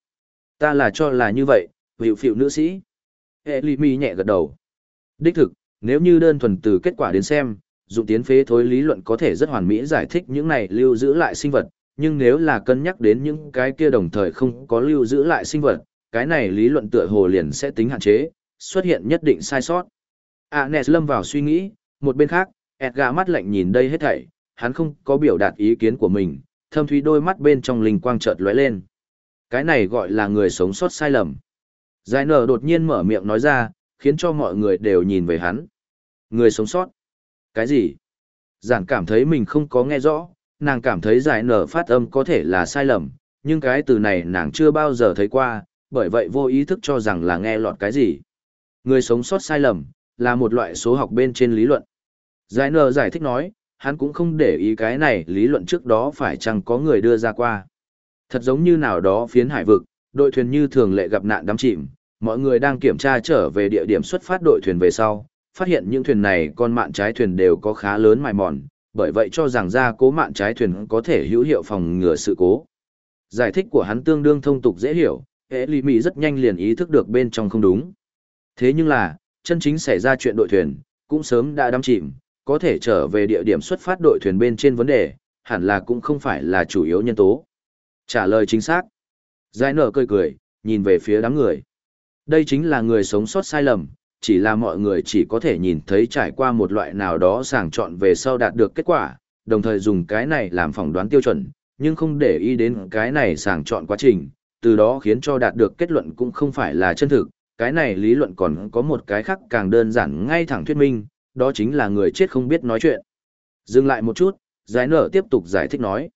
Ta là cho là như vậy, hiệu phiệu nữ sĩ. Hệ lì mì nhẹ gật đầu. Đích thực, nếu như đơn thuần từ kết quả đến xem, dụng tiến phế thối lý luận có thể rất hoàn mỹ giải thích những này lưu giữ lại sinh vật, nhưng nếu là cân nhắc đến những cái kia đồng thời không có lưu giữ lại sinh vật, cái này lý luận tựa hồ liền sẽ tính hạn chế, xuất hiện nhất định sai sót. Anes lâm vào suy nghĩ, một bên khác, Edgar mắt lạnh nhìn đây hết thảy, hắn không có biểu đạt ý kiến của mình, thâm thúy đôi mắt bên trong linh quang chợt lóe lên. Cái này gọi là người sống sót sai lầm. Giải nở đột nhiên mở miệng nói ra, khiến cho mọi người đều nhìn về hắn. Người sống sót. Cái gì? Giản cảm thấy mình không có nghe rõ, nàng cảm thấy giải nở phát âm có thể là sai lầm, nhưng cái từ này nàng chưa bao giờ thấy qua, bởi vậy vô ý thức cho rằng là nghe lọt cái gì. Người sống sót sai lầm, là một loại số học bên trên lý luận. Giải nở giải thích nói, hắn cũng không để ý cái này lý luận trước đó phải chăng có người đưa ra qua. Thật giống như nào đó phiến hải vực, đội thuyền như thường lệ gặp nạn đắm chìm, mọi người đang kiểm tra trở về địa điểm xuất phát đội thuyền về sau, phát hiện những thuyền này con mạn trái thuyền đều có khá lớn mài mòn, bởi vậy cho rằng ra cố mạn trái thuyền có thể hữu hiệu phòng ngừa sự cố. Giải thích của hắn tương đương thông tục dễ hiểu, hệ lì mỹ rất nhanh liền ý thức được bên trong không đúng. Thế nhưng là, chân chính xảy ra chuyện đội thuyền, cũng sớm đã đắm chìm, có thể trở về địa điểm xuất phát đội thuyền bên trên vấn đề, hẳn là cũng không phải là chủ yếu nhân tố. Trả lời chính xác. Giải nở cười cười, nhìn về phía đám người. Đây chính là người sống sót sai lầm, chỉ là mọi người chỉ có thể nhìn thấy trải qua một loại nào đó sàng chọn về sau đạt được kết quả, đồng thời dùng cái này làm phỏng đoán tiêu chuẩn, nhưng không để ý đến cái này sàng chọn quá trình, từ đó khiến cho đạt được kết luận cũng không phải là chân thực, cái này lý luận còn có một cái khác càng đơn giản ngay thẳng thuyết minh, đó chính là người chết không biết nói chuyện. Dừng lại một chút, giải nở tiếp tục giải thích nói.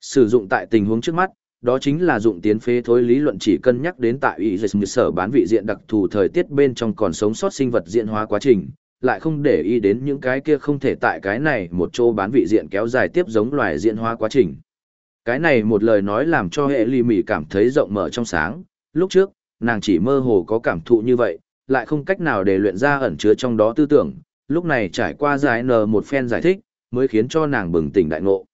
Sử dụng tại tình huống trước mắt, đó chính là dụng tiến phế thối lý luận chỉ cân nhắc đến tại ý dịch sở bán vị diện đặc thù thời tiết bên trong còn sống sót sinh vật diễn hóa quá trình, lại không để ý đến những cái kia không thể tại cái này một chỗ bán vị diện kéo dài tiếp giống loài diễn hóa quá trình. Cái này một lời nói làm cho hệ ly mỉ cảm thấy rộng mở trong sáng, lúc trước, nàng chỉ mơ hồ có cảm thụ như vậy, lại không cách nào để luyện ra ẩn chứa trong đó tư tưởng, lúc này trải qua giải n một phen giải thích, mới khiến cho nàng bừng tỉnh đại ngộ.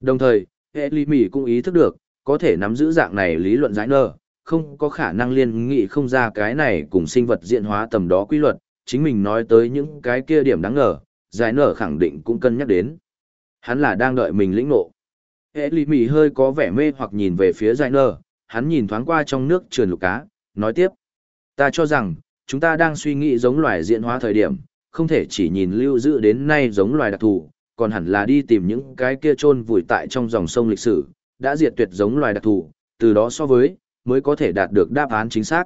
Đồng thời, hệ ly mỉ cũng ý thức được, có thể nắm giữ dạng này lý luận giải nơ, không có khả năng liên nghị không ra cái này cùng sinh vật diện hóa tầm đó quy luật, chính mình nói tới những cái kia điểm đáng ngờ, giải nở khẳng định cũng cân nhắc đến. Hắn là đang đợi mình lĩnh ngộ. Hệ lý mỉ hơi có vẻ mê hoặc nhìn về phía giải nở, hắn nhìn thoáng qua trong nước trườn lục cá, nói tiếp. Ta cho rằng, chúng ta đang suy nghĩ giống loài diễn hóa thời điểm, không thể chỉ nhìn lưu giữ đến nay giống loài đặc thù, còn hẳn là đi tìm những cái kia chôn vùi tại trong dòng sông lịch sử, đã diệt tuyệt giống loài đặc thù, từ đó so với, mới có thể đạt được đáp án chính xác.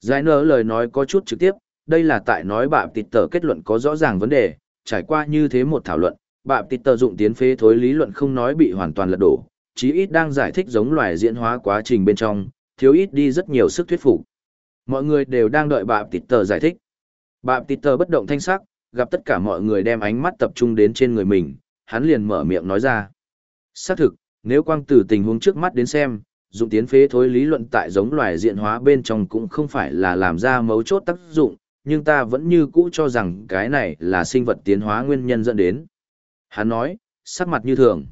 Giải nở lời nói có chút trực tiếp, đây là tại nói bạm tịt tờ kết luận có rõ ràng vấn đề, trải qua như thế một thảo luận, bạm tịt tờ dụng tiến phế thối lý luận không nói bị hoàn toàn lật đổ, chí ít đang giải thích giống loài diễn hóa quá trình bên trong, thiếu ít đi rất nhiều sức thuyết phục. Mọi người đều đang đợi bạm tịt tờ giải thích. Bạm tịt tờ bất động thanh sắc, gặp tất cả mọi người đem ánh mắt tập trung đến trên người mình, hắn liền mở miệng nói ra. Xác thực, nếu quang tử tình huống trước mắt đến xem, dụng tiến phế thối lý luận tại giống loài diện hóa bên trong cũng không phải là làm ra mấu chốt tác dụng, nhưng ta vẫn như cũ cho rằng cái này là sinh vật tiến hóa nguyên nhân dẫn đến. Hắn nói, sắc mặt như thường.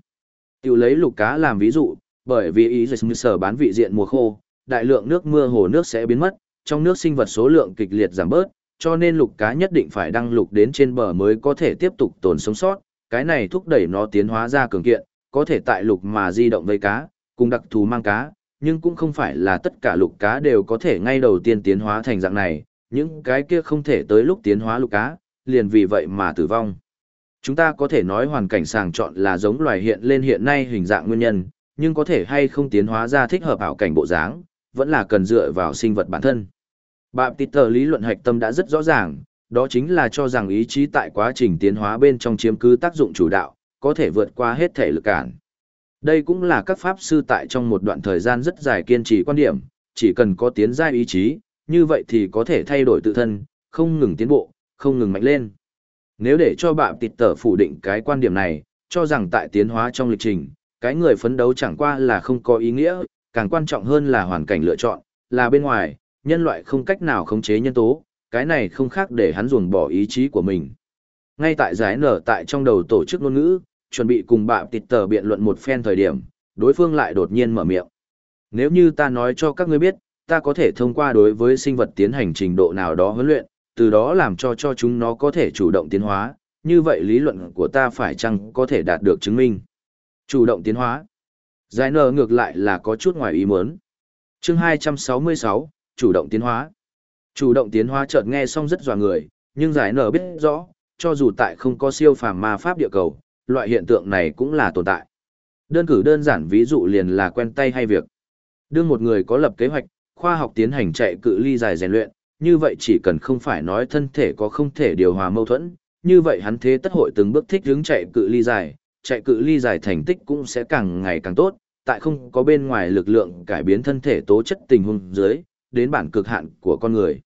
Tiểu lấy lục cá làm ví dụ, bởi vì ý dịch sở bán vị diện mùa khô, đại lượng nước mưa hồ nước sẽ biến mất, trong nước sinh vật số lượng kịch liệt giảm bớt, cho nên lục cá nhất định phải đăng lục đến trên bờ mới có thể tiếp tục tồn sống sót, cái này thúc đẩy nó tiến hóa ra cường kiện, có thể tại lục mà di động với cá, cùng đặc thù mang cá, nhưng cũng không phải là tất cả lục cá đều có thể ngay đầu tiên tiến hóa thành dạng này, những cái kia không thể tới lúc tiến hóa lục cá, liền vì vậy mà tử vong. Chúng ta có thể nói hoàn cảnh sàng chọn là giống loài hiện lên hiện nay hình dạng nguyên nhân, nhưng có thể hay không tiến hóa ra thích hợp ảo cảnh bộ dáng, vẫn là cần dựa vào sinh vật bản thân. Bạp tờ lý luận hạch tâm đã rất rõ ràng, đó chính là cho rằng ý chí tại quá trình tiến hóa bên trong chiếm cứ tác dụng chủ đạo, có thể vượt qua hết thể lực cản. Đây cũng là các pháp sư tại trong một đoạn thời gian rất dài kiên trì quan điểm, chỉ cần có tiến giai ý chí, như vậy thì có thể thay đổi tự thân, không ngừng tiến bộ, không ngừng mạnh lên. Nếu để cho bạn tịt tở phủ định cái quan điểm này, cho rằng tại tiến hóa trong lịch trình, cái người phấn đấu chẳng qua là không có ý nghĩa, càng quan trọng hơn là hoàn cảnh lựa chọn, là bên ngoài, nhân loại không cách nào khống chế nhân tố, cái này không khác để hắn ruồng bỏ ý chí của mình. Ngay tại giải nở tại trong đầu tổ chức ngôn ngữ, chuẩn bị cùng bạn tịt tờ biện luận một phen thời điểm, đối phương lại đột nhiên mở miệng. Nếu như ta nói cho các ngươi biết, ta có thể thông qua đối với sinh vật tiến hành trình độ nào đó huấn luyện, từ đó làm cho cho chúng nó có thể chủ động tiến hóa, như vậy lý luận của ta phải chăng có thể đạt được chứng minh. Chủ động tiến hóa. Giải nở ngược lại là có chút ngoài ý muốn. Chương 266, chủ động tiến hóa. Chủ động tiến hóa chợt nghe xong rất dò người, nhưng giải nở biết rõ, cho dù tại không có siêu phàm ma pháp địa cầu, loại hiện tượng này cũng là tồn tại. Đơn cử đơn giản ví dụ liền là quen tay hay việc. Đương một người có lập kế hoạch, khoa học tiến hành chạy cự ly dài rèn luyện, như vậy chỉ cần không phải nói thân thể có không thể điều hòa mâu thuẫn, như vậy hắn thế tất hội từng bước thích hướng chạy cự ly dài, chạy cự ly dài thành tích cũng sẽ càng ngày càng tốt, tại không có bên ngoài lực lượng cải biến thân thể tố chất tình huống dưới, đến bản cực hạn của con người.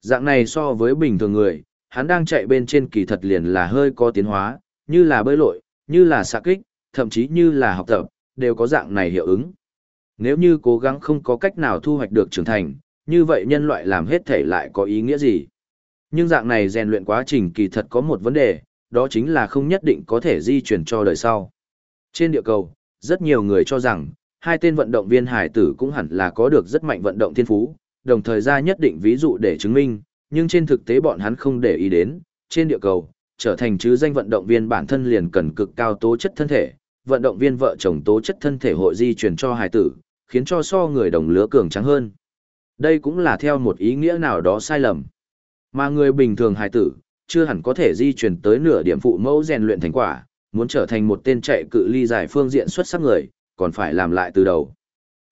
Dạng này so với bình thường người, hắn đang chạy bên trên kỳ thật liền là hơi có tiến hóa, như là bơi lội, như là xạ kích, thậm chí như là học tập, đều có dạng này hiệu ứng. Nếu như cố gắng không có cách nào thu hoạch được trưởng thành, như vậy nhân loại làm hết thể lại có ý nghĩa gì? Nhưng dạng này rèn luyện quá trình kỳ thật có một vấn đề, đó chính là không nhất định có thể di chuyển cho đời sau. Trên địa cầu, rất nhiều người cho rằng, hai tên vận động viên hải tử cũng hẳn là có được rất mạnh vận động thiên phú, đồng thời ra nhất định ví dụ để chứng minh, nhưng trên thực tế bọn hắn không để ý đến, trên địa cầu, trở thành chứ danh vận động viên bản thân liền cần cực cao tố chất thân thể, vận động viên vợ chồng tố chất thân thể hội di chuyển cho hải tử, khiến cho so người đồng lứa cường trắng hơn. Đây cũng là theo một ý nghĩa nào đó sai lầm. Mà người bình thường hải tử, chưa hẳn có thể di chuyển tới nửa điểm phụ mẫu rèn luyện thành quả, muốn trở thành một tên chạy cự ly giải phương diện xuất sắc người, còn phải làm lại từ đầu.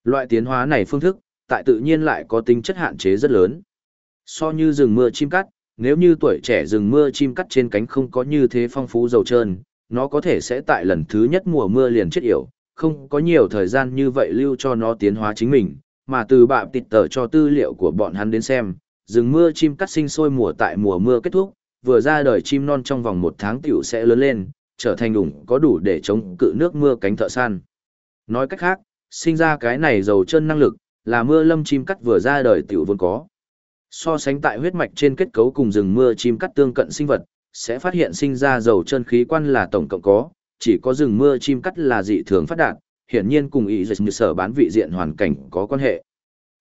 Loại tiến hóa này phương thức, tại tự nhiên lại có tính chất hạn chế rất lớn. So như rừng mưa chim cắt, nếu như tuổi trẻ rừng mưa chim cắt trên cánh không có như thế phong phú dầu trơn, nó có thể sẽ tại lần thứ nhất mùa mưa liền chết yểu, không có nhiều thời gian như vậy lưu cho nó tiến hóa chính mình, mà từ bạm tịt tờ cho tư liệu của bọn hắn đến xem, rừng mưa chim cắt sinh sôi mùa tại mùa mưa kết thúc, vừa ra đời chim non trong vòng một tháng tiểu sẽ lớn lên, trở thành đủng có đủ để chống cự nước mưa cánh thợ săn. Nói cách khác, sinh ra cái này dầu chân năng lực, là mưa lâm chim cắt vừa ra đời tiểu vốn có. So sánh tại huyết mạch trên kết cấu cùng rừng mưa chim cắt tương cận sinh vật, sẽ phát hiện sinh ra dầu chân khí quan là tổng cộng có, chỉ có rừng mưa chim cắt là dị thường phát đạt, hiển nhiên cùng ý dịch như sở bán vị diện hoàn cảnh có quan hệ.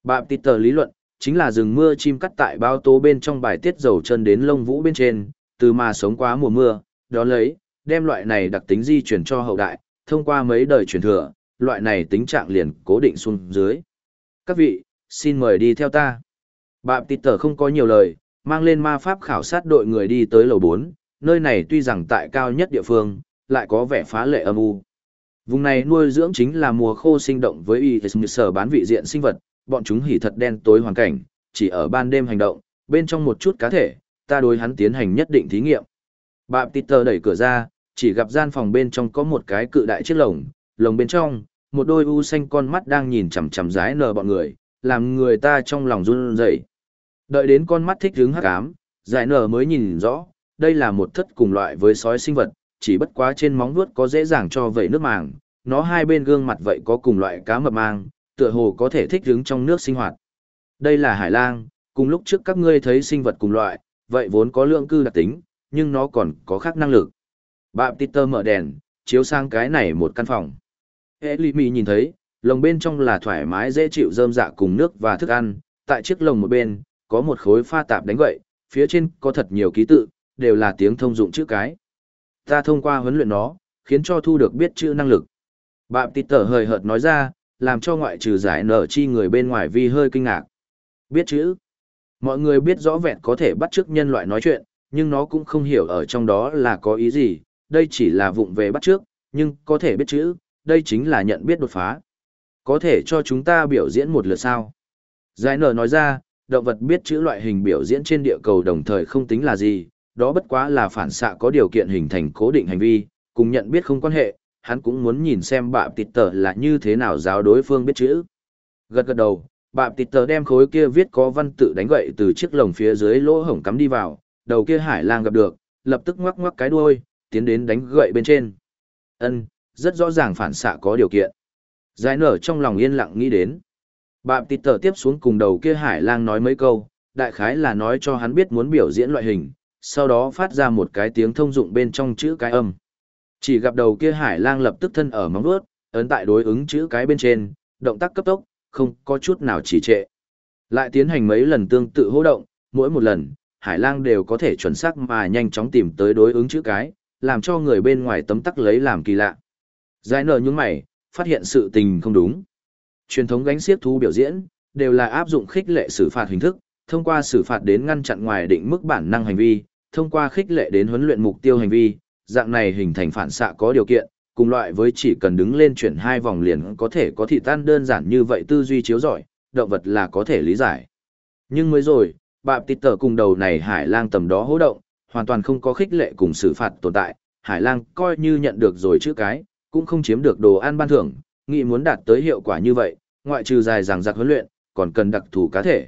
Bạm tờ lý luận, chính là rừng mưa chim cắt tại bao tố bên trong bài tiết dầu chân đến lông vũ bên trên, từ mà sống quá mùa mưa, đó lấy, đem loại này đặc tính di chuyển cho hậu đại, thông qua mấy đời truyền thừa, loại này tính trạng liền cố định xuống dưới. Các vị, xin mời đi theo ta. Bạm tịt tờ không có nhiều lời, mang lên ma pháp khảo sát đội người đi tới lầu 4, nơi này tuy rằng tại cao nhất địa phương, lại có vẻ phá lệ âm u. Vùng này nuôi dưỡng chính là mùa khô sinh động với y sở bán vị diện sinh vật, bọn chúng hỉ thật đen tối hoàn cảnh, chỉ ở ban đêm hành động, bên trong một chút cá thể, ta đối hắn tiến hành nhất định thí nghiệm. Bạm tờ đẩy cửa ra, chỉ gặp gian phòng bên trong có một cái cự đại chiếc lồng, lồng bên trong, một đôi u xanh con mắt đang nhìn chằm chằm rái nở bọn người, làm người ta trong lòng run rẩy. Đợi đến con mắt thích hướng hắc ám, giải nở mới nhìn rõ, đây là một thất cùng loại với sói sinh vật, chỉ bất quá trên móng vuốt có dễ dàng cho vẩy nước màng, nó hai bên gương mặt vậy có cùng loại cá mập mang, tựa hồ có thể thích hướng trong nước sinh hoạt. Đây là hải lang, cùng lúc trước các ngươi thấy sinh vật cùng loại, vậy vốn có lượng cư đặc tính, nhưng nó còn có khác năng lực. Bạm Peter mở đèn, chiếu sang cái này một căn phòng. Hệ nhìn thấy, lồng bên trong là thoải mái dễ chịu rơm dạ cùng nước và thức ăn, tại chiếc lồng một bên, có một khối pha tạp đánh gậy, phía trên có thật nhiều ký tự, đều là tiếng thông dụng chữ cái. Ta thông qua huấn luyện nó, khiến cho thu được biết chữ năng lực. Bạm Peter hời hợt nói ra, làm cho ngoại trừ giải nở chi người bên ngoài vi hơi kinh ngạc. Biết chữ. Mọi người biết rõ vẹn có thể bắt chước nhân loại nói chuyện, nhưng nó cũng không hiểu ở trong đó là có ý gì, đây chỉ là vụng về bắt trước, nhưng có thể biết chữ, đây chính là nhận biết đột phá. Có thể cho chúng ta biểu diễn một lượt sao. Giải nở nói ra, động vật biết chữ loại hình biểu diễn trên địa cầu đồng thời không tính là gì, đó bất quá là phản xạ có điều kiện hình thành cố định hành vi, cùng nhận biết không quan hệ, hắn cũng muốn nhìn xem bạm tịt tờ là như thế nào giáo đối phương biết chữ. Gật gật đầu, bạm tịt tờ đem khối kia viết có văn tự đánh gậy từ chiếc lồng phía dưới lỗ hổng cắm đi vào, đầu kia hải lang gặp được, lập tức ngoắc ngoắc cái đuôi, tiến đến đánh gậy bên trên. Ân, rất rõ ràng phản xạ có điều kiện. Giải nở trong lòng yên lặng nghĩ đến. Bạm tịt tờ tiếp xuống cùng đầu kia hải lang nói mấy câu, đại khái là nói cho hắn biết muốn biểu diễn loại hình, sau đó phát ra một cái tiếng thông dụng bên trong chữ cái âm. Chỉ gặp đầu kia hải lang lập tức thân ở móng vuốt, ấn tại đối ứng chữ cái bên trên, động tác cấp tốc, không có chút nào chỉ trệ. Lại tiến hành mấy lần tương tự hô động, mỗi một lần, hải lang đều có thể chuẩn xác mà nhanh chóng tìm tới đối ứng chữ cái, làm cho người bên ngoài tấm tắc lấy làm kỳ lạ. Giải nở những mày, phát hiện sự tình không đúng. Truyền thống gánh xiếc thú biểu diễn, đều là áp dụng khích lệ xử phạt hình thức, thông qua xử phạt đến ngăn chặn ngoài định mức bản năng hành vi, thông qua khích lệ đến huấn luyện mục tiêu hành vi, dạng này hình thành phản xạ có điều kiện, cùng loại với chỉ cần đứng lên chuyển hai vòng liền có thể có thị tan đơn giản như vậy tư duy chiếu giỏi, động vật là có thể lý giải. Nhưng mới rồi, bạp tịt tờ cùng đầu này hải lang tầm đó hỗ động, hoàn toàn không có khích lệ cùng xử phạt tồn tại, hải lang coi như nhận được rồi chữ cái, cũng không chiếm được đồ ăn ban thưởng, nghĩ muốn đạt tới hiệu quả như vậy, ngoại trừ dài dằng dặc huấn luyện, còn cần đặc thù cá thể.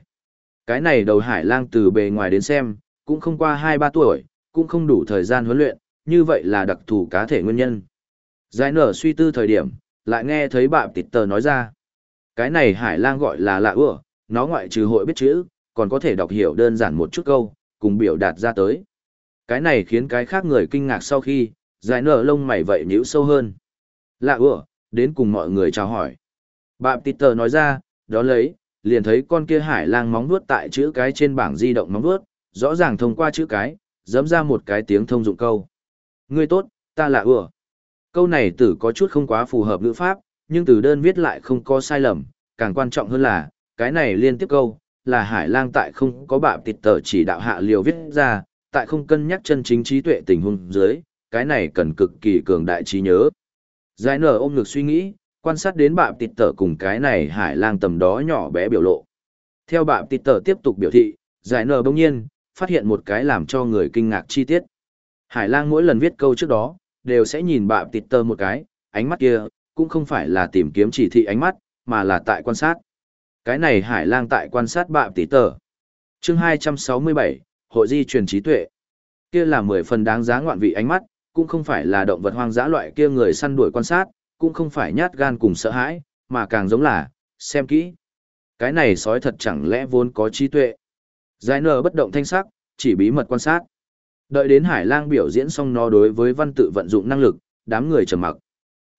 Cái này đầu hải lang từ bề ngoài đến xem, cũng không qua 2-3 tuổi, cũng không đủ thời gian huấn luyện, như vậy là đặc thù cá thể nguyên nhân. Giải nở suy tư thời điểm, lại nghe thấy bạp tịt tờ nói ra. Cái này hải lang gọi là lạ ưa, nó ngoại trừ hội biết chữ, còn có thể đọc hiểu đơn giản một chút câu, cùng biểu đạt ra tới. Cái này khiến cái khác người kinh ngạc sau khi, giải nở lông mày vậy nhíu sâu hơn. Lạ ưa, đến cùng mọi người chào hỏi. Bạp tịt tờ nói ra, đó lấy, liền thấy con kia hải lang móng vuốt tại chữ cái trên bảng di động móng vuốt, rõ ràng thông qua chữ cái, dấm ra một cái tiếng thông dụng câu. Ngươi tốt, ta là ừa. Câu này tử có chút không quá phù hợp ngữ pháp, nhưng từ đơn viết lại không có sai lầm, càng quan trọng hơn là, cái này liên tiếp câu, là hải lang tại không có bạp tịt tờ chỉ đạo hạ liều viết ra, tại không cân nhắc chân chính trí tuệ tình huống dưới, cái này cần cực kỳ cường đại trí nhớ. Giải nở ôm ngực suy nghĩ, quan sát đến bạp tịt tở cùng cái này hải lang tầm đó nhỏ bé biểu lộ. Theo bạp tịt tở tiếp tục biểu thị, giải nở bỗng nhiên, phát hiện một cái làm cho người kinh ngạc chi tiết. Hải lang mỗi lần viết câu trước đó, đều sẽ nhìn bạp tịt tơ một cái, ánh mắt kia, cũng không phải là tìm kiếm chỉ thị ánh mắt, mà là tại quan sát. Cái này hải lang tại quan sát bạp tịt tơ. chương 267, Hội di truyền trí tuệ. Kia là 10 phần đáng giá ngoạn vị ánh mắt, cũng không phải là động vật hoang dã loại kia người săn đuổi quan sát, cũng không phải nhát gan cùng sợ hãi, mà càng giống là, xem kỹ. Cái này sói thật chẳng lẽ vốn có trí tuệ. Giải nở bất động thanh sắc, chỉ bí mật quan sát. Đợi đến Hải Lang biểu diễn xong nó đối với văn tự vận dụng năng lực, đám người trầm mặc.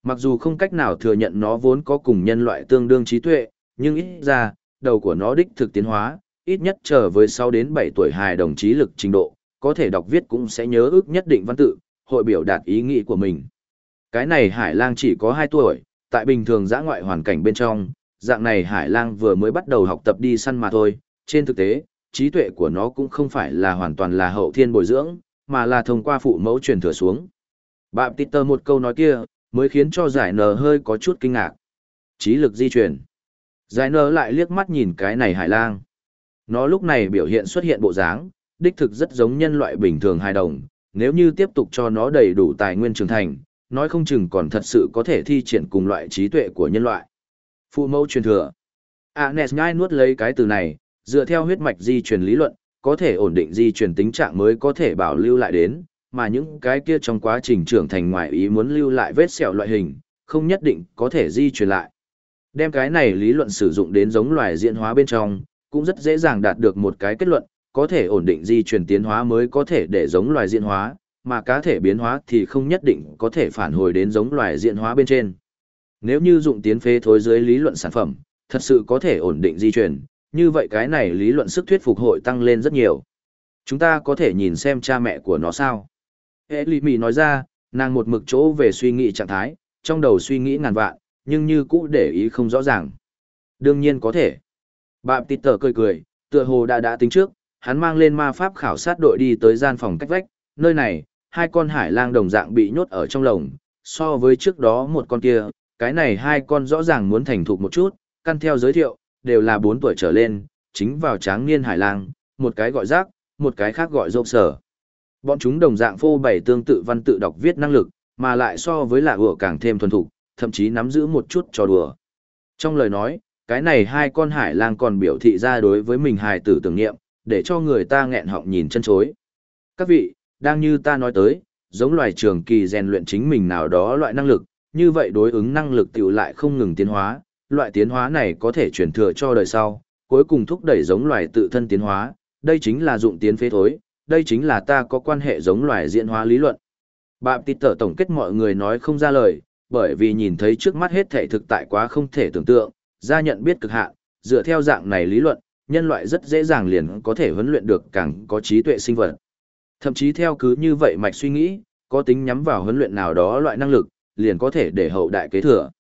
Mặc dù không cách nào thừa nhận nó vốn có cùng nhân loại tương đương trí tuệ, nhưng ít ra, đầu của nó đích thực tiến hóa, ít nhất trở với 6 đến 7 tuổi hài đồng trí lực trình độ, có thể đọc viết cũng sẽ nhớ ước nhất định văn tự, hội biểu đạt ý nghĩ của mình. Cái này hải lang chỉ có 2 tuổi, tại bình thường giã ngoại hoàn cảnh bên trong, dạng này hải lang vừa mới bắt đầu học tập đi săn mà thôi, trên thực tế, trí tuệ của nó cũng không phải là hoàn toàn là hậu thiên bồi dưỡng, mà là thông qua phụ mẫu truyền thừa xuống. Bạm Peter một câu nói kia, mới khiến cho giải nờ hơi có chút kinh ngạc. Trí lực di chuyển. Giải nờ lại liếc mắt nhìn cái này hải lang. Nó lúc này biểu hiện xuất hiện bộ dáng, đích thực rất giống nhân loại bình thường hài đồng, nếu như tiếp tục cho nó đầy đủ tài nguyên trưởng thành, nói không chừng còn thật sự có thể thi triển cùng loại trí tuệ của nhân loại. Phụ mẫu truyền thừa. Agnes nhai nuốt lấy cái từ này, dựa theo huyết mạch di truyền lý luận, có thể ổn định di truyền tính trạng mới có thể bảo lưu lại đến, mà những cái kia trong quá trình trưởng thành ngoài ý muốn lưu lại vết sẹo loại hình, không nhất định có thể di truyền lại. Đem cái này lý luận sử dụng đến giống loài diễn hóa bên trong, cũng rất dễ dàng đạt được một cái kết luận, có thể ổn định di truyền tiến hóa mới có thể để giống loài diễn hóa, mà cá thể biến hóa thì không nhất định có thể phản hồi đến giống loài diễn hóa bên trên. Nếu như dụng tiến phế thối dưới lý luận sản phẩm, thật sự có thể ổn định di truyền, như vậy cái này lý luận sức thuyết phục hội tăng lên rất nhiều. Chúng ta có thể nhìn xem cha mẹ của nó sao? Elimi nói ra, nàng một mực chỗ về suy nghĩ trạng thái, trong đầu suy nghĩ ngàn vạn, nhưng như cũ để ý không rõ ràng. Đương nhiên có thể. Bạm tịt tờ cười cười, tựa hồ đã đã tính trước, hắn mang lên ma pháp khảo sát đội đi tới gian phòng cách vách, nơi này, hai con hải lang đồng dạng bị nhốt ở trong lồng, so với trước đó một con kia, cái này hai con rõ ràng muốn thành thục một chút, căn theo giới thiệu, đều là 4 tuổi trở lên, chính vào tráng niên hải lang, một cái gọi rác, một cái khác gọi rộng sở. Bọn chúng đồng dạng phô bày tương tự văn tự đọc viết năng lực, mà lại so với lạ vừa càng thêm thuần thục, thậm chí nắm giữ một chút trò đùa. Trong lời nói, cái này hai con hải lang còn biểu thị ra đối với mình hài tử tưởng niệm, để cho người ta nghẹn họng nhìn chân chối. Các vị, đang như ta nói tới, giống loài trường kỳ rèn luyện chính mình nào đó loại năng lực, như vậy đối ứng năng lực tiểu lại không ngừng tiến hóa, loại tiến hóa này có thể truyền thừa cho đời sau, cuối cùng thúc đẩy giống loài tự thân tiến hóa, đây chính là dụng tiến phế thối, đây chính là ta có quan hệ giống loài diễn hóa lý luận. Bạm tịt tở tổng kết mọi người nói không ra lời, bởi vì nhìn thấy trước mắt hết thể thực tại quá không thể tưởng tượng, ra nhận biết cực hạn, dựa theo dạng này lý luận, nhân loại rất dễ dàng liền có thể huấn luyện được càng có trí tuệ sinh vật. Thậm chí theo cứ như vậy mạch suy nghĩ, có tính nhắm vào huấn luyện nào đó loại năng lực, liền có thể để hậu đại kế thừa.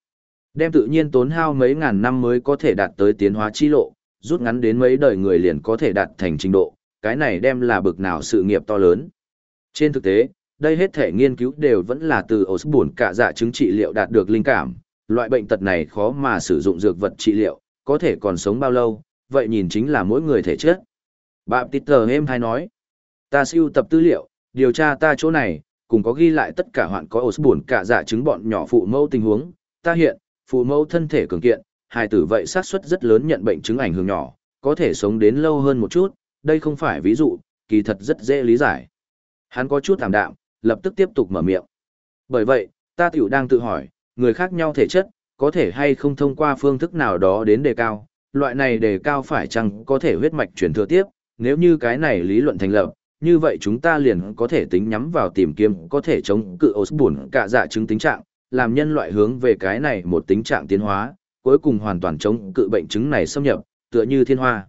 Đem tự nhiên tốn hao mấy ngàn năm mới có thể đạt tới tiến hóa chi lộ, rút ngắn đến mấy đời người liền có thể đạt thành trình độ, cái này đem là bực nào sự nghiệp to lớn. Trên thực tế, đây hết thể nghiên cứu đều vẫn là từ Osborne cả dạ chứng trị liệu đạt được linh cảm, loại bệnh tật này khó mà sử dụng dược vật trị liệu, có thể còn sống bao lâu, vậy nhìn chính là mỗi người thể chất. Bạm Peter em hay nói, ta siêu tập tư liệu, điều tra ta chỗ này, cùng có ghi lại tất cả hoạn có buồn cả giả chứng bọn nhỏ phụ mẫu tình huống, ta hiện, phụ mẫu thân thể cường kiện, hài tử vậy xác suất rất lớn nhận bệnh chứng ảnh hưởng nhỏ, có thể sống đến lâu hơn một chút, đây không phải ví dụ, kỳ thật rất dễ lý giải. Hắn có chút thảm đạm, lập tức tiếp tục mở miệng. Bởi vậy, ta tiểu đang tự hỏi, người khác nhau thể chất, có thể hay không thông qua phương thức nào đó đến đề cao, loại này đề cao phải chăng có thể huyết mạch truyền thừa tiếp, nếu như cái này lý luận thành lập, như vậy chúng ta liền có thể tính nhắm vào tìm kiếm có thể chống cự Osborn cả dạ chứng tính trạng, làm nhân loại hướng về cái này một tính trạng tiến hóa, cuối cùng hoàn toàn chống cự bệnh chứng này xâm nhập, tựa như thiên hoa.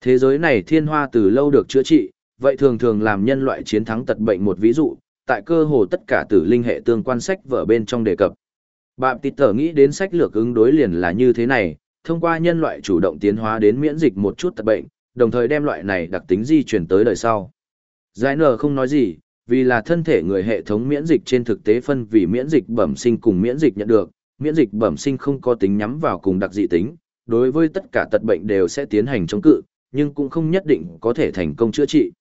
Thế giới này thiên hoa từ lâu được chữa trị, vậy thường thường làm nhân loại chiến thắng tật bệnh một ví dụ, tại cơ hồ tất cả tử linh hệ tương quan sách vở bên trong đề cập. Bạm tịt tở nghĩ đến sách lược ứng đối liền là như thế này, thông qua nhân loại chủ động tiến hóa đến miễn dịch một chút tật bệnh, đồng thời đem loại này đặc tính di chuyển tới đời sau. Giải nở không nói gì, vì là thân thể người hệ thống miễn dịch trên thực tế phân vì miễn dịch bẩm sinh cùng miễn dịch nhận được, miễn dịch bẩm sinh không có tính nhắm vào cùng đặc dị tính, đối với tất cả tật bệnh đều sẽ tiến hành chống cự, nhưng cũng không nhất định có thể thành công chữa trị.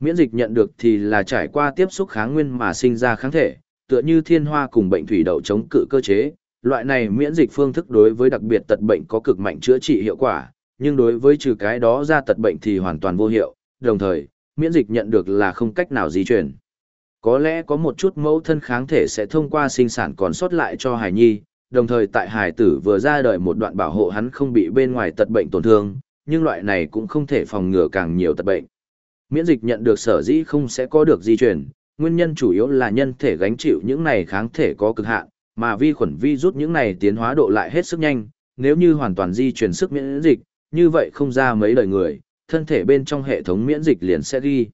Miễn dịch nhận được thì là trải qua tiếp xúc kháng nguyên mà sinh ra kháng thể, tựa như thiên hoa cùng bệnh thủy đậu chống cự cơ chế, loại này miễn dịch phương thức đối với đặc biệt tật bệnh có cực mạnh chữa trị hiệu quả, nhưng đối với trừ cái đó ra tật bệnh thì hoàn toàn vô hiệu, đồng thời, miễn dịch nhận được là không cách nào di chuyển. Có lẽ có một chút mẫu thân kháng thể sẽ thông qua sinh sản còn sót lại cho hài nhi, đồng thời tại hài tử vừa ra đời một đoạn bảo hộ hắn không bị bên ngoài tật bệnh tổn thương, nhưng loại này cũng không thể phòng ngừa càng nhiều tật bệnh. Miễn dịch nhận được sở dĩ không sẽ có được di chuyển, nguyên nhân chủ yếu là nhân thể gánh chịu những này kháng thể có cực hạn, mà vi khuẩn vi rút những này tiến hóa độ lại hết sức nhanh, nếu như hoàn toàn di chuyển sức miễn dịch, như vậy không ra mấy đời người, thân thể bên trong hệ thống miễn dịch liền sẽ ghi.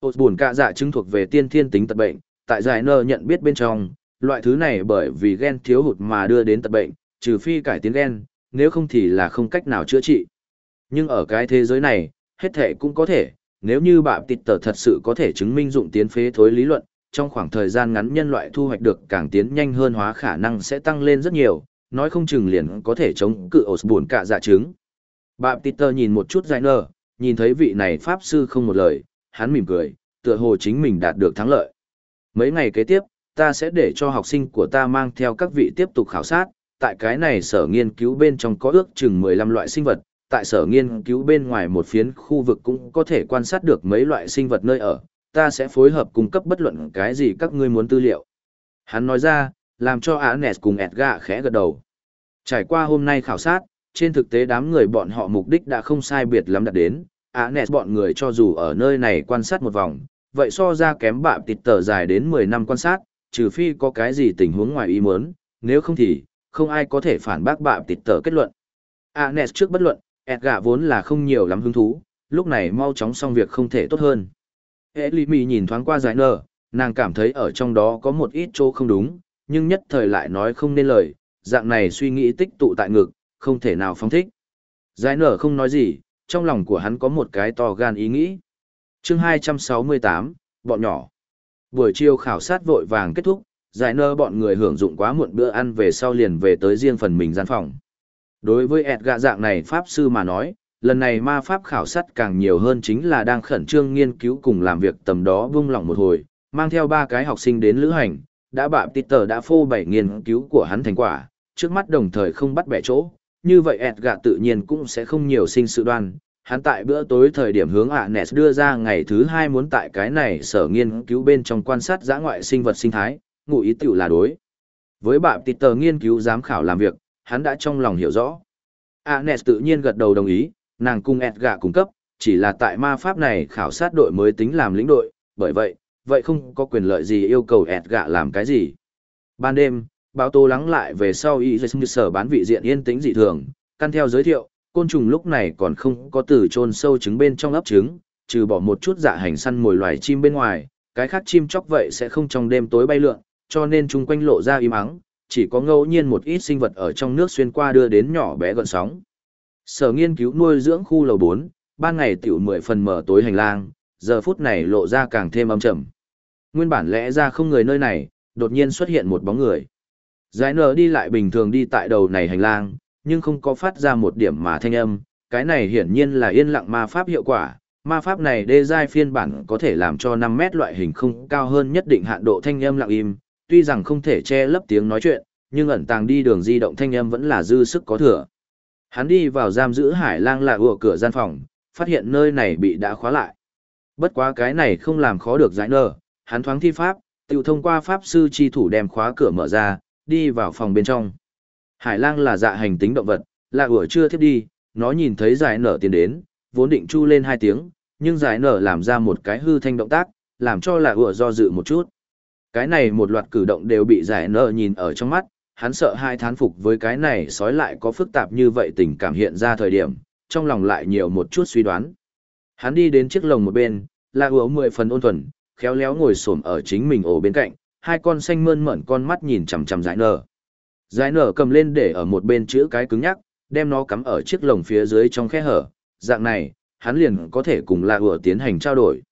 Ôt buồn cả dạ chứng thuộc về tiên thiên tính tật bệnh, tại giải nơ nhận biết bên trong, loại thứ này bởi vì gen thiếu hụt mà đưa đến tật bệnh, trừ phi cải tiến gen, nếu không thì là không cách nào chữa trị. Nhưng ở cái thế giới này, hết thể cũng có thể, nếu như bạp tịt tờ thật sự có thể chứng minh dụng tiến phế thối lý luận, trong khoảng thời gian ngắn nhân loại thu hoạch được càng tiến nhanh hơn hóa khả năng sẽ tăng lên rất nhiều, nói không chừng liền có thể chống cự ổ buồn cả dạ trứng. Bạp tịt Tơ nhìn một chút giải nơ, nhìn thấy vị này pháp sư không một lời, hắn mỉm cười, tựa hồ chính mình đạt được thắng lợi. Mấy ngày kế tiếp, ta sẽ để cho học sinh của ta mang theo các vị tiếp tục khảo sát, tại cái này sở nghiên cứu bên trong có ước chừng 15 loại sinh vật, tại sở nghiên cứu bên ngoài một phiến khu vực cũng có thể quan sát được mấy loại sinh vật nơi ở, ta sẽ phối hợp cung cấp bất luận cái gì các ngươi muốn tư liệu. Hắn nói ra, làm cho Anes cùng Edgar khẽ gật đầu. Trải qua hôm nay khảo sát, trên thực tế đám người bọn họ mục đích đã không sai biệt lắm đạt đến, Anes bọn người cho dù ở nơi này quan sát một vòng, vậy so ra kém bạm tịt tờ dài đến 10 năm quan sát, trừ phi có cái gì tình huống ngoài ý muốn, nếu không thì, không ai có thể phản bác bạm tịt tờ kết luận. Anes trước bất luận, Edgar vốn là không nhiều lắm hứng thú, lúc này mau chóng xong việc không thể tốt hơn. Hệ lì mì nhìn thoáng qua giải nở, nàng cảm thấy ở trong đó có một ít chỗ không đúng, nhưng nhất thời lại nói không nên lời, dạng này suy nghĩ tích tụ tại ngực, không thể nào phóng thích. Giải nở không nói gì, trong lòng của hắn có một cái to gan ý nghĩ. chương 268, bọn nhỏ. Buổi chiều khảo sát vội vàng kết thúc, giải nơ bọn người hưởng dụng quá muộn bữa ăn về sau liền về tới riêng phần mình gian phòng. Đối với ẹt gạ dạng này Pháp sư mà nói, lần này ma Pháp khảo sát càng nhiều hơn chính là đang khẩn trương nghiên cứu cùng làm việc tầm đó vung lòng một hồi, mang theo ba cái học sinh đến lữ hành, đã bạm Peter đã phô bày nghiên cứu của hắn thành quả, trước mắt đồng thời không bắt bẻ chỗ, như vậy Edgar tự nhiên cũng sẽ không nhiều sinh sự đoan. Hắn tại bữa tối thời điểm hướng Anes đưa ra ngày thứ hai muốn tại cái này sở nghiên cứu bên trong quan sát giã ngoại sinh vật sinh thái, ngụ ý tiểu là đối. Với bạm Peter nghiên cứu giám khảo làm việc, hắn đã trong lòng hiểu rõ. Anes tự nhiên gật đầu đồng ý, nàng cung Edgar cung cấp, chỉ là tại ma pháp này khảo sát đội mới tính làm lĩnh đội, bởi vậy, vậy không có quyền lợi gì yêu cầu Edgar làm cái gì. Ban đêm, báo tố lắng lại về sau y sở bán vị diện yên tĩnh dị thường, căn theo giới thiệu, côn trùng lúc này còn không có từ chôn sâu trứng bên trong ấp trứng, trừ bỏ một chút dạ hành săn mồi loài chim bên ngoài, cái khác chim chóc vậy sẽ không trong đêm tối bay lượn, cho nên chung quanh lộ ra im ắng, chỉ có ngẫu nhiên một ít sinh vật ở trong nước xuyên qua đưa đến nhỏ bé gợn sóng. Sở nghiên cứu nuôi dưỡng khu lầu 4, ban ngày tiểu 10 phần mở tối hành lang, giờ phút này lộ ra càng thêm âm trầm. Nguyên bản lẽ ra không người nơi này, đột nhiên xuất hiện một bóng người. Giải nở đi lại bình thường đi tại đầu này hành lang, nhưng không có phát ra một điểm mà thanh âm, cái này hiển nhiên là yên lặng ma pháp hiệu quả. Ma pháp này đê giai phiên bản có thể làm cho 5 mét loại hình không cao hơn nhất định hạn độ thanh âm lặng im, tuy rằng không thể che lấp tiếng nói chuyện, nhưng ẩn tàng đi đường di động thanh âm vẫn là dư sức có thừa. Hắn đi vào giam giữ hải lang lạ ùa cửa gian phòng, phát hiện nơi này bị đã khóa lại. Bất quá cái này không làm khó được giải nở, hắn thoáng thi pháp, tự thông qua pháp sư chi thủ đem khóa cửa mở ra, đi vào phòng bên trong. Hải lang là dạ hành tính động vật, lạ ùa chưa thiết đi, nó nhìn thấy giải nở tiến đến, vốn định chu lên hai tiếng, nhưng giải nở làm ra một cái hư thanh động tác, làm cho lạ ùa do dự một chút. Cái này một loạt cử động đều bị giải nở nhìn ở trong mắt, hắn sợ hai thán phục với cái này sói lại có phức tạp như vậy tình cảm hiện ra thời điểm, trong lòng lại nhiều một chút suy đoán. Hắn đi đến chiếc lồng một bên, là hứa mười phần ôn thuần, khéo léo ngồi xổm ở chính mình ổ bên cạnh, hai con xanh mơn mởn con mắt nhìn chằm chằm giải nở. Giải nở cầm lên để ở một bên chữ cái cứng nhắc, đem nó cắm ở chiếc lồng phía dưới trong khe hở, dạng này, hắn liền có thể cùng là hứa tiến hành trao đổi.